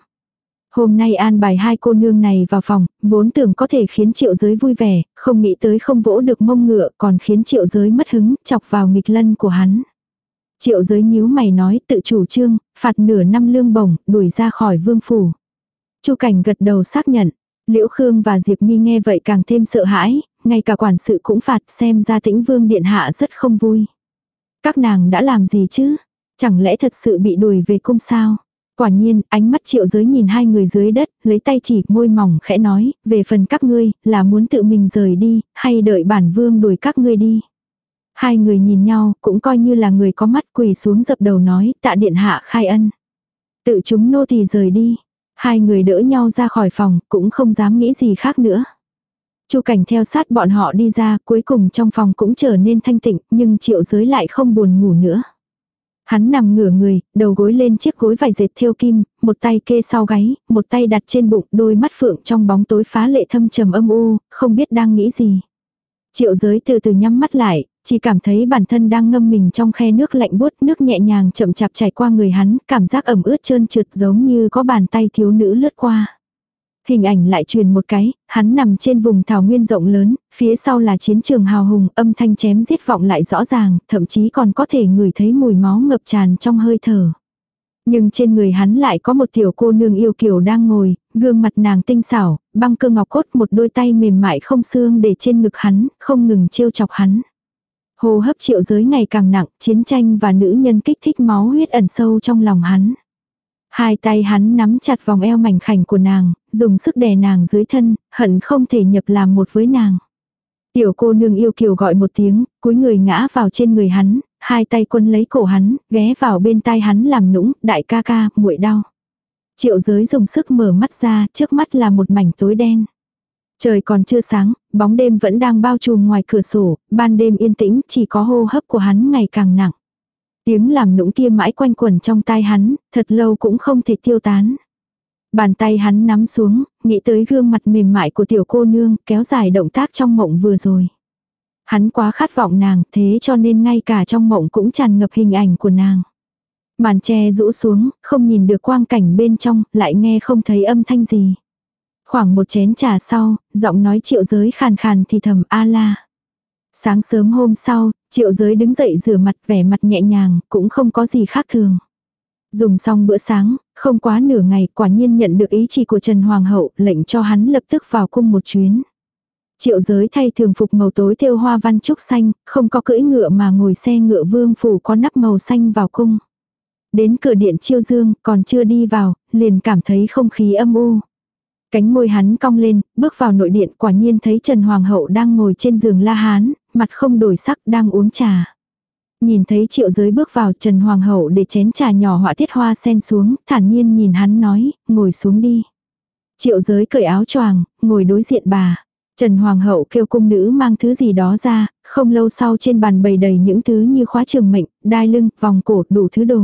Hôm nay an bài hai cô nương này vào phòng, vốn tưởng có thể khiến triệu giới vui vẻ, không nghĩ tới không vỗ được mông ngựa còn khiến triệu giới mất hứng, chọc vào nghịch lân của hắn. Triệu giới nhíu mày nói tự chủ trương, phạt nửa năm lương bổng, đuổi ra khỏi vương phủ. Chu cảnh gật đầu xác nhận. Liễu Khương và Diệp Mi nghe vậy càng thêm sợ hãi, ngay cả quản sự cũng phạt xem ra tĩnh vương điện hạ rất không vui. Các nàng đã làm gì chứ? Chẳng lẽ thật sự bị đuổi về cung sao? Quả nhiên, ánh mắt triệu giới nhìn hai người dưới đất, lấy tay chỉ môi mỏng khẽ nói, về phần các ngươi, là muốn tự mình rời đi, hay đợi bản vương đuổi các ngươi đi. Hai người nhìn nhau, cũng coi như là người có mắt quỳ xuống dập đầu nói, tạ điện hạ khai ân. Tự chúng nô thì rời đi. Hai người đỡ nhau ra khỏi phòng, cũng không dám nghĩ gì khác nữa. Chu cảnh theo sát bọn họ đi ra, cuối cùng trong phòng cũng trở nên thanh tịnh, nhưng triệu giới lại không buồn ngủ nữa. Hắn nằm ngửa người, đầu gối lên chiếc gối vải dệt thêu kim, một tay kê sau gáy, một tay đặt trên bụng, đôi mắt phượng trong bóng tối phá lệ thâm trầm âm u, không biết đang nghĩ gì. Triệu giới từ từ nhắm mắt lại, chỉ cảm thấy bản thân đang ngâm mình trong khe nước lạnh buốt, nước nhẹ nhàng chậm chạp chảy qua người hắn, cảm giác ẩm ướt trơn trượt giống như có bàn tay thiếu nữ lướt qua. Hình ảnh lại truyền một cái, hắn nằm trên vùng thảo nguyên rộng lớn, phía sau là chiến trường hào hùng, âm thanh chém giết vọng lại rõ ràng, thậm chí còn có thể ngửi thấy mùi máu ngập tràn trong hơi thở. Nhưng trên người hắn lại có một tiểu cô nương yêu kiều đang ngồi, gương mặt nàng tinh xảo, băng cơ ngọc cốt một đôi tay mềm mại không xương để trên ngực hắn, không ngừng trêu chọc hắn hô hấp triệu giới ngày càng nặng, chiến tranh và nữ nhân kích thích máu huyết ẩn sâu trong lòng hắn. Hai tay hắn nắm chặt vòng eo mảnh khảnh của nàng, dùng sức đè nàng dưới thân, hận không thể nhập làm một với nàng. Tiểu cô nương yêu kiều gọi một tiếng, cúi người ngã vào trên người hắn, hai tay quân lấy cổ hắn, ghé vào bên tai hắn làm nũng, đại ca ca, muội đau. Triệu giới dùng sức mở mắt ra, trước mắt là một mảnh tối đen. Trời còn chưa sáng, bóng đêm vẫn đang bao trùm ngoài cửa sổ, ban đêm yên tĩnh chỉ có hô hấp của hắn ngày càng nặng. Tiếng làm nũng kia mãi quanh quẩn trong tai hắn, thật lâu cũng không thể tiêu tán. Bàn tay hắn nắm xuống, nghĩ tới gương mặt mềm mại của tiểu cô nương, kéo dài động tác trong mộng vừa rồi. Hắn quá khát vọng nàng, thế cho nên ngay cả trong mộng cũng tràn ngập hình ảnh của nàng. Màn che rũ xuống, không nhìn được quang cảnh bên trong, lại nghe không thấy âm thanh gì. Khoảng một chén trà sau, giọng nói triệu giới khàn khàn thì thầm a la. Sáng sớm hôm sau, triệu giới đứng dậy rửa mặt vẻ mặt nhẹ nhàng, cũng không có gì khác thường. Dùng xong bữa sáng, không quá nửa ngày quả nhiên nhận được ý chỉ của Trần Hoàng hậu lệnh cho hắn lập tức vào cung một chuyến. Triệu giới thay thường phục màu tối thêu hoa văn trúc xanh, không có cưỡi ngựa mà ngồi xe ngựa vương phủ có nắp màu xanh vào cung. Đến cửa điện chiêu dương, còn chưa đi vào, liền cảm thấy không khí âm u. Cánh môi hắn cong lên, bước vào nội điện quả nhiên thấy Trần Hoàng hậu đang ngồi trên giường la hán, mặt không đổi sắc đang uống trà. Nhìn thấy triệu giới bước vào Trần Hoàng hậu để chén trà nhỏ họa tiết hoa sen xuống, thản nhiên nhìn hắn nói, ngồi xuống đi. Triệu giới cởi áo choàng, ngồi đối diện bà. Trần Hoàng hậu kêu cung nữ mang thứ gì đó ra, không lâu sau trên bàn bày đầy những thứ như khóa trường mệnh, đai lưng, vòng cổ, đủ thứ đồ.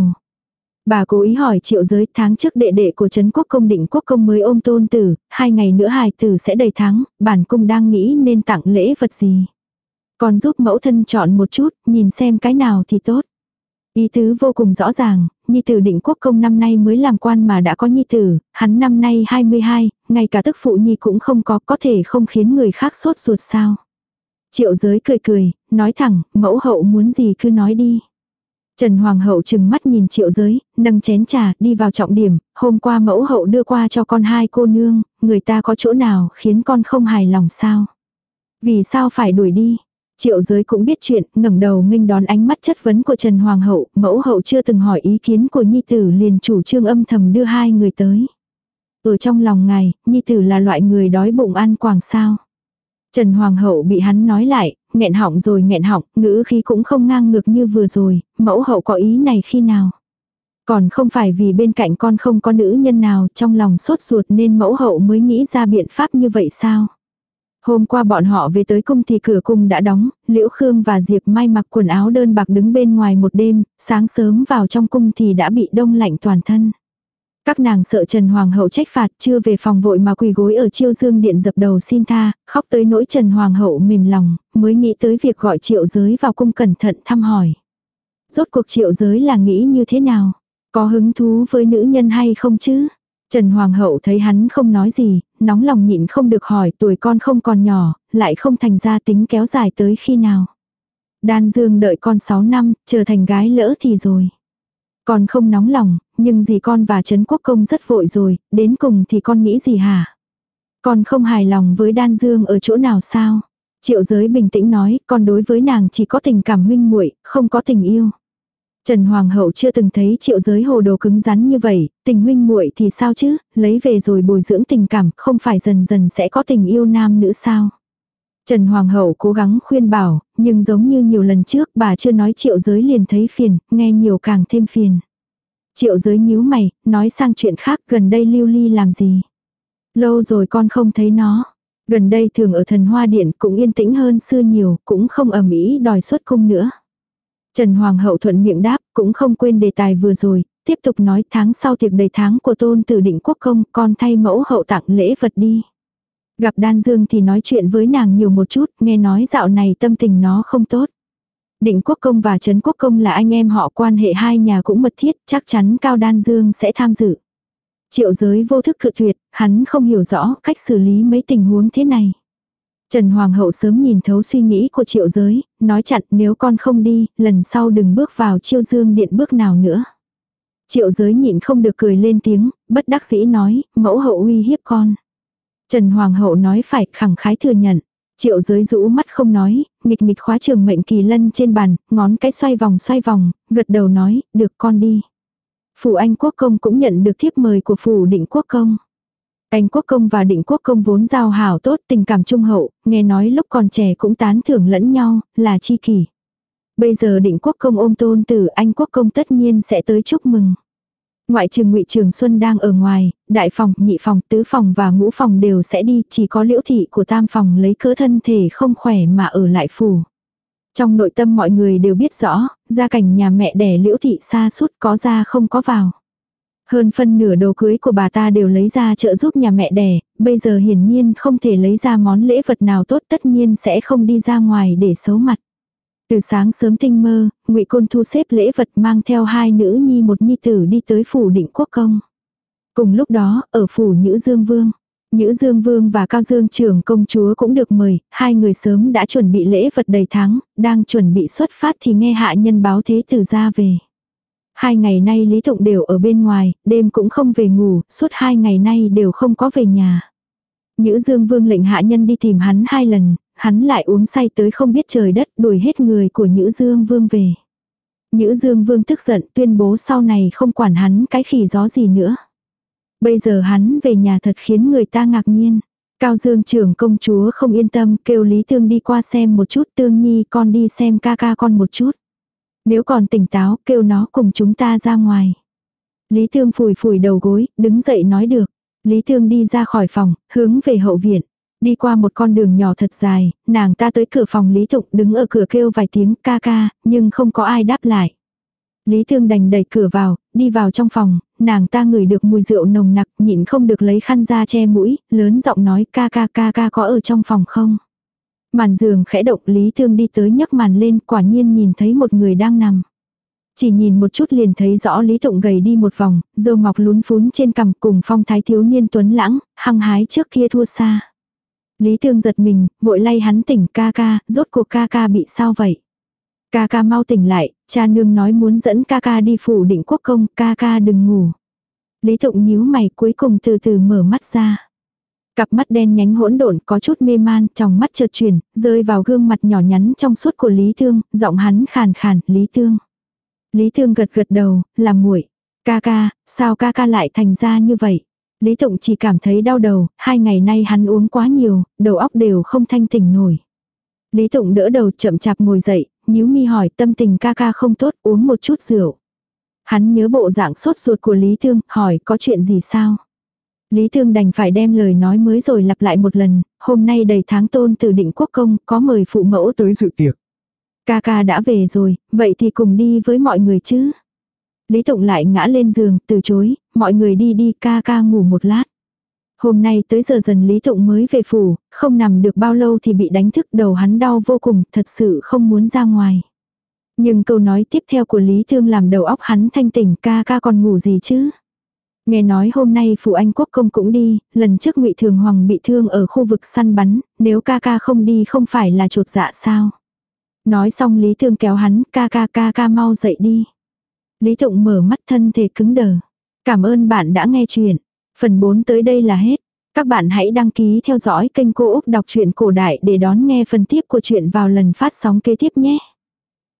Bà cố ý hỏi triệu giới tháng trước đệ đệ của Trấn Quốc Công định Quốc Công mới ôm tôn tử, hai ngày nữa hài tử sẽ đầy tháng, bản cung đang nghĩ nên tặng lễ vật gì. Còn giúp mẫu thân chọn một chút, nhìn xem cái nào thì tốt. Ý tứ vô cùng rõ ràng, Nhi tử định quốc công năm nay mới làm quan mà đã có Nhi tử, hắn năm nay 22, ngay cả tức phụ Nhi cũng không có, có thể không khiến người khác sốt ruột sao. Triệu giới cười cười, nói thẳng, mẫu hậu muốn gì cứ nói đi. Trần Hoàng hậu chừng mắt nhìn triệu giới, nâng chén trà, đi vào trọng điểm, hôm qua mẫu hậu đưa qua cho con hai cô nương, người ta có chỗ nào khiến con không hài lòng sao? Vì sao phải đuổi đi? Triệu giới cũng biết chuyện, ngẩng đầu nghênh đón ánh mắt chất vấn của Trần Hoàng hậu, mẫu hậu chưa từng hỏi ý kiến của Nhi tử liền chủ trương âm thầm đưa hai người tới. Ở trong lòng ngài, Nhi tử là loại người đói bụng ăn quàng sao. Trần Hoàng hậu bị hắn nói lại, nghẹn họng rồi nghẹn họng, ngữ khí cũng không ngang ngược như vừa rồi, mẫu hậu có ý này khi nào. Còn không phải vì bên cạnh con không có nữ nhân nào trong lòng sốt ruột nên mẫu hậu mới nghĩ ra biện pháp như vậy sao. Hôm qua bọn họ về tới cung thì cửa cung đã đóng, Liễu Khương và Diệp Mai mặc quần áo đơn bạc đứng bên ngoài một đêm, sáng sớm vào trong cung thì đã bị đông lạnh toàn thân. Các nàng sợ Trần Hoàng hậu trách phạt chưa về phòng vội mà quỳ gối ở chiêu dương điện dập đầu xin tha, khóc tới nỗi Trần Hoàng hậu mềm lòng, mới nghĩ tới việc gọi triệu giới vào cung cẩn thận thăm hỏi. Rốt cuộc triệu giới là nghĩ như thế nào? Có hứng thú với nữ nhân hay không chứ? Trần Hoàng hậu thấy hắn không nói gì, nóng lòng nhịn không được hỏi tuổi con không còn nhỏ, lại không thành ra tính kéo dài tới khi nào. Đan Dương đợi con 6 năm, trở thành gái lỡ thì rồi. còn không nóng lòng, nhưng gì con và Trấn Quốc Công rất vội rồi, đến cùng thì con nghĩ gì hả? Con không hài lòng với Đan Dương ở chỗ nào sao? Triệu giới bình tĩnh nói, con đối với nàng chỉ có tình cảm huynh muội, không có tình yêu. Trần Hoàng hậu chưa từng thấy triệu giới hồ đồ cứng rắn như vậy, tình huynh muội thì sao chứ, lấy về rồi bồi dưỡng tình cảm, không phải dần dần sẽ có tình yêu nam nữ sao. Trần Hoàng hậu cố gắng khuyên bảo, nhưng giống như nhiều lần trước bà chưa nói triệu giới liền thấy phiền, nghe nhiều càng thêm phiền. Triệu giới nhíu mày, nói sang chuyện khác gần đây lưu ly làm gì. Lâu rồi con không thấy nó. Gần đây thường ở thần hoa điện cũng yên tĩnh hơn xưa nhiều, cũng không ầm ĩ đòi xuất cung nữa. Trần Hoàng hậu thuận miệng đáp, cũng không quên đề tài vừa rồi, tiếp tục nói tháng sau tiệc đầy tháng của tôn tử định quốc công, con thay mẫu hậu tặng lễ vật đi. Gặp Đan Dương thì nói chuyện với nàng nhiều một chút, nghe nói dạo này tâm tình nó không tốt. Định quốc công và Trấn quốc công là anh em họ quan hệ hai nhà cũng mật thiết, chắc chắn Cao Đan Dương sẽ tham dự. Triệu giới vô thức cự tuyệt, hắn không hiểu rõ cách xử lý mấy tình huống thế này. Trần Hoàng hậu sớm nhìn thấu suy nghĩ của triệu giới, nói chặn nếu con không đi, lần sau đừng bước vào chiêu dương điện bước nào nữa. Triệu giới nhịn không được cười lên tiếng, bất đắc dĩ nói, mẫu hậu uy hiếp con. Trần Hoàng hậu nói phải khẳng khái thừa nhận. Triệu giới rũ mắt không nói, nghịch nghịch khóa trường mệnh kỳ lân trên bàn, ngón cái xoay vòng xoay vòng, gật đầu nói, được con đi. Phủ Anh Quốc Công cũng nhận được thiếp mời của Phủ Định Quốc Công. Anh Quốc Công và Định Quốc Công vốn giao hảo tốt tình cảm trung hậu, nghe nói lúc còn trẻ cũng tán thưởng lẫn nhau, là chi kỷ. Bây giờ Định Quốc Công ôm tôn tử Anh Quốc Công tất nhiên sẽ tới chúc mừng. Ngoại trừ ngụy Trường Xuân đang ở ngoài, đại phòng, nhị phòng, tứ phòng và ngũ phòng đều sẽ đi, chỉ có liễu thị của tam phòng lấy cớ thân thể không khỏe mà ở lại phủ. Trong nội tâm mọi người đều biết rõ, gia cảnh nhà mẹ đẻ liễu thị xa suốt có ra không có vào. Hơn phân nửa đồ cưới của bà ta đều lấy ra trợ giúp nhà mẹ đẻ, bây giờ hiển nhiên không thể lấy ra món lễ vật nào tốt tất nhiên sẽ không đi ra ngoài để xấu mặt. Từ sáng sớm tinh mơ, ngụy Côn thu xếp lễ vật mang theo hai nữ nhi một nhi tử đi tới phủ định quốc công. Cùng lúc đó, ở phủ Nhữ Dương Vương, Nhữ Dương Vương và Cao Dương trưởng công chúa cũng được mời, hai người sớm đã chuẩn bị lễ vật đầy tháng, đang chuẩn bị xuất phát thì nghe hạ nhân báo thế tử ra về. Hai ngày nay Lý Tụng đều ở bên ngoài, đêm cũng không về ngủ, suốt hai ngày nay đều không có về nhà. Nhữ Dương Vương lệnh hạ nhân đi tìm hắn hai lần, hắn lại uống say tới không biết trời đất đuổi hết người của Nhữ Dương Vương về. Nhữ Dương Vương tức giận tuyên bố sau này không quản hắn cái khỉ gió gì nữa. Bây giờ hắn về nhà thật khiến người ta ngạc nhiên. Cao Dương trưởng công chúa không yên tâm kêu Lý Tương đi qua xem một chút Tương Nhi con đi xem ca ca con một chút. Nếu còn tỉnh táo kêu nó cùng chúng ta ra ngoài. Lý Tương phủi phủi đầu gối, đứng dậy nói được. Lý Tương đi ra khỏi phòng, hướng về hậu viện. Đi qua một con đường nhỏ thật dài, nàng ta tới cửa phòng Lý Tụng đứng ở cửa kêu vài tiếng ca ca, nhưng không có ai đáp lại. Lý Thương đành đẩy cửa vào, đi vào trong phòng, nàng ta ngửi được mùi rượu nồng nặc, nhịn không được lấy khăn ra che mũi, lớn giọng nói ca ca ca ca có ở trong phòng không. Màn giường khẽ động Lý Thương đi tới nhấc màn lên quả nhiên nhìn thấy một người đang nằm. Chỉ nhìn một chút liền thấy rõ Lý Tụng gầy đi một vòng, dâu mọc lún phún trên cằm cùng phong thái thiếu niên tuấn lãng, hăng hái trước kia thua xa. Lý Thương giật mình, vội lay hắn tỉnh ca ca, rốt cuộc ca ca bị sao vậy? Ca ca mau tỉnh lại, cha nương nói muốn dẫn ca ca đi phủ định quốc công, ca ca đừng ngủ. Lý Tụng nhíu mày cuối cùng từ từ mở mắt ra. Cặp mắt đen nhánh hỗn độn có chút mê man, trong mắt chợt chuyển, rơi vào gương mặt nhỏ nhắn trong suốt của Lý Thương, giọng hắn khàn khàn, Lý Thương. Lý Thương gật gật đầu, làm muội Ca ca, sao ca ca lại thành ra như vậy? Lý Tụng chỉ cảm thấy đau đầu, hai ngày nay hắn uống quá nhiều, đầu óc đều không thanh tỉnh nổi. Lý Tụng đỡ đầu chậm chạp ngồi dậy, nhíu mi hỏi tâm tình ca ca không tốt uống một chút rượu. Hắn nhớ bộ dạng sốt ruột của Lý Thương, hỏi có chuyện gì sao? Lý Thương đành phải đem lời nói mới rồi lặp lại một lần, hôm nay đầy tháng tôn từ định quốc công, có mời phụ mẫu tới dự tiệc. Ca ca đã về rồi, vậy thì cùng đi với mọi người chứ. Lý Tụng lại ngã lên giường, từ chối, mọi người đi đi ca ca ngủ một lát. Hôm nay tới giờ dần Lý Tụng mới về phủ, không nằm được bao lâu thì bị đánh thức đầu hắn đau vô cùng, thật sự không muốn ra ngoài. Nhưng câu nói tiếp theo của Lý Thương làm đầu óc hắn thanh tỉnh ca ca còn ngủ gì chứ. Nghe nói hôm nay phụ anh quốc công cũng đi, lần trước ngụy Thường Hoàng bị thương ở khu vực săn bắn, nếu ca ca không đi không phải là trột dạ sao. Nói xong Lý Thương kéo hắn, ca ca ca ca mau dậy đi. Lý Tụng mở mắt thân thể cứng đờ. Cảm ơn bạn đã nghe chuyện. Phần 4 tới đây là hết. Các bạn hãy đăng ký theo dõi kênh Cô Úc Đọc truyện Cổ Đại để đón nghe phần tiếp của chuyện vào lần phát sóng kế tiếp nhé.